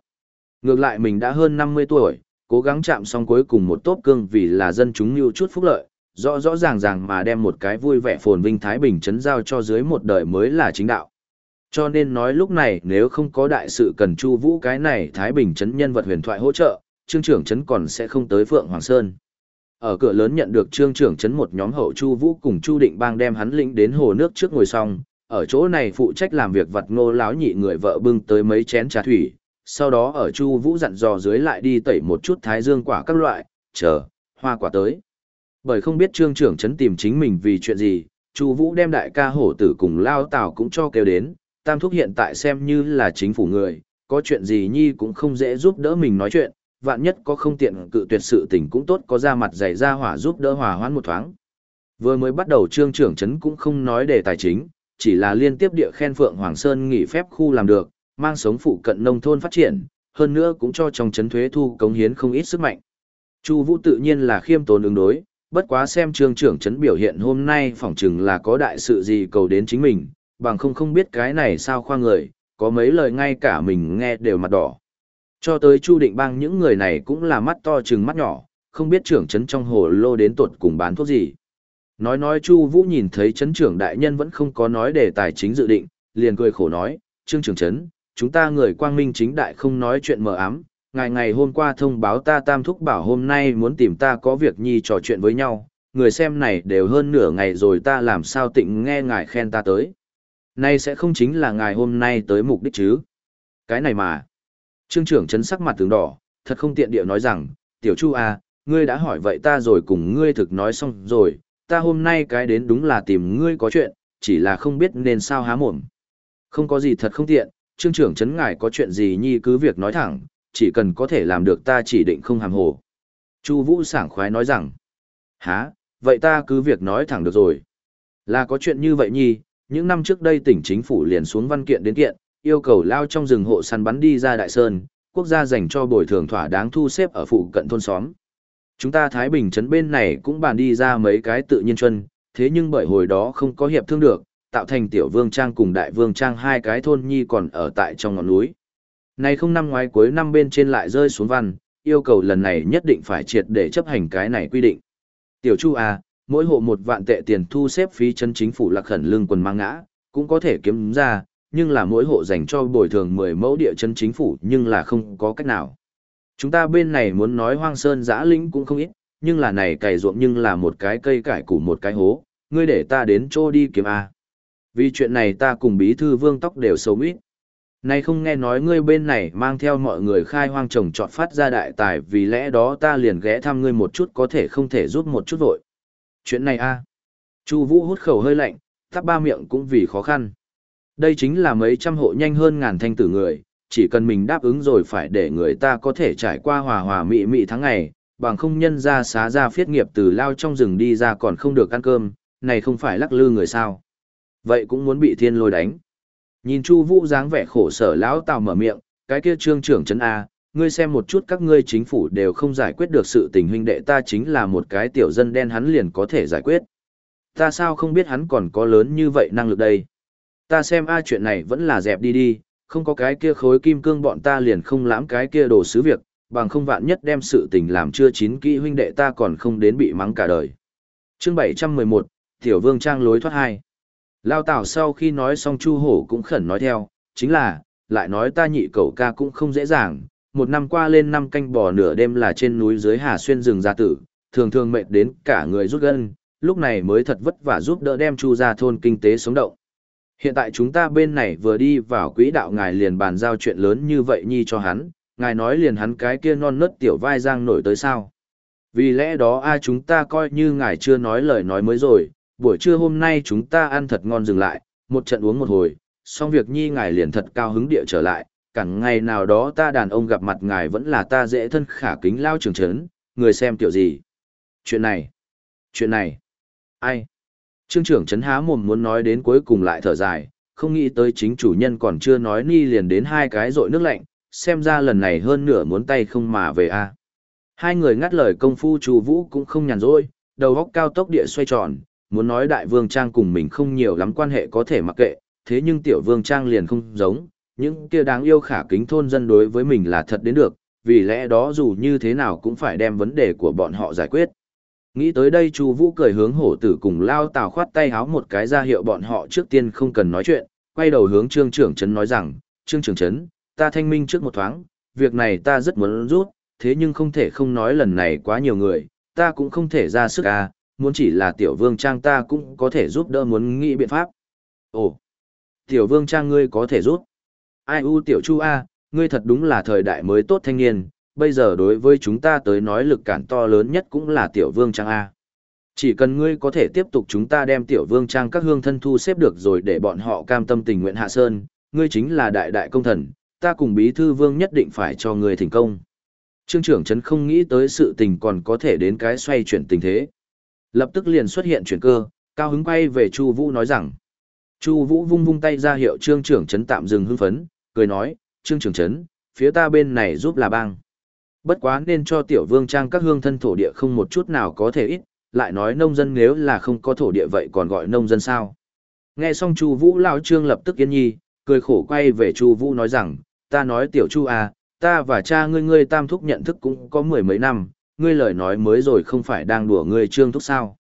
ngược lại mình đã hơn năm mươi tuổi cố gắng chạm xong cuối cùng một tốp cương vì là dân chúng lưu chút phúc lợi rõ rõ ràng ràng mà đem một cái vui vẻ phồn vinh thái bình chấn giao cho dưới một đời mới là chính đạo cho nên nói lúc này nếu không có đại sự cần Chu Vũ cái này Thái Bình chấn nhân vật huyền thoại hỗ trợ, Trương trưởng chấn còn sẽ không tới Phượng Hoàng Sơn. Ở cửa lớn nhận được Trương trưởng chấn một nhóm hậu Chu Vũ cùng Chu Định Bang đem hắn lĩnh đến hồ nước trước ngồi xong, ở chỗ này phụ trách làm việc vật Ngô láo nhị người vợ bưng tới mấy chén trà thủy, sau đó ở Chu Vũ dặn dò dưới lại đi tẩy một chút thái dương quả các loại, chờ hoa quả tới. Bởi không biết Trương trưởng trấn tìm chính mình vì chuyện gì, Chu Vũ đem đại ca hổ tử cùng Lao Tào cũng cho kêu đến, Tam Thúc hiện tại xem như là chính phủ người, có chuyện gì nhi cũng không dễ giúp đỡ mình nói chuyện, vạn nhất có không tiện cự tuyệt sự tình cũng tốt có ra mặt dày ra hỏa giúp đỡ hòa hoãn một thoáng. Vừa mới bắt đầu trương trưởng trấn cũng không nói đề tài chính, chỉ là liên tiếp địa khen Phượng Hoàng Sơn nghỉ phép khu làm được, mang sống phụ cận nông thôn phát triển, hơn nữa cũng cho trong chấn thuế thu cống hiến không ít sức mạnh. Chu Vũ tự nhiên là khiêm tốn ứng đối, bất quá xem trường trưởng chấn biểu hiện hôm nay phỏng chừng là có đại sự gì cầu đến chính mình, bằng không không biết cái này sao khoa người, có mấy lời ngay cả mình nghe đều mặt đỏ. Cho tới Chu Định Bang những người này cũng là mắt to trừng mắt nhỏ, không biết trưởng trấn trong hồ lô đến tuột cùng bán thuốc gì. Nói nói Chu Vũ nhìn thấy chấn trưởng đại nhân vẫn không có nói đề tài chính dự định, liền cười khổ nói, "Trương trưởng chấn, chúng ta người quang minh chính đại không nói chuyện mờ ám, ngày ngày hôm qua thông báo ta tam thúc bảo hôm nay muốn tìm ta có việc nhi trò chuyện với nhau, người xem này đều hơn nửa ngày rồi ta làm sao tịnh nghe ngài khen ta tới." Nay sẽ không chính là ngài hôm nay tới mục đích chứ. Cái này mà. Trương trưởng chấn sắc mặt tướng đỏ, thật không tiện điệu nói rằng, tiểu chu à, ngươi đã hỏi vậy ta rồi cùng ngươi thực nói xong rồi, ta hôm nay cái đến đúng là tìm ngươi có chuyện, chỉ là không biết nên sao há mồm. Không có gì thật không tiện, trương trưởng chấn ngài có chuyện gì nhi cứ việc nói thẳng, chỉ cần có thể làm được ta chỉ định không hàm hồ. Chu Vũ sảng khoái nói rằng, há, vậy ta cứ việc nói thẳng được rồi. Là có chuyện như vậy nhi, những năm trước đây tỉnh chính phủ liền xuống văn kiện đến kiện, yêu cầu lao trong rừng hộ săn bắn đi ra Đại Sơn, quốc gia dành cho bồi thường thỏa đáng thu xếp ở phụ cận thôn xóm. Chúng ta Thái Bình trấn bên này cũng bàn đi ra mấy cái tự nhiên chuân, thế nhưng bởi hồi đó không có hiệp thương được, tạo thành tiểu vương trang cùng đại vương trang hai cái thôn nhi còn ở tại trong ngọn núi. Này không năm ngoái cuối năm bên trên lại rơi xuống văn, yêu cầu lần này nhất định phải triệt để chấp hành cái này quy định. Tiểu Chu à, mỗi hộ một vạn tệ tiền thu xếp phí chân chính phủ lạc khẩn lương quần mang ngã, cũng có thể kiếm ra, nhưng là mỗi hộ dành cho bồi thường 10 mẫu địa chân chính phủ nhưng là không có cách nào. Chúng ta bên này muốn nói hoang sơn giã lĩnh cũng không ít, nhưng là này cày ruộng nhưng là một cái cây cải củ một cái hố, ngươi để ta đến chỗ đi kiếm A. Vì chuyện này ta cùng bí thư vương tóc đều xấu ít. Này không nghe nói ngươi bên này mang theo mọi người khai hoang trồng trọt phát ra đại tài vì lẽ đó ta liền ghé thăm ngươi một chút có thể không thể giúp một chút vội. Chuyện này a Chu Vũ hút khẩu hơi lạnh, tắp ba miệng cũng vì khó khăn. Đây chính là mấy trăm hộ nhanh hơn ngàn thanh tử người, chỉ cần mình đáp ứng rồi phải để người ta có thể trải qua hòa hòa mị mị tháng ngày, bằng không nhân ra xá ra phiết nghiệp từ lao trong rừng đi ra còn không được ăn cơm, này không phải lắc lư người sao. Vậy cũng muốn bị thiên lôi đánh. Nhìn Chu Vũ dáng vẻ khổ sở lão Tào mở miệng, cái kia trương trưởng trấn a, ngươi xem một chút các ngươi chính phủ đều không giải quyết được sự tình huynh đệ ta chính là một cái tiểu dân đen hắn liền có thể giải quyết. Ta sao không biết hắn còn có lớn như vậy năng lực đây. Ta xem a chuyện này vẫn là dẹp đi đi, không có cái kia khối kim cương bọn ta liền không lãm cái kia đồ sứ việc, bằng không vạn nhất đem sự tình làm chưa chín kỹ huynh đệ ta còn không đến bị mắng cả đời. Chương 711, Tiểu Vương Trang lối thoát hai. Lao Tảo sau khi nói xong Chu Hổ cũng khẩn nói theo, chính là, lại nói ta nhị cậu ca cũng không dễ dàng, một năm qua lên năm canh bò nửa đêm là trên núi dưới Hà Xuyên rừng gia tử, thường thường mệt đến cả người rút gân, lúc này mới thật vất vả giúp đỡ đem Chu ra thôn kinh tế sống động. Hiện tại chúng ta bên này vừa đi vào quỹ đạo ngài liền bàn giao chuyện lớn như vậy nhi cho hắn, ngài nói liền hắn cái kia non nớt tiểu vai giang nổi tới sao. Vì lẽ đó ai chúng ta coi như ngài chưa nói lời nói mới rồi, buổi trưa hôm nay chúng ta ăn thật ngon dừng lại, một trận uống một hồi, xong việc nhi ngài liền thật cao hứng địa trở lại, cẳng ngày nào đó ta đàn ông gặp mặt ngài vẫn là ta dễ thân khả kính lao trường trấn, người xem tiểu gì. Chuyện này, chuyện này, ai? Trương trưởng chấn há mồm muốn nói đến cuối cùng lại thở dài, không nghĩ tới chính chủ nhân còn chưa nói ni liền đến hai cái rội nước lạnh, xem ra lần này hơn nửa muốn tay không mà về a. Hai người ngắt lời công phu Chu Vũ cũng không nhàn rỗi, đầu óc cao tốc địa xoay tròn, muốn nói đại vương trang cùng mình không nhiều lắm quan hệ có thể mặc kệ, thế nhưng tiểu vương trang liền không giống, những kia đáng yêu khả kính thôn dân đối với mình là thật đến được, vì lẽ đó dù như thế nào cũng phải đem vấn đề của bọn họ giải quyết. Nghĩ tới đây Chu Vũ cười hướng hổ tử cùng lao tào khoát tay háo một cái ra hiệu bọn họ trước tiên không cần nói chuyện, quay đầu hướng trương trưởng trấn nói rằng, trương trưởng trấn, ta thanh minh trước một thoáng, việc này ta rất muốn rút, thế nhưng không thể không nói lần này quá nhiều người, ta cũng không thể ra sức à, muốn chỉ là tiểu vương trang ta cũng có thể giúp đỡ muốn nghĩ biện pháp. Ồ, tiểu vương trang ngươi có thể giúp. Ai u tiểu chu A, ngươi thật đúng là thời đại mới tốt thanh niên, bây giờ đối với chúng ta tới nói lực cản to lớn nhất cũng là tiểu vương trang A. Chỉ cần ngươi có thể tiếp tục chúng ta đem tiểu vương trang các hương thân thu xếp được rồi để bọn họ cam tâm tình nguyện hạ sơn, ngươi chính là đại đại công thần, ta cùng bí thư vương nhất định phải cho ngươi thành công. Trương trưởng trấn không nghĩ tới sự tình còn có thể đến cái xoay chuyển tình thế. Lập tức liền xuất hiện chuyển cơ, cao hứng quay về Chu Vũ nói rằng. Chu Vũ vung vung tay ra hiệu Trương trưởng trấn tạm dừng hưng phấn, cười nói, "Trương trưởng trấn, phía ta bên này giúp là bang. Bất quá nên cho tiểu vương trang các hương thân thổ địa không một chút nào có thể ít, lại nói nông dân nếu là không có thổ địa vậy còn gọi nông dân sao?" Nghe xong Chu Vũ lão Trương lập tức yên nhi, cười khổ quay về Chu Vũ nói rằng, "Ta nói tiểu Chu à, ta và cha ngươi ngươi tam thúc nhận thức cũng có mười mấy năm, ngươi lời nói mới rồi không phải đang đùa ngươi trương thúc sao.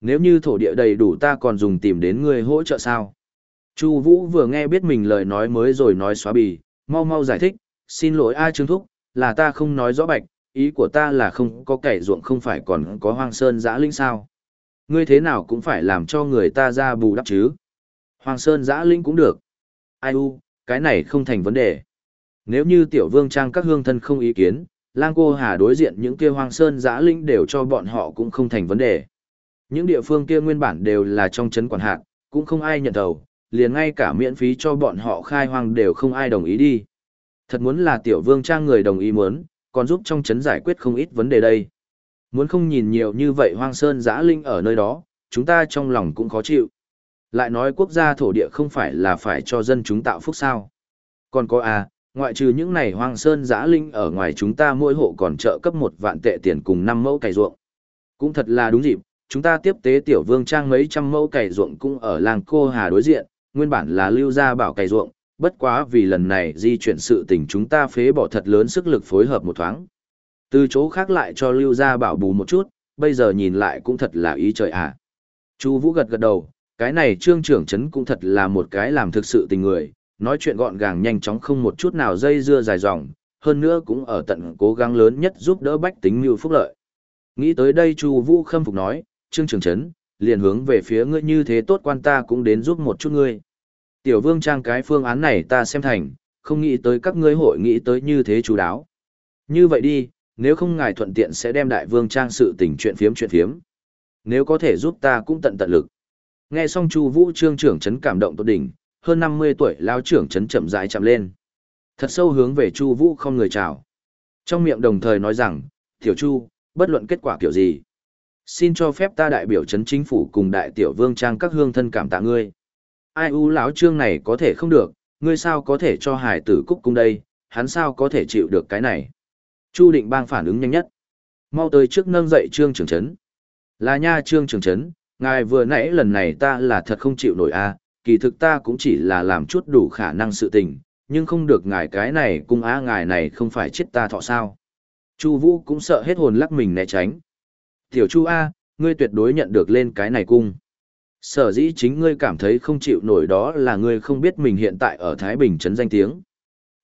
Nếu như thổ địa đầy đủ ta còn dùng tìm đến ngươi hỗ trợ sao. Chu Vũ vừa nghe biết mình lời nói mới rồi nói xóa bì, mau mau giải thích, xin lỗi ai trương thúc, là ta không nói rõ bạch, ý của ta là không có kẻ ruộng không phải còn có hoang sơn giã linh sao. Ngươi thế nào cũng phải làm cho người ta ra bù đắp chứ. Hoàng sơn giã linh cũng được. Ai u, cái này không thành vấn đề. Nếu như tiểu vương trang các hương thân không ý kiến, lang cô hà đối diện những kia hoang sơn giã linh đều cho bọn họ cũng không thành vấn đề. Những địa phương kia nguyên bản đều là trong chấn quản hạt, cũng không ai nhận đầu, liền ngay cả miễn phí cho bọn họ khai hoang đều không ai đồng ý đi. Thật muốn là tiểu vương trang người đồng ý muốn, còn giúp trong chấn giải quyết không ít vấn đề đây. Muốn không nhìn nhiều như vậy hoang sơn giã linh ở nơi đó, chúng ta trong lòng cũng khó chịu. Lại nói quốc gia thổ địa không phải là phải cho dân chúng tạo phúc sao. Còn có à, ngoại trừ những này hoang sơn giã linh ở ngoài chúng ta mỗi hộ còn trợ cấp một vạn tệ tiền cùng năm mẫu cày ruộng. Cũng thật là đúng dịp, chúng ta tiếp tế tiểu vương trang mấy trăm mẫu cày ruộng cũng ở làng cô hà đối diện, nguyên bản là lưu gia bảo cày ruộng, bất quá vì lần này di chuyển sự tình chúng ta phế bỏ thật lớn sức lực phối hợp một thoáng. Từ chỗ khác lại cho lưu gia bảo bù một chút, bây giờ nhìn lại cũng thật là ý trời ạ. À. Chu Vũ gật gật đầu, cái này trương trưởng trấn cũng thật là một cái làm thực sự tình người, nói chuyện gọn gàng nhanh chóng không một chút nào dây dưa dài dòng, hơn nữa cũng ở tận cố gắng lớn nhất giúp đỡ bách tính mưu phúc lợi. Nghĩ tới đây Chu Vũ khâm phục nói, trương trưởng trấn, liền hướng về phía ngươi như thế tốt quan ta cũng đến giúp một chút ngươi. Tiểu vương trang cái phương án này ta xem thành, không nghĩ tới các ngươi hội nghĩ tới như thế chú đáo. Như vậy đi, nếu không ngài thuận tiện sẽ đem đại vương trang sự tình chuyện phiếm chuyện phiếm. Nếu có thể giúp ta cũng tận tận lực. Nghe xong Chu Vũ trương trưởng trấn cảm động tột đỉnh, hơn 50 tuổi lão trưởng trấn chậm rãi chậm lên. Thật sâu hướng về Chu Vũ không người chào. Trong miệng đồng thời nói rằng, "Tiểu Chu, bất luận kết quả kiểu gì, xin cho phép ta đại biểu trấn chính phủ cùng đại tiểu vương trang các hương thân cảm tạ ngươi." Ai u lão trương này có thể không được, ngươi sao có thể cho hải tử cúc cung đây, hắn sao có thể chịu được cái này. Chu định bang phản ứng nhanh nhất. Mau tới trước nâng dậy trương trường trấn. Là nha trương trường trấn, ngài vừa nãy lần này ta là thật không chịu nổi a à, kỳ thực ta cũng chỉ là làm chút đủ khả năng sự tình, nhưng không được ngài cái này cung á ngài này không phải chết ta thọ sao. Chu Vũ cũng sợ hết hồn lắc mình né tránh. Tiểu Chu A, ngươi tuyệt đối nhận được lên cái này cung. Sở dĩ chính ngươi cảm thấy không chịu nổi đó là ngươi không biết mình hiện tại ở Thái Bình trấn danh tiếng.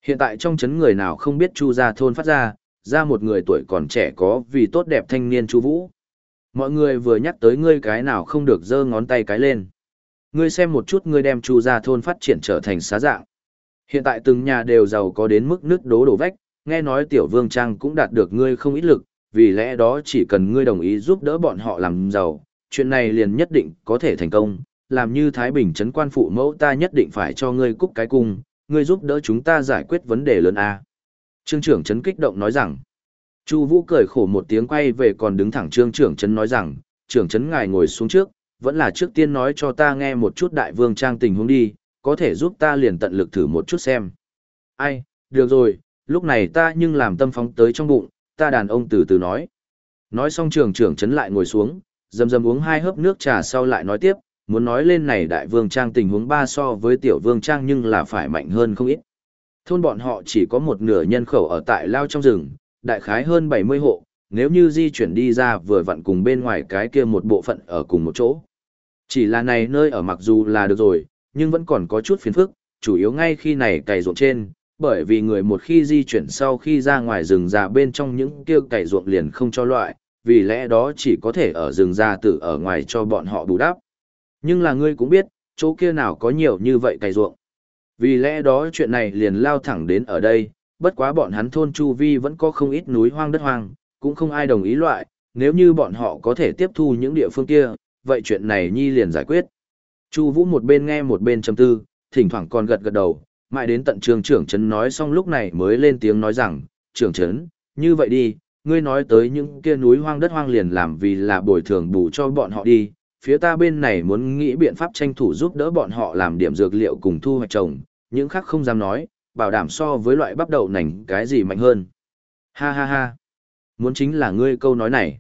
Hiện tại trong trấn người nào không biết Chu gia thôn phát ra, ra một người tuổi còn trẻ có vì tốt đẹp thanh niên Chu Vũ. Mọi người vừa nhắc tới ngươi cái nào không được giơ ngón tay cái lên. Ngươi xem một chút ngươi đem Chu gia thôn phát triển trở thành xá dạng. Hiện tại từng nhà đều giàu có đến mức nước đố đổ vách, nghe nói tiểu vương trang cũng đạt được ngươi không ít lực, vì lẽ đó chỉ cần ngươi đồng ý giúp đỡ bọn họ làm giàu, chuyện này liền nhất định có thể thành công, làm như Thái Bình trấn quan phụ mẫu ta nhất định phải cho ngươi cúc cái cung, ngươi giúp đỡ chúng ta giải quyết vấn đề lớn a. Trương trưởng trấn kích động nói rằng. Chu Vũ cười khổ một tiếng quay về còn đứng thẳng trương trưởng trấn nói rằng, trưởng trấn ngài ngồi xuống trước, vẫn là trước tiên nói cho ta nghe một chút đại vương trang tình huống đi, có thể giúp ta liền tận lực thử một chút xem. Ai, được rồi, lúc này ta nhưng làm tâm phóng tới trong bụng, ta đàn ông từ từ nói. Nói xong trường trưởng trấn lại ngồi xuống, dầm dầm uống hai hớp nước trà sau lại nói tiếp, muốn nói lên này đại vương trang tình huống ba so với tiểu vương trang nhưng là phải mạnh hơn không ít. Thôn bọn họ chỉ có một nửa nhân khẩu ở tại lao trong rừng, đại khái hơn 70 hộ, nếu như di chuyển đi ra vừa vặn cùng bên ngoài cái kia một bộ phận ở cùng một chỗ. Chỉ là này nơi ở mặc dù là được rồi, nhưng vẫn còn có chút phiền phức, chủ yếu ngay khi này cày ruộng trên, bởi vì người một khi di chuyển sau khi ra ngoài rừng già bên trong những kia cày ruộng liền không cho loại, vì lẽ đó chỉ có thể ở rừng gia tử ở ngoài cho bọn họ bù đắp. Nhưng là ngươi cũng biết, chỗ kia nào có nhiều như vậy cày ruộng. Vì lẽ đó chuyện này liền lao thẳng đến ở đây, bất quá bọn hắn thôn Chu Vi vẫn có không ít núi hoang đất hoang, cũng không ai đồng ý loại, nếu như bọn họ có thể tiếp thu những địa phương kia, vậy chuyện này nhi liền giải quyết. Chu Vũ một bên nghe một bên trầm tư, thỉnh thoảng còn gật gật đầu, mãi đến tận trường trưởng trấn nói xong lúc này mới lên tiếng nói rằng, trưởng trấn, như vậy đi, ngươi nói tới những kia núi hoang đất hoang liền làm vì là bồi thường bù cho bọn họ đi, phía ta bên này muốn nghĩ biện pháp tranh thủ giúp đỡ bọn họ làm điểm dược liệu cùng thu hoạch trồng, những khác không dám nói, bảo đảm so với loại bắp đậu nành cái gì mạnh hơn. Ha ha ha. Muốn chính là ngươi câu nói này.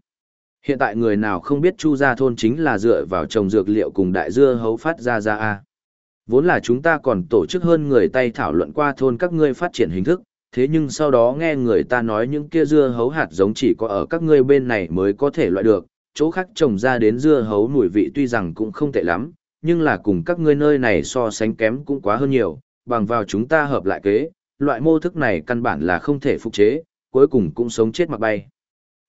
Hiện tại người nào không biết Chu gia thôn chính là dựa vào trồng dược liệu cùng đại dưa hấu phát ra ra a. Vốn là chúng ta còn tổ chức hơn người tay thảo luận qua thôn các ngươi phát triển hình thức, thế nhưng sau đó nghe người ta nói những kia dưa hấu hạt giống chỉ có ở các ngươi bên này mới có thể loại được, chỗ khác trồng ra đến dưa hấu mùi vị tuy rằng cũng không tệ lắm, nhưng là cùng các ngươi nơi này so sánh kém cũng quá hơn nhiều, bằng vào chúng ta hợp lại kế, loại mô thức này căn bản là không thể phục chế, cuối cùng cũng sống chết mặc bay.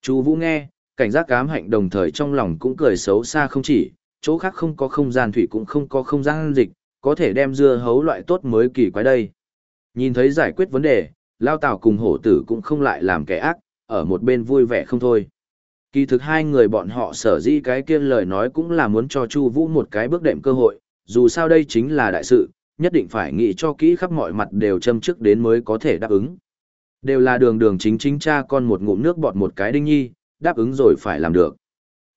Chú Vũ nghe, cảnh giác cám hạnh đồng thời trong lòng cũng cười xấu xa không chỉ, chỗ khác không có không gian thủy cũng không có không gian dịch, có thể đem dưa hấu loại tốt mới kỳ quái đây. Nhìn thấy giải quyết vấn đề, Lao Tào cùng hổ tử cũng không lại làm kẻ ác, ở một bên vui vẻ không thôi. Kỳ thực hai người bọn họ sở dĩ cái kia lời nói cũng là muốn cho Chu Vũ một cái bước đệm cơ hội, dù sao đây chính là đại sự, nhất định phải nghĩ cho kỹ khắp mọi mặt đều châm trước đến mới có thể đáp ứng. Đều là đường đường chính chính cha con một ngụm nước bọt một cái đinh nhi, đáp ứng rồi phải làm được.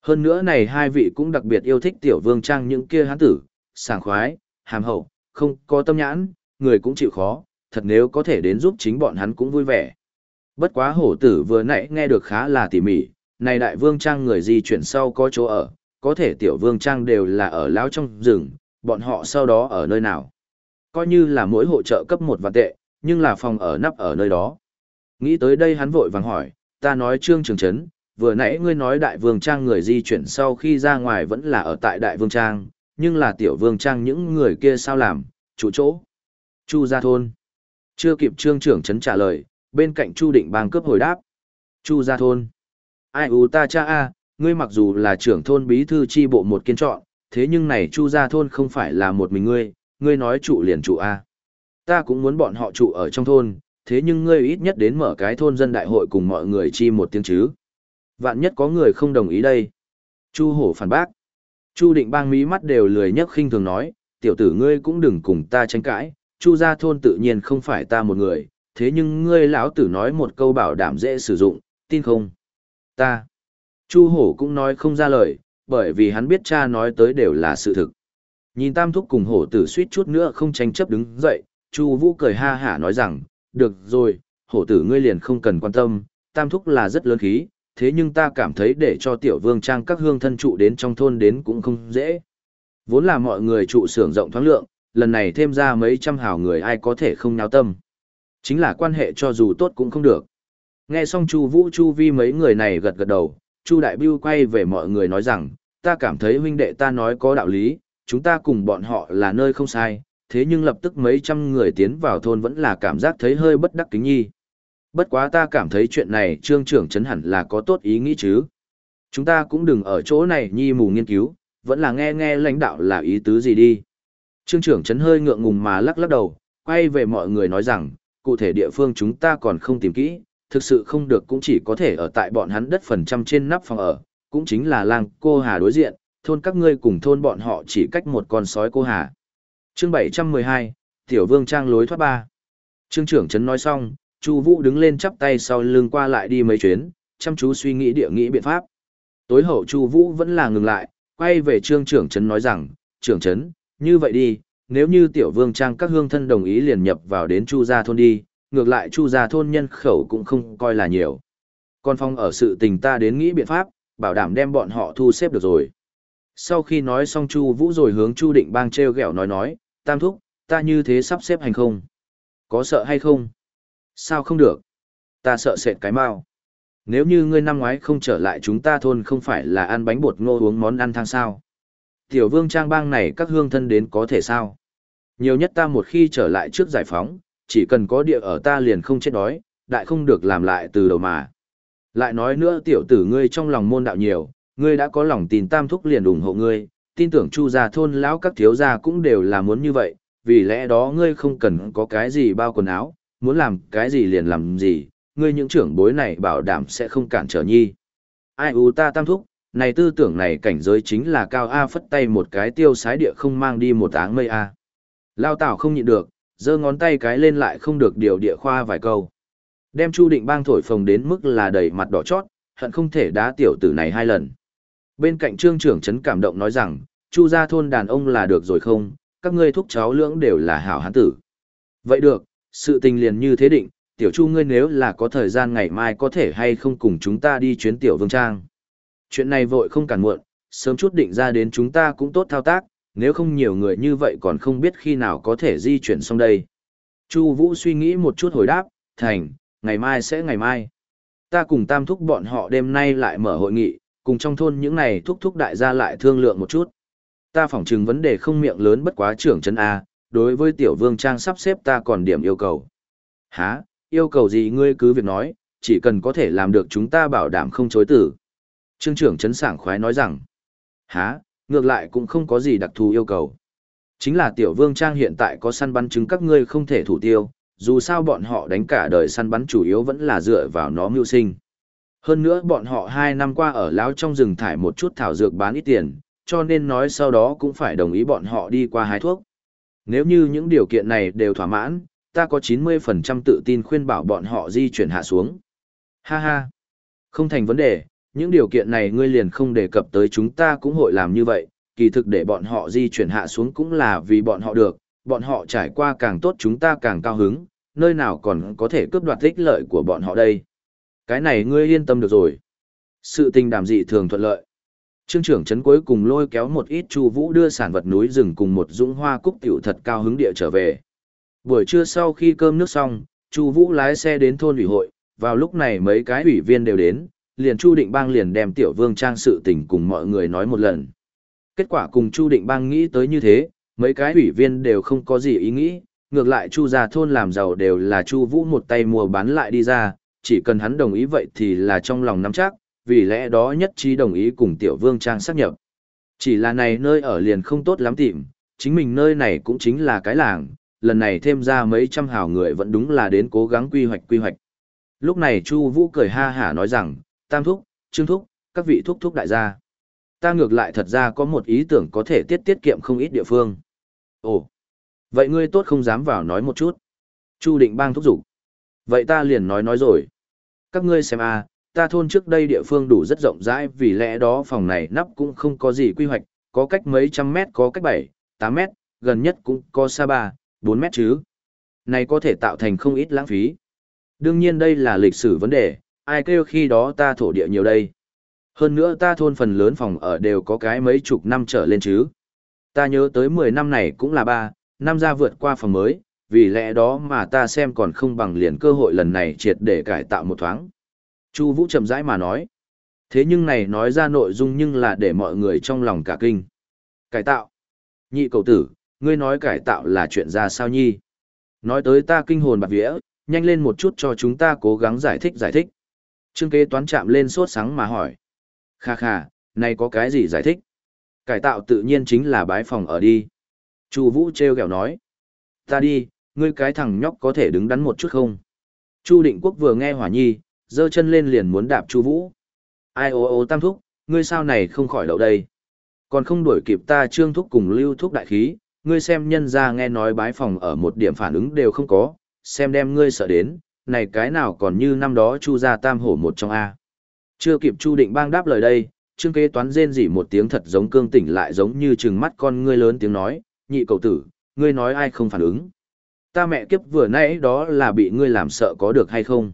Hơn nữa này hai vị cũng đặc biệt yêu thích tiểu vương trang những kia hán tử, sảng khoái, hàm hậu, không có tâm nhãn, người cũng chịu khó, thật nếu có thể đến giúp chính bọn hắn cũng vui vẻ. Bất quá hổ tử vừa nãy nghe được khá là tỉ mỉ, này đại vương trang người di chuyển sau có chỗ ở, có thể tiểu vương trang đều là ở lão trong rừng, bọn họ sau đó ở nơi nào. Coi như là mỗi hỗ trợ cấp một vạn tệ, nhưng là phòng ở nắp ở nơi đó. Nghĩ tới đây hắn vội vàng hỏi, ta nói trương trường chấn, vừa nãy ngươi nói đại vương trang người di chuyển sau khi ra ngoài vẫn là ở tại đại vương trang, nhưng là tiểu vương trang những người kia sao làm, chủ chỗ. Chu gia thôn. Chưa kịp trương trưởng trấn trả lời, bên cạnh Chu định bang cướp hồi đáp. Chu gia thôn. Ai u ta cha a, ngươi mặc dù là trưởng thôn bí thư chi bộ một kiên chọn, thế nhưng này Chu gia thôn không phải là một mình ngươi, ngươi nói trụ liền trụ a. Ta cũng muốn bọn họ trụ ở trong thôn, thế nhưng ngươi ít nhất đến mở cái thôn dân đại hội cùng mọi người chi một tiếng chứ. Vạn nhất có người không đồng ý đây. Chu hổ phản bác. Chu định bang mí mắt đều lười nhấc khinh thường nói, tiểu tử ngươi cũng đừng cùng ta tranh cãi, chu gia thôn tự nhiên không phải ta một người, thế nhưng ngươi lão tử nói một câu bảo đảm dễ sử dụng, tin không? Ta. Chu hổ cũng nói không ra lời, bởi vì hắn biết cha nói tới đều là sự thực. Nhìn tam thúc cùng hổ tử suýt chút nữa không tranh chấp đứng dậy, chu vũ cười ha hả nói rằng, được rồi, hổ tử ngươi liền không cần quan tâm, tam thúc là rất lớn khí, thế nhưng ta cảm thấy để cho tiểu vương trang các hương thân trụ đến trong thôn đến cũng không dễ. Vốn là mọi người trụ xưởng rộng thoáng lượng, lần này thêm ra mấy trăm hào người ai có thể không náo tâm. Chính là quan hệ cho dù tốt cũng không được. Nghe xong Chu Vũ Chu Vi mấy người này gật gật đầu, Chu Đại Bưu quay về mọi người nói rằng, ta cảm thấy huynh đệ ta nói có đạo lý, chúng ta cùng bọn họ là nơi không sai, thế nhưng lập tức mấy trăm người tiến vào thôn vẫn là cảm giác thấy hơi bất đắc kính nhi. Bất quá ta cảm thấy chuyện này trương trưởng chấn hẳn là có tốt ý nghĩ chứ. Chúng ta cũng đừng ở chỗ này nhi mù nghiên cứu, vẫn là nghe nghe lãnh đạo là ý tứ gì đi. Trương trưởng chấn hơi ngượng ngùng mà lắc lắc đầu, quay về mọi người nói rằng, cụ thể địa phương chúng ta còn không tìm kỹ, thực sự không được cũng chỉ có thể ở tại bọn hắn đất phần trăm trên nắp phòng ở, cũng chính là làng cô hà đối diện, thôn các ngươi cùng thôn bọn họ chỉ cách một con sói cô hà. Chương 712, Tiểu Vương Trang lối thoát ba. Trương trưởng chấn nói xong, Chu Vũ đứng lên chắp tay sau lưng qua lại đi mấy chuyến, chăm chú suy nghĩ địa nghĩ biện pháp. Tối hậu Chu Vũ vẫn là ngừng lại, quay về Trương trưởng trấn nói rằng, "Trưởng trấn, như vậy đi, nếu như tiểu vương trang các hương thân đồng ý liền nhập vào đến Chu gia thôn đi, ngược lại Chu gia thôn nhân khẩu cũng không coi là nhiều. Con phong ở sự tình ta đến nghĩ biện pháp, bảo đảm đem bọn họ thu xếp được rồi." Sau khi nói xong Chu Vũ rồi hướng Chu Định Bang treo ghẹo nói nói, "Tam thúc, ta như thế sắp xếp hành không? Có sợ hay không?" Sao không được? Ta sợ sệt cái mau. Nếu như ngươi năm ngoái không trở lại chúng ta thôn không phải là ăn bánh bột ngô uống món ăn thang sao. Tiểu vương trang bang này các hương thân đến có thể sao? Nhiều nhất ta một khi trở lại trước giải phóng, chỉ cần có địa ở ta liền không chết đói, đại không được làm lại từ đầu mà. Lại nói nữa tiểu tử ngươi trong lòng môn đạo nhiều, ngươi đã có lòng tin tam thúc liền ủng hộ ngươi, tin tưởng chu gia thôn lão các thiếu gia cũng đều là muốn như vậy, vì lẽ đó ngươi không cần có cái gì bao quần áo, muốn làm cái gì liền làm gì, ngươi những trưởng bối này bảo đảm sẽ không cản trở nhi. Ai u ta tam thúc, này tư tưởng này cảnh giới chính là cao A phất tay một cái tiêu sái địa không mang đi một áng mây A. Lao tảo không nhịn được, giơ ngón tay cái lên lại không được điều địa khoa vài câu. Đem Chu Định Bang thổi phồng đến mức là đầy mặt đỏ chót, hận không thể đá tiểu tử này hai lần. Bên cạnh trương trưởng trấn cảm động nói rằng, Chu gia thôn đàn ông là được rồi không, các ngươi thúc cháu lưỡng đều là hảo hán tử. Vậy được, sự tình liền như thế định, tiểu chu ngươi nếu là có thời gian ngày mai có thể hay không cùng chúng ta đi chuyến tiểu vương trang. Chuyện này vội không cản muộn, sớm chút định ra đến chúng ta cũng tốt thao tác, nếu không nhiều người như vậy còn không biết khi nào có thể di chuyển xong đây. Chu Vũ suy nghĩ một chút hồi đáp, thành, ngày mai sẽ ngày mai. Ta cùng tam thúc bọn họ đêm nay lại mở hội nghị, cùng trong thôn những này thúc thúc đại gia lại thương lượng một chút. Ta phỏng chừng vấn đề không miệng lớn bất quá trưởng chân A, đối với tiểu vương trang sắp xếp ta còn điểm yêu cầu. Hả, yêu cầu gì ngươi cứ việc nói, chỉ cần có thể làm được chúng ta bảo đảm không chối tử. Trương trưởng chấn sảng khoái nói rằng, há ngược lại cũng không có gì đặc thù yêu cầu. Chính là tiểu vương trang hiện tại có săn bắn chứng các ngươi không thể thủ tiêu, dù sao bọn họ đánh cả đời săn bắn chủ yếu vẫn là dựa vào nó mưu sinh. Hơn nữa bọn họ hai năm qua ở láo trong rừng thải một chút thảo dược bán ít tiền, cho nên nói sau đó cũng phải đồng ý bọn họ đi qua hái thuốc. Nếu như những điều kiện này đều thỏa mãn, ta có 90% tự tin khuyên bảo bọn họ di chuyển hạ xuống. Ha ha, không thành vấn đề, những điều kiện này ngươi liền không đề cập tới chúng ta cũng hội làm như vậy, kỳ thực để bọn họ di chuyển hạ xuống cũng là vì bọn họ được, bọn họ trải qua càng tốt chúng ta càng cao hứng, nơi nào còn có thể cướp đoạt ích lợi của bọn họ đây. Cái này ngươi yên tâm được rồi. Sự tình đàm dị thường thuận lợi. Trương trưởng trấn cuối cùng lôi kéo một ít chu vũ đưa sản vật núi rừng cùng một dũng hoa cúc tiểu thật cao hứng địa trở về. Buổi trưa sau khi cơm nước xong, chu vũ lái xe đến thôn ủy hội, vào lúc này mấy cái ủy viên đều đến, liền Chu Định Bang liền đem Tiểu Vương Trang sự tình cùng mọi người nói một lần. Kết quả cùng Chu Định Bang nghĩ tới như thế, mấy cái ủy viên đều không có gì ý nghĩ, ngược lại Chu gia thôn làm giàu đều là Chu Vũ một tay mua bán lại đi ra, chỉ cần hắn đồng ý vậy thì là trong lòng nắm chắc, vì lẽ đó nhất trí đồng ý cùng Tiểu Vương Trang xác nhập. Chỉ là này nơi ở liền không tốt lắm tìm, chính mình nơi này cũng chính là cái làng, lần này thêm ra mấy trăm hào người vẫn đúng là đến cố gắng quy hoạch quy hoạch. Lúc này Chu Vũ cười ha hả nói rằng, Tam thúc, Trương thúc, các vị thúc thúc đại gia. Ta ngược lại thật ra có một ý tưởng có thể tiết tiết kiệm không ít địa phương. Ồ, vậy ngươi tốt không dám vào nói một chút. Chu Định Bang thúc giục. Vậy ta liền nói nói rồi. Các ngươi xem a, ta thôn trước đây địa phương đủ rất rộng rãi vì lẽ đó phòng này nắp cũng không có gì quy hoạch, có cách mấy trăm mét có cách bảy, tám mét, gần nhất cũng có xa ba, bốn mét chứ. Này có thể tạo thành không ít lãng phí. Đương nhiên đây là lịch sử vấn đề, ai kêu khi đó ta thổ địa nhiều đây. Hơn nữa ta thôn phần lớn phòng ở đều có cái mấy chục năm trở lên chứ. Ta nhớ tới 10 năm này cũng là ba, năm ra vượt qua phòng mới, vì lẽ đó mà ta xem còn không bằng liền cơ hội lần này triệt để cải tạo một thoáng. Chu Vũ chậm rãi mà nói. Thế nhưng này nói ra nội dung nhưng là để mọi người trong lòng cả kinh. Cải tạo. Nhị cầu tử, ngươi nói cải tạo là chuyện ra sao nhi? Nói tới ta kinh hồn bạc vía, nhanh lên một chút cho chúng ta cố gắng giải thích giải thích. Trương kế toán chạm lên sốt sáng mà hỏi. Kha kha, này có cái gì giải thích? Cải tạo tự nhiên chính là bái phòng ở đi. Chu Vũ treo gẹo nói. Ta đi, ngươi cái thằng nhóc có thể đứng đắn một chút không? Chu Định Quốc vừa nghe Hỏa Nhi, giơ chân lên liền muốn đạp Chu Vũ. Ai ô ô tam thúc, ngươi sao này không khỏi đậu đây? Còn không đuổi kịp ta Trương thúc cùng Lưu thúc đại khí, ngươi xem nhân gia nghe nói bái phòng ở một điểm phản ứng đều không có, xem đem ngươi sợ đến, này cái nào còn như năm đó Chu gia tam hổ một trong A. Chưa kịp Chu định bang đáp lời đây, trương kế toán rên rỉ một tiếng thật giống cương tỉnh lại giống như trừng mắt con ngươi lớn tiếng nói, nhị cầu tử, ngươi nói ai không phản ứng. Ta mẹ kiếp vừa nãy đó là bị ngươi làm sợ có được hay không.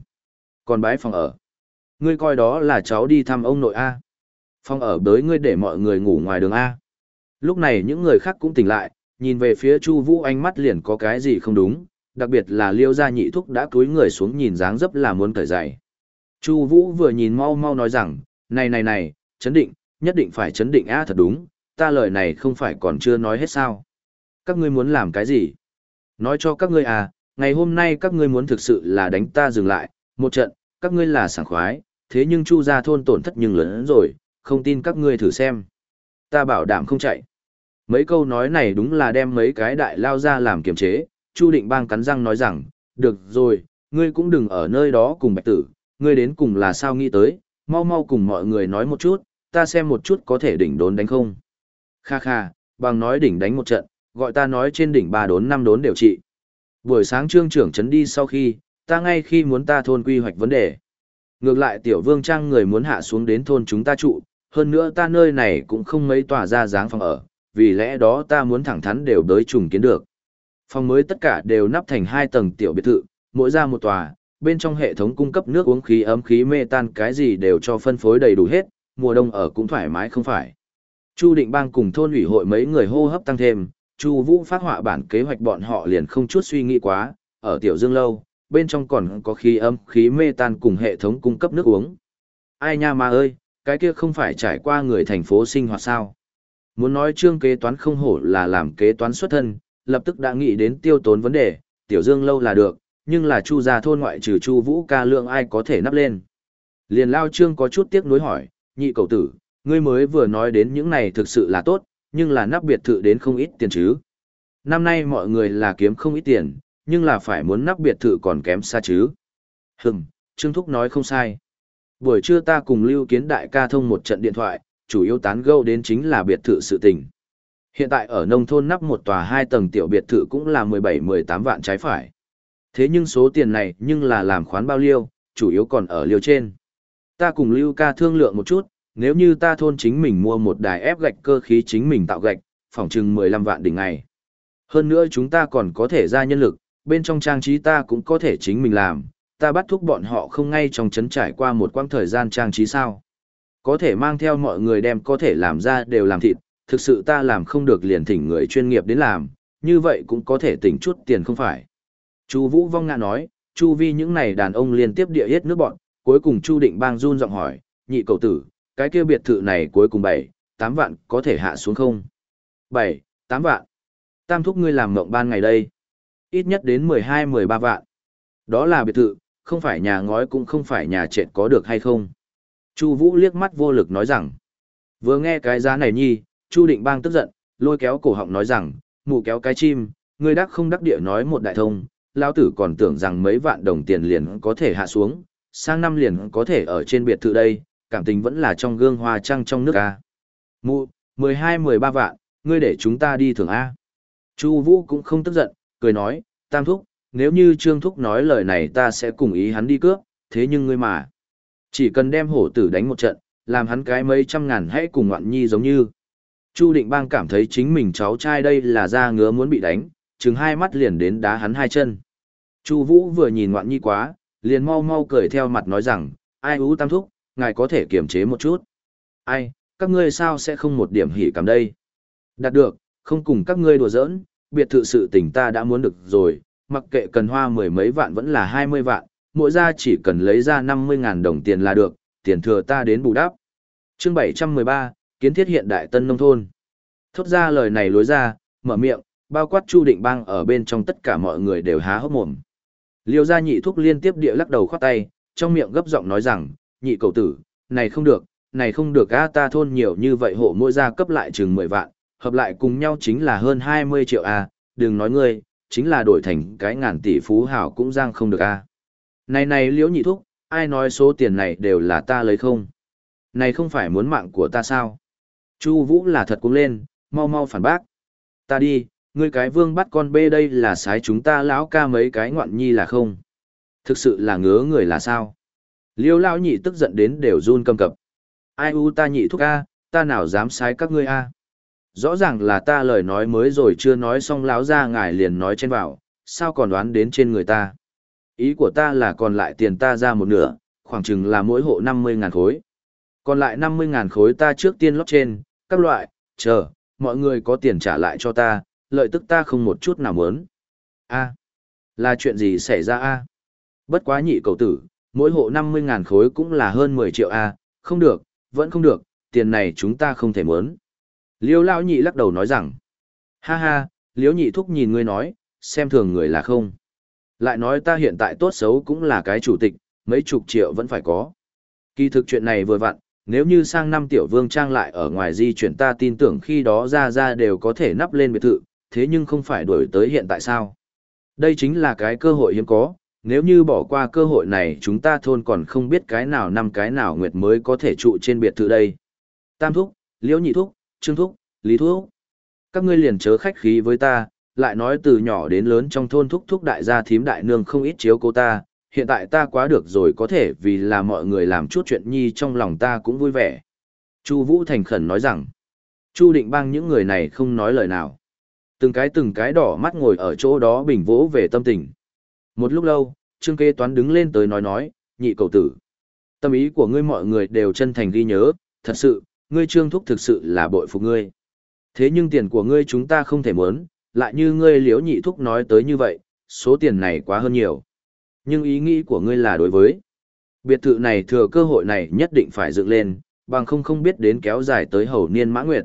Còn bái phòng ở. Ngươi coi đó là cháu đi thăm ông nội A. Phòng ở bới ngươi để mọi người ngủ ngoài đường A. Lúc này những người khác cũng tỉnh lại, nhìn về phía Chu Vũ ánh mắt liền có cái gì không đúng, đặc biệt là liêu gia nhị thúc đã cúi người xuống nhìn dáng dấp là muốn cởi giày. Chu Vũ vừa nhìn mau mau nói rằng, này này này, chấn định, nhất định phải chấn định a thật đúng, ta lời này không phải còn chưa nói hết sao. Các ngươi muốn làm cái gì? Nói cho các ngươi à, ngày hôm nay các ngươi muốn thực sự là đánh ta dừng lại, một trận, các ngươi là sảng khoái, thế nhưng Chu gia thôn tổn thất nhưng lớn rồi, không tin các ngươi thử xem. Ta bảo đảm không chạy. Mấy câu nói này đúng là đem mấy cái đại lao ra làm kiềm chế, Chu Định Bang cắn răng nói rằng, được rồi, ngươi cũng đừng ở nơi đó cùng bạch tử, ngươi đến cùng là sao nghĩ tới, mau mau cùng mọi người nói một chút, ta xem một chút có thể đỉnh đốn đánh không. Kha kha, bằng nói đỉnh đánh một trận, gọi ta nói trên đỉnh ba đốn năm đốn đều trị. Buổi sáng trương trưởng chấn đi sau khi, ta ngay khi muốn ta thôn quy hoạch vấn đề. Ngược lại tiểu vương trang người muốn hạ xuống đến thôn chúng ta trụ, hơn nữa ta nơi này cũng không mấy tòa ra dáng phòng ở, vì lẽ đó ta muốn thẳng thắn đều đới trùng kiến được. Phòng mới tất cả đều nắp thành hai tầng tiểu biệt thự, mỗi ra một tòa, bên trong hệ thống cung cấp nước uống khí ấm khí mê tan cái gì đều cho phân phối đầy đủ hết, mùa đông ở cũng thoải mái không phải. Chu Định Bang cùng thôn ủy hội mấy người hô hấp tăng thêm, Chu Vũ phát họa bản kế hoạch bọn họ liền không chút suy nghĩ quá, ở Tiểu Dương lâu, bên trong còn có khí ấm khí mê tan cùng hệ thống cung cấp nước uống. Ai nha mà ơi, cái kia không phải trải qua người thành phố sinh hoạt sao? Muốn nói trương kế toán không hổ là làm kế toán xuất thân, lập tức đã nghĩ đến tiêu tốn vấn đề, tiểu dương lâu là được, nhưng là chu gia thôn ngoại trừ chu vũ ca lượng ai có thể nắp lên. Liền lao trương có chút tiếc nuối hỏi, nhị cầu tử, ngươi mới vừa nói đến những này thực sự là tốt, nhưng là nắp biệt thự đến không ít tiền chứ. Năm nay mọi người là kiếm không ít tiền, nhưng là phải muốn nắp biệt thự còn kém xa chứ. Hừm, Trương Thúc nói không sai. Buổi trưa ta cùng Lưu Kiến Đại ca thông một trận điện thoại, chủ yếu tán gẫu đến chính là biệt thự sự tình. Hiện tại ở nông thôn nắp một tòa hai tầng tiểu biệt thự cũng là 17-18 vạn trái phải. Thế nhưng số tiền này nhưng là làm khoán bao liêu, chủ yếu còn ở liêu trên. Ta cùng Lưu ca thương lượng một chút, nếu như ta thôn chính mình mua một đài ép gạch cơ khí chính mình tạo gạch, phòng chừng 15 vạn đỉnh ngày. Hơn nữa chúng ta còn có thể ra nhân lực, bên trong trang trí ta cũng có thể chính mình làm, ta bắt thúc bọn họ không ngay trong chấn trải qua một quãng thời gian trang trí sao. Có thể mang theo mọi người đem có thể làm ra đều làm thịt, thực sự ta làm không được liền thỉnh người chuyên nghiệp đến làm, như vậy cũng có thể tỉnh chút tiền không phải. Chu Vũ Vong ngạ nói, Chu Vi những này đàn ông liên tiếp địa hết nước bọn, cuối cùng Chu Định Bang run giọng hỏi, nhị cầu tử, cái kia biệt thự này cuối cùng 7, 8 vạn có thể hạ xuống không? 7, 8 vạn. Tam thúc ngươi làm mộng ban ngày đây. Ít nhất đến 12, 13 vạn. Đó là biệt thự, không phải nhà ngói cũng không phải nhà trệt có được hay không. Chu Vũ liếc mắt vô lực nói rằng. Vừa nghe cái giá này nhi, Chu Định Bang tức giận, lôi kéo cổ họng nói rằng, mù kéo cái chim, ngươi đắc không đắc địa nói một đại thông, lão tử còn tưởng rằng mấy vạn đồng tiền liền có thể hạ xuống, sang năm liền có thể ở trên biệt thự đây, cảm tình vẫn là trong gương hoa trăng trong nước a. Mụ, 12-13 vạn, ngươi để chúng ta đi thưởng A. Chu Vũ cũng không tức giận, cười nói, Tam Thúc, nếu như Trương Thúc nói lời này ta sẽ cùng ý hắn đi cướp, thế nhưng ngươi mà. Chỉ cần đem hổ tử đánh một trận, làm hắn cái mấy trăm ngàn hãy cùng ngoạn nhi giống như. Chu Định Bang cảm thấy chính mình cháu trai đây là da ngứa muốn bị đánh, chừng hai mắt liền đến đá hắn hai chân. Chu Vũ vừa nhìn ngoạn nhi quá, liền mau mau cười theo mặt nói rằng, ai ú tam thúc, ngài có thể kiềm chế một chút. Ai, các ngươi sao sẽ không một điểm hỉ cảm đây? Đạt được, không cùng các ngươi đùa giỡn, biệt thự sự tình ta đã muốn được rồi, mặc kệ cần hoa mười mấy vạn vẫn là hai mươi vạn, mỗi gia chỉ cần lấy ra năm mươi ngàn đồng tiền là được, tiền thừa ta đến bù đắp. Chương bảy trăm mười ba, kiến thiết hiện đại tân nông thôn. Thốt ra lời này lối ra, mở miệng, bao quát Chu Định Bang ở bên trong tất cả mọi người đều há hốc mồm. Liêu gia nhị thúc liên tiếp địa lắc đầu khoát tay, trong miệng gấp giọng nói rằng, nhị cầu tử, này không được, này không được a ta thôn nhiều như vậy hộ mỗi gia cấp lại chừng 10 vạn, hợp lại cùng nhau chính là hơn 20 triệu a, đừng nói ngươi, chính là đổi thành cái ngàn tỷ phú hảo cũng giang không được a. Này này liễu nhị thúc, ai nói số tiền này đều là ta lấy không? Này không phải muốn mạng của ta sao? Chu Vũ là thật cũng lên, mau mau phản bác. Ta đi, ngươi cái vương bắt con bê đây là sái chúng ta lão ca mấy cái ngoạn nhi là không? Thực sự là ngứa người là sao? Liêu lão nhị tức giận đến đều run cầm cập. Ai u ta nhị thúc a, ta nào dám sái các ngươi a? Rõ ràng là ta lời nói mới rồi chưa nói xong lão ra ngài liền nói trên vào, sao còn đoán đến trên người ta? Ý của ta là còn lại tiền ta ra một nửa, khoảng chừng là mỗi hộ 50 ngàn khối. Còn lại 50 ngàn khối ta trước tiên lót trên, các loại, chờ, mọi người có tiền trả lại cho ta, lợi tức ta không một chút nào muốn. A, là chuyện gì xảy ra a? Bất quá nhị cầu tử, mỗi hộ 50 ngàn khối cũng là hơn 10 triệu a, không được, vẫn không được, tiền này chúng ta không thể muốn. Liêu lão nhị lắc đầu nói rằng, ha ha, liêu nhị thúc nhìn ngươi nói, xem thường người là không. Lại nói ta hiện tại tốt xấu cũng là cái chủ tịch, mấy chục triệu vẫn phải có. Kỳ thực chuyện này vừa vặn, nếu như sang năm tiểu vương trang lại ở ngoài di chuyển ta tin tưởng khi đó ra ra đều có thể nắp lên biệt thự, thế nhưng không phải đổi tới hiện tại sao. Đây chính là cái cơ hội hiếm có, nếu như bỏ qua cơ hội này chúng ta thôn còn không biết cái nào năm cái nào nguyệt mới có thể trụ trên biệt thự đây. Tam thúc, liễu nhị thúc, trương thúc, lý thúc. Các ngươi liền chớ khách khí với ta, lại nói từ nhỏ đến lớn trong thôn thúc thúc đại gia thím đại nương không ít chiếu cô ta, hiện tại ta quá được rồi có thể vì là mọi người làm chút chuyện nhi trong lòng ta cũng vui vẻ. Chu Vũ thành khẩn nói rằng, Chu Định Bang những người này không nói lời nào. Từng cái từng cái đỏ mắt ngồi ở chỗ đó bình vỗ về tâm tình. Một lúc lâu, Trương Kế Toán đứng lên tới nói nói, nhị cầu tử. Tâm ý của ngươi mọi người đều chân thành ghi nhớ, thật sự, ngươi Trương Thúc thực sự là bội phục ngươi. Thế nhưng tiền của ngươi chúng ta không thể muốn, lại như ngươi liếu nhị thúc nói tới như vậy, số tiền này quá hơn nhiều. Nhưng ý nghĩ của ngươi là đối với. Biệt thự này thừa cơ hội này nhất định phải dựng lên, bằng không không biết đến kéo dài tới hầu niên mã nguyệt.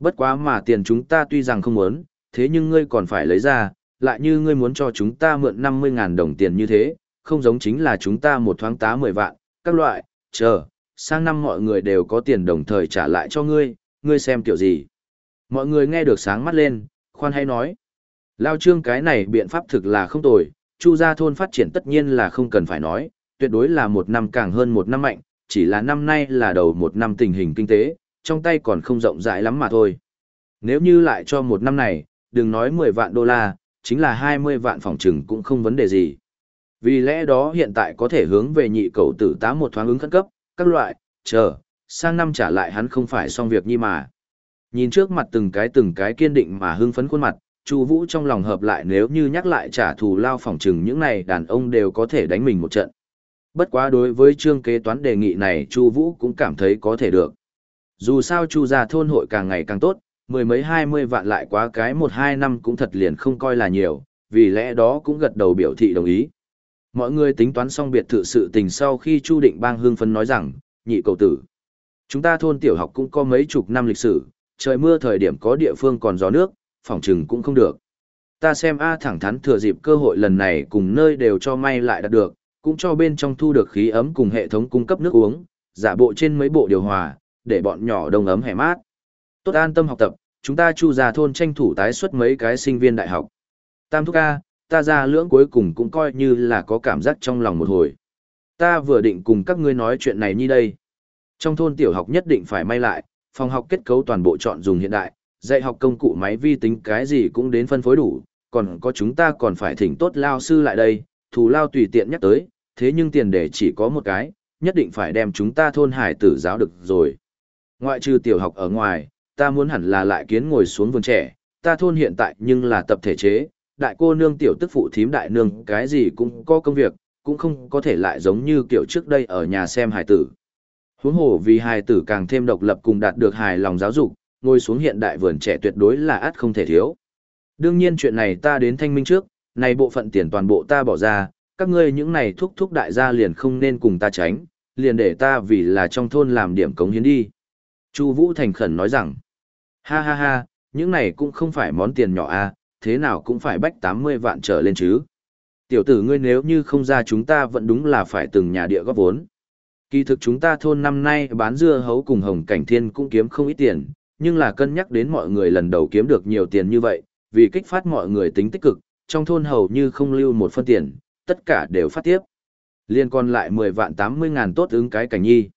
Bất quá mà tiền chúng ta tuy rằng không muốn, thế nhưng ngươi còn phải lấy ra, lại như ngươi muốn cho chúng ta mượn 50.000 đồng tiền như thế, không giống chính là chúng ta một thoáng tá 10 vạn, các loại, chờ, sang năm mọi người đều có tiền đồng thời trả lại cho ngươi, ngươi xem kiểu gì. Mọi người nghe được sáng mắt lên, khoan hay nói. Lao trương cái này biện pháp thực là không tồi, chu gia thôn phát triển tất nhiên là không cần phải nói, tuyệt đối là một năm càng hơn một năm mạnh, chỉ là năm nay là đầu một năm tình hình kinh tế, trong tay còn không rộng rãi lắm mà thôi. Nếu như lại cho một năm này, đừng nói 10 vạn đô la, chính là 20 vạn phòng trừng cũng không vấn đề gì. Vì lẽ đó hiện tại có thể hướng về nhị cầu tử tá một thoáng ứng khẩn cấp, các loại, chờ, sang năm trả lại hắn không phải xong việc nhi mà. Nhìn trước mặt từng cái từng cái kiên định mà hưng phấn khuôn mặt, Chu Vũ trong lòng hợp lại nếu như nhắc lại trả thù lao phòng trừng những này đàn ông đều có thể đánh mình một trận. Bất quá đối với trương kế toán đề nghị này Chu Vũ cũng cảm thấy có thể được. Dù sao Chu gia thôn hội càng ngày càng tốt, mười mấy hai mươi vạn lại quá cái một hai năm cũng thật liền không coi là nhiều, vì lẽ đó cũng gật đầu biểu thị đồng ý. Mọi người tính toán xong biệt thự sự tình sau khi Chu Định Bang hưng phấn nói rằng, nhị cầu tử. Chúng ta thôn tiểu học cũng có mấy chục năm lịch sử, trời mưa thời điểm có địa phương còn gió nước, phỏng chừng cũng không được. Ta xem A thẳng thắn thừa dịp cơ hội lần này cùng nơi đều cho may lại đạt được, cũng cho bên trong thu được khí ấm cùng hệ thống cung cấp nước uống, giả bộ trên mấy bộ điều hòa, để bọn nhỏ đông ấm hẻ mát. Tốt an tâm học tập, chúng ta chu già thôn tranh thủ tái xuất mấy cái sinh viên đại học. Tam thúc A, ta ra lưỡng cuối cùng cũng coi như là có cảm giác trong lòng một hồi. Ta vừa định cùng các ngươi nói chuyện này như đây. Trong thôn tiểu học nhất định phải may lại, phòng học kết cấu toàn bộ chọn dùng hiện đại, dạy học công cụ máy vi tính cái gì cũng đến phân phối đủ, còn có chúng ta còn phải thỉnh tốt lao sư lại đây, thù lao tùy tiện nhắc tới, thế nhưng tiền để chỉ có một cái, nhất định phải đem chúng ta thôn hải tử giáo được rồi. Ngoại trừ tiểu học ở ngoài, ta muốn hẳn là lại kiến ngồi xuống vườn trẻ, ta thôn hiện tại nhưng là tập thể chế, đại cô nương tiểu tức phụ thím đại nương cái gì cũng có công việc, cũng không có thể lại giống như kiểu trước đây ở nhà xem hải tử. Huống hồ vì hài tử càng thêm độc lập cùng đạt được hài lòng giáo dục, ngồi xuống hiện đại vườn trẻ tuyệt đối là ắt không thể thiếu. Đương nhiên chuyện này ta đến thanh minh trước, này bộ phận tiền toàn bộ ta bỏ ra, các ngươi những này thúc thúc đại gia liền không nên cùng ta tránh, liền để ta vì là trong thôn làm điểm cống hiến đi. Chu Vũ thành khẩn nói rằng, ha ha ha, những này cũng không phải món tiền nhỏ a, thế nào cũng phải bách 80 vạn trở lên chứ. Tiểu tử ngươi nếu như không ra chúng ta vẫn đúng là phải từng nhà địa góp vốn. Kỳ thực chúng ta thôn năm nay bán dưa hấu cùng hồng cảnh thiên cũng kiếm không ít tiền, nhưng là cân nhắc đến mọi người lần đầu kiếm được nhiều tiền như vậy, vì kích phát mọi người tính tích cực, trong thôn hầu như không lưu một phân tiền, tất cả đều phát tiếp. Liên còn lại 10 vạn 80 ngàn tốt ứng cái cảnh nhi.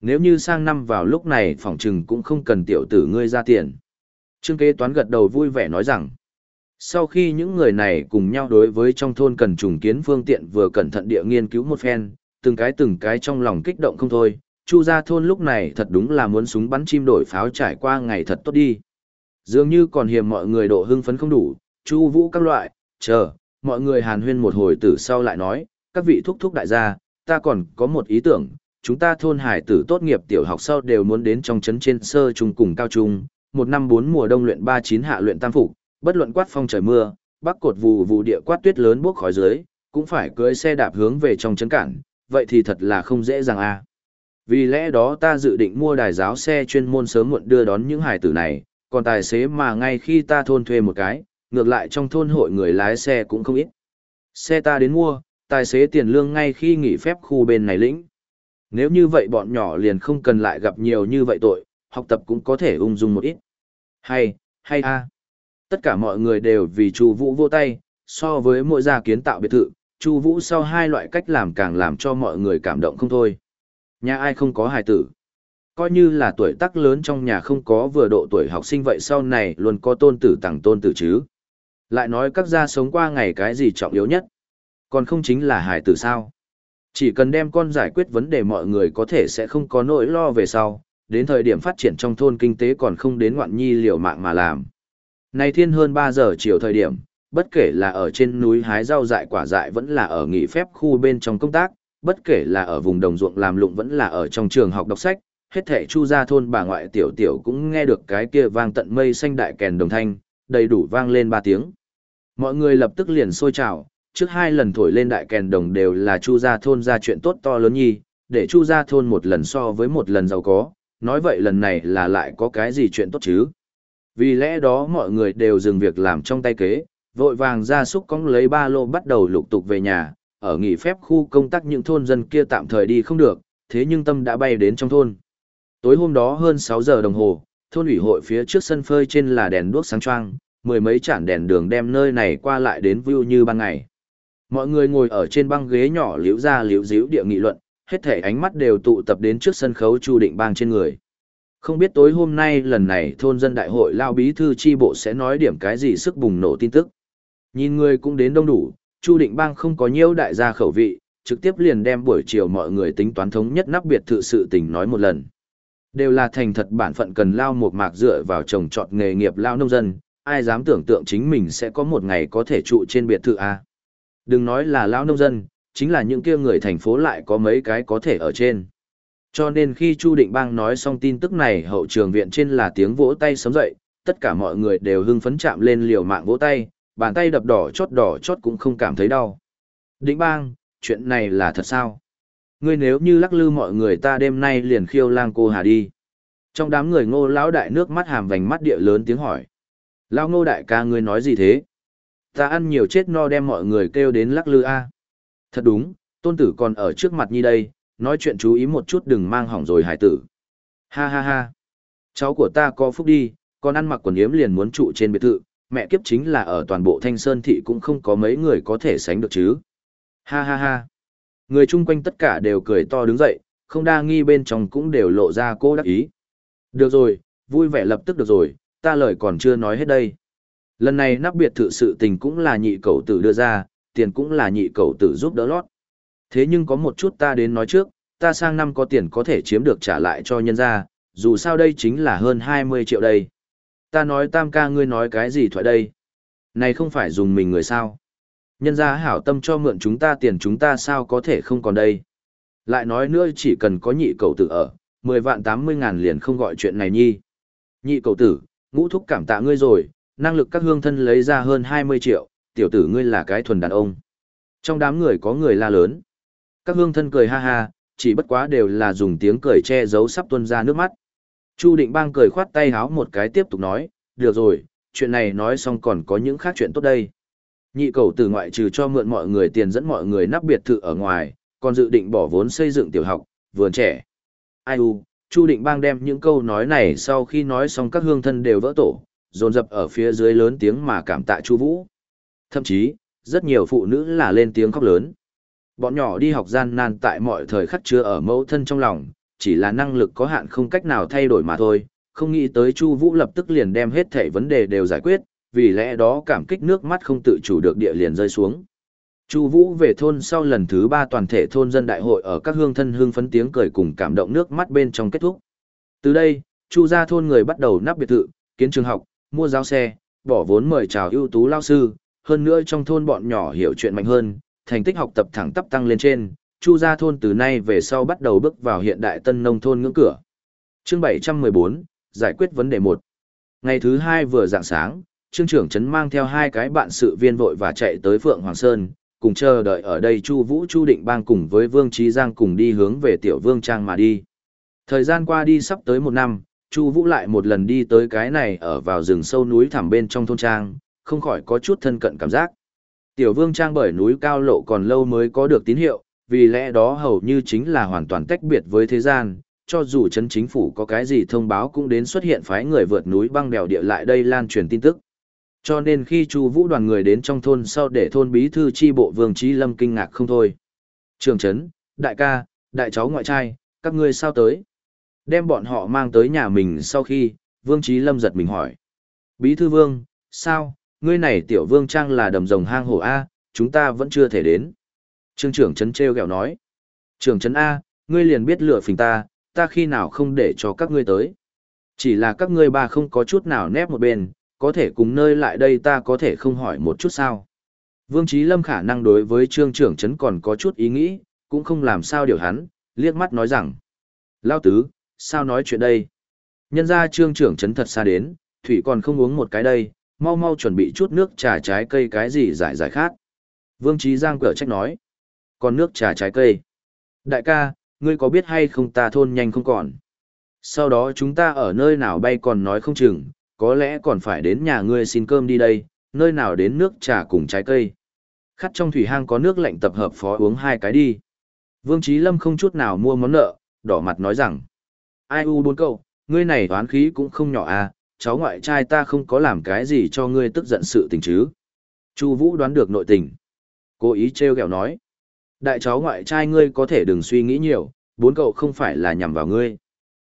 Nếu như sang năm vào lúc này phỏng trừng cũng không cần tiểu tử ngươi ra tiền. Trương kế toán gật đầu vui vẻ nói rằng, sau khi những người này cùng nhau đối với trong thôn cần trùng kiến phương tiện vừa cẩn thận địa nghiên cứu một phen, từng cái từng cái trong lòng kích động không thôi, Chu gia thôn lúc này thật đúng là muốn súng bắn chim đổi pháo trải qua ngày thật tốt đi. Dường như còn hiềm mọi người độ hưng phấn không đủ, Chu Vũ các loại, chờ, mọi người hàn huyên một hồi tử sau lại nói, các vị thúc thúc đại gia, ta còn có một ý tưởng, chúng ta thôn hải tử tốt nghiệp tiểu học sau đều muốn đến trong trấn trên sơ trung cùng cao trung, một năm bốn mùa đông luyện ba chín hạ luyện tam phục, bất luận quát phong trời mưa, bắc cột vụ vụ địa quát tuyết lớn buốc khói dưới, cũng phải cưỡi xe đạp hướng về trong trấn cản, vậy thì thật là không dễ dàng a. Vì lẽ đó ta dự định mua đài giáo xe chuyên môn sớm muộn đưa đón những hải tử này, còn tài xế mà ngay khi ta thôn thuê một cái, ngược lại trong thôn hội người lái xe cũng không ít. Xe ta đến mua, tài xế tiền lương ngay khi nghỉ phép khu bên này lĩnh. Nếu như vậy bọn nhỏ liền không cần lại gặp nhiều như vậy tội, học tập cũng có thể ung dung một ít. Hay, hay a. Tất cả mọi người đều vì Chu Vũ vô tay, so với mỗi gia kiến tạo biệt thự, Chu Vũ sau hai loại cách làm càng làm cho mọi người cảm động không thôi. Nhà ai không có hài tử? Coi như là tuổi tác lớn trong nhà không có vừa độ tuổi học sinh vậy sau này luôn có tôn tử tặng tôn tử chứ. Lại nói các gia sống qua ngày cái gì trọng yếu nhất. Còn không chính là hài tử sao. Chỉ cần đem con giải quyết vấn đề mọi người có thể sẽ không có nỗi lo về sau, đến thời điểm phát triển trong thôn kinh tế còn không đến ngoạn nhi liều mạng mà làm. nay thiên hơn 3 giờ chiều thời điểm, bất kể là ở trên núi hái rau dại quả dại vẫn là ở nghỉ phép khu bên trong công tác, bất kể là ở vùng đồng ruộng làm lụng vẫn là ở trong trường học đọc sách, hết thảy chu gia thôn bà ngoại tiểu tiểu cũng nghe được cái kia vang tận mây xanh đại kèn đồng thanh, đầy đủ vang lên ba tiếng. Mọi người lập tức liền sôi trào, trước hai lần thổi lên đại kèn đồng đều là chu gia thôn ra chuyện tốt to lớn nhi, để chu gia thôn một lần so với một lần giàu có, nói vậy lần này là lại có cái gì chuyện tốt chứ. Vì lẽ đó mọi người đều dừng việc làm trong tay kế, vội vàng ra súc cong lấy ba lô bắt đầu lục tục về nhà, ở nghỉ phép khu công tác những thôn dân kia tạm thời đi không được, thế nhưng tâm đã bay đến trong thôn. Tối hôm đó hơn 6 giờ đồng hồ, thôn ủy hội phía trước sân phơi trên là đèn đuốc sáng choang, mười mấy chản đèn đường đem nơi này qua lại đến view như ban ngày. Mọi người ngồi ở trên băng ghế nhỏ liễu ra liễu díu địa nghị luận, hết thể ánh mắt đều tụ tập đến trước sân khấu Chu Định Bang trên người. Không biết tối hôm nay lần này thôn dân đại hội lao bí thư chi bộ sẽ nói điểm cái gì sức bùng nổ tin tức. Nhìn người cũng đến đông đủ, Chu Định Bang không có nhiêu đại gia khẩu vị, trực tiếp liền đem buổi chiều mọi người tính toán thống nhất nắp biệt thự sự tình nói một lần. Đều là thành thật bản phận cần lao một mạc dựa vào trồng trọt nghề nghiệp lao nông dân, ai dám tưởng tượng chính mình sẽ có một ngày có thể trụ trên biệt thự A. Đừng nói là lao nông dân, chính là những kia người thành phố lại có mấy cái có thể ở trên. Cho nên khi Chu Định Bang nói xong tin tức này hậu trường viện trên là tiếng vỗ tay sớm dậy, tất cả mọi người đều hưng phấn chạm lên liều mạng vỗ tay, bàn tay đập đỏ chót đỏ chót cũng không cảm thấy đau. Định Bang, chuyện này là thật sao? Ngươi nếu như lắc lư mọi người ta đêm nay liền khiêu lang cô hà đi. Trong đám người ngô lão đại nước mắt hàm vành mắt địa lớn tiếng hỏi. Lão ngô đại ca ngươi nói gì thế? Ta ăn nhiều chết no đem mọi người kêu đến lắc lư a. À? Thật đúng, tôn tử còn ở trước mặt như đây, nói chuyện chú ý một chút đừng mang hỏng rồi hải tử. Ha ha ha. Cháu của ta có phúc đi, còn ăn mặc quần yếm liền muốn trụ trên biệt thự, mẹ kiếp chính là ở toàn bộ thanh sơn thị cũng không có mấy người có thể sánh được chứ. Ha ha ha. Người chung quanh tất cả đều cười to đứng dậy, không đa nghi bên trong cũng đều lộ ra cô đắc ý. Được rồi, vui vẻ lập tức được rồi, ta lời còn chưa nói hết đây. Lần này nắp biệt thự sự tình cũng là nhị cầu tử đưa ra, tiền cũng là nhị cầu tử giúp đỡ lót. Thế nhưng có một chút ta đến nói trước, ta sang năm có tiền có thể chiếm được trả lại cho nhân gia, dù sao đây chính là hơn 20 triệu đây. Ta nói tam ca ngươi nói cái gì thoại đây? Này không phải dùng mình người sao? Nhân gia hảo tâm cho mượn chúng ta tiền chúng ta sao có thể không còn đây? Lại nói nữa chỉ cần có nhị cầu tử ở, 10 vạn 80 ngàn liền không gọi chuyện này nhi. Nhị cầu tử, ngũ thúc cảm tạ ngươi rồi, năng lực các hương thân lấy ra hơn 20 triệu, tiểu tử ngươi là cái thuần đàn ông. Trong đám người có người la lớn. Các hương thân cười ha ha, chỉ bất quá đều là dùng tiếng cười che giấu sắp tuôn ra nước mắt. Chu Định Bang cười khoát tay háo một cái tiếp tục nói, được rồi, chuyện này nói xong còn có những khác chuyện tốt đây. Nhị cầu từ ngoại trừ cho mượn mọi người tiền dẫn mọi người nắp biệt thự ở ngoài, còn dự định bỏ vốn xây dựng tiểu học, vườn trẻ. Ai u, Chu Định Bang đem những câu nói này sau khi nói xong các hương thân đều vỡ tổ, dồn dập ở phía dưới lớn tiếng mà cảm tạ Chu Vũ. Thậm chí, rất nhiều phụ nữ là lên tiếng khóc lớn. Bọn nhỏ đi học gian nan tại mọi thời khắc chưa ở mẫu thân trong lòng, chỉ là năng lực có hạn không cách nào thay đổi mà thôi, không nghĩ tới Chu Vũ lập tức liền đem hết thảy vấn đề đều giải quyết, vì lẽ đó cảm kích nước mắt không tự chủ được địa liền rơi xuống. Chu Vũ về thôn sau lần thứ 3 toàn thể thôn dân đại hội ở các hương thân hương phấn tiếng cười cùng cảm động nước mắt bên trong kết thúc. Từ đây, Chu gia thôn người bắt đầu nắp biệt thự, kiến trường học, mua giáo xe, bỏ vốn mời chào ưu tú lao sư, hơn nữa trong thôn bọn nhỏ hiểu chuyện mạnh hơn, thành tích học tập thẳng tắp tăng lên trên, Chu gia thôn từ nay về sau bắt đầu bước vào hiện đại tân nông thôn ngưỡng cửa. Chương 714, giải quyết vấn đề 1. Ngày thứ hai vừa dạng sáng, trương trưởng trấn mang theo hai cái bạn sự viên vội và chạy tới Phượng Hoàng Sơn, cùng chờ đợi ở đây Chu Vũ Chu Định Bang cùng với Vương Trí Giang cùng đi hướng về Tiểu Vương Trang mà đi. Thời gian qua đi sắp tới một năm, Chu Vũ lại một lần đi tới cái này ở vào rừng sâu núi thẳm bên trong thôn trang, không khỏi có chút thân cận cảm giác. Tiểu Vương Trang bởi núi cao lộ còn lâu mới có được tín hiệu, vì lẽ đó hầu như chính là hoàn toàn tách biệt với thế gian, cho dù chấn chính phủ có cái gì thông báo cũng đến xuất hiện phái người vượt núi băng đèo địa lại đây lan truyền tin tức. Cho nên khi Chu Vũ đoàn người đến trong thôn sau để thôn bí thư chi bộ Vương Chí Lâm kinh ngạc không thôi. Trường trấn, đại ca, đại cháu ngoại trai, các ngươi sao tới? Đem bọn họ mang tới nhà mình sau khi, Vương Chí Lâm giật mình hỏi. Bí thư Vương, sao, ngươi này tiểu Vương Trang là đầm rồng hang hổ A, chúng ta vẫn chưa thể đến. Trương trưởng trấn treo gẹo nói. Trưởng trấn A, ngươi liền biết lựa phình ta, ta khi nào không để cho các ngươi tới. Chỉ là các ngươi ba không có chút nào nép một bên, có thể cùng nơi lại đây ta có thể không hỏi một chút sao. Vương Trí Lâm khả năng đối với trương trưởng trấn còn có chút ý nghĩ, cũng không làm sao điều hắn, liếc mắt nói rằng. Lao tứ, sao nói chuyện đây? Nhân ra trương trưởng trấn thật xa đến, thủy còn không uống một cái đây, mau mau chuẩn bị chút nước trà trái cây cái gì giải giải khát. Vương Trí Giang cửa trách nói. Còn nước trà trái cây. Đại ca, ngươi có biết hay không ta thôn nhanh không còn. Sau đó chúng ta ở nơi nào bay còn nói không chừng, có lẽ còn phải đến nhà ngươi xin cơm đi đây, nơi nào đến nước trà cùng trái cây. Khắt trong thủy hang có nước lạnh tập hợp phó uống hai cái đi. Vương Trí Lâm không chút nào mua món nợ, đỏ mặt nói rằng. Ai u bốn cậu, ngươi này toán khí cũng không nhỏ à, cháu ngoại trai ta không có làm cái gì cho ngươi tức giận sự tình chứ. Chu Vũ đoán được nội tình. Cố ý trêu ghẹo nói. Đại cháu ngoại trai ngươi có thể đừng suy nghĩ nhiều, bốn cậu không phải là nhằm vào ngươi.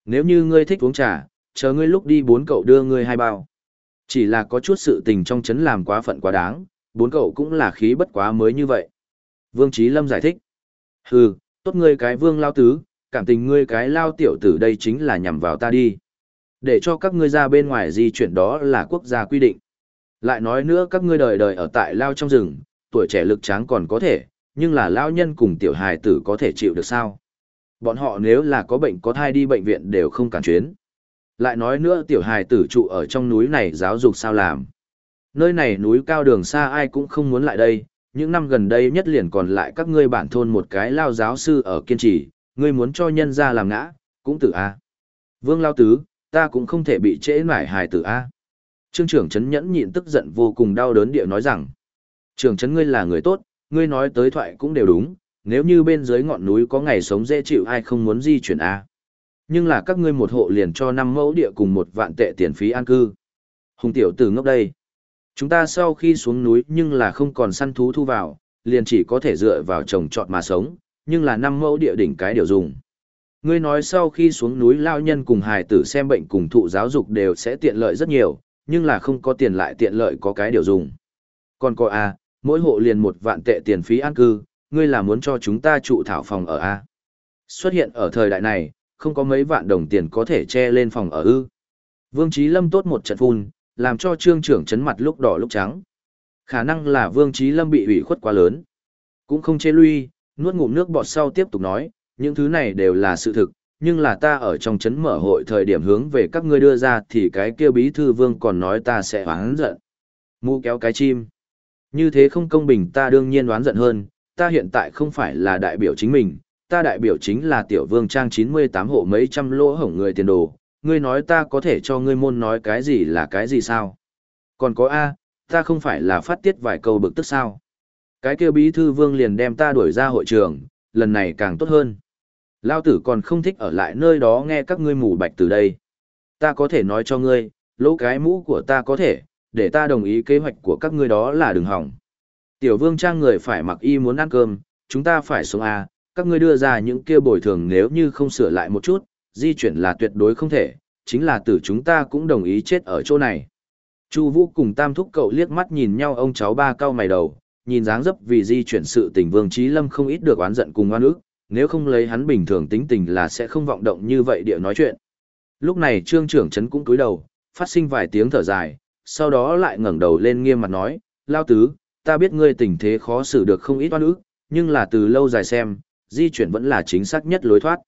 Nếu như ngươi thích uống trà, chờ ngươi lúc đi bốn cậu đưa ngươi hai bao. Chỉ là có chút sự tình trong chấn làm quá phận quá đáng, bốn cậu cũng là khí bất quá mới như vậy. Vương Trí Lâm giải thích. Hừ, tốt ngươi cái vương lao tứ, cảm tình ngươi cái lao tiểu tử đây chính là nhằm vào ta đi. Để cho các ngươi ra bên ngoài di chuyển đó là quốc gia quy định. Lại nói nữa các ngươi đời đời ở tại lao trong rừng, tuổi trẻ lực tráng còn có thể, nhưng là lão nhân cùng tiểu hài tử có thể chịu được sao? Bọn họ nếu là có bệnh có thai đi bệnh viện đều không cản chuyến. Lại nói nữa tiểu hài tử trụ ở trong núi này giáo dục sao làm. Nơi này núi cao đường xa ai cũng không muốn lại đây, những năm gần đây nhất liền còn lại các ngươi bản thôn một cái lao giáo sư ở kiên trì, ngươi muốn cho nhân ra làm ngã, cũng tử a. Vương lao tứ, ta cũng không thể bị trễ nải hài tử a. Trương trưởng chấn nhẫn nhịn tức giận vô cùng đau đớn địa nói rằng, trưởng chấn ngươi là người tốt, ngươi nói tới thoại cũng đều đúng, nếu như bên dưới ngọn núi có ngày sống dễ chịu ai không muốn di chuyển a. Nhưng là các ngươi một hộ liền cho năm mẫu địa cùng một vạn tệ tiền phí an cư. Hùng tiểu tử ngốc đây. Chúng ta sau khi xuống núi nhưng là không còn săn thú thu vào, liền chỉ có thể dựa vào trồng trọt mà sống, nhưng là năm mẫu địa đỉnh cái điều dùng. Ngươi nói sau khi xuống núi lao nhân cùng hài tử xem bệnh cùng thụ giáo dục đều sẽ tiện lợi rất nhiều, nhưng là không có tiền lại tiện lợi có cái điều dùng. Còn có A, mỗi hộ liền một vạn tệ tiền phí an cư, ngươi là muốn cho chúng ta trụ thảo phòng ở A. Xuất hiện ở thời đại này, không có mấy vạn đồng tiền có thể che lên phòng ở ư. Vương Trí Lâm tốt một trận phun, làm cho trương trưởng chấn mặt lúc đỏ lúc trắng. Khả năng là Vương Trí Lâm bị ủy khuất quá lớn. Cũng không chê lui, nuốt ngụm nước bọt sau tiếp tục nói, những thứ này đều là sự thực, nhưng là ta ở trong chấn mở hội thời điểm hướng về các ngươi đưa ra thì cái kia bí thư vương còn nói ta sẽ hoáng giận. Mu kéo cái chim. Như thế không công bình ta đương nhiên đoán giận hơn, ta hiện tại không phải là đại biểu chính mình, ta đại biểu chính là tiểu vương trang 98 hộ mấy trăm lỗ hổng người tiền đồ, ngươi nói ta có thể cho ngươi môn nói cái gì là cái gì sao? Còn có A, ta không phải là phát tiết vài câu bực tức sao? Cái kia bí thư vương liền đem ta đuổi ra hội trường, lần này càng tốt hơn. Lao tử còn không thích ở lại nơi đó nghe các ngươi mù bạch từ đây. Ta có thể nói cho ngươi, lỗ cái mũ của ta có thể, để ta đồng ý kế hoạch của các ngươi đó là đừng hỏng. Tiểu vương trang người phải mặc y muốn ăn cơm, chúng ta phải sống A, các ngươi đưa ra những kia bồi thường nếu như không sửa lại một chút, di chuyển là tuyệt đối không thể, chính là tử chúng ta cũng đồng ý chết ở chỗ này. Chu Vũ cùng Tam Thúc cậu liếc mắt nhìn nhau ông cháu ba cao mày đầu, nhìn dáng dấp vì di chuyển sự tình Vương Chí Lâm không ít được oán giận cùng oan ức, nếu không lấy hắn bình thường tính tình là sẽ không vọng động như vậy địa nói chuyện. Lúc này Trương trưởng trấn cũng cúi đầu, phát sinh vài tiếng thở dài, sau đó lại ngẩng đầu lên nghiêm mặt nói, "Lão tứ, ta biết ngươi tình thế khó xử được không ít oan ức, nhưng là từ lâu dài xem, di chuyển vẫn là chính xác nhất lối thoát.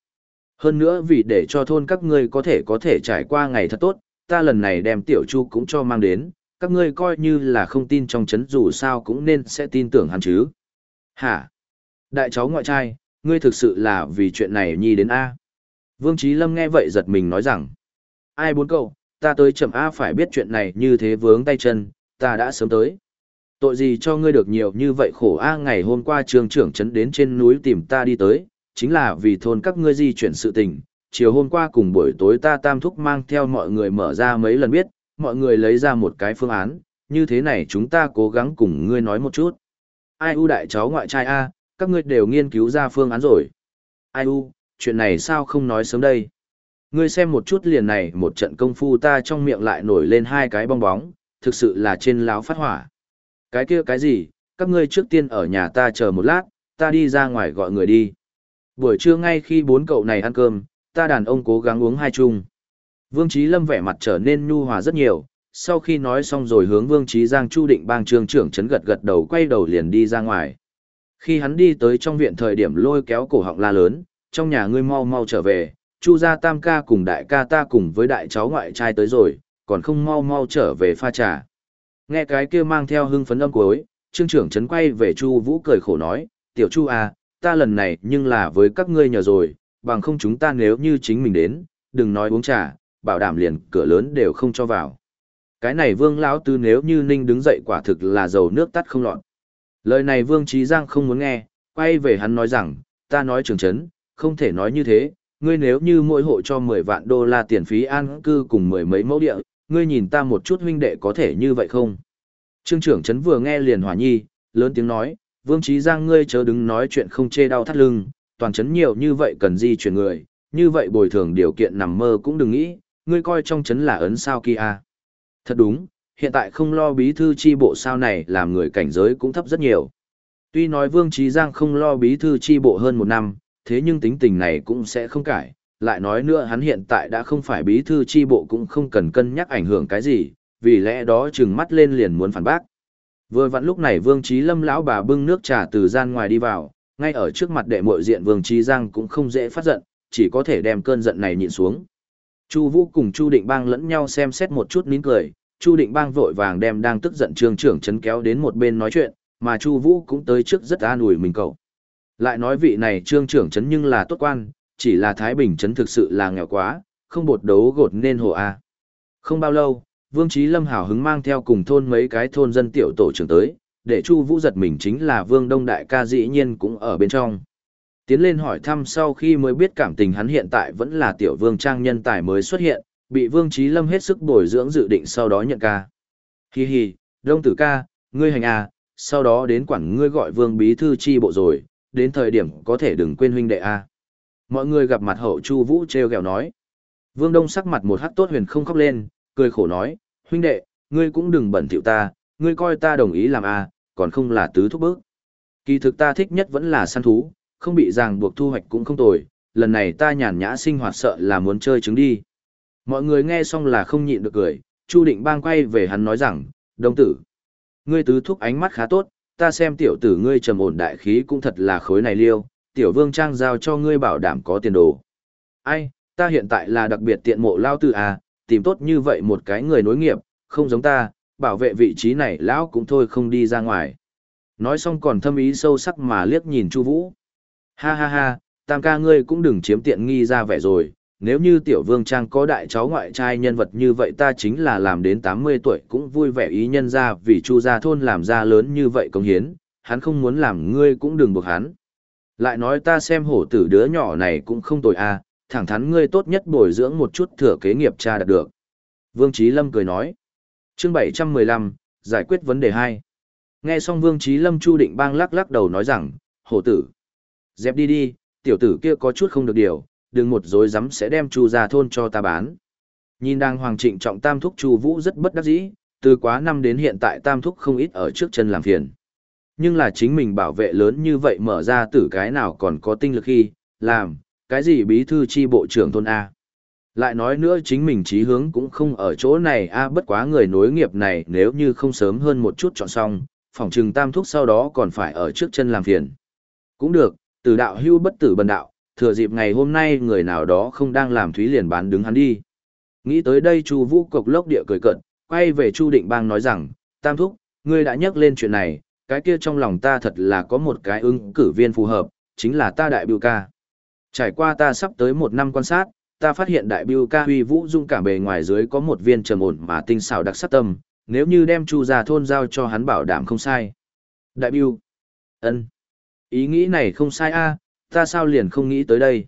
Hơn nữa vì để cho thôn các ngươi có thể có thể trải qua ngày thật tốt, ta lần này đem tiểu chu cũng cho mang đến, các ngươi coi như là không tin trong chấn dù sao cũng nên sẽ tin tưởng hắn chứ. Hả? Đại cháu ngoại trai, ngươi thực sự là vì chuyện này nhi đến A. Vương Trí Lâm nghe vậy giật mình nói rằng, ai bốn cậu, ta tới chậm A phải biết chuyện này như thế vướng tay chân, ta đã sớm tới. Tội gì cho ngươi được nhiều như vậy khổ A ngày hôm qua trường trưởng chấn đến trên núi tìm ta đi tới, chính là vì thôn các ngươi di chuyển sự tình. Chiều hôm qua cùng buổi tối ta tam thúc mang theo mọi người mở ra mấy lần biết, mọi người lấy ra một cái phương án, như thế này chúng ta cố gắng cùng ngươi nói một chút. Ai u đại cháu ngoại trai A, các ngươi đều nghiên cứu ra phương án rồi. Ai u, chuyện này sao không nói sớm đây? Ngươi xem một chút liền này một trận công phu ta trong miệng lại nổi lên hai cái bong bóng, thực sự là trên láo phát hỏa. Cái kia cái gì, các ngươi trước tiên ở nhà ta chờ một lát, ta đi ra ngoài gọi người đi. Buổi trưa ngay khi bốn cậu này ăn cơm, ta đàn ông cố gắng uống hai chung. Vương Trí Lâm vẻ mặt trở nên nhu hòa rất nhiều, sau khi nói xong rồi hướng Vương Trí Giang Chu định bang trương trưởng chấn gật gật đầu quay đầu liền đi ra ngoài. Khi hắn đi tới trong viện thời điểm lôi kéo cổ họng la lớn, trong nhà ngươi mau mau trở về, Chu gia tam ca cùng đại ca ta cùng với đại cháu ngoại trai tới rồi, còn không mau mau trở về pha trà. Nghe cái kia mang theo hưng phấn âm cuối, trương trưởng chấn quay về Chu Vũ cười khổ nói, tiểu Chu à, ta lần này nhưng là với các ngươi nhờ rồi, bằng không chúng ta nếu như chính mình đến, đừng nói uống trà, bảo đảm liền cửa lớn đều không cho vào. Cái này Vương lão tư nếu như Ninh đứng dậy quả thực là dầu nước tắt không lọt. Lời này Vương Trí Giang không muốn nghe, quay về hắn nói rằng, ta nói trường chấn, không thể nói như thế, ngươi nếu như mỗi hộ cho 10 vạn đô la tiền phí an cư cùng mười mấy mẫu địa, ngươi nhìn ta một chút huynh đệ có thể như vậy không? Trương trưởng chấn vừa nghe liền hỏa nhi, lớn tiếng nói, Vương Trí Giang ngươi chớ đứng nói chuyện không chê đau thắt lưng, toàn chấn nhiều như vậy cần di chuyển người, như vậy bồi thường điều kiện nằm mơ cũng đừng nghĩ, ngươi coi trong chấn là ấn sao kia. À? Thật đúng, hiện tại không lo bí thư chi bộ sao này làm người cảnh giới cũng thấp rất nhiều. Tuy nói Vương Trí Giang không lo bí thư chi bộ hơn một năm, thế nhưng tính tình này cũng sẽ không cải. Lại nói nữa hắn hiện tại đã không phải bí thư chi bộ cũng không cần cân nhắc ảnh hưởng cái gì, vì lẽ đó trừng mắt lên liền muốn phản bác. Vừa vặn lúc này Vương Trí Lâm lão bà bưng nước trà từ gian ngoài đi vào, ngay ở trước mặt đệ muội diện Vương Trí Giang cũng không dễ phát giận, chỉ có thể đem cơn giận này nhịn xuống. Chu Vũ cùng Chu Định Bang lẫn nhau xem xét một chút nín cười, Chu Định Bang vội vàng đem đang tức giận Trương trưởng chấn kéo đến một bên nói chuyện, mà Chu Vũ cũng tới trước rất an ủi mình cậu. Lại nói vị này Trương trưởng trấn nhưng là tốt quan, chỉ là Thái Bình trấn thực sự là nghèo quá, không bột đấu gột nên hồ a. Không bao lâu, Vương Chí Lâm hào hứng mang theo cùng thôn mấy cái thôn dân tiểu tổ trưởng tới, để Chu Vũ giật mình chính là Vương Đông đại ca dĩ nhiên cũng ở bên trong. Tiến lên hỏi thăm sau khi mới biết cảm tình hắn hiện tại vẫn là tiểu vương trang nhân tài mới xuất hiện, bị Vương Chí Lâm hết sức bồi dưỡng dự định sau đó nhận ca. Hi hi, Đông tử ca, ngươi hành à, sau đó đến quản ngươi gọi Vương bí thư chi bộ rồi, đến thời điểm có thể đừng quên huynh đệ a. À. Mọi người gặp mặt hậu Chu Vũ trêu ghẹo nói. Vương Đông sắc mặt một hắc tốt huyền không khóc lên, cười khổ nói, huynh đệ, ngươi cũng đừng bẩn thỉu ta, ngươi coi ta đồng ý làm a, à, còn không là tứ thúc bước. Kỳ thực ta thích nhất vẫn là săn thú, không bị ràng buộc thu hoạch cũng không tồi, lần này ta nhàn nhã sinh hoạt sợ là muốn chơi trứng đi. Mọi người nghe xong là không nhịn được cười, Chu Định Bang quay về hắn nói rằng, đồng tử, ngươi tứ thúc ánh mắt khá tốt, ta xem tiểu tử ngươi trầm ổn đại khí cũng thật là khối này liêu, tiểu vương trang giao cho ngươi bảo đảm có tiền đồ. Ai, ta hiện tại là đặc biệt tiện mộ lao tử à, tìm tốt như vậy một cái người nối nghiệp, không giống ta, bảo vệ vị trí này lão cũng thôi không đi ra ngoài. Nói xong còn thâm ý sâu sắc mà liếc nhìn Chu Vũ. Ha ha ha, tam ca ngươi cũng đừng chiếm tiện nghi ra vẻ rồi, nếu như tiểu vương trang có đại cháu ngoại trai nhân vật như vậy ta chính là làm đến 80 tuổi cũng vui vẻ ý nhân ra vì chu gia thôn làm ra lớn như vậy công hiến, hắn không muốn làm ngươi cũng đừng buộc hắn. Lại nói ta xem hổ tử đứa nhỏ này cũng không tồi à, thẳng thắn ngươi tốt nhất bồi dưỡng một chút thừa kế nghiệp cha đạt được. Vương Trí Lâm cười nói. chương 715, giải quyết vấn đề 2. Nghe xong Vương Trí Lâm Chu Định Bang lắc lắc đầu nói rằng, hổ tử. Dẹp đi đi, tiểu tử kia có chút không được điều, đừng một dối rắm sẽ đem chu ra thôn cho ta bán. Nhìn đang hoàng trịnh trọng tam thúc chu vũ rất bất đắc dĩ, từ quá năm đến hiện tại tam thúc không ít ở trước chân làm phiền. Nhưng là chính mình bảo vệ lớn như vậy mở ra tử cái nào còn có tinh lực khi, làm, cái gì bí thư chi bộ trưởng thôn A. Lại nói nữa chính mình trí hướng cũng không ở chỗ này a bất quá người nối nghiệp này nếu như không sớm hơn một chút chọn xong, phòng trừng tam thúc sau đó còn phải ở trước chân làm phiền. Cũng được, từ đạo hưu bất tử bần đạo, thừa dịp ngày hôm nay người nào đó không đang làm thúy liền bán đứng hắn đi. Nghĩ tới đây Chu Vũ cộc lốc địa cười cợt, quay về Chu Định Bang nói rằng, Tam Thúc, ngươi đã nhắc lên chuyện này, cái kia trong lòng ta thật là có một cái ứng cử viên phù hợp, chính là ta đại biểu ca. Trải qua ta sắp tới một năm quan sát, ta phát hiện đại biểu ca huy vũ dung cảm bề ngoài dưới có một viên trầm ổn mà tinh xảo đặc sắc tâm, nếu như đem Chu gia thôn giao cho hắn bảo đảm không sai. Đại biểu, ân, ý nghĩ này không sai a, ta sao liền không nghĩ tới đây.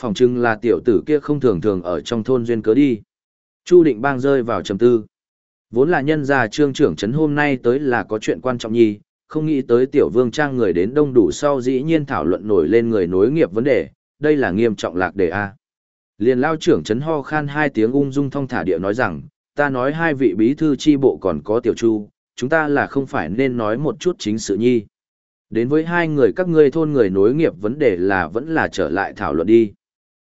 Phòng chừng là tiểu tử kia không thường thường ở trong thôn duyên cớ đi. Chu định bang rơi vào trầm tư. Vốn là nhân gia trương trưởng trấn hôm nay tới là có chuyện quan trọng nhi, không nghĩ tới tiểu vương trang người đến đông đủ sau dĩ nhiên thảo luận nổi lên người nối nghiệp vấn đề, đây là nghiêm trọng lạc đề A. Liền lao trưởng trấn ho khan hai tiếng ung dung thong thả địa nói rằng, ta nói hai vị bí thư chi bộ còn có tiểu chu, chúng ta là không phải nên nói một chút chính sự nhi. Đến với hai người các ngươi thôn người nối nghiệp vấn đề là vẫn là trở lại thảo luận đi.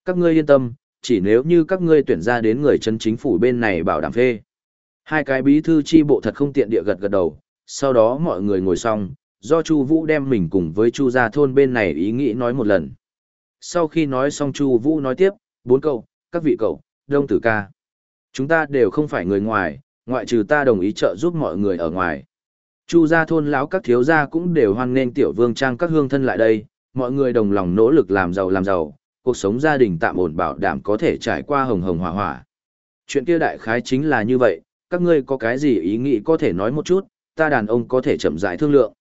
Các ngươi yên tâm, chỉ nếu như các ngươi tuyển ra đến người chân chính phủ bên này bảo đảm phê. Hai cái bí thư chi bộ thật không tiện địa gật gật đầu, sau đó mọi người ngồi xong, do Chu Vũ đem mình cùng với Chu gia thôn bên này ý nghĩ nói một lần. Sau khi nói xong Chu Vũ nói tiếp, bốn cậu các vị cậu, đông tử ca. Chúng ta đều không phải người ngoài, ngoại trừ ta đồng ý trợ giúp mọi người ở ngoài. Chu gia thôn lão các thiếu gia cũng đều hoan nghênh tiểu vương trang các hương thân lại đây, mọi người đồng lòng nỗ lực làm giàu làm giàu, cuộc sống gia đình tạm ổn bảo đảm có thể trải qua hồng hồng hỏa hỏa. Chuyện kia đại khái chính là như vậy, các ngươi có cái gì ý nghĩ có thể nói một chút, ta đàn ông có thể chậm rãi thương lượng.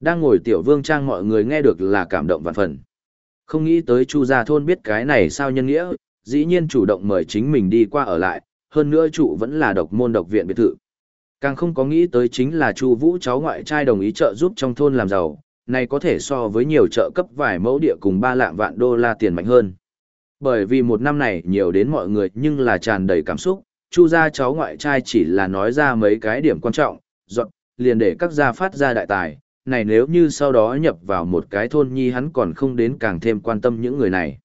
Đang ngồi tiểu vương trang mọi người nghe được là cảm động vạn phần. Không nghĩ tới Chu gia thôn biết cái này sao nhân nghĩa, dĩ nhiên chủ động mời chính mình đi qua ở lại, hơn nữa trụ vẫn là độc môn độc viện biệt thự. Càng không có nghĩ tới chính là Chu Vũ cháu ngoại trai đồng ý trợ giúp trong thôn làm giàu, này có thể so với nhiều trợ cấp vài mẫu địa cùng 3 lạng vạn đô la tiền mạnh hơn. Bởi vì một năm này nhiều đến mọi người nhưng là tràn đầy cảm xúc, Chu gia cháu ngoại trai chỉ là nói ra mấy cái điểm quan trọng, dọn, liền để các gia phát ra đại tài, này nếu như sau đó nhập vào một cái thôn nhi hắn còn không đến càng thêm quan tâm những người này.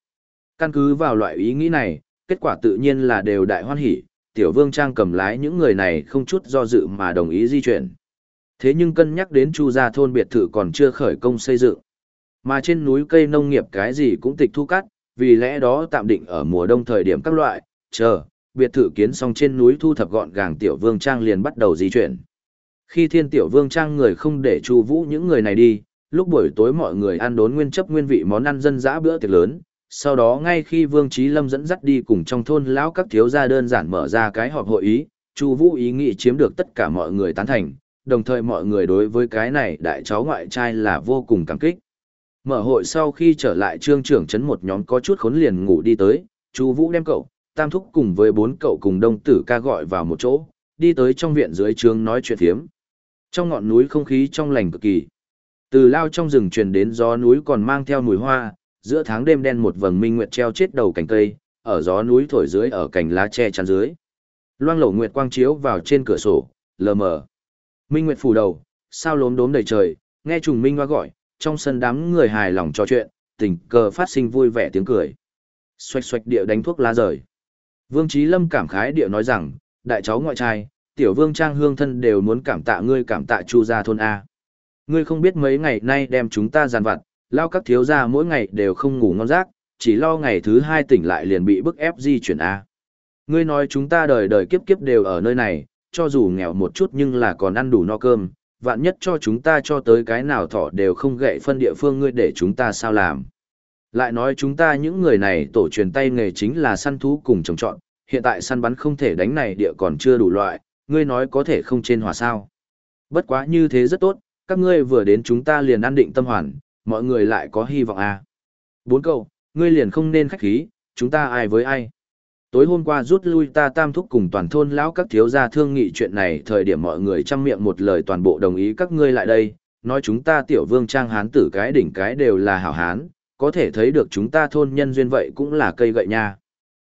Căn cứ vào loại ý nghĩ này, kết quả tự nhiên là đều đại hoan hỉ, tiểu vương trang cầm lái những người này không chút do dự mà đồng ý di chuyển. Thế nhưng cân nhắc đến Chu gia thôn biệt thự còn chưa khởi công xây dựng. Mà trên núi cây nông nghiệp cái gì cũng tịch thu cắt, vì lẽ đó tạm định ở mùa đông thời điểm các loại, chờ, biệt thự kiến xong trên núi thu thập gọn gàng tiểu vương trang liền bắt đầu di chuyển. Khi thiên tiểu vương trang người không để chu vũ những người này đi, lúc buổi tối mọi người ăn đốn nguyên chấp nguyên vị món ăn dân dã bữa tiệc lớn, sau đó ngay khi Vương Trí Lâm dẫn dắt đi cùng trong thôn lão các thiếu gia đơn giản mở ra cái họp hội ý, Chu Vũ ý nghĩ chiếm được tất cả mọi người tán thành, đồng thời mọi người đối với cái này đại cháu ngoại trai là vô cùng cảm kích. Mở hội sau khi trở lại trương trưởng trấn một nhóm có chút khốn liền ngủ đi tới, Chu Vũ đem cậu, Tam Thúc cùng với bốn cậu cùng đông tử ca gọi vào một chỗ, đi tới trong viện dưới trướng nói chuyện thiếm. Trong ngọn núi không khí trong lành cực kỳ. Từ lao trong rừng truyền đến gió núi còn mang theo mùi hoa, giữa tháng đêm đen một vầng minh nguyệt treo chết đầu cành cây, ở gió núi thổi dưới ở cành lá che chắn dưới. Loang lổ nguyệt quang chiếu vào trên cửa sổ, lờ mờ. Minh nguyệt phủ đầu, sao lốm đốm đầy trời, nghe trùng minh hoa gọi, trong sân đám người hài lòng trò chuyện, tình cờ phát sinh vui vẻ tiếng cười. Xoạch xoạch địa đánh thuốc lá rời. Vương Trí Lâm cảm khái địa nói rằng, đại cháu ngoại trai, tiểu vương trang hương thân đều muốn cảm tạ ngươi cảm tạ chu gia thôn A. Ngươi không biết mấy ngày nay đem chúng ta giàn vặt, lao các thiếu gia mỗi ngày đều không ngủ ngon giấc, chỉ lo ngày thứ hai tỉnh lại liền bị bức ép di chuyển A. Ngươi nói chúng ta đời đời kiếp kiếp đều ở nơi này, cho dù nghèo một chút nhưng là còn ăn đủ no cơm, vạn nhất cho chúng ta cho tới cái nào thọ đều không gậy phân địa phương ngươi để chúng ta sao làm. Lại nói chúng ta những người này tổ truyền tay nghề chính là săn thú cùng trồng trọt, hiện tại săn bắn không thể đánh này địa còn chưa đủ loại, ngươi nói có thể không trên hòa sao. Bất quá như thế rất tốt, các ngươi vừa đến chúng ta liền an định tâm hoàn, mọi người lại có hy vọng à. Bốn câu, ngươi liền không nên khách khí, chúng ta ai với ai. Tối hôm qua rút lui ta tam thúc cùng toàn thôn lão các thiếu gia thương nghị chuyện này thời điểm mọi người chăm miệng một lời toàn bộ đồng ý các ngươi lại đây, nói chúng ta tiểu vương trang hán tử cái đỉnh cái đều là hảo hán, có thể thấy được chúng ta thôn nhân duyên vậy cũng là cây gậy nha.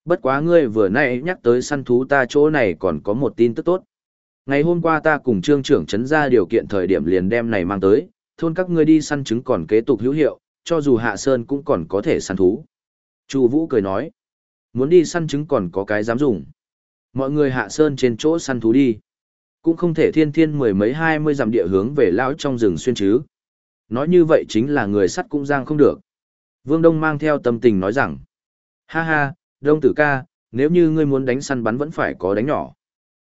Bất quá ngươi vừa nãy nhắc tới săn thú ta chỗ này còn có một tin tức tốt. Ngày hôm qua ta cùng trương trưởng chấn ra điều kiện thời điểm liền đem này mang tới, thôn các ngươi đi săn trứng còn kế tục hữu hiệu, cho dù hạ sơn cũng còn có thể săn thú. Chu Vũ cười nói, muốn đi săn trứng còn có cái dám dùng. Mọi người hạ sơn trên chỗ săn thú đi. Cũng không thể thiên thiên mười mấy hai mươi dặm địa hướng về lão trong rừng xuyên chứ. Nói như vậy chính là người sắt cũng giang không được. Vương Đông mang theo tâm tình nói rằng, ha ha, Đông tử ca, nếu như ngươi muốn đánh săn bắn vẫn phải có đánh nhỏ.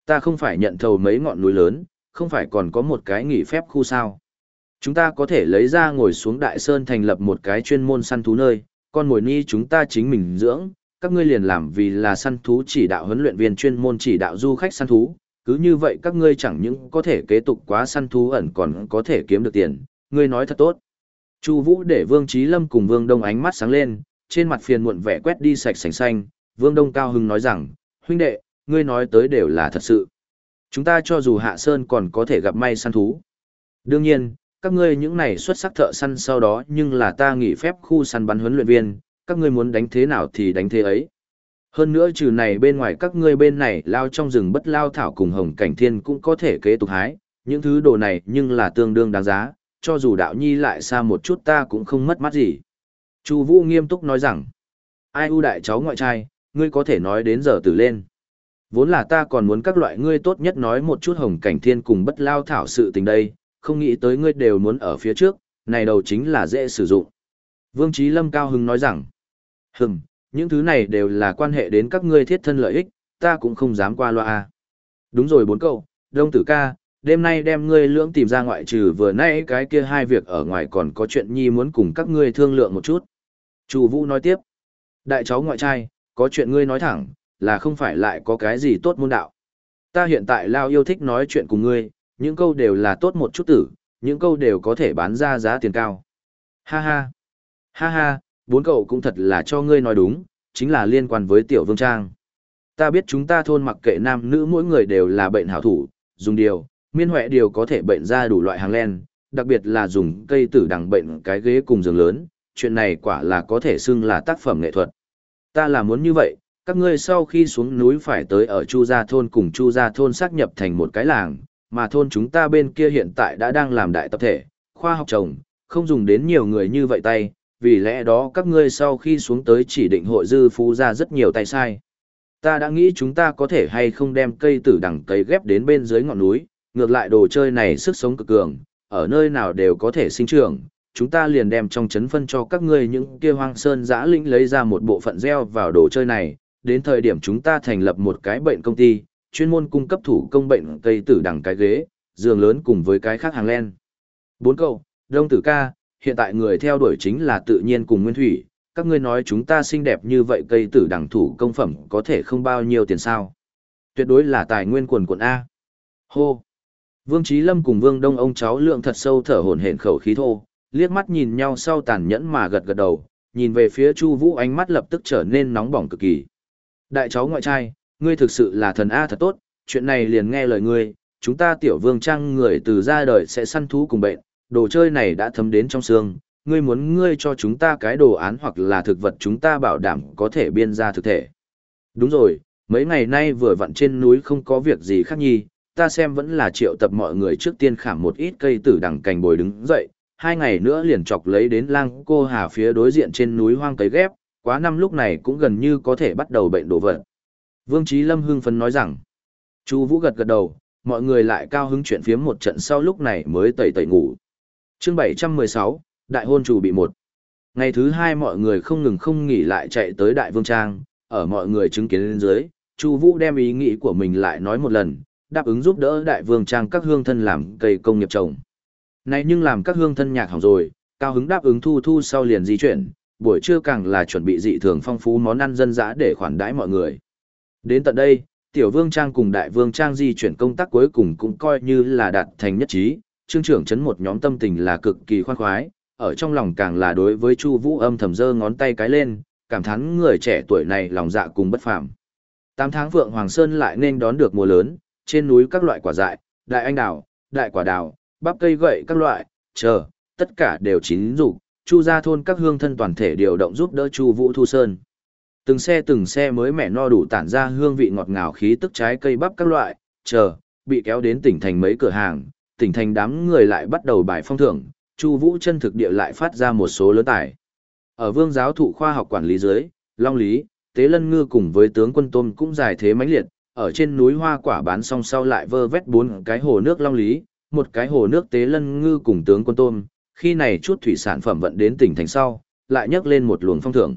Ta không phải nhận thầu mấy ngọn núi lớn, không phải còn có một cái nghỉ phép khu sao. Chúng ta có thể lấy ra ngồi xuống đại sơn thành lập một cái chuyên môn săn thú nơi, con mồi ni chúng ta chính mình dưỡng, các ngươi liền làm vì là săn thú chỉ đạo huấn luyện viên chuyên môn chỉ đạo du khách săn thú, cứ như vậy các ngươi chẳng những có thể kế tục quá săn thú ẩn còn có thể kiếm được tiền, ngươi nói thật tốt. Chu Vũ để Vương Chí Lâm cùng Vương Đông ánh mắt sáng lên, trên mặt phiền muộn vẻ quét đi sạch sành xanh, Vương Đông cao hứng nói rằng, huynh đệ, ngươi nói tới đều là thật sự. Chúng ta cho dù hạ sơn còn có thể gặp may săn thú. Đương nhiên, các ngươi những này xuất sắc thợ săn sau đó nhưng là ta nghỉ phép khu săn bắn huấn luyện viên, các ngươi muốn đánh thế nào thì đánh thế ấy. Hơn nữa trừ này bên ngoài các ngươi bên này lao trong rừng bất lao thảo cùng hồng cảnh thiên cũng có thể kế tục hái, những thứ đồ này nhưng là tương đương đáng giá, cho dù đạo nhi lại xa một chút ta cũng không mất mắt gì. Chu Vũ nghiêm túc nói rằng, ai ưu đại cháu ngoại trai, ngươi có thể nói đến giờ tử lên. Vốn là ta còn muốn các loại ngươi tốt nhất nói một chút hồng cảnh thiên cùng bất lao thảo sự tình đây, không nghĩ tới ngươi đều muốn ở phía trước, này đầu chính là dễ sử dụng. Vương Trí Lâm cao hứng nói rằng, hừm, những thứ này đều là quan hệ đến các ngươi thiết thân lợi ích, ta cũng không dám qua loa. Đúng rồi bốn câu, đông tử ca, đêm nay đem ngươi lưỡng tìm ra ngoại trừ vừa nãy cái kia hai việc ở ngoài còn có chuyện nhi muốn cùng các ngươi thương lượng một chút. Chu Vũ nói tiếp, đại cháu ngoại trai, có chuyện ngươi nói thẳng, là không phải lại có cái gì tốt môn đạo. Ta hiện tại lao yêu thích nói chuyện cùng ngươi, những câu đều là tốt một chút tử, những câu đều có thể bán ra giá tiền cao. Ha ha, ha ha, bốn cậu cũng thật là cho ngươi nói đúng, chính là liên quan với tiểu vương trang. Ta biết chúng ta thôn mặc kệ nam nữ mỗi người đều là bệnh hảo thủ, dùng điều, miên huệ điều có thể bệnh ra đủ loại hàng len, đặc biệt là dùng cây tử đằng bệnh cái ghế cùng giường lớn, chuyện này quả là có thể xưng là tác phẩm nghệ thuật. Ta là muốn như vậy, các ngươi sau khi xuống núi phải tới ở Chu Gia Thôn cùng Chu Gia Thôn xác nhập thành một cái làng, mà thôn chúng ta bên kia hiện tại đã đang làm đại tập thể, khoa học trồng, không dùng đến nhiều người như vậy tay, vì lẽ đó các ngươi sau khi xuống tới chỉ định hội dư phú ra rất nhiều tay sai. Ta đã nghĩ chúng ta có thể hay không đem cây tử đằng cây ghép đến bên dưới ngọn núi, ngược lại đồ chơi này sức sống cực cường, ở nơi nào đều có thể sinh trưởng, chúng ta liền đem trong chấn phân cho các ngươi những kia hoang sơn giã lĩnh lấy ra một bộ phận gieo vào đồ chơi này, đến thời điểm chúng ta thành lập một cái bệnh công ty, chuyên môn cung cấp thủ công bệnh cây tử đằng cái ghế, giường lớn cùng với cái khác hàng len. Bốn câu, Đông Tử ca, hiện tại người theo đuổi chính là tự nhiên cùng nguyên thủy, các ngươi nói chúng ta xinh đẹp như vậy cây tử đằng thủ công phẩm có thể không bao nhiêu tiền sao. Tuyệt đối là tài nguyên quần quần A. Hô. Vương Trí Lâm cùng Vương Đông ông cháu lượng thật sâu thở hổn hển khẩu khí thô, liếc mắt nhìn nhau sau tàn nhẫn mà gật gật đầu, nhìn về phía Chu Vũ ánh mắt lập tức trở nên nóng bỏng cực kỳ. Đại cháu ngoại trai, ngươi thực sự là thần a thật tốt, chuyện này liền nghe lời ngươi, chúng ta tiểu vương trang người từ ra đời sẽ săn thú cùng bệnh, đồ chơi này đã thấm đến trong xương, ngươi muốn ngươi cho chúng ta cái đồ án hoặc là thực vật chúng ta bảo đảm có thể biên ra thực thể. Đúng rồi, mấy ngày nay vừa vặn trên núi không có việc gì khác nhi, ta xem vẫn là triệu tập mọi người trước tiên khảm một ít cây tử đằng cành bồi đứng dậy, hai ngày nữa liền chọc lấy đến lang cô hà phía đối diện trên núi hoang cấy ghép, quá năm lúc này cũng gần như có thể bắt đầu bệnh đổ vật. Vương Trí Lâm hưng phấn nói rằng, Chu Vũ gật gật đầu, mọi người lại cao hứng chuyện phiếm một trận sau lúc này mới tẩy tẩy ngủ. Chương 716, Đại hôn chủ bị một. Ngày thứ hai mọi người không ngừng không nghỉ lại chạy tới Đại Vương Trang, ở mọi người chứng kiến lên dưới, Chu Vũ đem ý nghĩ của mình lại nói một lần, đáp ứng giúp đỡ Đại Vương Trang các hương thân làm cây công nghiệp trồng. Này nhưng làm các hương thân nhạc hỏng rồi, cao hứng đáp ứng thu thu sau liền di chuyển, buổi trưa càng là chuẩn bị dị thường phong phú món ăn dân dã để khoản đãi mọi người. Đến tận đây, Tiểu Vương Trang cùng Đại Vương Trang di chuyển công tác cuối cùng cũng coi như là đạt thành nhất trí, trương trưởng chấn một nhóm tâm tình là cực kỳ khoan khoái, ở trong lòng càng là đối với Chu Vũ âm thầm giơ ngón tay cái lên, cảm thán người trẻ tuổi này lòng dạ cùng bất phàm. Tám tháng Vượng Hoàng Sơn lại nên đón được mùa lớn, trên núi các loại quả dại, đại anh đào, đại quả đào, bắp cây gậy các loại, chờ, tất cả đều chín rụng, Chu gia thôn các hương thân toàn thể điều động giúp đỡ Chu Vũ Thu Sơn. Từng xe từng xe mới mẻ no đủ tản ra hương vị ngọt ngào khí tức trái cây bắp các loại, chờ, bị kéo đến tỉnh thành mấy cửa hàng, tỉnh thành đám người lại bắt đầu bài phong thưởng, Chu Vũ chân thực địa lại phát ra một số lớn tài. Ở Vương giáo thụ khoa học quản lý dưới, Long Lý, Tế Lân Ngư cùng với tướng quân Tôm cũng giải thế mãnh liệt, ở trên núi hoa quả bán xong sau lại vơ vét bốn cái hồ nước Long Lý, một cái hồ nước Tế Lân Ngư cùng tướng quân Tôm, khi này chút thủy sản phẩm vận đến tỉnh thành sau, lại nhấc lên một luồng phong thưởng.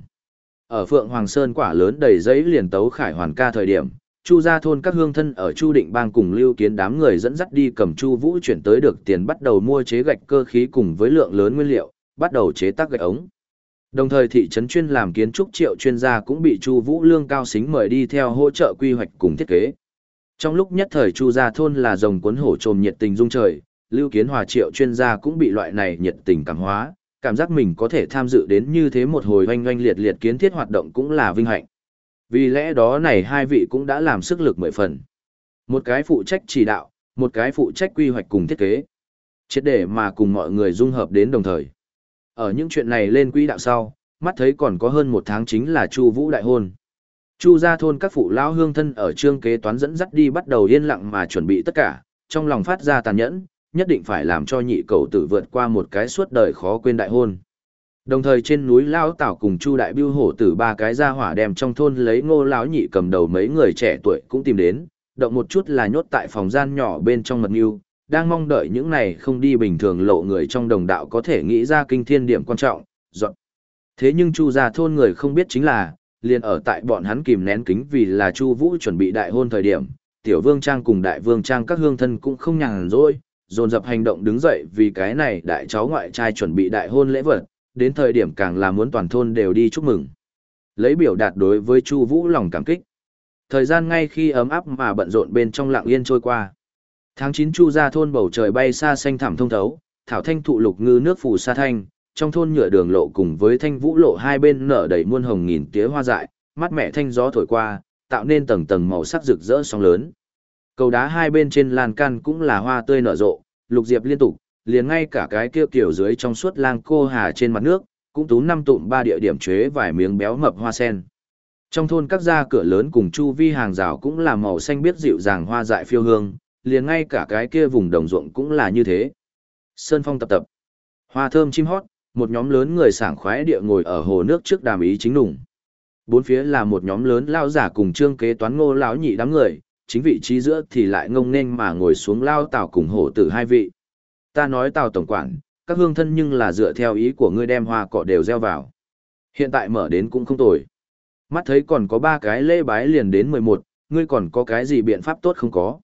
Ở Phượng Hoàng Sơn quả lớn đầy giấy liền tấu khải hoàn ca thời điểm, Chu gia thôn các hương thân ở Chu Định Bang cùng Lưu Kiến đám người dẫn dắt đi cầm Chu Vũ chuyển tới được tiền bắt đầu mua chế gạch cơ khí cùng với lượng lớn nguyên liệu, bắt đầu chế tác gạch ống. Đồng thời thị trấn chuyên làm kiến trúc triệu chuyên gia cũng bị Chu Vũ lương cao xính mời đi theo hỗ trợ quy hoạch cùng thiết kế. Trong lúc nhất thời Chu gia thôn là rồng cuốn hổ trồm nhiệt tình dung trời, Lưu Kiến Hòa triệu chuyên gia cũng bị loại này nhiệt tình cảm hóa, cảm giác mình có thể tham dự đến như thế một hồi oanh oanh liệt liệt kiến thiết hoạt động cũng là vinh hạnh. Vì lẽ đó này hai vị cũng đã làm sức lực mười phần. Một cái phụ trách chỉ đạo, một cái phụ trách quy hoạch cùng thiết kế. Chết để mà cùng mọi người dung hợp đến đồng thời. Ở những chuyện này lên quỹ đạo sau, mắt thấy còn có hơn một tháng chính là Chu Vũ đại hôn. Chu gia thôn các phụ lão hương thân ở trương kế toán dẫn dắt đi bắt đầu yên lặng mà chuẩn bị tất cả, trong lòng phát ra tàn nhẫn, nhất định phải làm cho nhị cầu tử vượt qua một cái suốt đời khó quên đại hôn. Đồng thời trên núi Lão Tảo cùng Chu Đại Biêu hổ tử ba cái ra hỏa đem trong thôn lấy ngô lão nhị cầm đầu mấy người trẻ tuổi cũng tìm đến, động một chút là nhốt tại phòng gian nhỏ bên trong mật nghiêu, đang mong đợi những này không đi bình thường lộ người trong đồng đạo có thể nghĩ ra kinh thiên điểm quan trọng, dọn. Thế nhưng Chu gia thôn người không biết chính là, liền ở tại bọn hắn kìm nén kính vì là Chu Vũ chuẩn bị đại hôn thời điểm, Tiểu Vương Trang cùng Đại Vương Trang các hương thân cũng không nhàn rỗi, dồn dập hành động đứng dậy vì cái này đại cháu ngoại trai chuẩn bị đại hôn lễ vật, đến thời điểm càng là muốn toàn thôn đều đi chúc mừng. Lấy biểu đạt đối với Chu Vũ lòng cảm kích. Thời gian ngay khi ấm áp mà bận rộn bên trong lặng yên trôi qua. Tháng 9 Chu ra thôn bầu trời bay xa xanh thẳm thông thấu, thảo thanh thụ lục ngư nước phủ sa thanh, trong thôn nhựa đường lộ cùng với thanh vũ lộ hai bên nở đầy muôn hồng nghìn tía hoa dại, mát mẻ thanh gió thổi qua, tạo nên tầng tầng màu sắc rực rỡ sóng lớn. Cầu đá hai bên trên lan can cũng là hoa tươi nở rộ, lục diệp liên tục, liền ngay cả cái kia kiểu dưới trong suốt lang cô hà trên mặt nước, cũng tú năm tụm ba địa điểm chế vài miếng béo mập hoa sen. Trong thôn các gia cửa lớn cùng chu vi hàng rào cũng là màu xanh biết dịu dàng hoa dại phiêu hương, liền ngay cả cái kia vùng đồng ruộng cũng là như thế. Sơn phong tập tập, hoa thơm chim hót, một nhóm lớn người sảng khoái địa ngồi ở hồ nước trước đàm ý chính nùng. Bốn phía là một nhóm lớn lao giả cùng trương kế toán ngô lão nhị đám người, chính vị trí giữa thì lại ngông nghênh mà ngồi xuống lao tào cùng hổ tử hai vị. Ta nói tào tổng quản, các hương thân nhưng là dựa theo ý của ngươi đem hoa cọ đều gieo vào. Hiện tại mở đến cũng không tồi. Mắt thấy còn có ba cái lễ bái liền đến mười một, ngươi còn có cái gì biện pháp tốt không có.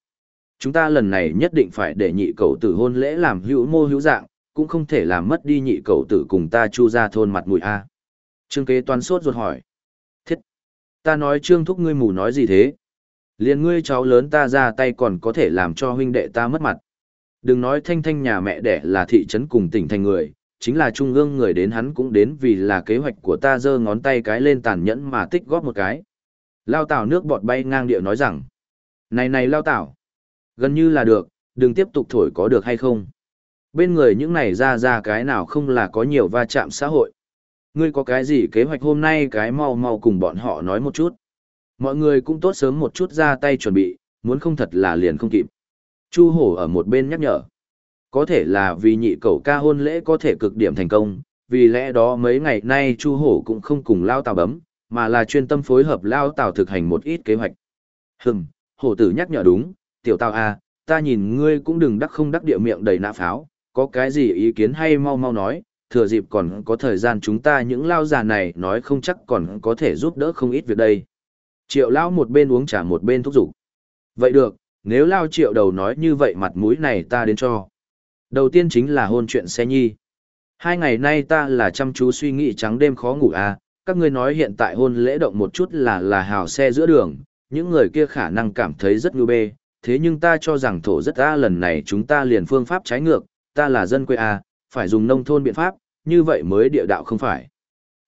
Chúng ta lần này nhất định phải để nhị cầu tử hôn lễ làm hữu mô hữu dạng, cũng không thể làm mất đi nhị cầu tử cùng ta chu ra thôn mặt mũi a. Trương kế toán sốt ruột hỏi. Thiết! Ta nói trương thúc ngươi mù nói gì thế? Liền ngươi cháu lớn ta ra tay còn có thể làm cho huynh đệ ta mất mặt. Đừng nói thanh thanh nhà mẹ đẻ là thị trấn cùng tỉnh thành người, chính là trung ương người đến hắn cũng đến vì là kế hoạch của ta giơ ngón tay cái lên tàn nhẫn mà tích góp một cái. Lao tảo nước bọt bay ngang địa nói rằng, này này lao tảo, gần như là được, đừng tiếp tục thổi có được hay không. Bên người những này ra ra cái nào không là có nhiều va chạm xã hội. Ngươi có cái gì kế hoạch hôm nay cái mau mau cùng bọn họ nói một chút. Mọi người cũng tốt sớm một chút ra tay chuẩn bị, muốn không thật là liền không kịp. Chu hổ ở một bên nhắc nhở. Có thể là vì nhị cầu ca hôn lễ có thể cực điểm thành công, vì lẽ đó mấy ngày nay Chu hổ cũng không cùng lao tào bấm, mà là chuyên tâm phối hợp lao tào thực hành một ít kế hoạch. Hừm, hổ tử nhắc nhở đúng, tiểu tào a, ta nhìn ngươi cũng đừng đắc không đắc địa miệng đầy nạ pháo, có cái gì ý kiến hay mau mau nói, thừa dịp còn có thời gian chúng ta những lao già này nói không chắc còn có thể giúp đỡ không ít việc đây. Triệu lao một bên uống trà một bên thúc giục. Vậy được, nếu lao triệu đầu nói như vậy mặt mũi này ta đến cho. Đầu tiên chính là hôn chuyện xe nhi. Hai ngày nay ta là chăm chú suy nghĩ trắng đêm khó ngủ à, các ngươi nói hiện tại hôn lễ động một chút là là hào xe giữa đường, những người kia khả năng cảm thấy rất ngư bê, thế nhưng ta cho rằng thổ rất ta lần này chúng ta liền phương pháp trái ngược, ta là dân quê à? phải dùng nông thôn biện pháp, như vậy mới địa đạo không phải.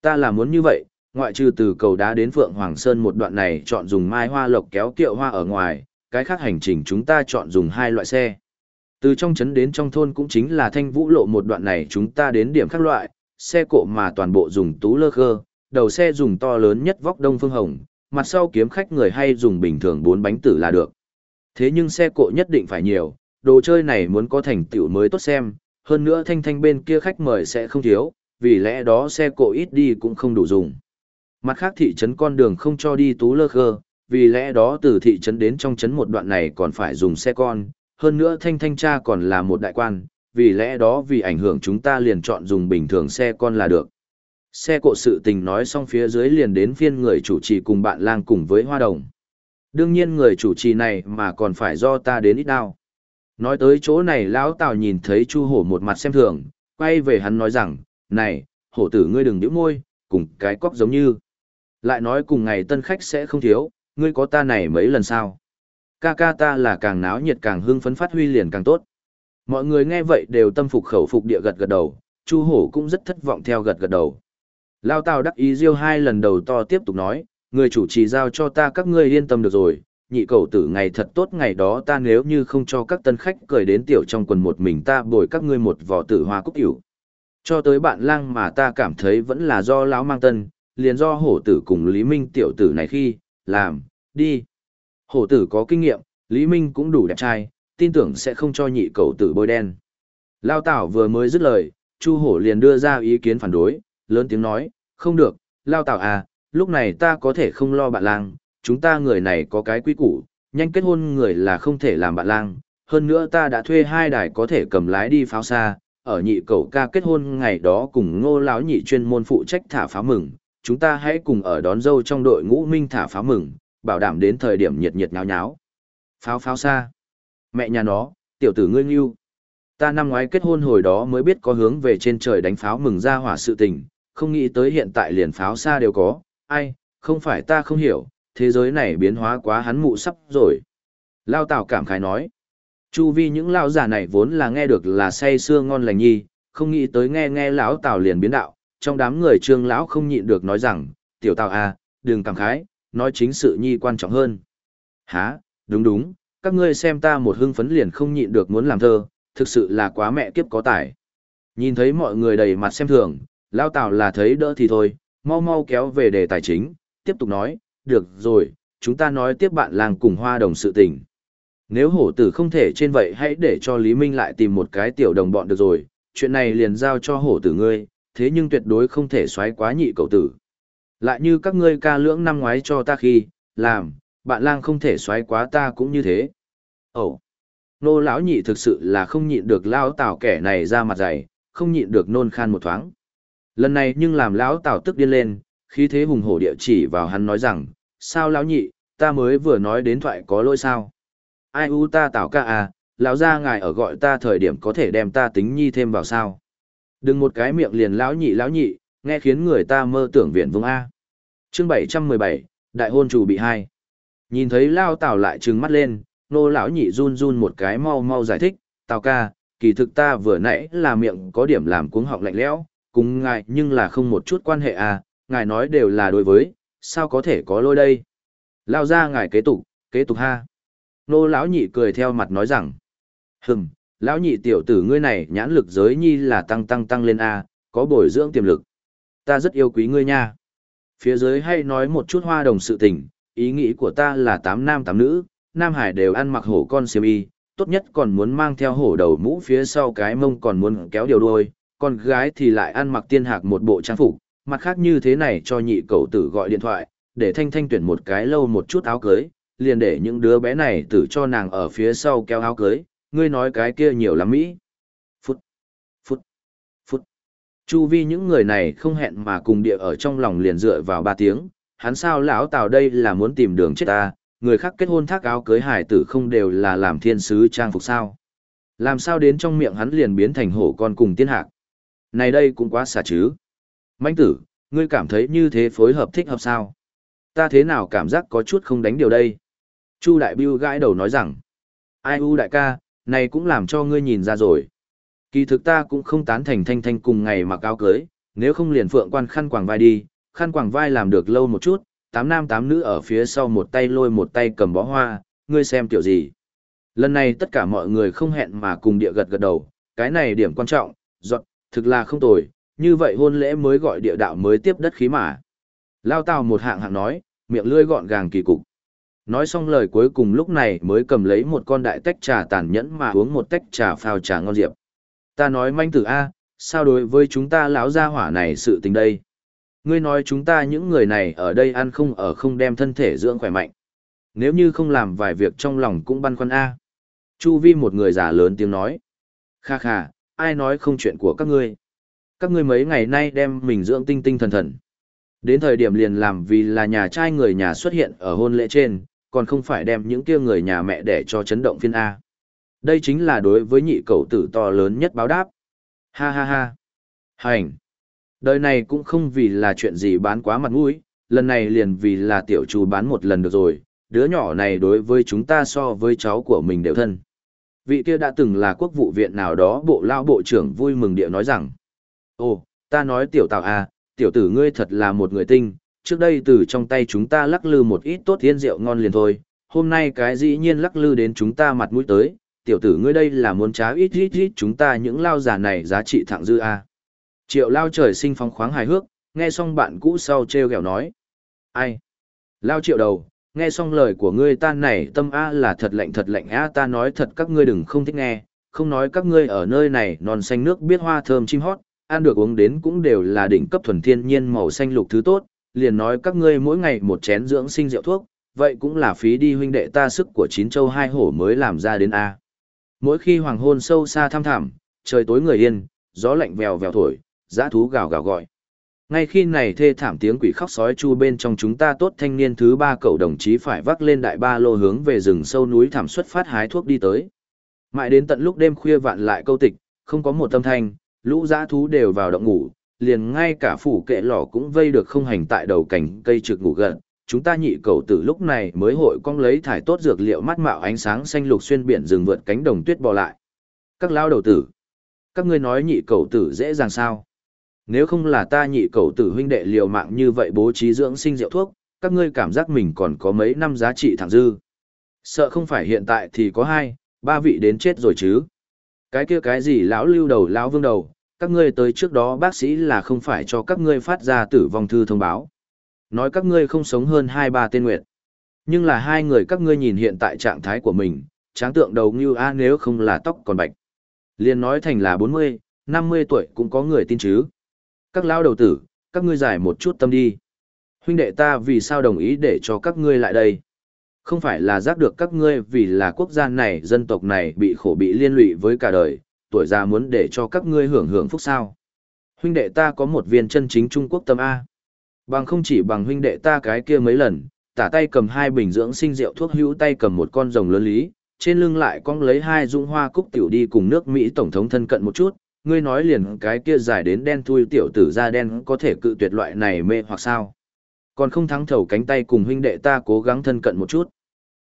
Ta là muốn như vậy, ngoại trừ từ cầu đá đến Phượng Hoàng Sơn một đoạn này chọn dùng mai hoa lộc kéo kiệu hoa ở ngoài, cái khác hành trình chúng ta chọn dùng hai loại xe. Từ trong trấn đến trong thôn cũng chính là thanh vũ lộ một đoạn này chúng ta đến điểm khác loại, xe cộ mà toàn bộ dùng tú lơ khơ, đầu xe dùng to lớn nhất vóc đông phương hồng, mặt sau kiếm khách người hay dùng bình thường bốn bánh tử là được. Thế nhưng xe cộ nhất định phải nhiều, đồ chơi này muốn có thành tựu mới tốt xem, hơn nữa thanh thanh bên kia khách mời sẽ không thiếu, vì lẽ đó xe cộ ít đi cũng không đủ dùng. Mặt khác thị trấn con đường không cho đi tú lơ khơ, vì lẽ đó từ thị trấn đến trong trấn một đoạn này còn phải dùng xe con, hơn nữa thanh thanh cha còn là một đại quan, vì lẽ đó vì ảnh hưởng chúng ta liền chọn dùng bình thường xe con là được. Xe cộ sự tình nói xong phía dưới liền đến phiên người chủ trì cùng bạn lang cùng với hoa đồng. Đương nhiên người chủ trì này mà còn phải do ta đến ít đau. Nói tới chỗ này lão Tào nhìn thấy Chu Hổ một mặt xem thường, quay về hắn nói rằng, này, hổ tử ngươi đừng nhíu môi, cùng cái cóc giống như. Lại nói cùng ngày tân khách sẽ không thiếu, ngươi có ta này mấy lần sao? Ca ca ta là càng náo nhiệt càng hưng phấn phát huy liền càng tốt. Mọi người nghe vậy đều tâm phục khẩu phục địa gật gật đầu, Chu Hổ cũng rất thất vọng theo gật gật đầu. Lao Tào đắc ý riêu hai lần đầu to tiếp tục nói, người chủ trì giao cho ta các ngươi yên tâm được rồi, nhị cầu tử ngày thật tốt ngày đó ta nếu như không cho các tân khách cười đến tiểu trong quần một mình ta bồi các ngươi một vỏ tử hoa cúc tiểu. Cho tới bạn lang mà ta cảm thấy vẫn là do lão mang tân, liền do hổ tử cùng Lý Minh tiểu tử này khi, làm, đi. Hổ tử có kinh nghiệm, Lý Minh cũng đủ đẹp trai, tin tưởng sẽ không cho nhị cầu tử bôi đen. Lao Tảo vừa mới dứt lời, Chu Hổ liền đưa ra ý kiến phản đối, lớn tiếng nói, không được, Lao Tảo à, lúc này ta có thể không lo bạn lang, chúng ta người này có cái quy củ, nhanh kết hôn người là không thể làm bạn lang, hơn nữa ta đã thuê hai đài có thể cầm lái đi pháo xa, ở nhị cầu ca kết hôn ngày đó cùng ngô lão nhị chuyên môn phụ trách thả pháo mừng, chúng ta hãy cùng ở đón dâu trong đội ngũ minh thả pháo mừng, bảo đảm đến thời điểm nhiệt nhiệt nháo nháo. Pháo pháo xa. Mẹ nhà nó, tiểu tử ngươi nghiêu. Ta năm ngoái kết hôn hồi đó mới biết có hướng về trên trời đánh pháo mừng ra hỏa sự tình, không nghĩ tới hiện tại liền pháo xa đều có, ai, không phải ta không hiểu, thế giới này biến hóa quá hắn mụ sắp rồi. Lao Tào cảm khái nói. Chu vi những lao già này vốn là nghe được là say sưa ngon lành nhi, không nghĩ tới nghe nghe lão Tào liền biến đạo, trong đám người trương lão không nhịn được nói rằng, tiểu Tào à, đừng cảm khái, nói chính sự nhi quan trọng hơn. Hả, đúng đúng, các ngươi xem ta một hưng phấn liền không nhịn được muốn làm thơ, thực sự là quá mẹ kiếp có tài. Nhìn thấy mọi người đầy mặt xem thường, lao Tào là thấy đỡ thì thôi, mau mau kéo về đề tài chính, tiếp tục nói, được rồi, chúng ta nói tiếp bạn làng cùng hoa đồng sự tình. Nếu hổ tử không thể trên vậy hãy để cho Lý Minh lại tìm một cái tiểu đồng bọn được rồi, chuyện này liền giao cho hổ tử ngươi, thế nhưng tuyệt đối không thể xoáy quá nhị cậu tử. Lại như các ngươi ca lưỡng năm ngoái cho ta khi, làm, bạn lang không thể xoáy quá ta cũng như thế. Ồ, nô lão nhị thực sự là không nhịn được lao tảo kẻ này ra mặt dày, không nhịn được nôn khan một thoáng. Lần này nhưng làm lão tảo tức điên lên, khí thế hùng hổ địa chỉ vào hắn nói rằng, sao lão nhị, ta mới vừa nói đến thoại có lỗi sao? Ai u ta tảo ca à, lão gia ngài ở gọi ta thời điểm có thể đem ta tính nhi thêm vào sao? Đừng một cái miệng liền lão nhị lão nhị, nghe khiến người ta mơ tưởng viện vương A. Chương 717, Đại hôn chủ bị hai. Nhìn thấy Lao Tào lại trừng mắt lên, nô lão nhị run run một cái mau mau giải thích, Tào ca, kỳ thực ta vừa nãy là miệng có điểm làm cuống họng lạnh lẽo, cùng ngài nhưng là không một chút quan hệ à, ngài nói đều là đối với, sao có thể có lôi đây? Lao ra ngài kế tục, kế tục ha. Nô lão nhị cười theo mặt nói rằng, hừm, lão nhị tiểu tử ngươi này nhãn lực giới nhi là tăng tăng tăng lên a, có bồi dưỡng tiềm lực. Ta rất yêu quý ngươi nha. Phía dưới hay nói một chút hoa đồng sự tình, ý nghĩ của ta là tám nam tám nữ, nam hải đều ăn mặc hổ con xiêm y, tốt nhất còn muốn mang theo hổ đầu mũ phía sau cái mông còn muốn kéo điều đuôi, còn gái thì lại ăn mặc tiên hạc một bộ trang phục, mặt khác như thế này cho nhị cậu tử gọi điện thoại, để thanh thanh tuyển một cái lâu một chút áo cưới, liền để những đứa bé này tử cho nàng ở phía sau kéo áo cưới, ngươi nói cái kia nhiều lắm Mỹ. Phút, phút, phút. Chu vi những người này không hẹn mà cùng địa ở trong lòng liền dựa vào ba tiếng, hắn sao lão tào đây là muốn tìm đường chết ta, người khác kết hôn thác áo cưới hải tử không đều là làm thiên sứ trang phục sao. Làm sao đến trong miệng hắn liền biến thành hổ con cùng tiên hạc. Này đây cũng quá xả chứ. Manh tử, ngươi cảm thấy như thế phối hợp thích hợp sao? Ta thế nào cảm giác có chút không đánh điều đây? Chu Đại Biêu gãi đầu nói rằng, ai u đại ca, này cũng làm cho ngươi nhìn ra rồi. Kỳ thực ta cũng không tán thành thanh thanh cùng ngày mặc áo cưới, nếu không liền phượng quan khăn quàng vai đi, khăn quàng vai làm được lâu một chút, tám nam tám nữ ở phía sau một tay lôi một tay cầm bó hoa, ngươi xem tiểu gì. Lần này tất cả mọi người không hẹn mà cùng địa gật gật đầu, cái này điểm quan trọng, dọn, thực là không tồi, như vậy hôn lễ mới gọi địa đạo mới tiếp đất khí mà. Lao tào một hạng hạng nói, miệng lươi gọn gàng kỳ cục. Nói xong lời cuối cùng lúc này mới cầm lấy một con đại tách trà tàn nhẫn mà uống một tách trà phao trà ngon diệp. Ta nói manh tử A, sao đối với chúng ta lão gia hỏa này sự tình đây? Ngươi nói chúng ta những người này ở đây ăn không ở không đem thân thể dưỡng khỏe mạnh. Nếu như không làm vài việc trong lòng cũng băn khoăn A. Chu vi một người già lớn tiếng nói. Kha kha, ai nói không chuyện của các ngươi? Các ngươi mấy ngày nay đem mình dưỡng tinh tinh thần thần. Đến thời điểm liền làm vì là nhà trai người nhà xuất hiện ở hôn lễ trên, còn không phải đem những kia người nhà mẹ để cho chấn động phiên A. Đây chính là đối với nhị cầu tử to lớn nhất báo đáp. Ha ha ha. Hành. Đời này cũng không vì là chuyện gì bán quá mặt mũi, lần này liền vì là tiểu chủ bán một lần được rồi, đứa nhỏ này đối với chúng ta so với cháu của mình đều thân. Vị kia đã từng là quốc vụ viện nào đó bộ lao bộ trưởng vui mừng địa nói rằng, Ồ, ta nói tiểu tạo à, tiểu tử ngươi thật là một người tinh, trước đây từ trong tay chúng ta lắc lư một ít tốt thiên rượu ngon liền thôi, hôm nay cái dĩ nhiên lắc lư đến chúng ta mặt mũi tới, tiểu tử ngươi đây là muốn trá ít ít ít chúng ta những lao giả này giá trị thẳng dư a. Triệu lao trời sinh phóng khoáng hài hước, nghe xong bạn cũ sau treo gẹo nói. Ai? Lao triệu đầu, nghe xong lời của ngươi ta này tâm a là thật lạnh thật lạnh a ta nói thật các ngươi đừng không thích nghe, không nói các ngươi ở nơi này non xanh nước biết hoa thơm chim hót, ăn được uống đến cũng đều là đỉnh cấp thuần thiên nhiên màu xanh lục thứ tốt, liền nói các ngươi mỗi ngày một chén dưỡng sinh rượu thuốc, vậy cũng là phí đi huynh đệ ta sức của chín châu hai hổ mới làm ra đến A. Mỗi khi hoàng hôn sâu xa thăm thẳm, trời tối người yên, gió lạnh vèo vèo thổi, giã thú gào gào gọi. Ngay khi này thê thảm tiếng quỷ khóc sói chu bên trong chúng ta tốt thanh niên thứ ba cậu đồng chí phải vác lên đại ba lô hướng về rừng sâu núi thảm xuất phát hái thuốc đi tới. Mãi đến tận lúc đêm khuya vạn lại câu tịch, không có một tâm thanh, lũ giã thú đều vào động ngủ, liền ngay cả phủ kệ lò cũng vây được không hành tại đầu cành cây trực ngủ gần. Chúng ta nhị cầu tử lúc này mới hội cong lấy thải tốt dược liệu mắt mạo ánh sáng xanh lục xuyên biển rừng vượt cánh đồng tuyết bò lại. Các lao đầu tử. Các ngươi nói nhị cầu tử dễ dàng sao? Nếu không là ta nhị cầu tử huynh đệ liều mạng như vậy bố trí dưỡng sinh rượu thuốc, các ngươi cảm giác mình còn có mấy năm giá trị thẳng dư. Sợ không phải hiện tại thì có hai, ba vị đến chết rồi chứ. Cái kia cái gì lão lưu đầu lão vương đầu, các ngươi tới trước đó bác sĩ là không phải cho các ngươi phát ra tử vong thư thông báo. Nói các ngươi không sống hơn hai ba tên nguyệt. Nhưng là hai người các ngươi nhìn hiện tại trạng thái của mình, tráng tượng đầu như a nếu không là tóc còn bạch. liền nói thành là 40, 50 tuổi cũng có người tin chứ. Các lão đầu tử, các ngươi giải một chút tâm đi. Huynh đệ ta vì sao đồng ý để cho các ngươi lại đây? Không phải là giác được các ngươi vì là quốc gia này, dân tộc này bị khổ bị liên lụy với cả đời, tuổi già muốn để cho các ngươi hưởng hưởng phúc sao. Huynh đệ ta có một viên chân chính Trung Quốc tâm A. Bằng không chỉ bằng huynh đệ ta cái kia mấy lần, tả tay cầm hai bình dưỡng sinh rượu thuốc hữu tay cầm một con rồng lớn lý, trên lưng lại cong lấy hai dung hoa cúc tiểu đi cùng nước Mỹ Tổng thống thân cận một chút, ngươi nói liền cái kia dài đến đen thui tiểu tử da đen có thể cự tuyệt loại này mê hoặc sao. Còn không thắng thầu cánh tay cùng huynh đệ ta cố gắng thân cận một chút.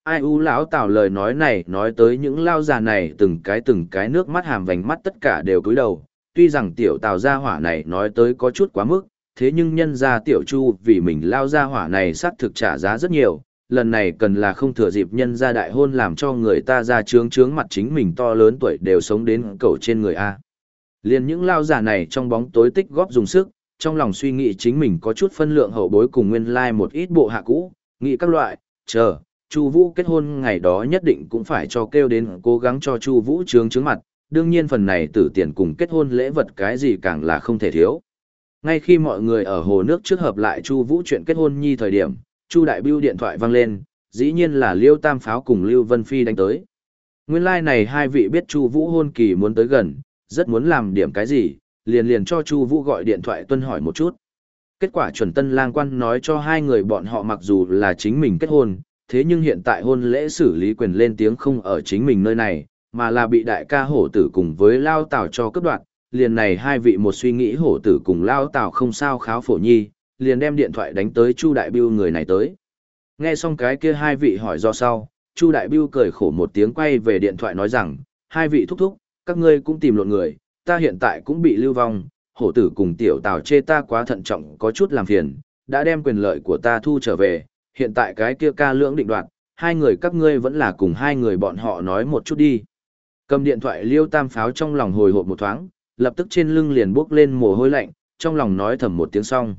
Ai u lão tào lời nói này nói tới những lao già này từng cái từng cái nước mắt hàm vành mắt tất cả đều cúi đầu, tuy rằng tiểu tào gia hỏa này nói tới có chút quá mức, thế nhưng nhân gia tiểu chu vì mình lao gia hỏa này xác thực trả giá rất nhiều, lần này cần là không thừa dịp nhân gia đại hôn làm cho người ta ra trướng trướng mặt chính mình to lớn tuổi đều sống đến cầu trên người A. Liền những lao giả này trong bóng tối tích góp dùng sức, trong lòng suy nghĩ chính mình có chút phân lượng hậu bối cùng nguyên lai like một ít bộ hạ cũ, nghĩ các loại, chờ, Chu Vũ kết hôn ngày đó nhất định cũng phải cho kêu đến cố gắng cho Chu Vũ trướng trướng mặt, đương nhiên phần này tử tiền cùng kết hôn lễ vật cái gì càng là không thể thiếu. Ngay khi mọi người ở hồ nước trước hợp lại Chu Vũ chuyện kết hôn nhi thời điểm, Chu Đại Bưu điện thoại vang lên, dĩ nhiên là Liêu Tam Pháo cùng Lưu Vân Phi đánh tới. Nguyên lai like này hai vị biết Chu Vũ hôn kỳ muốn tới gần, rất muốn làm điểm cái gì, liền liền cho Chu Vũ gọi điện thoại tuân hỏi một chút. Kết quả chuẩn tân lang quan nói cho hai người bọn họ mặc dù là chính mình kết hôn, thế nhưng hiện tại hôn lễ xử lý quyền lên tiếng không ở chính mình nơi này, mà là bị đại ca hổ tử cùng với Lao Tào cho cấp đoạn. Liền này hai vị một suy nghĩ hổ tử cùng Lao Tào không sao kháo phổ nhi, liền đem điện thoại đánh tới Chu Đại Biêu người này tới. Nghe xong cái kia hai vị hỏi do sau, Chu Đại Biêu cười khổ một tiếng quay về điện thoại nói rằng, hai vị thúc thúc, các ngươi cũng tìm lộn người, ta hiện tại cũng bị lưu vong, hổ tử cùng tiểu tào chê ta quá thận trọng có chút làm phiền, đã đem quyền lợi của ta thu trở về, hiện tại cái kia ca lưỡng định đoạt, hai người các ngươi vẫn là cùng hai người bọn họ nói một chút đi. Cầm điện thoại liêu tam pháo trong lòng hồi hộp một thoáng, lập tức trên lưng liền bước lên mồ hôi lạnh, trong lòng nói thầm một tiếng xong.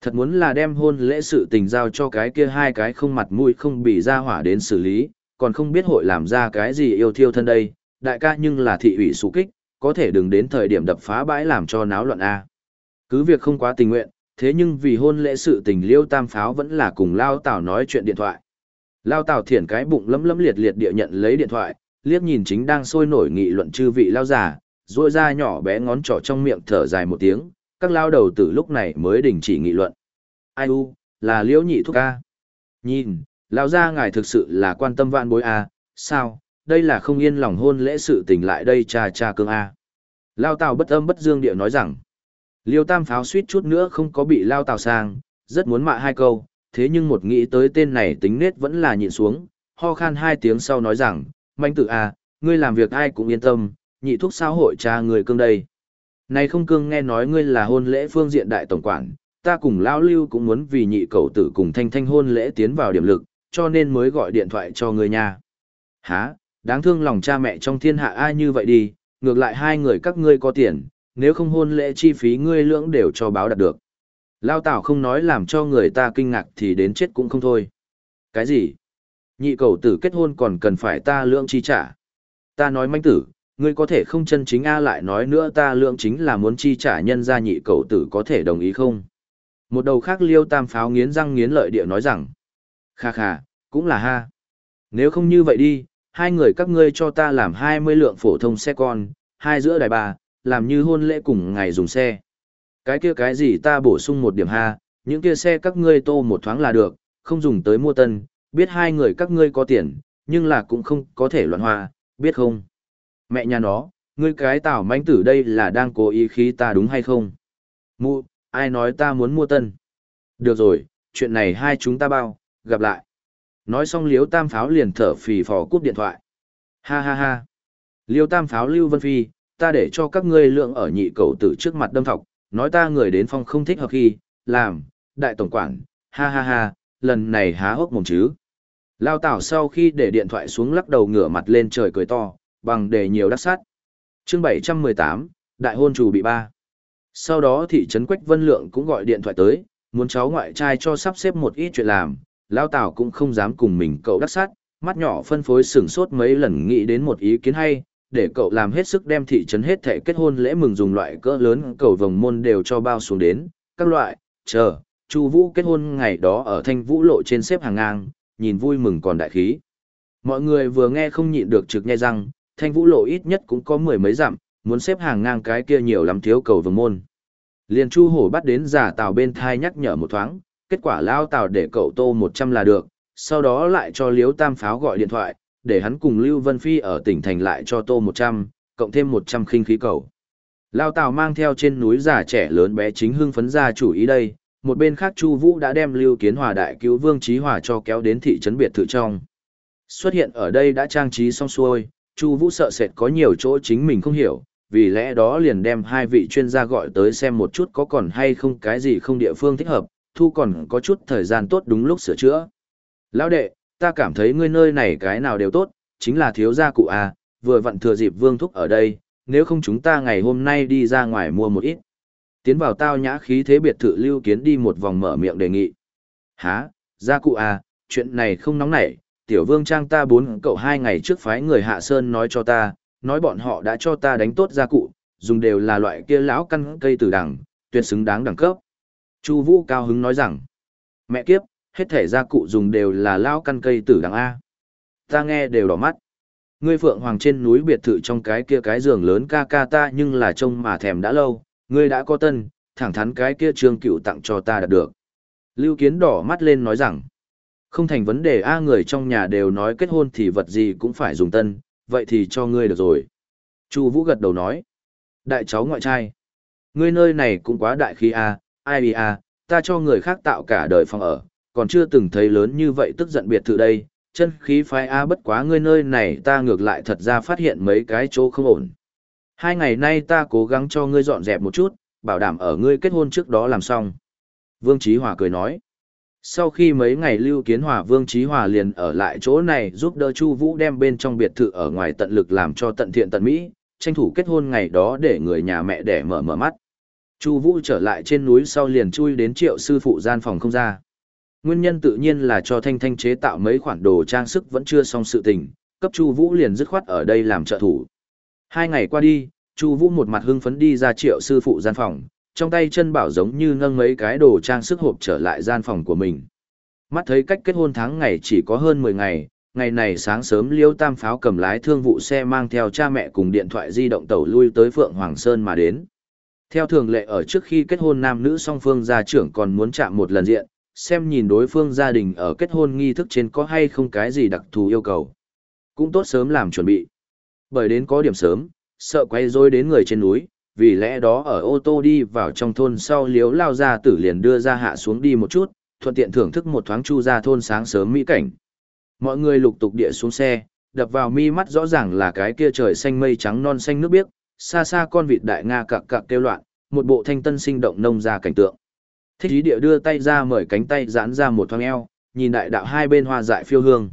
Thật muốn là đem hôn lễ sự tình giao cho cái kia hai cái không mặt mũi không bị ra hỏa đến xử lý, còn không biết hội làm ra cái gì yêu thiêu thân đây, đại ca nhưng là thị ủy sủ kích, có thể đừng đến thời điểm đập phá bãi làm cho náo loạn A. Cứ việc không quá tình nguyện, thế nhưng vì hôn lễ sự tình liêu tam pháo vẫn là cùng Lao Tào nói chuyện điện thoại. Lao Tào thiển cái bụng lấm lấm liệt liệt địa nhận lấy điện thoại, liếc nhìn chính đang sôi nổi nghị luận chư vị Lao giả, dội ra nhỏ bé ngón trỏ trong miệng thở dài một tiếng, các Lao đầu từ lúc này mới đình chỉ nghị luận. Ai u, là liễu nhị thúc A. Nhìn, Lao ra ngài thực sự là quan tâm vạn bối A, sao, đây là không yên lòng hôn lễ sự tình lại đây cha cha cương A. Lao Tào bất âm bất dương địa nói rằng, Liêu Tam pháo suýt chút nữa không có bị Lao Tào sang, rất muốn mạ hai câu, thế nhưng một nghĩ tới tên này tính nết vẫn là nhịn xuống, ho khan hai tiếng sau nói rằng, manh tử A, ngươi làm việc ai cũng yên tâm, nhị thúc sao hội cha người cương đây. Này không cương nghe nói ngươi là hôn lễ phương diện đại tổng quản, ta cùng Lao Lưu cũng muốn vì nhị cầu tử cùng thanh thanh hôn lễ tiến vào điểm lực, cho nên mới gọi điện thoại cho ngươi nha. Hả, đáng thương lòng cha mẹ trong thiên hạ ai như vậy đi, ngược lại hai người các ngươi có tiền, nếu không hôn lễ chi phí ngươi lưỡng đều cho báo đạt được. Lao Tảo không nói làm cho người ta kinh ngạc thì đến chết cũng không thôi. Cái gì? Nhị cầu tử kết hôn còn cần phải ta lưỡng chi trả. Ta nói manh tử, ngươi có thể không chân chính A lại nói nữa ta lưỡng chính là muốn chi trả nhân ra nhị cầu tử có thể đồng ý không? Một đầu khác liêu tam pháo nghiến răng nghiến lợi địa nói rằng. Kha kha, cũng là ha. Nếu không như vậy đi, hai người các ngươi cho ta làm hai mươi lượng phổ thông xe con, hai giữa đài bà, làm như hôn lễ cùng ngày dùng xe. Cái kia cái gì ta bổ sung một điểm ha, những kia xe các ngươi tô một thoáng là được, không dùng tới mua tân, biết hai người các ngươi có tiền, nhưng là cũng không có thể loạn hoa, biết không? Mẹ nhà nó, ngươi cái tảo manh tử đây là đang cố ý khí ta đúng hay không? Mụ, ai nói ta muốn mua tân? Được rồi, chuyện này hai chúng ta bao, gặp lại. Nói xong liếu tam pháo liền thở phì phò cúp điện thoại. Ha ha ha. Liêu tam pháo Lưu Vân Phi, ta để cho các ngươi lượng ở nhị cầu tử trước mặt đâm thọc, nói ta người đến phong không thích hợp khi, làm, đại tổng quản, ha ha ha, lần này há hốc mồm chứ. Lao tảo sau khi để điện thoại xuống lắc đầu ngửa mặt lên trời cười to, bằng để nhiều đắc sát. chương 718, đại hôn chủ bị ba. Sau đó thị trấn Quách Vân Lượng cũng gọi điện thoại tới, muốn cháu ngoại trai cho sắp xếp một ít chuyện làm, lao tảo cũng không dám cùng mình cậu đắc sát, mắt nhỏ phân phối sửng sốt mấy lần nghĩ đến một ý kiến hay, để cậu làm hết sức đem thị trấn hết thể kết hôn lễ mừng dùng loại cỡ lớn cầu vồng môn đều cho bao xuống đến, các loại, chờ, Chu Vũ kết hôn ngày đó ở Thanh Vũ lộ trên xếp hàng ngang, nhìn vui mừng còn đại khí. Mọi người vừa nghe không nhịn được trực nghe rằng, thanh vũ lộ ít nhất cũng có mười mấy dặm, muốn xếp hàng ngang cái kia nhiều lắm thiếu cầu vồng môn. Liền Chu Hổ bắt đến giả tàu bên thai nhắc nhở một thoáng, kết quả lao tàu để cậu tô 100 là được, sau đó lại cho Liếu Tam Pháo gọi điện thoại, để hắn cùng Lưu Vân Phi ở tỉnh thành lại cho tô 100, cộng thêm 100 khinh khí cầu. Lao Tào mang theo trên núi già trẻ lớn bé chính hưng phấn ra chủ ý đây, một bên khác Chu Vũ đã đem Lưu Kiến Hòa đại cứu Vương Chí Hòa cho kéo đến thị trấn biệt thự trong. Xuất hiện ở đây đã trang trí xong xuôi, Chu Vũ sợ sệt có nhiều chỗ chính mình không hiểu, vì lẽ đó liền đem hai vị chuyên gia gọi tới xem một chút có còn hay không cái gì không địa phương thích hợp, thu còn có chút thời gian tốt đúng lúc sửa chữa. Lão đệ, ta cảm thấy ngươi nơi này cái nào đều tốt, chính là thiếu gia cụ à, vừa vặn thừa dịp Vương thúc ở đây, nếu không chúng ta ngày hôm nay đi ra ngoài mua một ít. Tiến vào tao nhã khí thế biệt thự lưu kiến đi một vòng mở miệng đề nghị. Hả, gia cụ à, chuyện này không nóng nảy, tiểu vương trang ta bốn cậu hai ngày trước phái người hạ sơn nói cho ta, nói bọn họ đã cho ta đánh tốt gia cụ, dùng đều là loại kia lão căn cây tử đằng, tuyệt xứng đáng đẳng cấp. Chu Vũ cao hứng nói rằng, mẹ kiếp, hết thể gia cụ dùng đều là lão căn cây tử đằng A. Ta nghe đều đỏ mắt. Ngươi phượng hoàng trên núi biệt thự trong cái kia cái giường lớn ca ca ta nhưng là trông mà thèm đã lâu, ngươi đã có tân, thẳng thắn cái kia trương cựu tặng cho ta đạt được. Lưu Kiến đỏ mắt lên nói rằng, không thành vấn đề A người trong nhà đều nói kết hôn thì vật gì cũng phải dùng tân, vậy thì cho ngươi được rồi. Chu Vũ gật đầu nói, đại cháu ngoại trai, ngươi nơi này cũng quá đại khí A, ai bì A, ta cho người khác tạo cả đời phòng ở, còn chưa từng thấy lớn như vậy tức giận biệt thự đây, chân khí phái A bất quá ngươi nơi này ta ngược lại thật ra phát hiện mấy cái chỗ không ổn. Hai ngày nay ta cố gắng cho ngươi dọn dẹp một chút, bảo đảm ở ngươi kết hôn trước đó làm xong. Vương trí Hòa cười nói. Sau khi mấy ngày lưu kiến hòa Vương trí Hòa liền ở lại chỗ này giúp đỡ Chu Vũ đem bên trong biệt thự ở ngoài tận lực làm cho tận thiện tận mỹ, tranh thủ kết hôn ngày đó để người nhà mẹ đẻ mở mở mắt. Chu Vũ trở lại trên núi sau liền chui đến triệu sư phụ gian phòng không ra. Nguyên nhân tự nhiên là cho Thanh Thanh chế tạo mấy khoản đồ trang sức vẫn chưa xong sự tình, cấp Chu Vũ liền dứt khoát ở đây làm trợ thủ. Hai ngày qua đi, Chu Vũ một mặt hưng phấn đi ra triệu sư phụ gian phòng, trong tay chân bảo giống như nâng mấy cái đồ trang sức hộp trở lại gian phòng của mình. Mắt thấy cách kết hôn tháng ngày chỉ có hơn 10 ngày, ngày này sáng sớm Liêu Tam Pháo cầm lái thương vụ xe mang theo cha mẹ cùng điện thoại di động tẩu lui tới Phượng Hoàng Sơn mà đến. Theo thường lệ ở trước khi kết hôn nam nữ song phương gia trưởng còn muốn chạm một lần diện, xem nhìn đối phương gia đình ở kết hôn nghi thức trên có hay không cái gì đặc thù yêu cầu. Cũng tốt sớm làm chuẩn bị. Bởi đến có điểm sớm, sợ quay rối đến người trên núi, vì lẽ đó ở ô tô đi vào trong thôn sau liếu lao ra tử liền đưa ra hạ xuống đi một chút, thuận tiện thưởng thức một thoáng chu ra thôn sáng sớm mỹ cảnh. Mọi người lục tục địa xuống xe, đập vào mi mắt rõ ràng là cái kia trời xanh mây trắng non xanh nước biếc, xa xa con vịt đại nga cặc cặc kêu loạn, một bộ thanh tân sinh động nông ra cảnh tượng. Thích ý địa đưa tay ra mời cánh tay giãn ra một thoáng eo, nhìn đại đạo hai bên hoa dại phiêu hương.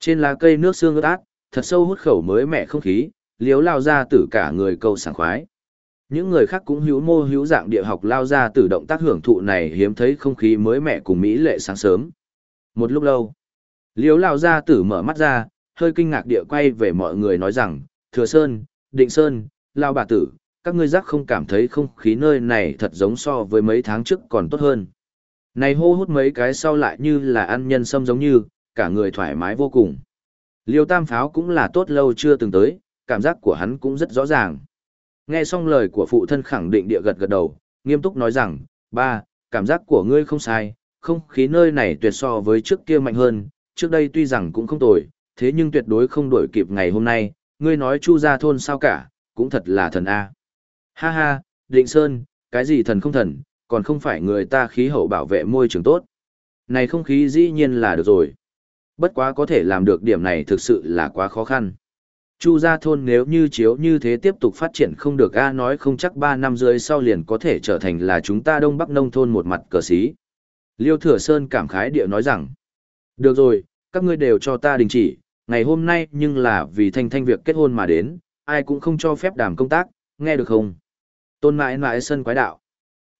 Trên lá cây nước xương ướt át, thật sâu hút khẩu mới mẻ không khí, liếu lao ra tử cả người câu sảng khoái. Những người khác cũng hữu mô hữu dạng địa học lao ra tử động tác hưởng thụ này hiếm thấy không khí mới mẻ cùng Mỹ lệ sáng sớm. Một lúc lâu, liếu lao ra tử mở mắt ra, hơi kinh ngạc địa quay về mọi người nói rằng, Thừa Sơn, Định Sơn, Lao Bà Tử, các ngươi giác không cảm thấy không khí nơi này thật giống so với mấy tháng trước còn tốt hơn. Này hô hút mấy cái sau lại như là ăn nhân sâm giống như, cả người thoải mái vô cùng. Liêu tam pháo cũng là tốt lâu chưa từng tới, cảm giác của hắn cũng rất rõ ràng. Nghe xong lời của phụ thân khẳng định địa gật gật đầu, nghiêm túc nói rằng, ba, cảm giác của ngươi không sai, không khí nơi này tuyệt so với trước kia mạnh hơn, trước đây tuy rằng cũng không tồi, thế nhưng tuyệt đối không đổi kịp ngày hôm nay, ngươi nói chu ra thôn sao cả, cũng thật là thần A. Ha ha, Định Sơn, cái gì thần không thần, còn không phải người ta khí hậu bảo vệ môi trường tốt. Này không khí dĩ nhiên là được rồi. Bất quá có thể làm được điểm này thực sự là quá khó khăn. Chu gia thôn nếu như chiếu như thế tiếp tục phát triển không được A nói không chắc 3 năm dưới sau liền có thể trở thành là chúng ta đông bắc nông thôn một mặt cờ xí. Liêu Thừa Sơn cảm khái địa nói rằng, được rồi, các ngươi đều cho ta đình chỉ, ngày hôm nay nhưng là vì thanh thanh việc kết hôn mà đến, ai cũng không cho phép đàm công tác, nghe được không? Tôn mãi mãi sân quái đạo.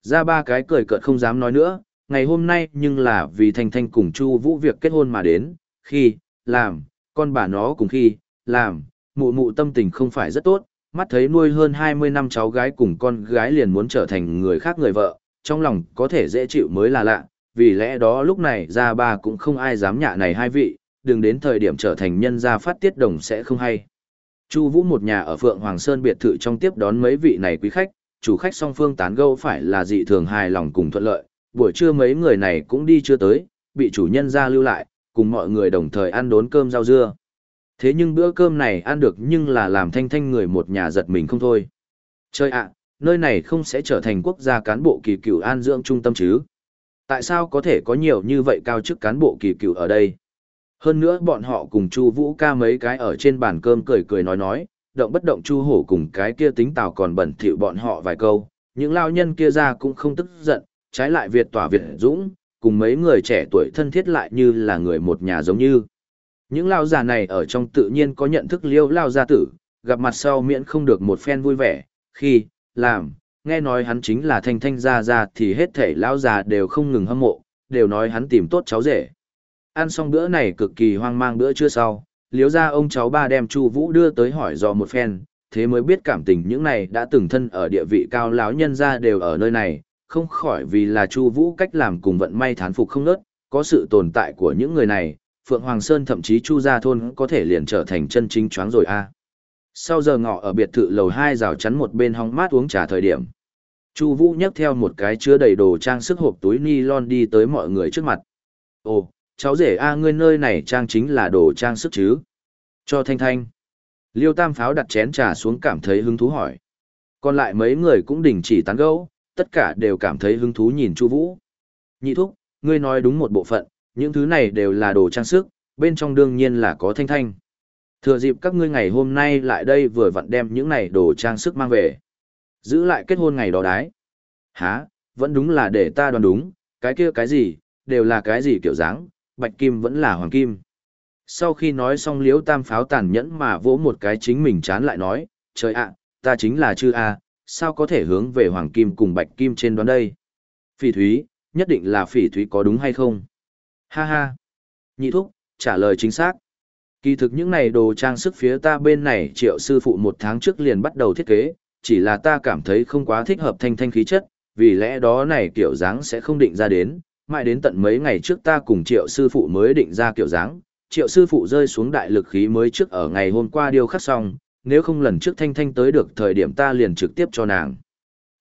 Ra ba cái cười cợt không dám nói nữa, ngày hôm nay nhưng là vì thanh thanh cùng Chu Vũ việc kết hôn mà đến, khi, làm, con bà nó cùng khi, làm, mụ mụ tâm tình không phải rất tốt, mắt thấy nuôi hơn 20 năm cháu gái cùng con gái liền muốn trở thành người khác người vợ, trong lòng có thể dễ chịu mới là lạ, vì lẽ đó lúc này ra ba cũng không ai dám nhạ này hai vị, đừng đến thời điểm trở thành nhân gia phát tiết đồng sẽ không hay. Chu Vũ một nhà ở Phượng Hoàng Sơn biệt thự trong tiếp đón mấy vị này quý khách, chủ khách song phương tán gẫu phải là dị thường hài lòng cùng thuận lợi, buổi trưa mấy người này cũng đi chưa tới, bị chủ nhân ra lưu lại, cùng mọi người đồng thời ăn đốn cơm rau dưa. Thế nhưng bữa cơm này ăn được nhưng là làm thanh thanh người một nhà giật mình không thôi. Chơi ạ, nơi này không sẽ trở thành quốc gia cán bộ kỳ cựu an dưỡng trung tâm chứ? Tại sao có thể có nhiều như vậy cao chức cán bộ kỳ cựu ở đây? Hơn nữa bọn họ cùng Chu Vũ ca mấy cái ở trên bàn cơm cười cười nói nói, động bất động Chu Hổ cùng cái kia tính tào còn bẩn thỉu bọn họ vài câu, những lao nhân kia ra cũng không tức giận, trái lại Việt tỏa Việt dũng, cùng mấy người trẻ tuổi thân thiết lại như là người một nhà giống như. Những lao già này ở trong tự nhiên có nhận thức liêu lao gia tử, gặp mặt sau miễn không được một phen vui vẻ, khi, làm, nghe nói hắn chính là thanh thanh gia gia thì hết thể lao già đều không ngừng hâm mộ, đều nói hắn tìm tốt cháu rể. Ăn xong bữa này cực kỳ hoang mang bữa trưa sau, liếu ra ông cháu ba đem Chu Vũ đưa tới hỏi dò một phen, thế mới biết cảm tình những này đã từng thân ở địa vị cao lão nhân gia đều ở nơi này, không khỏi vì là Chu Vũ cách làm cùng vận may thán phục không ngớt, có sự tồn tại của những người này, Phượng Hoàng Sơn thậm chí Chu gia thôn có thể liền trở thành chân chính choáng rồi a. Sau giờ ngọ ở biệt thự lầu 2 rào chắn một bên hóng mát uống trà thời điểm. Chu Vũ nhấc theo một cái chứa đầy đồ trang sức hộp túi ni lon đi tới mọi người trước mặt. "Ồ, cháu rể a ngươi nơi này trang chính là đồ trang sức chứ?" Cho Thanh Thanh. Liêu Tam Pháo đặt chén trà xuống cảm thấy hứng thú hỏi. Còn lại mấy người cũng đình chỉ tán gẫu, tất cả đều cảm thấy hứng thú nhìn Chu Vũ. Nhị thúc, ngươi nói đúng một bộ phận, những thứ này đều là đồ trang sức, bên trong đương nhiên là có thanh thanh. Thừa dịp các ngươi ngày hôm nay lại đây vừa vặn đem những này đồ trang sức mang về. Giữ lại kết hôn ngày đó đái. Hả, vẫn đúng là để ta đoán đúng, cái kia cái gì, đều là cái gì kiểu dáng, bạch kim vẫn là hoàng kim. Sau khi nói xong liếu tam pháo tàn nhẫn mà vỗ một cái chính mình chán lại nói, trời ạ, ta chính là chư A, sao có thể hướng về hoàng kim cùng bạch kim trên đoán đây? Phỉ thúy, nhất định là phỉ thúy có đúng hay không? Ha ha. Nhị thúc, trả lời chính xác. Kỳ thực những này đồ trang sức phía ta bên này triệu sư phụ một tháng trước liền bắt đầu thiết kế, chỉ là ta cảm thấy không quá thích hợp thanh thanh khí chất, vì lẽ đó này kiểu dáng sẽ không định ra đến, mãi đến tận mấy ngày trước ta cùng triệu sư phụ mới định ra kiểu dáng, triệu sư phụ rơi xuống đại lực khí mới trước ở ngày hôm qua điêu khắc xong, nếu không lần trước thanh thanh tới được thời điểm ta liền trực tiếp cho nàng.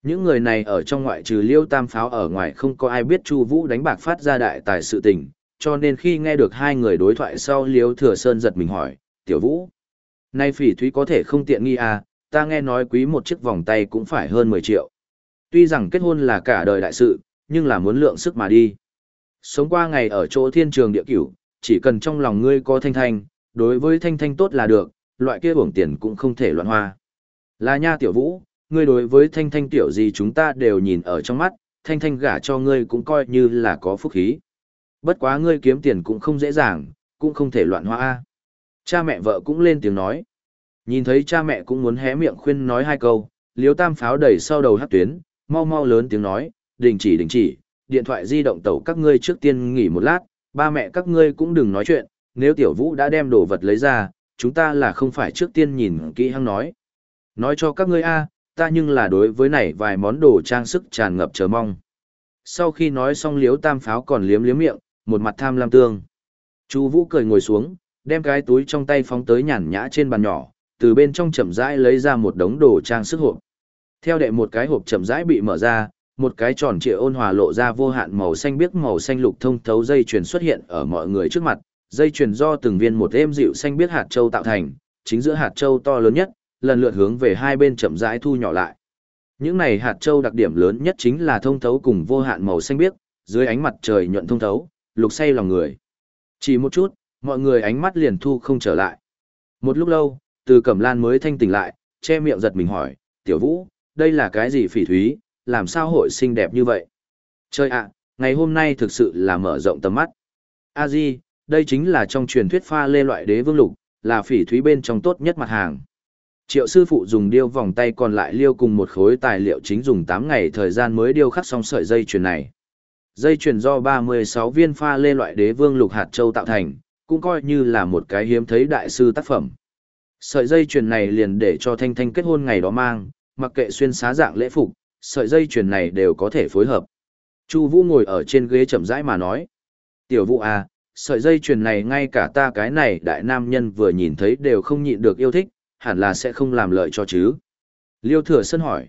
Những người này ở trong ngoại trừ liêu tam pháo ở ngoài không có ai biết Chu Vũ đánh bạc phát ra đại tài sự tình, cho nên khi nghe được hai người đối thoại sau liêu thừa sơn giật mình hỏi, tiểu vũ. Nay phỉ thúy có thể không tiện nghi à, ta nghe nói quý một chiếc vòng tay cũng phải hơn 10 triệu. Tuy rằng kết hôn là cả đời đại sự, nhưng là muốn lượng sức mà đi. Sống qua ngày ở chỗ thiên trường địa cửu, chỉ cần trong lòng ngươi có thanh thanh, đối với thanh thanh tốt là được, loại kia uổng tiền cũng không thể loạn hoa. Là nha tiểu vũ, ngươi đối với thanh thanh tiểu gì chúng ta đều nhìn ở trong mắt, thanh thanh gả cho ngươi cũng coi như là có phúc khí. Bất quá ngươi kiếm tiền cũng không dễ dàng, cũng không thể loạn hoa. Cha mẹ vợ cũng lên tiếng nói. Nhìn thấy cha mẹ cũng muốn hé miệng khuyên nói hai câu, liếu tam pháo đẩy sau đầu hát tuyến, mau mau lớn tiếng nói, đình chỉ đình chỉ, điện thoại di động tẩu các ngươi trước tiên nghỉ một lát, ba mẹ các ngươi cũng đừng nói chuyện, nếu tiểu vũ đã đem đồ vật lấy ra, chúng ta là không phải trước tiên nhìn kỹ hăng nói. Nói cho các ngươi a, ta nhưng là đối với này vài món đồ trang sức tràn ngập chờ mong. Sau khi nói xong liếu tam pháo còn liếm liếm miệng, một mặt tham lam tương. Chu Vũ cười ngồi xuống, đem cái túi trong tay phóng tới nhàn nhã trên bàn nhỏ, từ bên trong chậm rãi lấy ra một đống đồ trang sức hộp. Theo đệ một cái hộp chậm rãi bị mở ra, một cái tròn trịa ôn hòa lộ ra vô hạn màu xanh biếc màu xanh lục thông thấu dây chuyền xuất hiện ở mọi người trước mặt, dây chuyền do từng viên một êm dịu xanh biếc hạt châu tạo thành, chính giữa hạt châu to lớn nhất, lần lượt hướng về hai bên chậm rãi thu nhỏ lại. Những này hạt châu đặc điểm lớn nhất chính là thông thấu cùng vô hạn màu xanh biếc, dưới ánh mặt trời nhuận thông thấu, lục say lòng người. Chỉ một chút, mọi người ánh mắt liền thu không trở lại. Một lúc lâu, từ cẩm lan mới thanh tỉnh lại, che miệng giật mình hỏi, tiểu vũ, đây là cái gì phỉ thúy, làm sao hội xinh đẹp như vậy? Trời ạ, ngày hôm nay thực sự là mở rộng tầm mắt. A Di, đây chính là trong truyền thuyết pha lê loại đế vương lục, là phỉ thúy bên trong tốt nhất mặt hàng. Triệu sư phụ dùng điêu vòng tay còn lại liêu cùng một khối tài liệu chính dùng 8 ngày thời gian mới điêu khắc xong sợi dây chuyền này. Dây chuyền do 36 viên pha lê loại đế vương lục hạt châu tạo thành, cũng coi như là một cái hiếm thấy đại sư tác phẩm. Sợi dây chuyền này liền để cho Thanh Thanh kết hôn ngày đó mang, mặc kệ xuyên xá dạng lễ phục, sợi dây chuyền này đều có thể phối hợp. Chu Vũ ngồi ở trên ghế chậm rãi mà nói. Tiểu Vũ à, sợi dây chuyền này ngay cả ta cái này đại nam nhân vừa nhìn thấy đều không nhịn được yêu thích, hẳn là sẽ không làm lợi cho chứ. Liêu Thừa Sơn hỏi.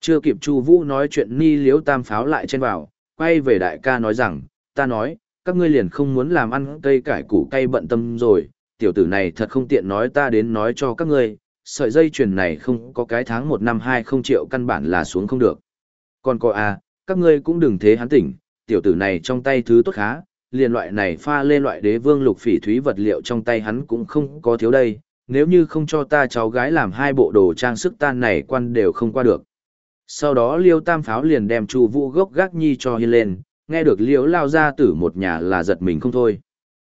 Chưa kịp Chu Vũ nói chuyện ni Liễu tam pháo lại trên vào, quay về đại ca nói rằng, ta nói, các ngươi liền không muốn làm ăn cây cải củ cay bận tâm rồi, tiểu tử này thật không tiện nói ta đến nói cho các ngươi, sợi dây chuyền này không có cái tháng một năm hai không triệu căn bản là xuống không được. Còn có à, các ngươi cũng đừng thế hắn tỉnh, tiểu tử này trong tay thứ tốt khá, liền loại này pha lên loại đế vương lục phỉ thúy vật liệu trong tay hắn cũng không có thiếu đây, nếu như không cho ta cháu gái làm hai bộ đồ trang sức tan này quan đều không qua được. Sau đó liêu tam pháo liền đem chu vũ gốc gác nhi cho hiên lên, nghe được liêu lao ra tử một nhà là giật mình không thôi.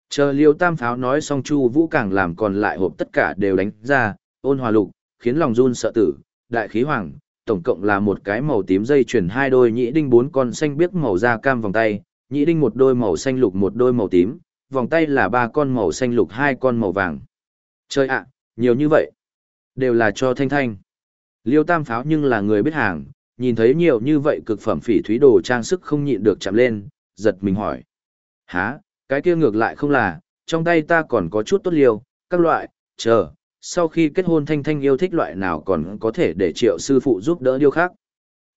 Chờ liêu tam pháo nói xong chu vũ càng làm còn lại hộp tất cả đều đánh ra, ôn hòa lục, khiến lòng run sợ tử, đại khí hoàng, tổng cộng là một cái màu tím dây chuyển hai đôi nhĩ đinh bốn con xanh biếc màu da cam vòng tay, nhĩ đinh một đôi màu xanh lục một đôi màu tím, vòng tay là ba con màu xanh lục hai con màu vàng. Chơi ạ, nhiều như vậy. Đều là cho thanh thanh. Liêu tam pháo nhưng là người biết hàng, nhìn thấy nhiều như vậy cực phẩm phỉ thúy đồ trang sức không nhịn được chạm lên, giật mình hỏi. Hả, cái kia ngược lại không là, trong tay ta còn có chút tốt liêu, các loại, chờ, sau khi kết hôn thanh thanh yêu thích loại nào còn có thể để triệu sư phụ giúp đỡ điêu khác.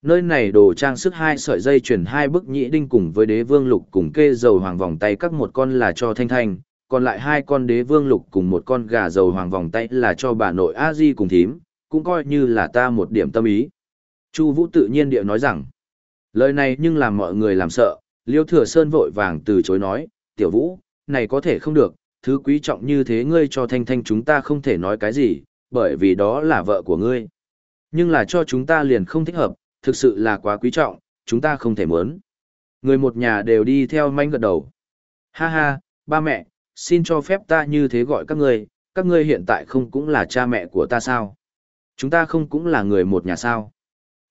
Nơi này đồ trang sức hai sợi dây chuyển hai bức nhĩ đinh cùng với đế vương lục cùng kê dầu hoàng vòng tay các một con là cho thanh thanh, còn lại hai con đế vương lục cùng một con gà dầu hoàng vòng tay là cho bà nội a di cùng thím, cũng coi như là ta một điểm tâm ý. Chu Vũ tự nhiên điệu nói rằng, lời này nhưng làm mọi người làm sợ, Liêu Thừa Sơn vội vàng từ chối nói, tiểu Vũ, này có thể không được, thứ quý trọng như thế ngươi cho thanh thanh chúng ta không thể nói cái gì, bởi vì đó là vợ của ngươi. Nhưng là cho chúng ta liền không thích hợp, thực sự là quá quý trọng, chúng ta không thể muốn. Người một nhà đều đi theo manh gật đầu. Ha ha, ba mẹ, xin cho phép ta như thế gọi các ngươi, các ngươi hiện tại không cũng là cha mẹ của ta sao? Chúng ta không cũng là người một nhà sao?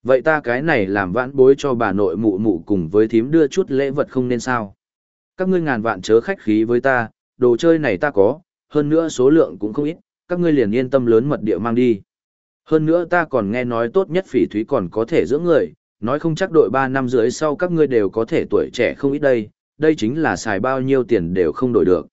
Vậy ta cái này làm vãn bối cho bà nội mụ mụ cùng với thím đưa chút lễ vật không nên sao? Các ngươi ngàn vạn chớ khách khí với ta, đồ chơi này ta có, hơn nữa số lượng cũng không ít, các ngươi liền yên tâm lớn mật địa mang đi. Hơn nữa ta còn nghe nói tốt nhất phỉ thúy còn có thể dưỡng người, nói không chắc đội 3 năm dưới sau các ngươi đều có thể tuổi trẻ không ít đây, đây chính là xài bao nhiêu tiền đều không đổi được.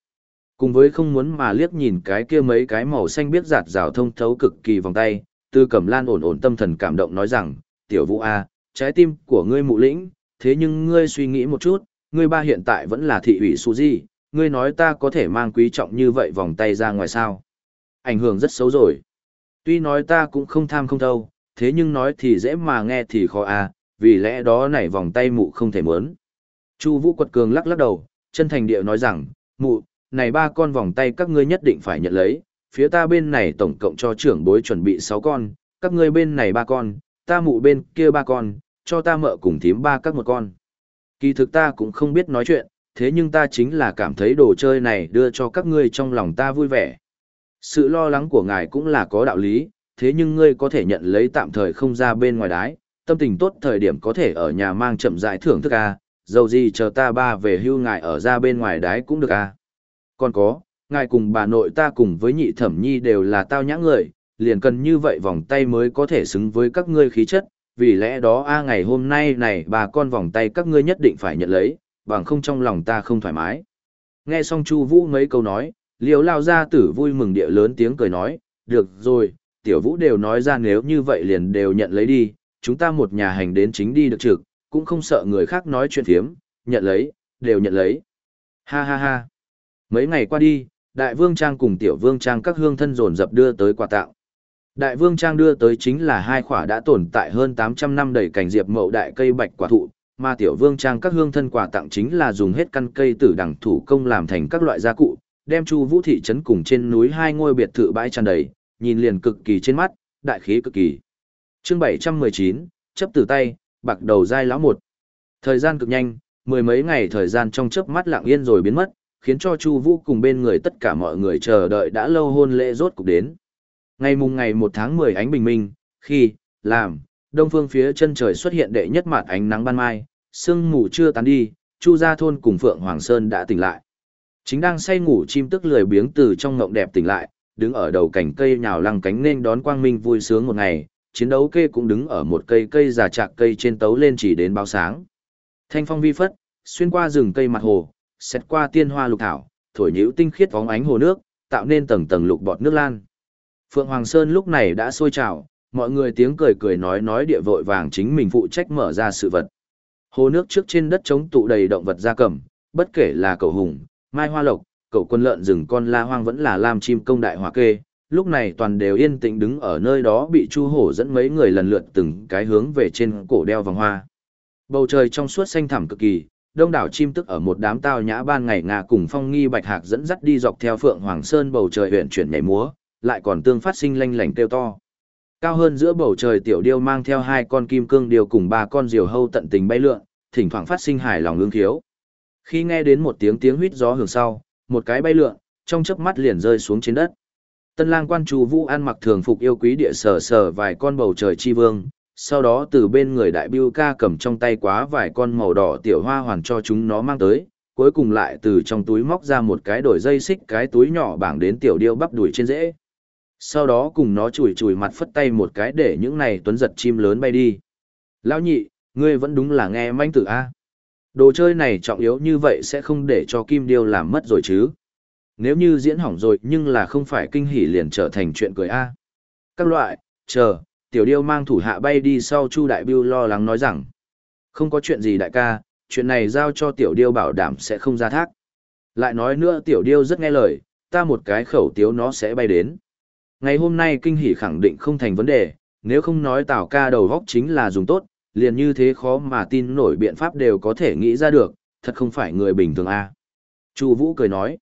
Cùng với không muốn mà liếc nhìn cái kia mấy cái màu xanh biết giạt rào thông thấu cực kỳ vòng tay, tư cẩm lan ổn ổn tâm thần cảm động nói rằng, tiểu vũ A, trái tim của ngươi mụ lĩnh, thế nhưng ngươi suy nghĩ một chút, ngươi ba hiện tại vẫn là thị ủy su di, ngươi nói ta có thể mang quý trọng như vậy vòng tay ra ngoài sao. Ảnh hưởng rất xấu rồi. Tuy nói ta cũng không tham không thâu, thế nhưng nói thì dễ mà nghe thì khó à, vì lẽ đó này vòng tay mụ không thể mớn. Chu Vũ quật cường lắc lắc đầu, chân thành địa nói rằng, mụ, này ba con vòng tay các ngươi nhất định phải nhận lấy, phía ta bên này tổng cộng cho trưởng bối chuẩn bị 6 con, các ngươi bên này ba con, ta mụ bên kia ba con, cho ta mợ cùng thím ba các một con. Kỳ thực ta cũng không biết nói chuyện, thế nhưng ta chính là cảm thấy đồ chơi này đưa cho các ngươi trong lòng ta vui vẻ. Sự lo lắng của ngài cũng là có đạo lý, thế nhưng ngươi có thể nhận lấy tạm thời không ra bên ngoài đái, tâm tình tốt thời điểm có thể ở nhà mang chậm rãi thưởng thức a, à, dầu gì chờ ta ba về hưu ngài ở ra bên ngoài đái cũng được a. À. Còn có, ngài cùng bà nội ta cùng với nhị thẩm nhi đều là tao nhã người, liền cần như vậy vòng tay mới có thể xứng với các ngươi khí chất, vì lẽ đó a ngày hôm nay này bà con vòng tay các ngươi nhất định phải nhận lấy, bằng không trong lòng ta không thoải mái. Nghe xong Chu Vũ mấy câu nói, Liễu lao gia tử vui mừng địa lớn tiếng cười nói, được rồi, tiểu vũ đều nói ra nếu như vậy liền đều nhận lấy đi, chúng ta một nhà hành đến chính đi được trực, cũng không sợ người khác nói chuyện phiếm, nhận lấy, đều nhận lấy. Ha ha ha. Mấy ngày qua đi, đại vương trang cùng tiểu vương trang các hương thân dồn dập đưa tới quà tặng. Đại vương trang đưa tới chính là hai khỏa đã tồn tại hơn 800 năm đầy cảnh diệp mậu đại cây bạch quả thụ, mà tiểu vương trang các hương thân quà tặng chính là dùng hết căn cây tử đẳng thủ công làm thành các loại gia cụ, đem chu vũ thị trấn cùng trên núi hai ngôi biệt thự bãi tràn đầy, nhìn liền cực kỳ trên mắt, đại khí cực kỳ. Chương 719, chấp từ tay, bạc đầu dai lão một. Thời gian cực nhanh, mười mấy ngày thời gian trong chớp mắt lặng yên rồi biến mất, khiến cho Chu Vũ cùng bên người tất cả mọi người chờ đợi đã lâu hôn lễ rốt cục đến. Ngày mùng ngày một tháng 10 ánh bình minh, khi, làm, đông phương phía chân trời xuất hiện đệ nhất mặt ánh nắng ban mai, sương mù chưa tán đi, Chu gia thôn cùng Phượng Hoàng Sơn đã tỉnh lại. Chính đang say ngủ chim tức lười biếng từ trong ngộng đẹp tỉnh lại, đứng ở đầu cành cây nhào lăng cánh nên đón quang minh vui sướng một ngày, chiến đấu kê cũng đứng ở một cây cây già chạc cây trên tấu lên chỉ đến báo sáng. Thanh phong vi phất, xuyên qua rừng cây mặt hồ, xét qua tiên hoa lục thảo, thổi nhũ tinh khiết vóng ánh hồ nước, tạo nên tầng tầng lục bọt nước lan. Phượng Hoàng Sơn lúc này đã sôi trào, mọi người tiếng cười cười nói nói địa vội vàng chính mình phụ trách mở ra sự vật. Hồ nước trước trên đất trống tụ đầy động vật gia cầm, bất kể là cầu hùng, mai hoa lộc, cầu quân lợn rừng con la hoang vẫn là lam chim công đại hòa kê, lúc này toàn đều yên tĩnh đứng ở nơi đó bị chu hổ dẫn mấy người lần lượt từng cái hướng về trên cổ đeo vòng hoa. Bầu trời trong suốt xanh thẳm cực kỳ, đông đảo chim tức ở một đám tao nhã ban ngày ngà cùng phong nghi bạch hạc dẫn dắt đi dọc theo phượng hoàng sơn bầu trời huyện chuyển nhảy múa, lại còn tương phát sinh lanh lảnh kêu to. Cao hơn giữa bầu trời tiểu điêu mang theo hai con kim cương điêu cùng ba con diều hâu tận tình bay lượn, thỉnh thoảng phát sinh hài lòng lương thiếu. Khi nghe đến một tiếng tiếng huýt gió hưởng sau, một cái bay lượn, trong chớp mắt liền rơi xuống trên đất. Tân lang quan chủ vũ ăn mặc thường phục yêu quý địa sở sở vài con bầu trời chi vương, sau đó từ bên người đại biêu ca cầm trong tay quá vài con màu đỏ tiểu hoa hoàn cho chúng nó mang tới, cuối cùng lại từ trong túi móc ra một cái đổi dây xích cái túi nhỏ bảng đến tiểu điêu bắp đuổi trên rễ. Sau đó cùng nó chùi chùi mặt phất tay một cái để những này tuấn giật chim lớn bay đi. Lão nhị, ngươi vẫn đúng là nghe manh tử A. Đồ chơi này trọng yếu như vậy sẽ không để cho kim điêu làm mất rồi chứ. Nếu như diễn hỏng rồi nhưng là không phải kinh hỉ liền trở thành chuyện cười A. Các loại, chờ, tiểu điêu mang thủ hạ bay đi sau Chu Đại Biêu lo lắng nói rằng. Không có chuyện gì đại ca, chuyện này giao cho tiểu điêu bảo đảm sẽ không ra thác. Lại nói nữa tiểu điêu rất nghe lời, ta một cái khẩu tiếu nó sẽ bay đến. Ngày hôm nay kinh hỉ khẳng định không thành vấn đề, nếu không nói tào ca đầu góc chính là dùng tốt, liền như thế khó mà tin nổi biện pháp đều có thể nghĩ ra được, thật không phải người bình thường a. À. Chu Vũ cười nói,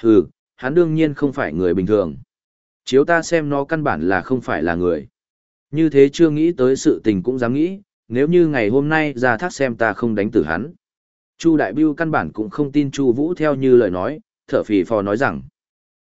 hừ, hắn đương nhiên không phải người bình thường. Chiếu ta xem nó căn bản là không phải là người. Như thế chưa nghĩ tới sự tình cũng dám nghĩ, nếu như ngày hôm nay ra thác xem ta không đánh tử hắn. Chu Đại Biêu căn bản cũng không tin Chu Vũ theo như lời nói, thở phì phò nói rằng,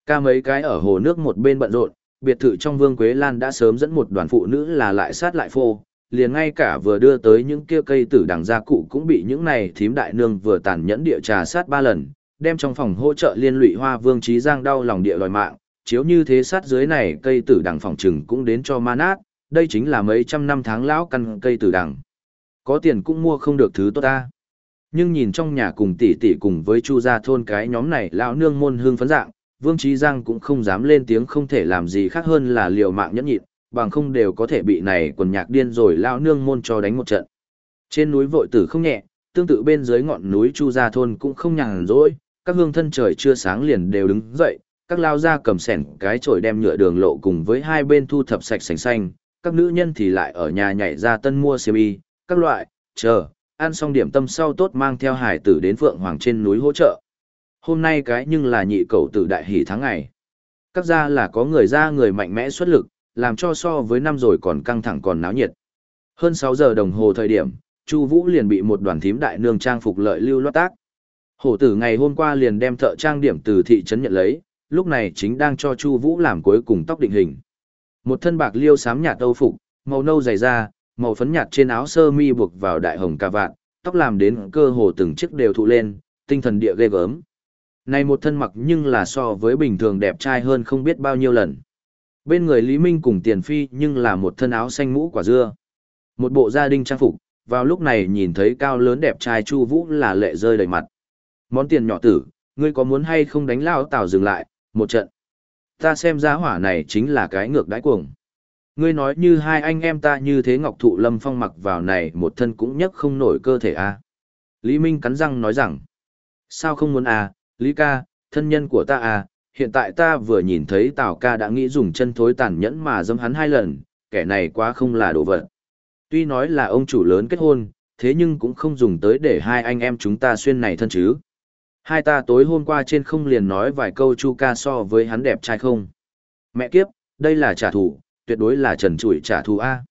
ca mấy cái ở hồ nước một bên bận rộn, biệt thự trong Vương Quế Lan đã sớm dẫn một đoàn phụ nữ là lại sát lại phô, liền ngay cả vừa đưa tới những kia cây tử đằng gia cụ cũng bị những này thím đại nương vừa tàn nhẫn địa trà sát ba lần, đem trong phòng hỗ trợ liên lụy hoa vương trí giang đau lòng địa đòi mạng, chiếu như thế sát dưới này cây tử đằng phòng trừng cũng đến cho ma nát, đây chính là mấy trăm năm tháng lão căn cây tử đằng. Có tiền cũng mua không được thứ tốt ta. Nhưng nhìn trong nhà cùng tỷ tỷ cùng với chu gia thôn cái nhóm này lão nương môn hương phấn dạng, Vương Trí Giang cũng không dám lên tiếng không thể làm gì khác hơn là liều mạng nhẫn nhịn, bằng không đều có thể bị này quần nhạc điên rồi lao nương môn cho đánh một trận. Trên núi vội tử không nhẹ, tương tự bên dưới ngọn núi Chu Gia Thôn cũng không nhàn rỗi, các hương thân trời chưa sáng liền đều đứng dậy, các lao ra cầm sẻn cái chổi đem nhựa đường lộ cùng với hai bên thu thập sạch sành xanh, các nữ nhân thì lại ở nhà nhảy ra tân mua siêu y, các loại, chờ, ăn xong điểm tâm sau tốt mang theo hải tử đến Phượng Hoàng trên núi hỗ trợ. Hôm nay cái nhưng là nhị cầu tử đại hỷ tháng ngày. Các gia là có người ra người mạnh mẽ xuất lực, làm cho so với năm rồi còn căng thẳng còn náo nhiệt. Hơn 6 giờ đồng hồ thời điểm, Chu Vũ liền bị một đoàn thím đại nương trang phục lợi lưu loát tác. Hổ tử ngày hôm qua liền đem thợ trang điểm từ thị trấn nhận lấy, lúc này chính đang cho Chu Vũ làm cuối cùng tóc định hình. Một thân bạc liêu xám nhạt âu phục, màu nâu dày da, màu phấn nhạt trên áo sơ mi buộc vào đại hồng cà vạt, tóc làm đến cơ hồ từng chiếc đều thụ lên, tinh thần địa ghê gớm. Này một thân mặc nhưng là so với bình thường đẹp trai hơn không biết bao nhiêu lần. Bên người Lý Minh cùng Tiền Phi nhưng là một thân áo xanh mũ quả dưa. Một bộ gia đình trang phục, vào lúc này nhìn thấy cao lớn đẹp trai Chu Vũ là lệ rơi đầy mặt. Món tiền nhỏ tử, ngươi có muốn hay không đánh lao tảo dừng lại, một trận. Ta xem giá hỏa này chính là cái ngược đãi cuồng. Ngươi nói như hai anh em ta như thế Ngọc Thụ Lâm Phong mặc vào này một thân cũng nhấc không nổi cơ thể a. À? Lý Minh cắn răng nói rằng, sao không muốn à, Lý ca, thân nhân của ta à, hiện tại ta vừa nhìn thấy Tào ca đã nghĩ dùng chân thối tàn nhẫn mà dâm hắn hai lần, kẻ này quá không là đồ vật. Tuy nói là ông chủ lớn kết hôn, thế nhưng cũng không dùng tới để hai anh em chúng ta xuyên này thân chứ. Hai ta tối hôm qua trên không liền nói vài câu chu ca so với hắn đẹp trai không. Mẹ kiếp, đây là trả thù, tuyệt đối là trần trụi trả thù A.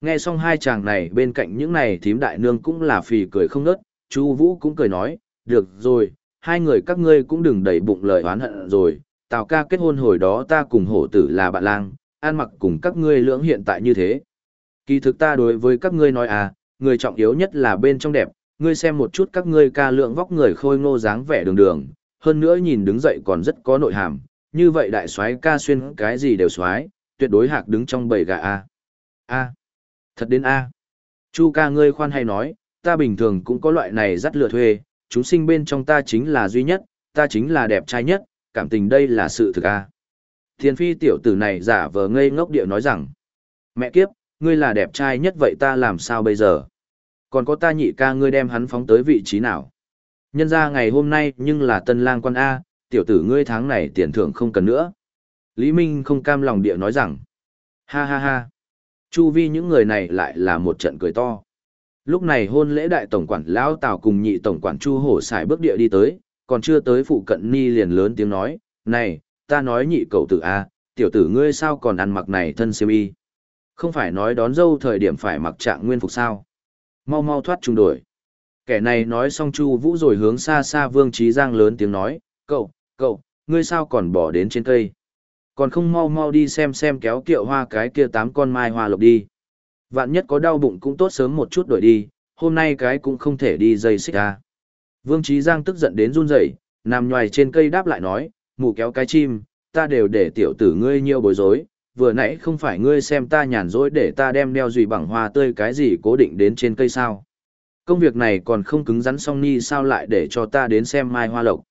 Nghe xong hai chàng này bên cạnh những này thím đại nương cũng là phì cười không nớt, chu Vũ cũng cười nói, được rồi, hai người các ngươi cũng đừng đầy bụng lời oán hận rồi, Tào ca kết hôn hồi đó ta cùng hổ tử là bạn lang, an mặc cùng các ngươi lưỡng hiện tại như thế. Kỳ thực ta đối với các ngươi nói à, người trọng yếu nhất là bên trong đẹp, ngươi xem một chút các ngươi ca lượng vóc người khôi ngô dáng vẻ đường đường, hơn nữa nhìn đứng dậy còn rất có nội hàm, như vậy đại soái ca xuyên cái gì đều soái, tuyệt đối hạc đứng trong bầy gà a. A. Thật đến a. Chu ca ngươi khoan hay nói, ta bình thường cũng có loại này dắt lừa thuê, chúng sinh bên trong ta chính là duy nhất, ta chính là đẹp trai nhất, cảm tình đây là sự thực à? a. Thiên phi tiểu tử này giả vờ ngây ngốc điệu nói rằng, mẹ kiếp, ngươi là đẹp trai nhất vậy ta làm sao bây giờ? Còn có ta nhị ca ngươi đem hắn phóng tới vị trí nào? Nhân ra ngày hôm nay nhưng là tân lang quan A, tiểu tử ngươi tháng này tiền thưởng không cần nữa. Lý Minh không cam lòng địa nói rằng, ha ha ha, chu vi những người này lại là một trận cười to. Lúc này hôn lễ đại tổng quản Lão Tào cùng nhị tổng quản Chu Hổ xài bước địa đi tới, còn chưa tới phụ cận ni liền lớn tiếng nói, này, ta nói nhị cậu tử A, tiểu tử ngươi sao còn ăn mặc này thân siêu y. Không phải nói đón dâu thời điểm phải mặc trạng nguyên phục sao. Mau mau thoát trùng đổi. Kẻ này nói xong Chu Vũ rồi hướng xa xa Vương Trí Giang lớn tiếng nói, cậu, cậu, ngươi sao còn bỏ đến trên cây. Còn không mau mau đi xem xem kéo kiệu hoa cái kia tám con mai hoa lộc đi. Vạn nhất có đau bụng cũng tốt sớm một chút đổi đi, hôm nay cái cũng không thể đi dây xích ra. Vương Trí Giang tức giận đến run rẩy, nằm nhoài trên cây đáp lại nói, mụ kéo cái chim, ta đều để tiểu tử ngươi nhiều bối rối, vừa nãy không phải ngươi xem ta nhàn rỗi để ta đem đeo dùy bằng hoa tươi cái gì cố định đến trên cây sao. Công việc này còn không cứng rắn song ni sao lại để cho ta đến xem mai hoa lộc.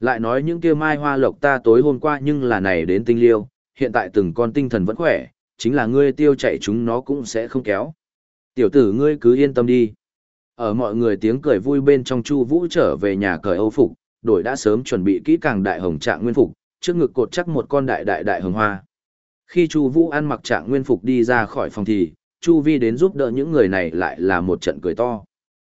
Lại nói những kia mai hoa lộc ta tối hôm qua nhưng là này đến tinh liêu, hiện tại từng con tinh thần vẫn khỏe, chính là ngươi tiêu chạy chúng nó cũng sẽ không kéo. Tiểu tử ngươi cứ yên tâm đi. Ở mọi người tiếng cười vui bên trong Chu Vũ trở về nhà cởi Âu phục, đổi đã sớm chuẩn bị kỹ càng đại hồng trạng nguyên phục, trước ngực cột chắc một con đại đại đại hồng hoa. Khi Chu Vũ ăn mặc trạng nguyên phục đi ra khỏi phòng thì, Chu Vi đến giúp đỡ những người này lại là một trận cười to.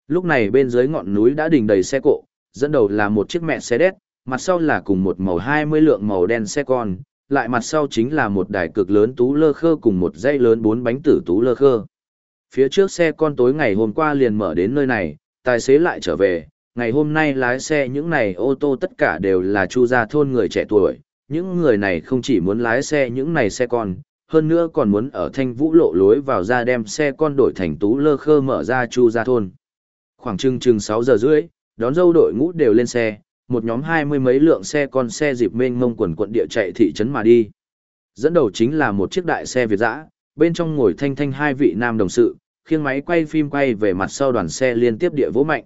Lúc này bên dưới ngọn núi đã đình đầy xe cộ, dẫn đầu là một chiếc mẹ xe đét, mặt sau là cùng một màu 20 lượng màu đen xe con, lại mặt sau chính là một đài cực lớn tú lơ khơ cùng một dây lớn bốn bánh tử tú lơ khơ. Phía trước xe con tối ngày hôm qua liền mở đến nơi này, tài xế lại trở về, ngày hôm nay lái xe những này ô tô tất cả đều là chu gia thôn người trẻ tuổi, những người này không chỉ muốn lái xe những này xe con, hơn nữa còn muốn ở thanh vũ lộ lối vào ra đem xe con đổi thành tú lơ khơ mở ra chu gia thôn. Khoảng chừng chừng 6 giờ rưỡi, đón dâu đội ngũ đều lên xe, một nhóm hai mươi mấy lượng xe con xe dịp mênh mông quần quận địa chạy thị trấn mà đi. Dẫn đầu chính là một chiếc đại xe Việt dã, bên trong ngồi thanh thanh hai vị nam đồng sự, khiêng máy quay phim quay về mặt sau đoàn xe liên tiếp địa vỗ mạnh.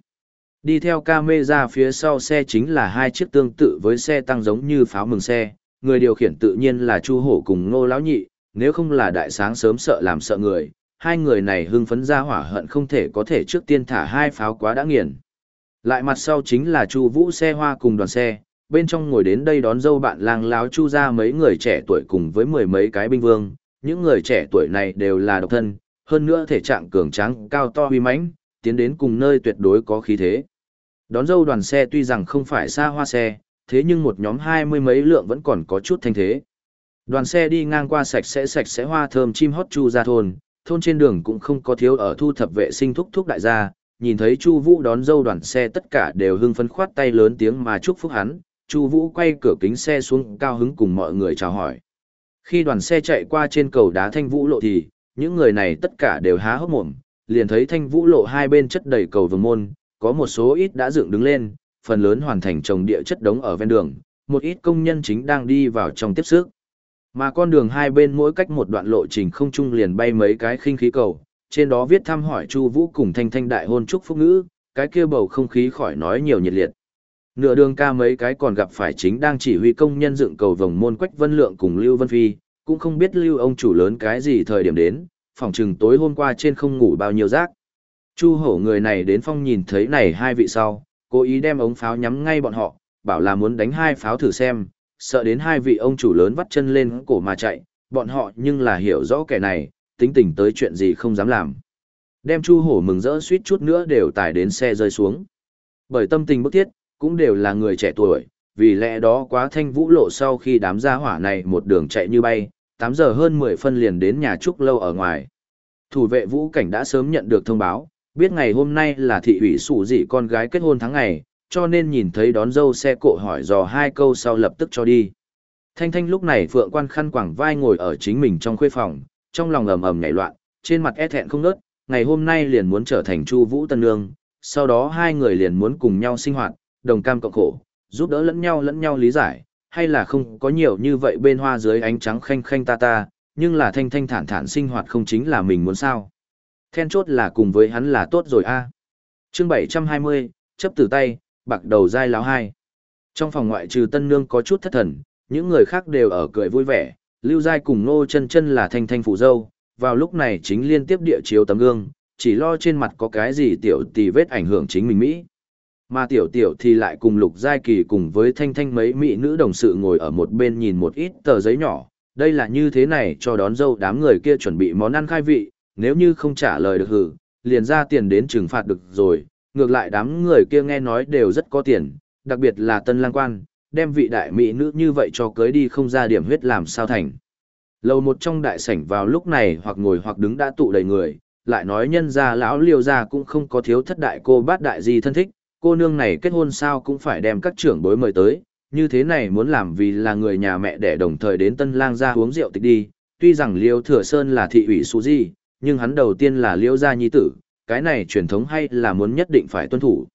Đi theo camera phía sau xe chính là hai chiếc tương tự với xe tăng giống như pháo mừng xe, người điều khiển tự nhiên là Chu Hổ cùng Ngô lão nhị, nếu không là đại sáng sớm sợ làm sợ người, hai người này hưng phấn ra hỏa hận không thể có thể trước tiên thả hai pháo quá đã nghiền. Lại mặt sau chính là Chu Vũ xe hoa cùng đoàn xe, bên trong ngồi đến đây đón dâu bạn lang láo Chu ra mấy người trẻ tuổi cùng với mười mấy cái binh vương, những người trẻ tuổi này đều là độc thân, hơn nữa thể trạng cường tráng, cao to uy mãnh, tiến đến cùng nơi tuyệt đối có khí thế. Đón dâu đoàn xe tuy rằng không phải xa hoa xe, thế nhưng một nhóm hai mươi mấy lượng vẫn còn có chút thanh thế. Đoàn xe đi ngang qua sạch sẽ sạch sẽ hoa thơm chim hót chu ra thôn, thôn trên đường cũng không có thiếu ở thu thập vệ sinh thúc thúc đại gia, nhìn thấy Chu Vũ đón dâu đoàn xe tất cả đều hưng phấn khoát tay lớn tiếng mà chúc phúc hắn, Chu Vũ quay cửa kính xe xuống cao hứng cùng mọi người chào hỏi. Khi đoàn xe chạy qua trên cầu đá Thanh Vũ lộ thì, những người này tất cả đều há hốc mồm, liền thấy Thanh Vũ lộ hai bên chất đầy cầu vồng môn, có một số ít đã dựng đứng lên, phần lớn hoàn thành trồng địa chất đống ở ven đường, một ít công nhân chính đang đi vào trong tiếp sức. Mà con đường hai bên mỗi cách một đoạn lộ trình không trung liền bay mấy cái khinh khí cầu, trên đó viết thăm hỏi Chu Vũ cùng Thanh Thanh đại hôn chúc phúc ngữ, cái kia bầu không khí khỏi nói nhiều nhiệt liệt. Nửa đường ca mấy cái còn gặp phải chính đang chỉ huy công nhân dựng cầu vòng môn Quách Vân Lượng cùng Lưu Vân Phi, cũng không biết Lưu ông chủ lớn cái gì thời điểm đến, phòng chừng tối hôm qua trên không ngủ bao nhiêu rác. Chu hổ người này đến phong nhìn thấy này hai vị sau, cố ý đem ống pháo nhắm ngay bọn họ, bảo là muốn đánh hai pháo thử xem, sợ đến hai vị ông chủ lớn vắt chân lên cổ mà chạy, bọn họ nhưng là hiểu rõ kẻ này, tính tình tới chuyện gì không dám làm. Đem Chu Hổ mừng rỡ suýt chút nữa đều tải đến xe rơi xuống. Bởi tâm tình bức thiết, cũng đều là người trẻ tuổi, vì lẽ đó quá thanh vũ lộ sau khi đám gia hỏa này một đường chạy như bay, 8 giờ hơn 10 phân liền đến nhà Trúc Lâu ở ngoài. Thủ vệ vũ cảnh đã sớm nhận được thông báo, biết ngày hôm nay là thị ủy sủ dị con gái kết hôn tháng ngày, cho nên nhìn thấy đón dâu xe cộ hỏi dò hai câu sau lập tức cho đi. Thanh Thanh lúc này phượng quan khăn quảng vai ngồi ở chính mình trong khuê phòng, trong lòng ầm ầm nhảy loạn, trên mặt e thẹn không nớt, ngày hôm nay liền muốn trở thành Chu Vũ Tân Nương, sau đó hai người liền muốn cùng nhau sinh hoạt, đồng cam cộng khổ, giúp đỡ lẫn nhau lẫn nhau lý giải, hay là không có nhiều như vậy bên hoa dưới ánh trắng khanh khanh ta ta, nhưng là thanh thanh thản thản sinh hoạt không chính là mình muốn sao. Then chốt là cùng với hắn là tốt rồi a. chương 720, chấp từ tay, bạc đầu dai láo hai. Trong phòng ngoại trừ tân nương có chút thất thần, những người khác đều ở cười vui vẻ, lưu giai cùng Ngô chân chân là thanh thanh phụ dâu, vào lúc này chính liên tiếp địa chiếu tấm gương, chỉ lo trên mặt có cái gì tiểu tì vết ảnh hưởng chính mình Mỹ. Mà tiểu tiểu thì lại cùng lục giai kỳ cùng với thanh thanh mấy mỹ nữ đồng sự ngồi ở một bên nhìn một ít tờ giấy nhỏ, đây là như thế này cho đón dâu đám người kia chuẩn bị món ăn khai vị, nếu như không trả lời được hử, liền ra tiền đến trừng phạt được rồi, ngược lại đám người kia nghe nói đều rất có tiền, đặc biệt là tân lang quan, đem vị đại mỹ nữ như vậy cho cưới đi không ra điểm huyết làm sao thành. Lầu một trong đại sảnh vào lúc này hoặc ngồi hoặc đứng đã tụ đầy người, lại nói nhân gia lão liêu gia cũng không có thiếu thất đại cô bát đại gì thân thích, cô nương này kết hôn sao cũng phải đem các trưởng bối mời tới, như thế này muốn làm vì là người nhà mẹ để đồng thời đến tân lang gia uống rượu tịch đi, tuy rằng liêu thừa sơn là thị ủy su gì, nhưng hắn đầu tiên là liêu gia nhi tử, cái này truyền thống hay là muốn nhất định phải tuân thủ.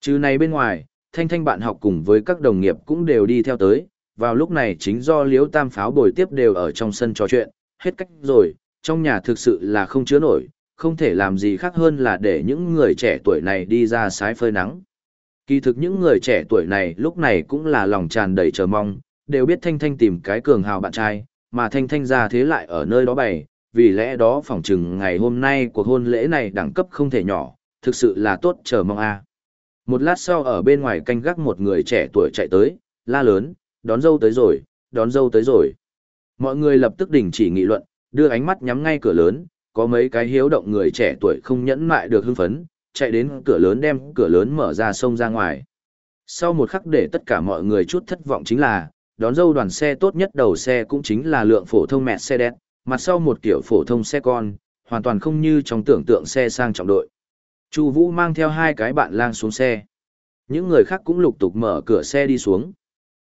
Chứ này bên ngoài, thanh thanh bạn học cùng với các đồng nghiệp cũng đều đi theo tới, vào lúc này chính do Liễu tam pháo bồi tiếp đều ở trong sân trò chuyện, hết cách rồi, trong nhà thực sự là không chứa nổi, không thể làm gì khác hơn là để những người trẻ tuổi này đi ra sái phơi nắng. Kỳ thực những người trẻ tuổi này lúc này cũng là lòng tràn đầy chờ mong, đều biết Thanh Thanh tìm cái cường hào bạn trai, mà Thanh Thanh ra thế lại ở nơi đó bày, vì lẽ đó phỏng chừng ngày hôm nay cuộc hôn lễ này đẳng cấp không thể nhỏ, thực sự là tốt chờ mong a. Một lát sau ở bên ngoài canh gác một người trẻ tuổi chạy tới, la lớn, đón dâu tới rồi, đón dâu tới rồi. Mọi người lập tức đình chỉ nghị luận, đưa ánh mắt nhắm ngay cửa lớn, có mấy cái hiếu động người trẻ tuổi không nhẫn mại được hưng phấn, chạy đến cửa lớn đem cửa lớn mở ra sông ra ngoài. Sau một khắc để tất cả mọi người chút thất vọng chính là, đón dâu đoàn xe tốt nhất đầu xe cũng chính là lượng phổ thông mẹ xe đẹp, mặt sau một kiểu phổ thông xe con, hoàn toàn không như trong tưởng tượng xe sang trọng đội. Chu Vũ mang theo hai cái bạn lang xuống xe. Những người khác cũng lục tục mở cửa xe đi xuống.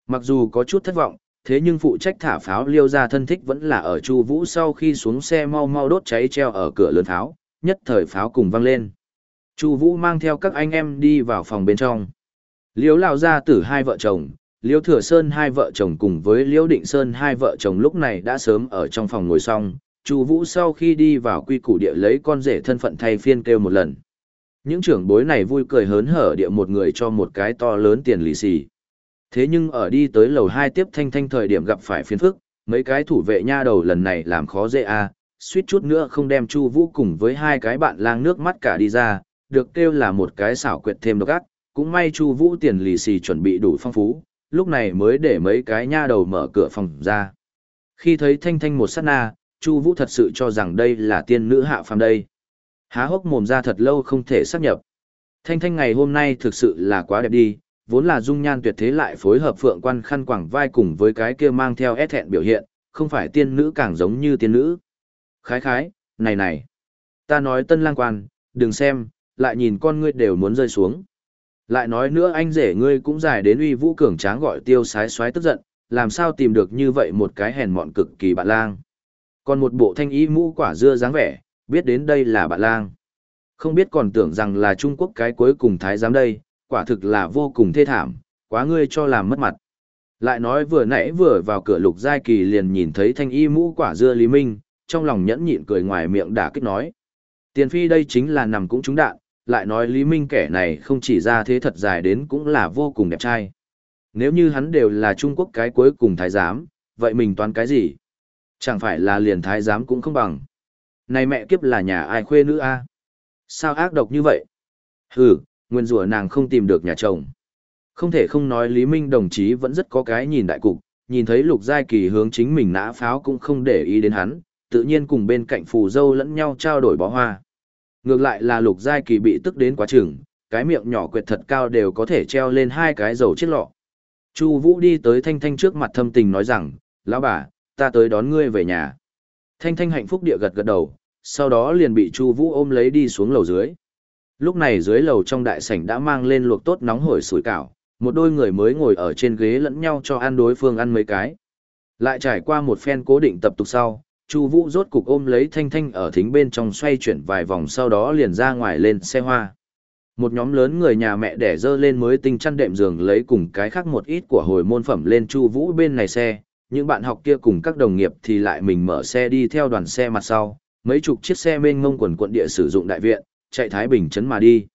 Mặc dù có chút thất vọng, thế nhưng phụ trách thả pháo liêu ra thân thích vẫn là ở Chu Vũ sau khi xuống xe mau mau đốt cháy treo ở cửa lớn pháo, nhất thời pháo cùng vang lên. Chu Vũ mang theo các anh em đi vào phòng bên trong. Liễu lão gia tử hai vợ chồng, Liễu Thừa Sơn hai vợ chồng cùng với Liễu Định Sơn hai vợ chồng lúc này đã sớm ở trong phòng ngồi xong. Chu Vũ sau khi đi vào quy củ địa lấy con rể thân phận thay phiên kêu một lần. Những trưởng bối này vui cười hớn hở địa một người cho một cái to lớn tiền lì xì. Thế nhưng ở đi tới lầu hai tiếp thanh thanh thời điểm gặp phải phiền phức, mấy cái thủ vệ nha đầu lần này làm khó dễ a, suýt chút nữa không đem Chu Vũ cùng với hai cái bạn lang nước mắt cả đi ra, được kêu là một cái xảo quyệt thêm độc ác, cũng may Chu Vũ tiền lì xì chuẩn bị đủ phong phú, lúc này mới để mấy cái nha đầu mở cửa phòng ra. Khi thấy Thanh Thanh một sát na, Chu Vũ thật sự cho rằng đây là tiên nữ hạ phàm đây. Há hốc mồm ra thật lâu không thể xác nhập. Thanh Thanh ngày hôm nay thực sự là quá đẹp đi, vốn là dung nhan tuyệt thế lại phối hợp phượng quan khăn quàng vai cùng với cái kia mang theo ép thẹn biểu hiện, không phải tiên nữ càng giống như tiên nữ. Khái khái, này này, ta nói tân lang quan, đừng xem, lại nhìn con ngươi đều muốn rơi xuống. Lại nói nữa anh rể ngươi cũng dài đến uy vũ cường tráng gọi tiêu sái xoái tức giận, làm sao tìm được như vậy một cái hèn mọn cực kỳ bạn lang. Còn một bộ thanh y mũ quả dưa dáng vẻ, biết đến đây là bạn lang. Không biết còn tưởng rằng là Trung Quốc cái cuối cùng thái giám đây, quả thực là vô cùng thê thảm, quá ngươi cho làm mất mặt. Lại nói vừa nãy vừa vào cửa lục giai kỳ liền nhìn thấy thanh y mũ quả dưa Lý Minh, trong lòng nhẫn nhịn cười ngoài miệng đả kích nói. Tiền phi đây chính là nằm cũng trúng đạn, lại nói Lý Minh kẻ này không chỉ ra thế thật dài đến cũng là vô cùng đẹp trai. Nếu như hắn đều là Trung Quốc cái cuối cùng thái giám, vậy mình toán cái gì? Chẳng phải là liền thái giám cũng không bằng. Này mẹ kiếp là nhà ai khuê nữ a? Sao ác độc như vậy? Hừ, nguyên rủa nàng không tìm được nhà chồng. Không thể không nói Lý Minh đồng chí vẫn rất có cái nhìn đại cục, nhìn thấy lục giai kỳ hướng chính mình nã pháo cũng không để ý đến hắn, tự nhiên cùng bên cạnh phù dâu lẫn nhau trao đổi bó hoa. Ngược lại là lục giai kỳ bị tức đến quá chừng, cái miệng nhỏ quệt thật cao đều có thể treo lên hai cái dầu chiếc lọ. Chu Vũ đi tới Thanh Thanh trước mặt thâm tình nói rằng, lão bà, ta tới đón ngươi về nhà. Thanh Thanh hạnh phúc địa gật gật đầu, sau đó liền bị Chu Vũ ôm lấy đi xuống lầu dưới. Lúc này dưới lầu trong đại sảnh đã mang lên luộc tốt nóng hổi sủi cảo, một đôi người mới ngồi ở trên ghế lẫn nhau cho ăn đối phương ăn mấy cái. Lại trải qua một phen cố định tập tục sau, Chu Vũ rốt cục ôm lấy Thanh Thanh ở thính bên trong xoay chuyển vài vòng sau đó liền ra ngoài lên xe hoa. Một nhóm lớn người nhà mẹ đẻ dơ lên mới tinh chăn đệm giường lấy cùng cái khác một ít của hồi môn phẩm lên Chu Vũ bên này xe, những bạn học kia cùng các đồng nghiệp thì lại mình mở xe đi theo đoàn xe mặt sau, mấy chục chiếc xe mênh mông quần quận địa sử dụng đại viện, chạy Thái Bình trấn mà đi.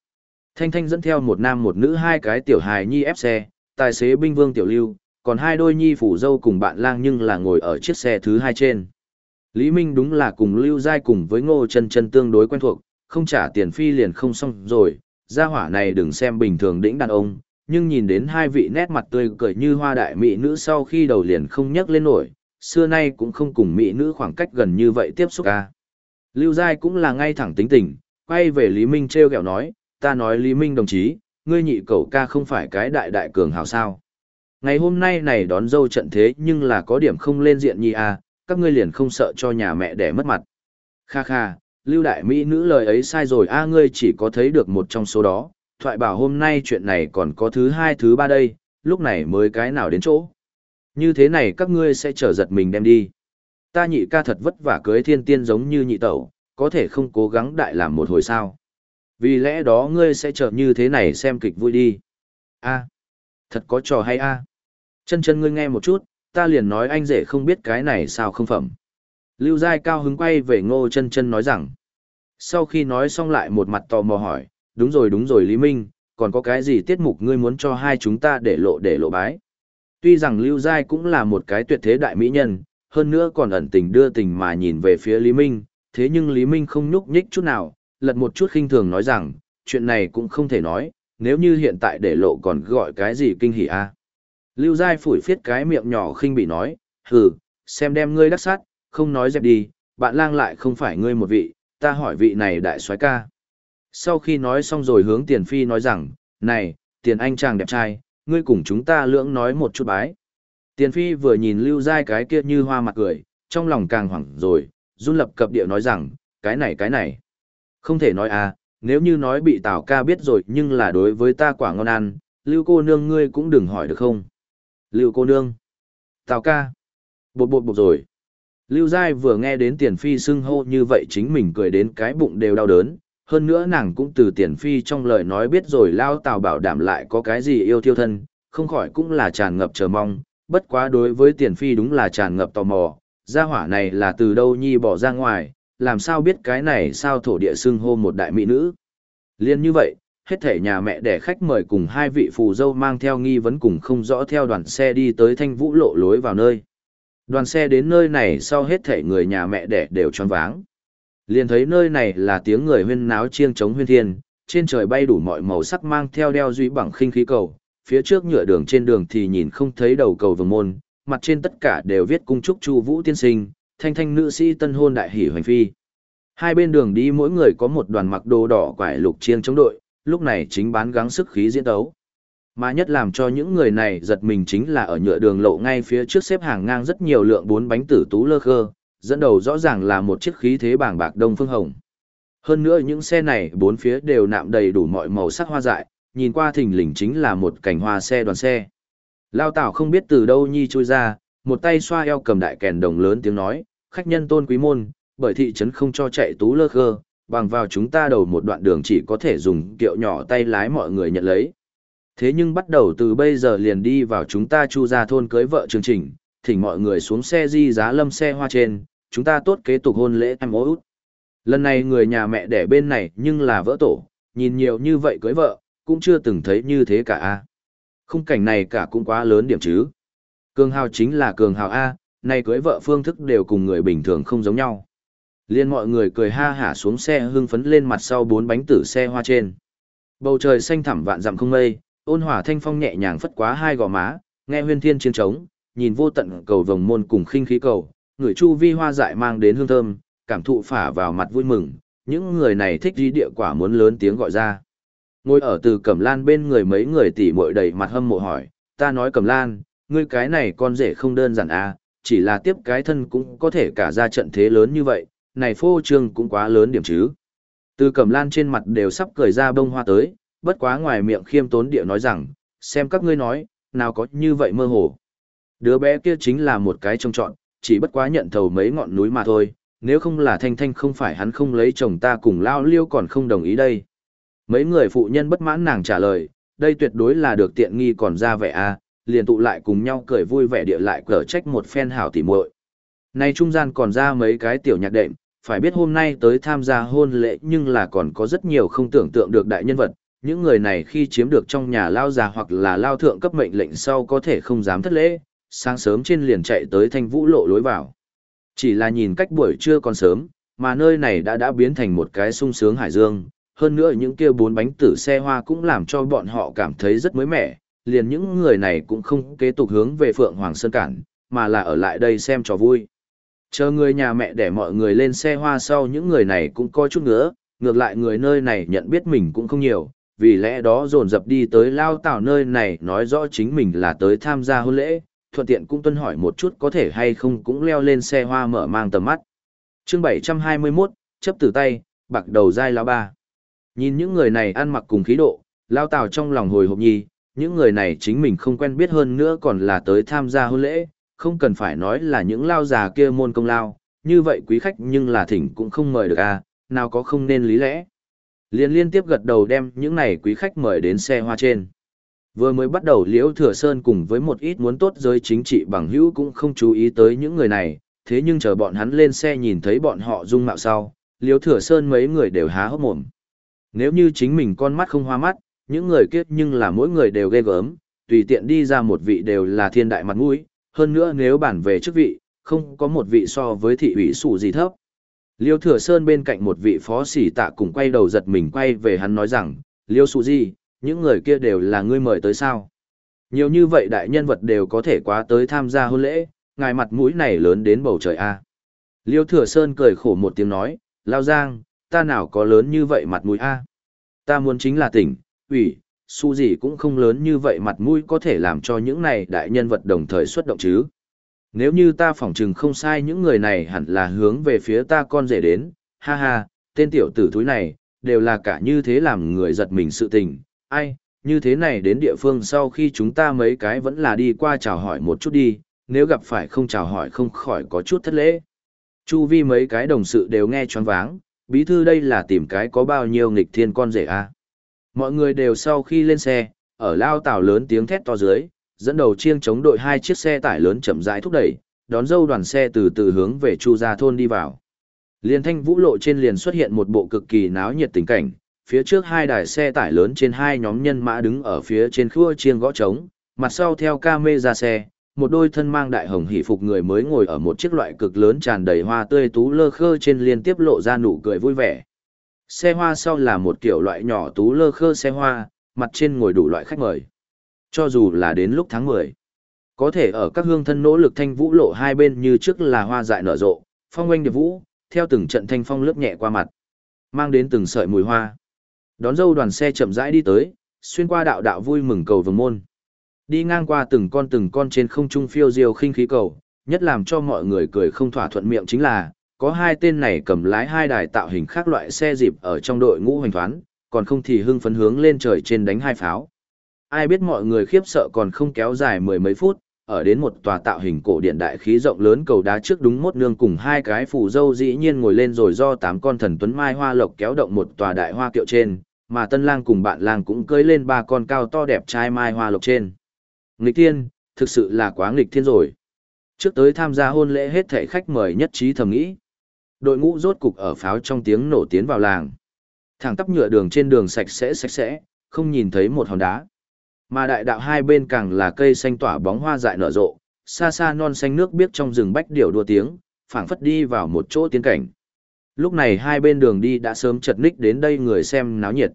Thanh Thanh dẫn theo một nam một nữ hai cái tiểu hài nhi ép xe, tài xế binh vương tiểu lưu, còn hai đôi nhi phủ dâu cùng bạn lang nhưng là ngồi ở chiếc xe thứ hai trên. Lý Minh đúng là cùng lưu giai cùng với ngô chân chân tương đối quen thuộc, không trả tiền phi liền không xong rồi, gia hỏa này đừng xem bình thường đĩnh đàn ông, nhưng nhìn đến hai vị nét mặt tươi cười như hoa đại mỹ nữ sau khi đầu liền không nhấc lên nổi, xưa nay cũng không cùng mỹ nữ khoảng cách gần như vậy tiếp xúc ca. Lưu Giai cũng là ngay thẳng tính tình, quay về Lý Minh treo kẹo nói, ta nói Lý Minh đồng chí, ngươi nhị cậu ca không phải cái đại đại cường hào sao. Ngày hôm nay này đón dâu trận thế nhưng là có điểm không lên diện nhi à, các ngươi liền không sợ cho nhà mẹ để mất mặt. Kha kha, Lưu Đại Mỹ nữ lời ấy sai rồi a ngươi chỉ có thấy được một trong số đó, thoại bảo hôm nay chuyện này còn có thứ hai thứ ba đây, lúc này mới cái nào đến chỗ. Như thế này các ngươi sẽ trở giật mình đem đi. Ta nhị ca thật vất vả cưới thiên tiên giống như nhị tẩu, có thể không cố gắng đại làm một hồi sao. Vì lẽ đó ngươi sẽ trở như thế này xem kịch vui đi. a thật có trò hay a Chân chân ngươi nghe một chút, ta liền nói anh rể không biết cái này sao không phẩm. Lưu Giai cao hứng quay về ngô chân chân nói rằng. Sau khi nói xong lại một mặt tò mò hỏi, đúng rồi đúng rồi Lý Minh, còn có cái gì tiết mục ngươi muốn cho hai chúng ta để lộ để lộ bái. Tuy rằng Lưu Giai cũng là một cái tuyệt thế đại mỹ nhân, hơn nữa còn ẩn tình đưa tình mà nhìn về phía Lý Minh, thế nhưng Lý Minh không nhúc nhích chút nào, lật một chút khinh thường nói rằng, chuyện này cũng không thể nói, nếu như hiện tại để lộ còn gọi cái gì kinh hỉ a Lưu Giai phủi phiết cái miệng nhỏ khinh bị nói, hừ, xem đem ngươi đắc sát, không nói dẹp đi, bạn lang lại không phải ngươi một vị, ta hỏi vị này đại soái ca. Sau khi nói xong rồi hướng tiền phi nói rằng, này, tiền anh chàng đẹp trai, ngươi cùng chúng ta lưỡng nói một chút bái. Tiền phi vừa nhìn lưu dai cái kia như hoa mặt cười, trong lòng càng hoảng rồi, run lập cập địa nói rằng, cái này cái này. Không thể nói à, nếu như nói bị tào ca biết rồi nhưng là đối với ta quả ngon ăn, lưu cô nương ngươi cũng đừng hỏi được không. Lưu cô nương. Tào ca. Bột bột bột rồi. Lưu Giai vừa nghe đến tiền phi xưng hô như vậy chính mình cười đến cái bụng đều đau đớn, hơn nữa nàng cũng từ tiền phi trong lời nói biết rồi lao tào bảo đảm lại có cái gì yêu thiêu thân, không khỏi cũng là tràn ngập chờ mong, bất quá đối với tiền phi đúng là tràn ngập tò mò, gia hỏa này là từ đâu nhi bỏ ra ngoài, làm sao biết cái này sao thổ địa xưng hô một đại mỹ nữ. Liên như vậy, hết thể nhà mẹ để khách mời cùng hai vị phù dâu mang theo nghi vấn cùng không rõ theo đoàn xe đi tới thanh vũ lộ lối vào nơi. Đoàn xe đến nơi này sau hết thể người nhà mẹ đẻ đều tròn váng. Liền thấy nơi này là tiếng người huyên náo chiêng chống huyên thiên, trên trời bay đủ mọi màu sắc mang theo đeo duy bằng khinh khí cầu, phía trước nhựa đường trên đường thì nhìn không thấy đầu cầu vồng môn, mặt trên tất cả đều viết cung trúc chu vũ tiên sinh, thanh thanh nữ sĩ tân hôn đại hỷ hoành phi. Hai bên đường đi mỗi người có một đoàn mặc đồ đỏ quải lục chiêng chống đội, lúc này chính bán gắng sức khí diễn tấu. Mà nhất làm cho những người này giật mình chính là ở nhựa đường lộ ngay phía trước xếp hàng ngang rất nhiều lượng bốn bánh tử tú lơ khơ, dẫn đầu rõ ràng là một chiếc khí thế bảng bạc đông phương hồng. Hơn nữa những xe này bốn phía đều nạm đầy đủ mọi màu sắc hoa dại, nhìn qua thình lình chính là một cảnh hoa xe đoàn xe. Lao Tảo không biết từ đâu nhi trôi ra, một tay xoa eo cầm đại kèn đồng lớn tiếng nói, khách nhân tôn quý môn, bởi thị trấn không cho chạy tú lơ khơ, bằng vào chúng ta đầu một đoạn đường chỉ có thể dùng kiệu nhỏ tay lái mọi người nhận lấy. Thế nhưng bắt đầu từ bây giờ liền đi vào chúng ta chu ra thôn cưới vợ chương trình, thỉnh mọi người xuống xe di giá lâm xe hoa trên, chúng ta tốt kế tục hôn lễ em út. Lần này người nhà mẹ đẻ bên này nhưng là vỡ tổ, nhìn nhiều như vậy cưới vợ, cũng chưa từng thấy như thế cả a. Khung cảnh này cả cũng quá lớn điểm chứ. Cường hào chính là cường hào A, này cưới vợ phương thức đều cùng người bình thường không giống nhau. Liên mọi người cười ha hả xuống xe hưng phấn lên mặt sau bốn bánh tử xe hoa trên. Bầu trời xanh thẳm vạn dặm không mây, ôn hỏa thanh phong nhẹ nhàng phất quá hai gò má, nghe huyên thiên chiến trống, nhìn vô tận cầu vồng môn cùng khinh khí cầu, người chu vi hoa dại mang đến hương thơm, cảm thụ phả vào mặt vui mừng, những người này thích đi địa quả muốn lớn tiếng gọi ra. Ngồi ở từ Cẩm Lan bên người mấy người tỉ muội đầy mặt hâm mộ hỏi, ta nói Cẩm Lan, ngươi cái này con rể không đơn giản à, chỉ là tiếp cái thân cũng có thể cả ra trận thế lớn như vậy, này phô trương cũng quá lớn điểm chứ. Từ Cẩm Lan trên mặt đều sắp cười ra bông hoa tới, bất quá ngoài miệng khiêm tốn địa nói rằng, xem các ngươi nói, nào có như vậy mơ hồ. Đứa bé kia chính là một cái trông trọn, chỉ bất quá nhận thầu mấy ngọn núi mà thôi, nếu không là thanh thanh không phải hắn không lấy chồng ta cùng lao liêu còn không đồng ý đây. Mấy người phụ nhân bất mãn nàng trả lời, đây tuyệt đối là được tiện nghi còn ra vẻ a, à, liền tụ lại cùng nhau cười vui vẻ địa lại cờ trách một phen hảo tỉ muội. Nay trung gian còn ra mấy cái tiểu nhạc đệm, phải biết hôm nay tới tham gia hôn lễ nhưng là còn có rất nhiều không tưởng tượng được đại nhân vật, những người này khi chiếm được trong nhà lao già hoặc là lao thượng cấp mệnh lệnh sau có thể không dám thất lễ, sáng sớm trên liền chạy tới thanh vũ lộ lối vào. Chỉ là nhìn cách buổi trưa còn sớm, mà nơi này đã đã biến thành một cái sung sướng hải dương, hơn nữa những kia bốn bánh tử xe hoa cũng làm cho bọn họ cảm thấy rất mới mẻ, liền những người này cũng không kế tục hướng về Phượng Hoàng Sơn Cản, mà là ở lại đây xem trò vui. Chờ người nhà mẹ để mọi người lên xe hoa sau những người này cũng coi chút nữa, ngược lại người nơi này nhận biết mình cũng không nhiều, vì lẽ đó dồn dập đi tới lao tảo nơi này nói rõ chính mình là tới tham gia hôn lễ, thuận tiện cũng tuân hỏi một chút có thể hay không cũng leo lên xe hoa mở mang tầm mắt. chương 721, chấp từ tay, bạc đầu dai lao ba. Nhìn những người này ăn mặc cùng khí độ, lao tào trong lòng hồi hộp nhi, những người này chính mình không quen biết hơn nữa còn là tới tham gia hôn lễ, không cần phải nói là những lao già kia môn công lao, như vậy quý khách nhưng là thỉnh cũng không mời được à, nào có không nên lý lẽ. Liên liên tiếp gật đầu đem những này quý khách mời đến xe hoa trên. Vừa mới bắt đầu Liễu Thừa Sơn cùng với một ít muốn tốt giới chính trị bằng hữu cũng không chú ý tới những người này, thế nhưng chờ bọn hắn lên xe nhìn thấy bọn họ dung mạo sau, Liễu Thừa Sơn mấy người đều há hốc mồm. Nếu như chính mình con mắt không hoa mắt, những người kiếp nhưng là mỗi người đều ghê gớm, tùy tiện đi ra một vị đều là thiên đại mặt mũi, hơn nữa nếu bản về chức vị, không có một vị so với thị ủy sủ gì thấp. Liêu Thừa Sơn bên cạnh một vị phó sĩ tạ cùng quay đầu giật mình quay về hắn nói rằng, Liêu Sụ Di, những người kia đều là ngươi mời tới sao? Nhiều như vậy đại nhân vật đều có thể quá tới tham gia hôn lễ, ngài mặt mũi này lớn đến bầu trời a. Liêu Thừa Sơn cười khổ một tiếng nói, Lao Giang, ta nào có lớn như vậy mặt mũi a? Ta muốn chính là tỉnh, ủy, su gì cũng không lớn như vậy mặt mũi có thể làm cho những này đại nhân vật đồng thời xuất động chứ. Nếu như ta phỏng chừng không sai những người này hẳn là hướng về phía ta con rể đến, ha ha, tên tiểu tử thúi này, đều là cả như thế làm người giật mình sự tình, ai, như thế này đến địa phương sau khi chúng ta mấy cái vẫn là đi qua chào hỏi một chút đi, nếu gặp phải không chào hỏi không khỏi có chút thất lễ. Chu vi mấy cái đồng sự đều nghe choáng váng, bí thư đây là tìm cái có bao nhiêu nghịch thiên con rể a Mọi người đều sau khi lên xe, ở lao tàu lớn tiếng thét to dưới, dẫn đầu chiêng chống đội hai chiếc xe tải lớn chậm rãi thúc đẩy, đón dâu đoàn xe từ từ hướng về Chu Gia thôn đi vào. Liên thanh vũ lộ trên liền xuất hiện một bộ cực kỳ náo nhiệt tình cảnh, phía trước hai đài xe tải lớn trên hai nhóm nhân mã đứng ở phía trên khua chiêng gõ trống, mặt sau theo ca mê ra xe, một đôi thân mang đại hồng hỷ phục người mới ngồi ở một chiếc loại cực lớn tràn đầy hoa tươi tú lơ khơ trên liên tiếp lộ ra nụ cười vui vẻ. Xe hoa sau là một kiểu loại nhỏ tú lơ khơ xe hoa, mặt trên ngồi đủ loại khách mời. Cho dù là đến lúc tháng 10, có thể ở các hương thân nỗ lực thanh vũ lộ hai bên như trước là hoa dại nở rộ, phong oanh điệp vũ, theo từng trận thanh phong lướt nhẹ qua mặt, mang đến từng sợi mùi hoa. Đón dâu đoàn xe chậm rãi đi tới, xuyên qua đạo đạo vui mừng cầu vồng môn. Đi ngang qua từng con từng con trên không trung phiêu diêu khinh khí cầu, nhất làm cho mọi người cười không thỏa thuận miệng chính là, có hai tên này cầm lái hai đài tạo hình khác loại xe dịp ở trong đội ngũ hoành thoán, còn không thì hưng phấn hướng lên trời trên đánh hai pháo ai biết mọi người khiếp sợ còn không kéo dài mười mấy phút, ở đến một tòa tạo hình cổ điện đại khí rộng lớn cầu đá trước đúng mốt nương cùng hai cái phù dâu dĩ nhiên ngồi lên rồi do tám con thần tuấn mai hoa lộc kéo động một tòa đại hoa kiệu trên, mà tân lang cùng bạn lang cũng cưới lên ba con cao to đẹp trai mai hoa lộc trên. Nghịch thiên, thực sự là quá nghịch thiên rồi. Trước tới tham gia hôn lễ hết thảy khách mời nhất trí thầm nghĩ. Đội ngũ rốt cục ở pháo trong tiếng nổ tiến vào làng. Thẳng tắp nhựa đường trên đường sạch sẽ sạch sẽ, không nhìn thấy một hòn đá. Mà đại đạo hai bên càng là cây xanh tỏa bóng hoa dại nở rộ, xa xa non xanh nước biếc trong rừng bách điểu đua tiếng, phảng phất đi vào một chỗ tiến cảnh. Lúc này hai bên đường đi đã sớm chật ních đến đây người xem náo nhiệt.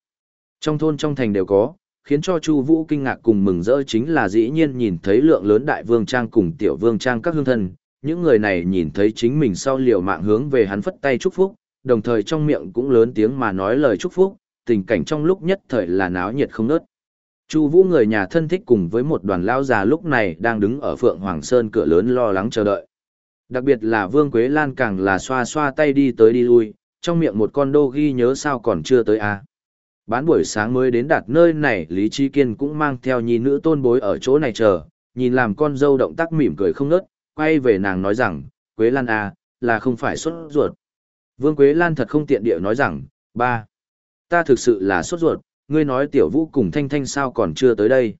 Trong thôn trong thành đều có, khiến cho Chu Vũ kinh ngạc cùng mừng rỡ chính là dĩ nhiên nhìn thấy lượng lớn đại vương trang cùng tiểu vương trang các hương thân, những người này nhìn thấy chính mình sau liều mạng hướng về hắn phất tay chúc phúc, đồng thời trong miệng cũng lớn tiếng mà nói lời chúc phúc, tình cảnh trong lúc nhất thời là náo nhiệt không ngớt. Chu Vũ người nhà thân thích cùng với một đoàn lão già lúc này đang đứng ở Phượng Hoàng Sơn cửa lớn lo lắng chờ đợi. Đặc biệt là Vương Quế Lan càng là xoa xoa tay đi tới đi lui, trong miệng một con đô ghi nhớ sao còn chưa tới a. À. Bán buổi sáng mới đến đạt nơi này, Lý Chi Kiên cũng mang theo nhi nữ tôn bối ở chỗ này chờ, nhìn làm con dâu động tác mỉm cười không ngớt, quay về nàng nói rằng, Quế Lan à, là không phải sốt ruột. Vương Quế Lan thật không tiện địa nói rằng, ba, ta thực sự là sốt ruột, ngươi nói tiểu vũ cùng thanh thanh sao còn chưa tới đây.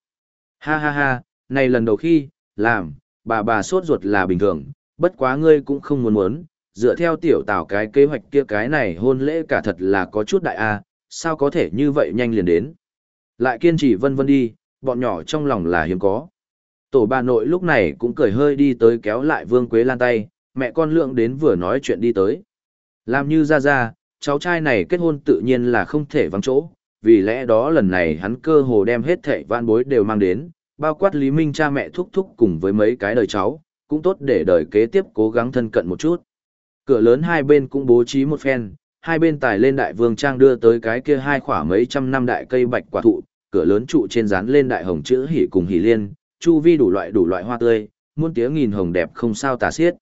Ha ha ha, này lần đầu khi, làm, bà bà sốt ruột là bình thường, bất quá ngươi cũng không muốn muốn, dựa theo tiểu tào cái kế hoạch kia cái này hôn lễ cả thật là có chút đại a sao có thể như vậy nhanh liền đến. Lại kiên trì vân vân đi, bọn nhỏ trong lòng là hiếm có. Tổ bà nội lúc này cũng cười hơi đi tới kéo lại Vương Quế Lan tay, mẹ con lượng đến vừa nói chuyện đi tới. Làm như ra ra, cháu trai này kết hôn tự nhiên là không thể vắng chỗ, vì lẽ đó lần này hắn cơ hồ đem hết thệ vạn bối đều mang đến, bao quát Lý Minh cha mẹ thúc thúc cùng với mấy cái đời cháu, cũng tốt để đời kế tiếp cố gắng thân cận một chút. Cửa lớn hai bên cũng bố trí một phen, hai bên tài lên đại vương trang đưa tới cái kia hai khỏa mấy trăm năm đại cây bạch quả thụ, cửa lớn trụ trên dán lên đại hồng chữ hỉ cùng hỉ liên, chu vi đủ loại đủ loại hoa tươi, muôn tiếng nghìn hồng đẹp không sao tả xiết.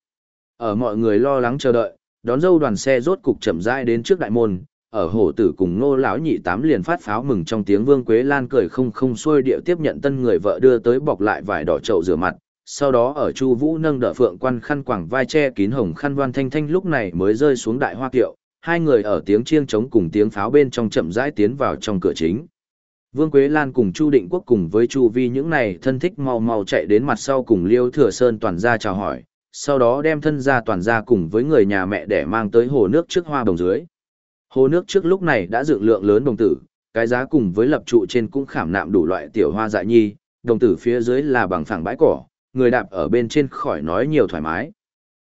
Ở mọi người lo lắng chờ đợi, đón dâu đoàn xe rốt cục chậm rãi đến trước đại môn, ở hổ tử cùng nô lão nhị tám liền phát pháo mừng trong tiếng vương quế lan cười không không xuôi điệu tiếp nhận tân người vợ đưa tới bọc lại vải đỏ chậu rửa mặt sau đó ở chu vũ nâng đỡ phượng quan khăn quàng vai che kín hồng khăn đoan thanh thanh lúc này mới rơi xuống đại hoa kiệu hai người ở tiếng chiêng trống cùng tiếng pháo bên trong chậm rãi tiến vào trong cửa chính vương quế lan cùng chu định quốc cùng với chu vi những này thân thích mau mau chạy đến mặt sau cùng liêu thừa sơn toàn ra chào hỏi sau đó đem thân ra toàn ra cùng với người nhà mẹ để mang tới hồ nước trước hoa đồng dưới Hồ nước trước lúc này đã dựng lượng lớn đồng tử, cái giá cùng với lập trụ trên cũng khảm nạm đủ loại tiểu hoa dại nhi, đồng tử phía dưới là bằng phẳng bãi cỏ, người đạp ở bên trên khỏi nói nhiều thoải mái.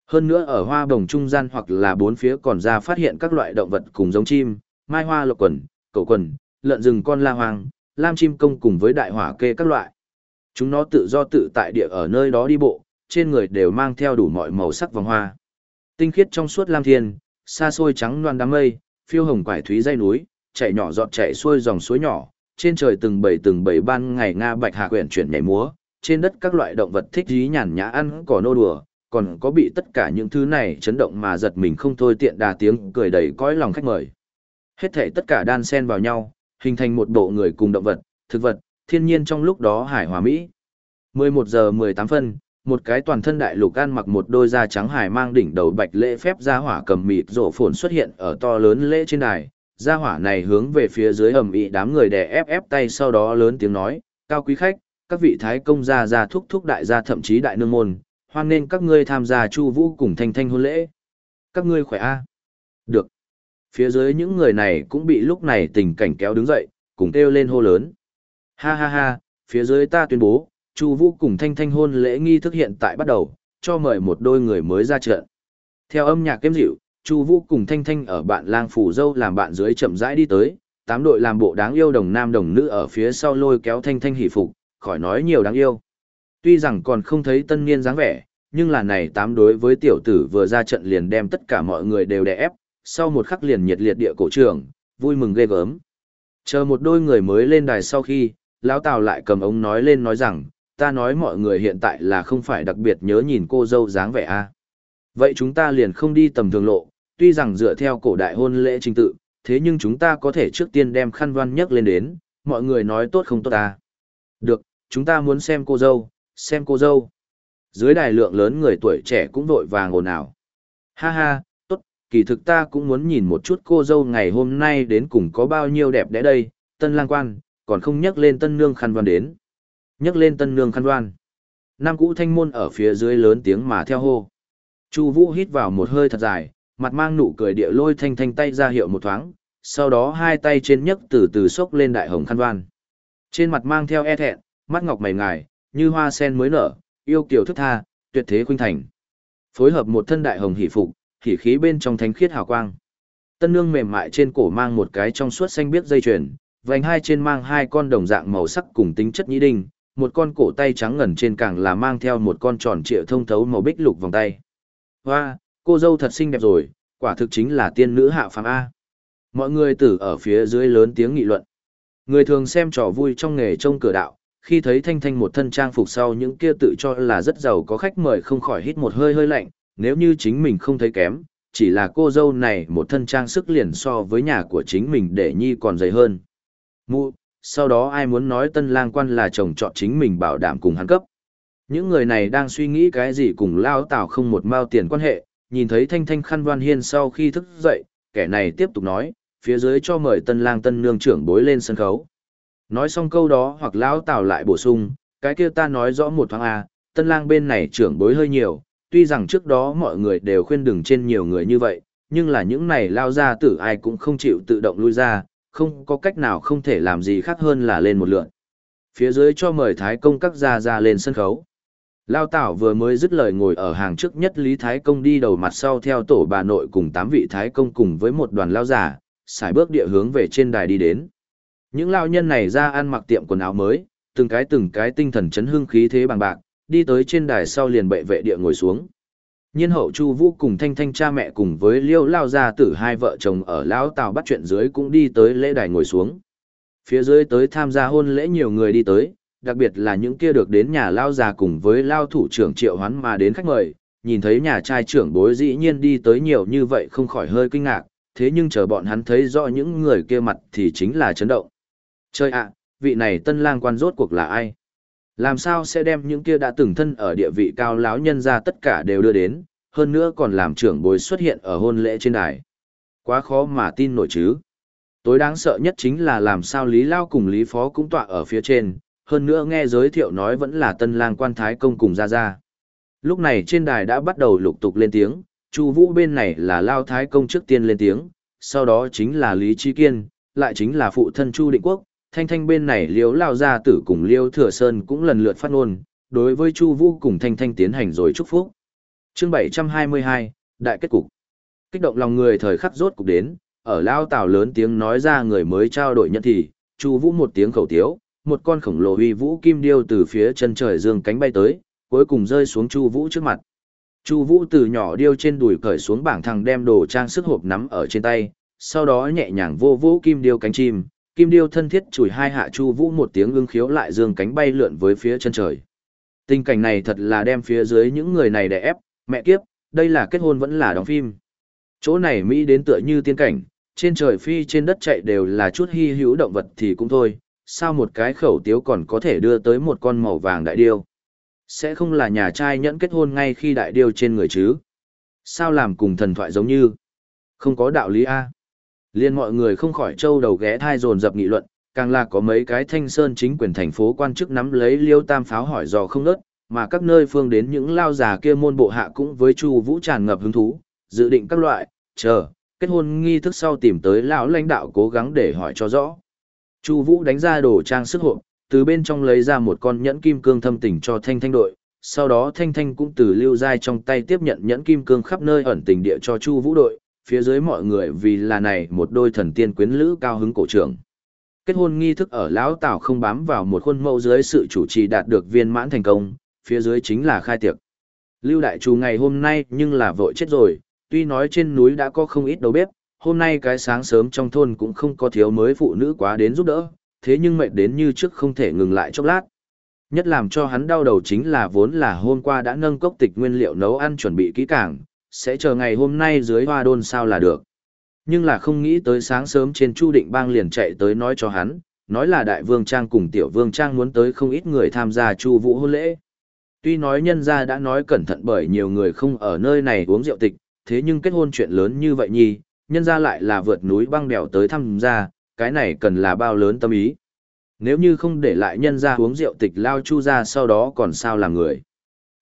Hơn nữa ở hoa bồng trung gian hoặc là bốn phía còn ra phát hiện các loại động vật cùng giống chim, mai hoa lộc quần, cầu quần, lợn rừng con la hoang, lam chim công cùng với đại hỏa kê các loại. Chúng nó tự do tự tại địa ở nơi đó đi bộ, trên người đều mang theo đủ mọi màu sắc vòng hoa. Tinh khiết trong suốt lam thiên, xa xôi trắng loan đám mây, phiêu hồng quải thúy dây núi, chạy nhỏ giọt chạy xuôi dòng suối nhỏ, trên trời từng bầy từng bầy ban ngày nga bạch hạ quyển chuyển nhảy múa, trên đất các loại động vật thích dí nhàn nhã ăn cỏ nô đùa, còn có bị tất cả những thứ này chấn động mà giật mình không thôi tiện đà tiếng cười đầy cõi lòng khách mời. Hết thể tất cả đan xen vào nhau, hình thành một bộ người cùng động vật, thực vật, thiên nhiên trong lúc đó hải hòa mỹ. 11 giờ 18 phân, một cái toàn thân đại lục ăn mặc một đôi da trắng hải mang đỉnh đầu bạch lễ phép ra hỏa cầm mịt rổ phồn xuất hiện ở to lớn lễ trên đài gia hỏa này hướng về phía dưới ầm ĩ đám người đè ép ép tay sau đó lớn tiếng nói cao quý khách các vị thái công gia gia thúc thúc đại gia thậm chí đại nương môn hoan nên các ngươi tham gia chu vũ cùng thanh thanh hôn lễ các ngươi khỏe a được phía dưới những người này cũng bị lúc này tình cảnh kéo đứng dậy cùng kêu lên hô lớn ha ha ha phía dưới ta tuyên bố Chu Vũ cùng Thanh Thanh hôn lễ nghi thức hiện tại bắt đầu, cho mời một đôi người mới ra trận. Theo âm nhạc kém dịu, Chu Vũ cùng Thanh Thanh ở bạn lang phủ dâu làm bạn dưới chậm rãi đi tới, tám đội làm bộ đáng yêu đồng nam đồng nữ ở phía sau lôi kéo Thanh Thanh hỉ phục, khỏi nói nhiều đáng yêu. Tuy rằng còn không thấy tân niên dáng vẻ, nhưng là này tám đối với tiểu tử vừa ra trận liền đem tất cả mọi người đều đè ép, sau một khắc liền nhiệt liệt địa cổ trưởng, vui mừng ghê gớm. Chờ một đôi người mới lên đài sau khi, lão Tào lại cầm ống nói lên nói rằng, ta nói mọi người hiện tại là không phải đặc biệt nhớ nhìn cô dâu dáng vẻ a à. Vậy chúng ta liền không đi tầm thường lộ, tuy rằng dựa theo cổ đại hôn lễ trình tự, thế nhưng chúng ta có thể trước tiên đem khăn văn nhấc lên đến, mọi người nói tốt không tốt ta. Được, chúng ta muốn xem cô dâu, xem cô dâu. Dưới đài lượng lớn người tuổi trẻ cũng vội vàng ồn ào. Ha ha, tốt, kỳ thực ta cũng muốn nhìn một chút cô dâu ngày hôm nay đến cùng có bao nhiêu đẹp đẽ đây, tân lang quan, còn không nhắc lên tân nương khăn đoan đến nhắc lên tân nương khăn đoan. Nam cũ thanh môn ở phía dưới lớn tiếng mà theo hô. Chu Vũ hít vào một hơi thật dài, mặt mang nụ cười địa lôi thanh thanh tay ra hiệu một thoáng, sau đó hai tay trên nhấc từ từ xốc lên đại hồng khăn đoan. Trên mặt mang theo e thẹn, mắt ngọc mày ngài, như hoa sen mới nở, yêu kiều thức tha, tuyệt thế khuynh thành. Phối hợp một thân đại hồng hỷ phục, hỉ khí bên trong thánh khiết hào quang. Tân nương mềm mại trên cổ mang một cái trong suốt xanh biếc dây chuyền, vành hai trên mang hai con đồng dạng màu sắc cùng tính chất nhĩ đinh, một con cổ tay trắng ngần trên càng là mang theo một con tròn trịa thông thấu màu bích lục vòng tay. Hoa, cô dâu thật xinh đẹp rồi, quả thực chính là tiên nữ hạ phàm A. Mọi người tử ở phía dưới lớn tiếng nghị luận. Người thường xem trò vui trong nghề trông cửa đạo, khi thấy Thanh Thanh một thân trang phục sau những kia tự cho là rất giàu có khách mời không khỏi hít một hơi hơi lạnh, nếu như chính mình không thấy kém, chỉ là cô dâu này một thân trang sức liền so với nhà của chính mình để nhi còn dày hơn. Mụ, sau đó ai muốn nói tân lang quan là chồng chọn chính mình bảo đảm cùng hắn cấp. Những người này đang suy nghĩ cái gì cùng lao tảo không một mao tiền quan hệ, nhìn thấy thanh thanh khăn đoan hiên sau khi thức dậy, kẻ này tiếp tục nói, phía dưới cho mời tân lang tân nương trưởng bối lên sân khấu. Nói xong câu đó hoặc lão Tào lại bổ sung, cái kia ta nói rõ một thoáng à, tân lang bên này trưởng bối hơi nhiều, tuy rằng trước đó mọi người đều khuyên đừng trên nhiều người như vậy, nhưng là những này lao ra tử ai cũng không chịu tự động lui ra, không có cách nào không thể làm gì khác hơn là lên một lượn. Phía dưới cho mời Thái Công các gia ra lên sân khấu. Lao Tảo vừa mới dứt lời ngồi ở hàng trước nhất Lý Thái Công đi đầu mặt sau theo tổ bà nội cùng tám vị Thái Công cùng với một đoàn lao giả, xài bước địa hướng về trên đài đi đến. Những lao nhân này ra ăn mặc tiệm quần áo mới, từng cái từng cái tinh thần chấn hương khí thế bằng bạc, đi tới trên đài sau liền bệ vệ địa ngồi xuống. Nhiên hậu Chu Vũ cùng Thanh Thanh cha mẹ cùng với Liêu lao gia tử hai vợ chồng ở lão Tào bắt chuyện dưới cũng đi tới lễ đài ngồi xuống. Phía dưới tới tham gia hôn lễ nhiều người đi tới, đặc biệt là những kia được đến nhà lao già cùng với lao thủ trưởng Triệu Hoán mà đến khách mời, nhìn thấy nhà trai trưởng bối dĩ nhiên đi tới nhiều như vậy không khỏi hơi kinh ngạc, thế nhưng chờ bọn hắn thấy rõ những người kia mặt thì chính là chấn động trời ạ, vị này tân lang quan rốt cuộc là ai? Làm sao sẽ đem những kia đã từng thân ở địa vị cao lão nhân ra tất cả đều đưa đến, hơn nữa còn làm trưởng bối xuất hiện ở hôn lễ trên đài. Quá khó mà tin nổi chứ. Tối đáng sợ nhất chính là làm sao Lý Lao cùng Lý Phó cũng tọa ở phía trên, hơn nữa nghe giới thiệu nói vẫn là tân lang quan thái công cùng ra ra. Lúc này trên đài đã bắt đầu lục tục lên tiếng, Chu Vũ bên này là Lao thái công trước tiên lên tiếng, sau đó chính là Lý Chi Kiên, lại chính là phụ thân Chu Định Quốc, Thanh Thanh bên này Liễu Lao gia tử cùng Liêu Thừa Sơn cũng lần lượt phát ngôn, đối với Chu Vũ cùng Thanh Thanh tiến hành rồi chúc phúc. Chương 722, đại kết cục. Kích động lòng người thời khắc rốt cục đến, ở Lao Tào lớn tiếng nói ra người mới trao đổi nhận thì, Chu Vũ một tiếng khẩu tiếu, một con khổng lồ uy vũ kim điêu từ phía chân trời dương cánh bay tới, cuối cùng rơi xuống Chu Vũ trước mặt. Chu Vũ từ nhỏ điêu trên đùi cởi xuống bảng thằng đem đồ trang sức hộp nắm ở trên tay, sau đó nhẹ nhàng vô vũ kim điêu cánh chim, kim điêu thân thiết chùi hai hạ Chu Vũ một tiếng ưng khiếu lại dương cánh bay lượn với phía chân trời. Tình cảnh này thật là đem phía dưới những người này đè ép, mẹ kiếp, đây là kết hôn vẫn là đóng phim. Chỗ này Mỹ đến tựa như tiên cảnh, trên trời phi trên đất chạy đều là chút hy hữu động vật thì cũng thôi, sao một cái khẩu tiếu còn có thể đưa tới một con màu vàng đại điêu. Sẽ không là nhà trai nhẫn kết hôn ngay khi đại điêu trên người chứ? Sao làm cùng thần thoại giống như? Không có đạo lý A. Liên mọi người không khỏi trâu đầu ghé thai dồn dập nghị luận, càng là có mấy cái thanh sơn chính quyền thành phố quan chức nắm lấy liêu tam pháo hỏi dò không nớt, mà các nơi phương đến những lao già kia môn bộ hạ cũng với chu vũ tràn ngập hứng thú, dự định các loại, chờ, kết hôn nghi thức sau tìm tới lão lãnh đạo cố gắng để hỏi cho rõ. Chu Vũ đánh ra đồ trang sức hộp, từ bên trong lấy ra một con nhẫn kim cương thâm tình cho Thanh Thanh đội, sau đó Thanh Thanh cũng từ Lưu Giai trong tay tiếp nhận nhẫn kim cương khắp nơi ẩn tình địa cho Chu Vũ đội, phía dưới mọi người vì là này một đôi thần tiên quyến lữ cao hứng cổ trưởng. Kết hôn nghi thức ở lão Tảo không bám vào một khuôn mẫu dưới sự chủ trì đạt được viên mãn thành công, phía dưới chính là khai tiệc. Lưu đại chủ ngày hôm nay nhưng là vội chết rồi, tuy nói trên núi đã có không ít đầu bếp, hôm nay cái sáng sớm trong thôn cũng không có thiếu mới phụ nữ quá đến giúp đỡ, thế nhưng mệt đến như trước không thể ngừng lại chốc lát. Nhất làm cho hắn đau đầu chính là vốn là hôm qua đã nâng cốc tịch nguyên liệu nấu ăn chuẩn bị kỹ càng, sẽ chờ ngày hôm nay dưới hoa đôn sao là được. Nhưng là không nghĩ tới sáng sớm trên Chu Định Bang liền chạy tới nói cho hắn, nói là đại vương trang cùng tiểu vương trang muốn tới không ít người tham gia Chu Vũ hôn lễ. Tuy nói nhân gia đã nói cẩn thận bởi nhiều người không ở nơi này uống rượu tịch, thế nhưng kết hôn chuyện lớn như vậy nhi, nhân gia lại là vượt núi băng đèo tới thăm gia, cái này cần là bao lớn tâm ý. Nếu như không để lại nhân gia uống rượu tịch lao chu ra sau đó còn sao làm người.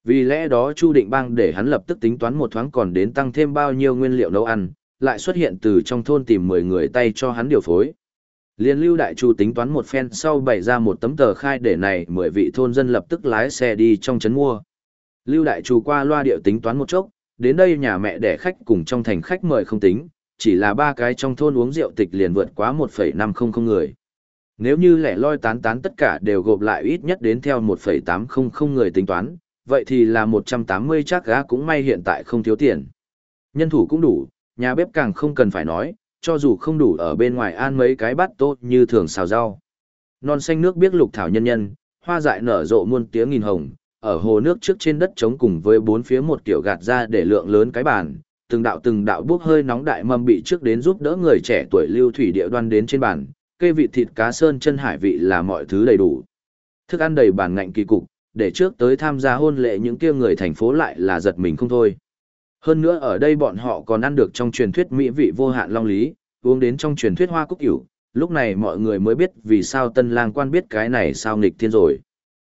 Vì lẽ đó Chu Định Bang để hắn lập tức tính toán một thoáng còn đến tăng thêm bao nhiêu nguyên liệu nấu ăn, lại xuất hiện từ trong thôn tìm 10 người tay cho hắn điều phối. Liên lưu đại chu tính toán một phen sau bày ra một tấm tờ khai để này 10 vị thôn dân lập tức lái xe đi trong trấn mua. Lưu đại chu qua loa điệu tính toán một chốc, đến đây nhà mẹ đẻ khách cùng trong thành khách mời không tính, chỉ là ba cái trong thôn uống rượu tịch liền vượt quá 1,500 người. Nếu như lẻ loi tán tán tất cả đều gộp lại ít nhất đến theo 1,800 người tính toán, vậy thì là 180 chắc gá cũng may hiện tại không thiếu tiền. Nhân thủ cũng đủ, nhà bếp càng không cần phải nói, cho dù không đủ ở bên ngoài an mấy cái bát tốt như thường xào rau. Non xanh nước biết lục thảo nhân nhân, hoa dại nở rộ muôn tiếng nghìn hồng, ở hồ nước trước trên đất trống cùng với bốn phía một kiểu gạt ra để lượng lớn cái bàn, từng đạo từng đạo bước hơi nóng đại mâm bị trước đến giúp đỡ người trẻ tuổi lưu thủy địa đoan đến trên bàn, cây vị thịt cá sơn chân hải vị là mọi thứ đầy đủ. Thức ăn đầy bàn ngạnh kỳ cục, để trước tới tham gia hôn lễ những kia người thành phố lại là giật mình không thôi. Hơn nữa ở đây bọn họ còn ăn được trong truyền thuyết mỹ vị vô hạn long lý, uống đến trong truyền thuyết hoa cúc cửu, lúc này mọi người mới biết vì sao tân lang quan biết cái này sao nghịch thiên rồi.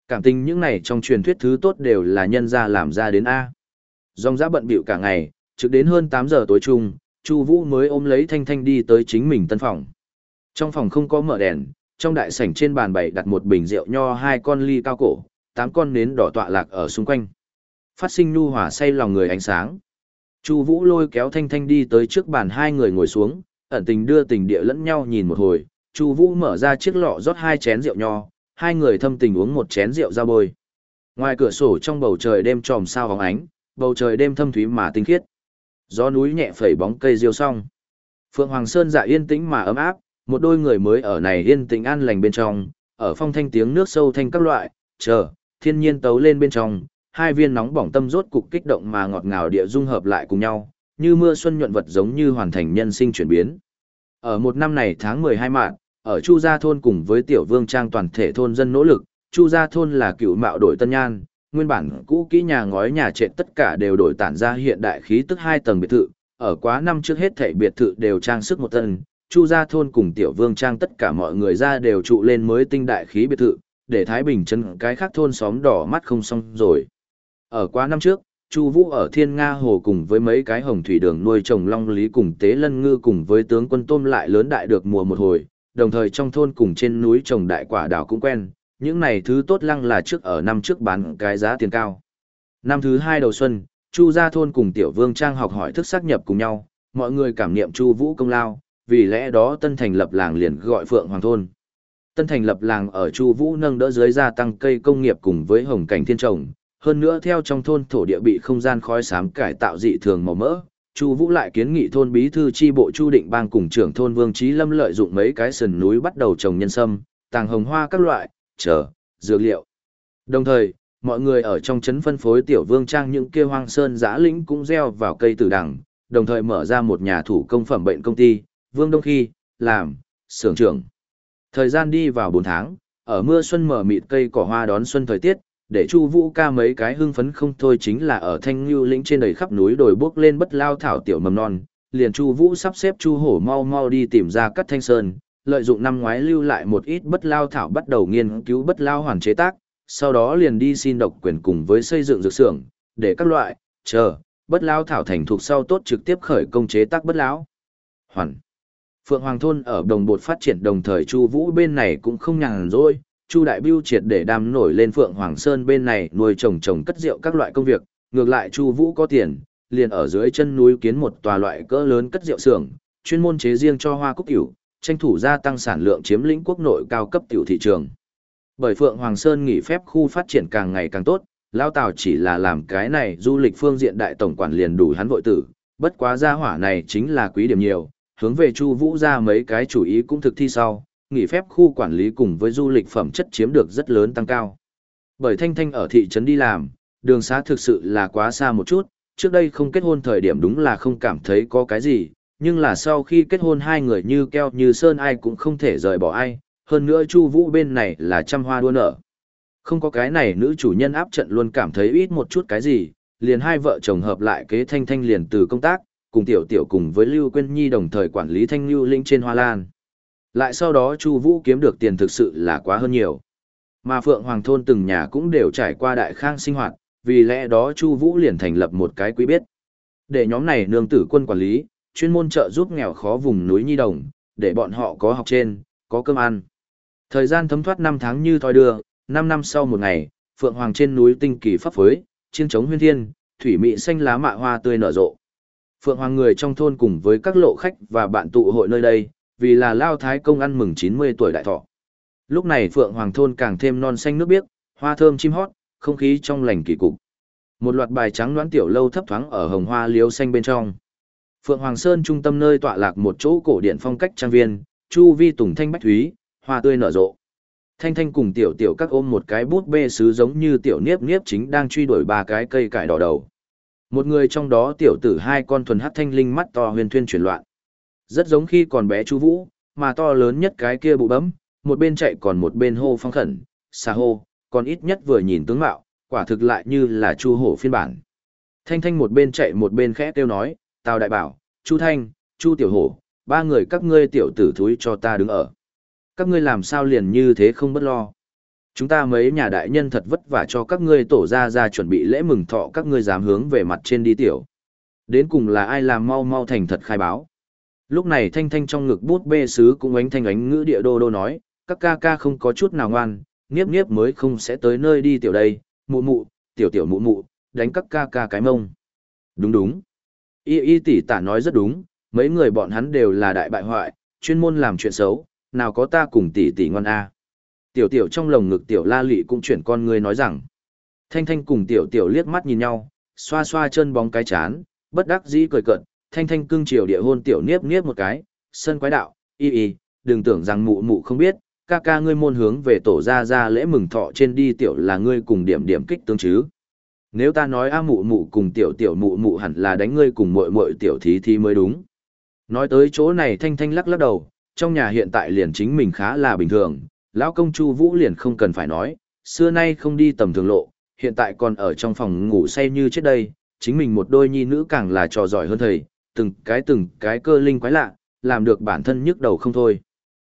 Cảm tình những này trong truyền thuyết thứ tốt đều là nhân ra làm ra đến A. Dòng giã bận bịu cả ngày, trực đến hơn 8 giờ tối chung, Chu Vũ mới ôm lấy Thanh Thanh đi tới chính mình tân phòng. Trong phòng không có mở đèn, trong đại sảnh trên bàn bày đặt một bình rượu nho hai con ly cao cổ, tám con nến đỏ tọa lạc ở xung quanh. Phát sinh nu hòa say lòng người ánh sáng. Chu Vũ lôi kéo Thanh Thanh đi tới trước bàn hai người ngồi xuống, ẩn tình đưa tình địa lẫn nhau nhìn một hồi, Chu Vũ mở ra chiếc lọ rót hai chén rượu nho, hai người thâm tình uống một chén rượu ra bôi. Ngoài cửa sổ trong bầu trời đêm tròm sao bóng ánh, bầu trời đêm thâm thúy mà tinh khiết. Gió núi nhẹ phẩy bóng cây diêu song. Phượng Hoàng Sơn dạ yên tĩnh mà ấm áp, một đôi người mới ở này yên tĩnh an lành bên trong, ở phong thanh tiếng nước sâu thanh các loại, chờ, thiên nhiên tấu lên bên trong, hai viên nóng bỏng tâm rốt cục kích động mà ngọt ngào địa dung hợp lại cùng nhau, như mưa xuân nhuận vật giống như hoàn thành nhân sinh chuyển biến. Ở một năm này tháng 12 mạng, ở Chu Gia Thôn cùng với Tiểu Vương Trang toàn thể thôn dân nỗ lực, Chu Gia Thôn là cựu mạo đổi tân nhan, nguyên bản cũ kỹ nhà ngói nhà trệt tất cả đều đổi tản ra hiện đại khí tức hai tầng biệt thự, ở quá năm trước hết thảy biệt thự đều trang sức một tân, Chu Gia Thôn cùng Tiểu Vương Trang tất cả mọi người ra đều trụ lên mới tinh đại khí biệt thự, để Thái Bình chân cái khác thôn xóm đỏ mắt không xong rồi. Ở quá năm trước, Chu Vũ ở Thiên Nga Hồ cùng với mấy cái hồng thủy đường nuôi trồng long lý cùng tế lân ngư cùng với tướng quân tôm lại lớn đại được mùa một hồi, đồng thời trong thôn cùng trên núi trồng đại quả đào cũng quen, những này thứ tốt lăng là trước ở năm trước bán cái giá tiền cao. Năm thứ hai đầu xuân, Chu gia thôn cùng Tiểu Vương Trang học hỏi thức xác nhập cùng nhau, mọi người cảm niệm Chu Vũ công lao, vì lẽ đó tân thành lập làng liền gọi Phượng Hoàng thôn. Tân thành lập làng ở Chu Vũ nâng đỡ dưới gia tăng cây công nghiệp cùng với hồng cảnh thiên trồng, hơn nữa theo trong thôn thổ địa bị không gian khói xám cải tạo dị thường màu mỡ, Chu Vũ lại kiến nghị thôn bí thư tri bộ Chu Định Bang cùng trưởng thôn Vương Chí Lâm lợi dụng mấy cái sườn núi bắt đầu trồng nhân sâm, tàng hồng hoa các loại, chờ, dược liệu. Đồng thời, mọi người ở trong trấn phân phối tiểu vương trang những kia hoang sơn giã lĩnh cũng gieo vào cây tử đằng, đồng thời mở ra một nhà thủ công phẩm bệnh công ty, Vương Đông Khi, làm, xưởng trưởng. Thời gian đi vào 4 tháng, ở mưa xuân mở mịt cây cỏ hoa đón xuân thời tiết, để Chu Vũ ca mấy cái hưng phấn không thôi chính là ở Thanh Nưu lĩnh trên đầy khắp núi đồi bước lên bất lao thảo tiểu mầm non, liền Chu Vũ sắp xếp Chu Hổ mau mau đi tìm ra cắt thanh sơn, lợi dụng năm ngoái lưu lại một ít bất lao thảo bắt đầu nghiên cứu bất lao hoàn chế tác, sau đó liền đi xin độc quyền cùng với xây dựng dược xưởng, để các loại, chờ, bất lao thảo thành thuộc sau tốt trực tiếp khởi công chế tác bất lão. Hoàn. Phượng Hoàng thôn ở đồng bột phát triển đồng thời Chu Vũ bên này cũng không nhàn rỗi, Chu Đại Bưu triệt để đam nổi lên Phượng Hoàng Sơn bên này nuôi trồng trồng cất rượu các loại công việc, ngược lại Chu Vũ có tiền, liền ở dưới chân núi kiến một tòa loại cỡ lớn cất rượu xưởng, chuyên môn chế riêng cho hoa cúc tiểu, tranh thủ gia tăng sản lượng chiếm lĩnh quốc nội cao cấp tiểu thị trường. Bởi Phượng Hoàng Sơn nghỉ phép khu phát triển càng ngày càng tốt, Lao Tào chỉ là làm cái này du lịch phương diện đại tổng quản liền đủ hắn vội tử, bất quá gia hỏa này chính là quý điểm nhiều, hướng về Chu Vũ ra mấy cái chủ ý cũng thực thi sau, nghỉ phép khu quản lý cùng với du lịch phẩm chất chiếm được rất lớn tăng cao. Bởi Thanh Thanh ở thị trấn đi làm, đường xá thực sự là quá xa một chút, trước đây không kết hôn thời điểm đúng là không cảm thấy có cái gì, nhưng là sau khi kết hôn hai người như keo như sơn ai cũng không thể rời bỏ ai, hơn nữa Chu Vũ bên này là trăm hoa đua nở. Không có cái này nữ chủ nhân áp trận luôn cảm thấy ít một chút cái gì, liền hai vợ chồng hợp lại kế Thanh Thanh liền từ công tác, cùng Tiểu Tiểu cùng với Lưu Quyên Nhi đồng thời quản lý Thanh Lưu Linh trên Hoa Lan. Lại sau đó Chu Vũ kiếm được tiền thực sự là quá hơn nhiều. Mà Phượng Hoàng thôn từng nhà cũng đều trải qua đại khang sinh hoạt, vì lẽ đó Chu Vũ liền thành lập một cái quý biết. Để nhóm này nương tử quân quản lý, chuyên môn trợ giúp nghèo khó vùng núi nhi đồng, để bọn họ có học trên, có cơm ăn. Thời gian thấm thoát 5 tháng như thoi đưa, 5 năm sau một ngày, Phượng Hoàng trên núi tinh kỳ pháp phối, chiên trống huyên thiên, thủy mị xanh lá mạ hoa tươi nở rộ. Phượng Hoàng người trong thôn cùng với các lộ khách và bạn tụ hội nơi đây, vì là Lao Thái công ăn mừng 90 tuổi đại thọ. Lúc này Phượng Hoàng thôn càng thêm non xanh nước biếc, hoa thơm chim hót, không khí trong lành kỳ cục. Một loạt bài trắng đoán tiểu lâu thấp thoáng ở hồng hoa liếu xanh bên trong. Phượng Hoàng Sơn trung tâm nơi tọa lạc một chỗ cổ điện phong cách trang viên, chu vi tùng thanh bách thúy, hoa tươi nở rộ. Thanh Thanh cùng tiểu tiểu các ôm một cái bút bê sứ giống như tiểu niếp niếp chính đang truy đuổi ba cái cây cải đỏ đầu. Một người trong đó tiểu tử hai con thuần hắc thanh linh mắt to huyền thuyên chuyển loạn. Rất giống khi còn bé chú Vũ, mà to lớn nhất cái kia bụ bấm, một bên chạy còn một bên hô phong khẩn, xa hô, còn ít nhất vừa nhìn tướng mạo, quả thực lại như là chu hổ phiên bản. Thanh Thanh một bên chạy một bên khẽ kêu nói, Tào Đại Bảo, Chu Thanh, Chu Tiểu Hổ, ba người các ngươi tiểu tử thúi cho ta đứng ở. Các ngươi làm sao liền như thế không bất lo. Chúng ta mấy nhà đại nhân thật vất vả cho các ngươi tổ ra ra chuẩn bị lễ mừng thọ các ngươi dám hướng về mặt trên đi tiểu. Đến cùng là ai làm mau mau thành thật khai báo. Lúc này thanh thanh trong ngực bút bê sứ cũng ánh thanh ánh ngữ địa đô đô nói, các ca ca không có chút nào ngoan, nghiếp nghiếp mới không sẽ tới nơi đi tiểu đây, mụ mụ, tiểu tiểu mụ mụ, đánh các ca ca cái mông. Đúng đúng. Y y tỷ tả nói rất đúng, mấy người bọn hắn đều là đại bại hoại, chuyên môn làm chuyện xấu, nào có ta cùng tỷ tỷ ngoan a. Tiểu tiểu trong lồng ngực tiểu la lị cũng chuyển con người nói rằng. Thanh thanh cùng tiểu tiểu liếc mắt nhìn nhau, xoa xoa chân bóng cái chán, bất đắc dĩ cười cợt, thanh thanh cưng chiều địa hôn tiểu niếp niếp một cái, sân quái đạo, y y, đừng tưởng rằng mụ mụ không biết, ca ca ngươi môn hướng về tổ ra ra lễ mừng thọ trên đi tiểu là ngươi cùng điểm điểm kích tương chứ. Nếu ta nói a mụ mụ cùng tiểu tiểu mụ mụ hẳn là đánh ngươi cùng muội muội tiểu thí thí mới đúng. Nói tới chỗ này thanh thanh lắc lắc đầu, trong nhà hiện tại liền chính mình khá là bình thường, lão công chu vũ liền không cần phải nói, xưa nay không đi tầm thường lộ, hiện tại còn ở trong phòng ngủ say như trước đây, chính mình một đôi nhi nữ càng là trò giỏi hơn thầy, từng cái từng cái cơ linh quái lạ, làm được bản thân nhức đầu không thôi.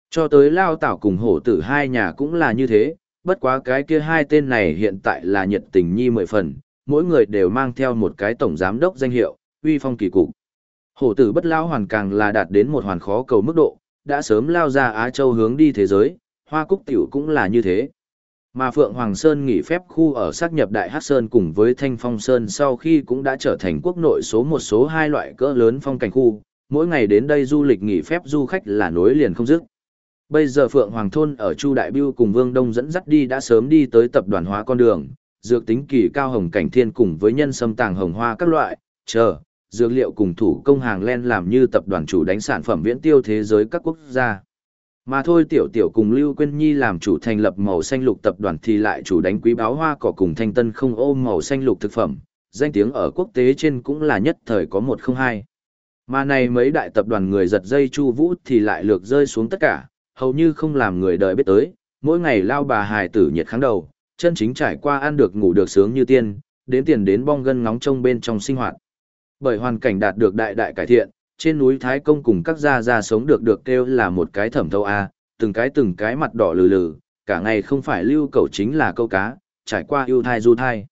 Cho tới lao tảo cùng hổ tử hai nhà cũng là như thế, bất quá cái kia hai tên này hiện tại là nhiệt tình nhi mười phần, mỗi người đều mang theo một cái tổng giám đốc danh hiệu, uy phong kỳ cục. Hổ tử bất lao hoàn càng là đạt đến một hoàn khó cầu mức độ, đã sớm lao ra Á Châu hướng đi thế giới, hoa cúc tiểu cũng là như thế. Mà Phượng Hoàng Sơn nghỉ phép khu ở xác nhập Đại Hát Sơn cùng với Thanh Phong Sơn sau khi cũng đã trở thành quốc nội số một số hai loại cỡ lớn phong cảnh khu, mỗi ngày đến đây du lịch nghỉ phép du khách là nối liền không dứt. Bây giờ Phượng Hoàng Thôn ở Chu Đại Biêu cùng Vương Đông dẫn dắt đi đã sớm đi tới tập đoàn hóa con đường, dược tính kỳ cao hồng cảnh thiên cùng với nhân sâm tàng hồng hoa các loại, chờ, dược liệu cùng thủ công hàng len làm như tập đoàn chủ đánh sản phẩm viễn tiêu thế giới các quốc gia. Mà thôi tiểu tiểu cùng Lưu Quyên Nhi làm chủ thành lập màu xanh lục tập đoàn thì lại chủ đánh quý báo hoa cỏ cùng thanh tân không ôm màu xanh lục thực phẩm, danh tiếng ở quốc tế trên cũng là nhất thời có một không hai. Mà này mấy đại tập đoàn người giật dây chu vũ thì lại lược rơi xuống tất cả, hầu như không làm người đời biết tới, mỗi ngày lao bà hài tử nhiệt kháng đầu, chân chính trải qua ăn được ngủ được sướng như tiên, đến tiền đến bong gân ngóng trông bên trong sinh hoạt. Bởi hoàn cảnh đạt được đại đại cải thiện, trên núi Thái Công cùng các gia gia sống được được kêu là một cái thẩm thâu A, từng cái từng cái mặt đỏ lừ lừ, cả ngày không phải lưu cầu chính là câu cá, trải qua yêu thai du thai.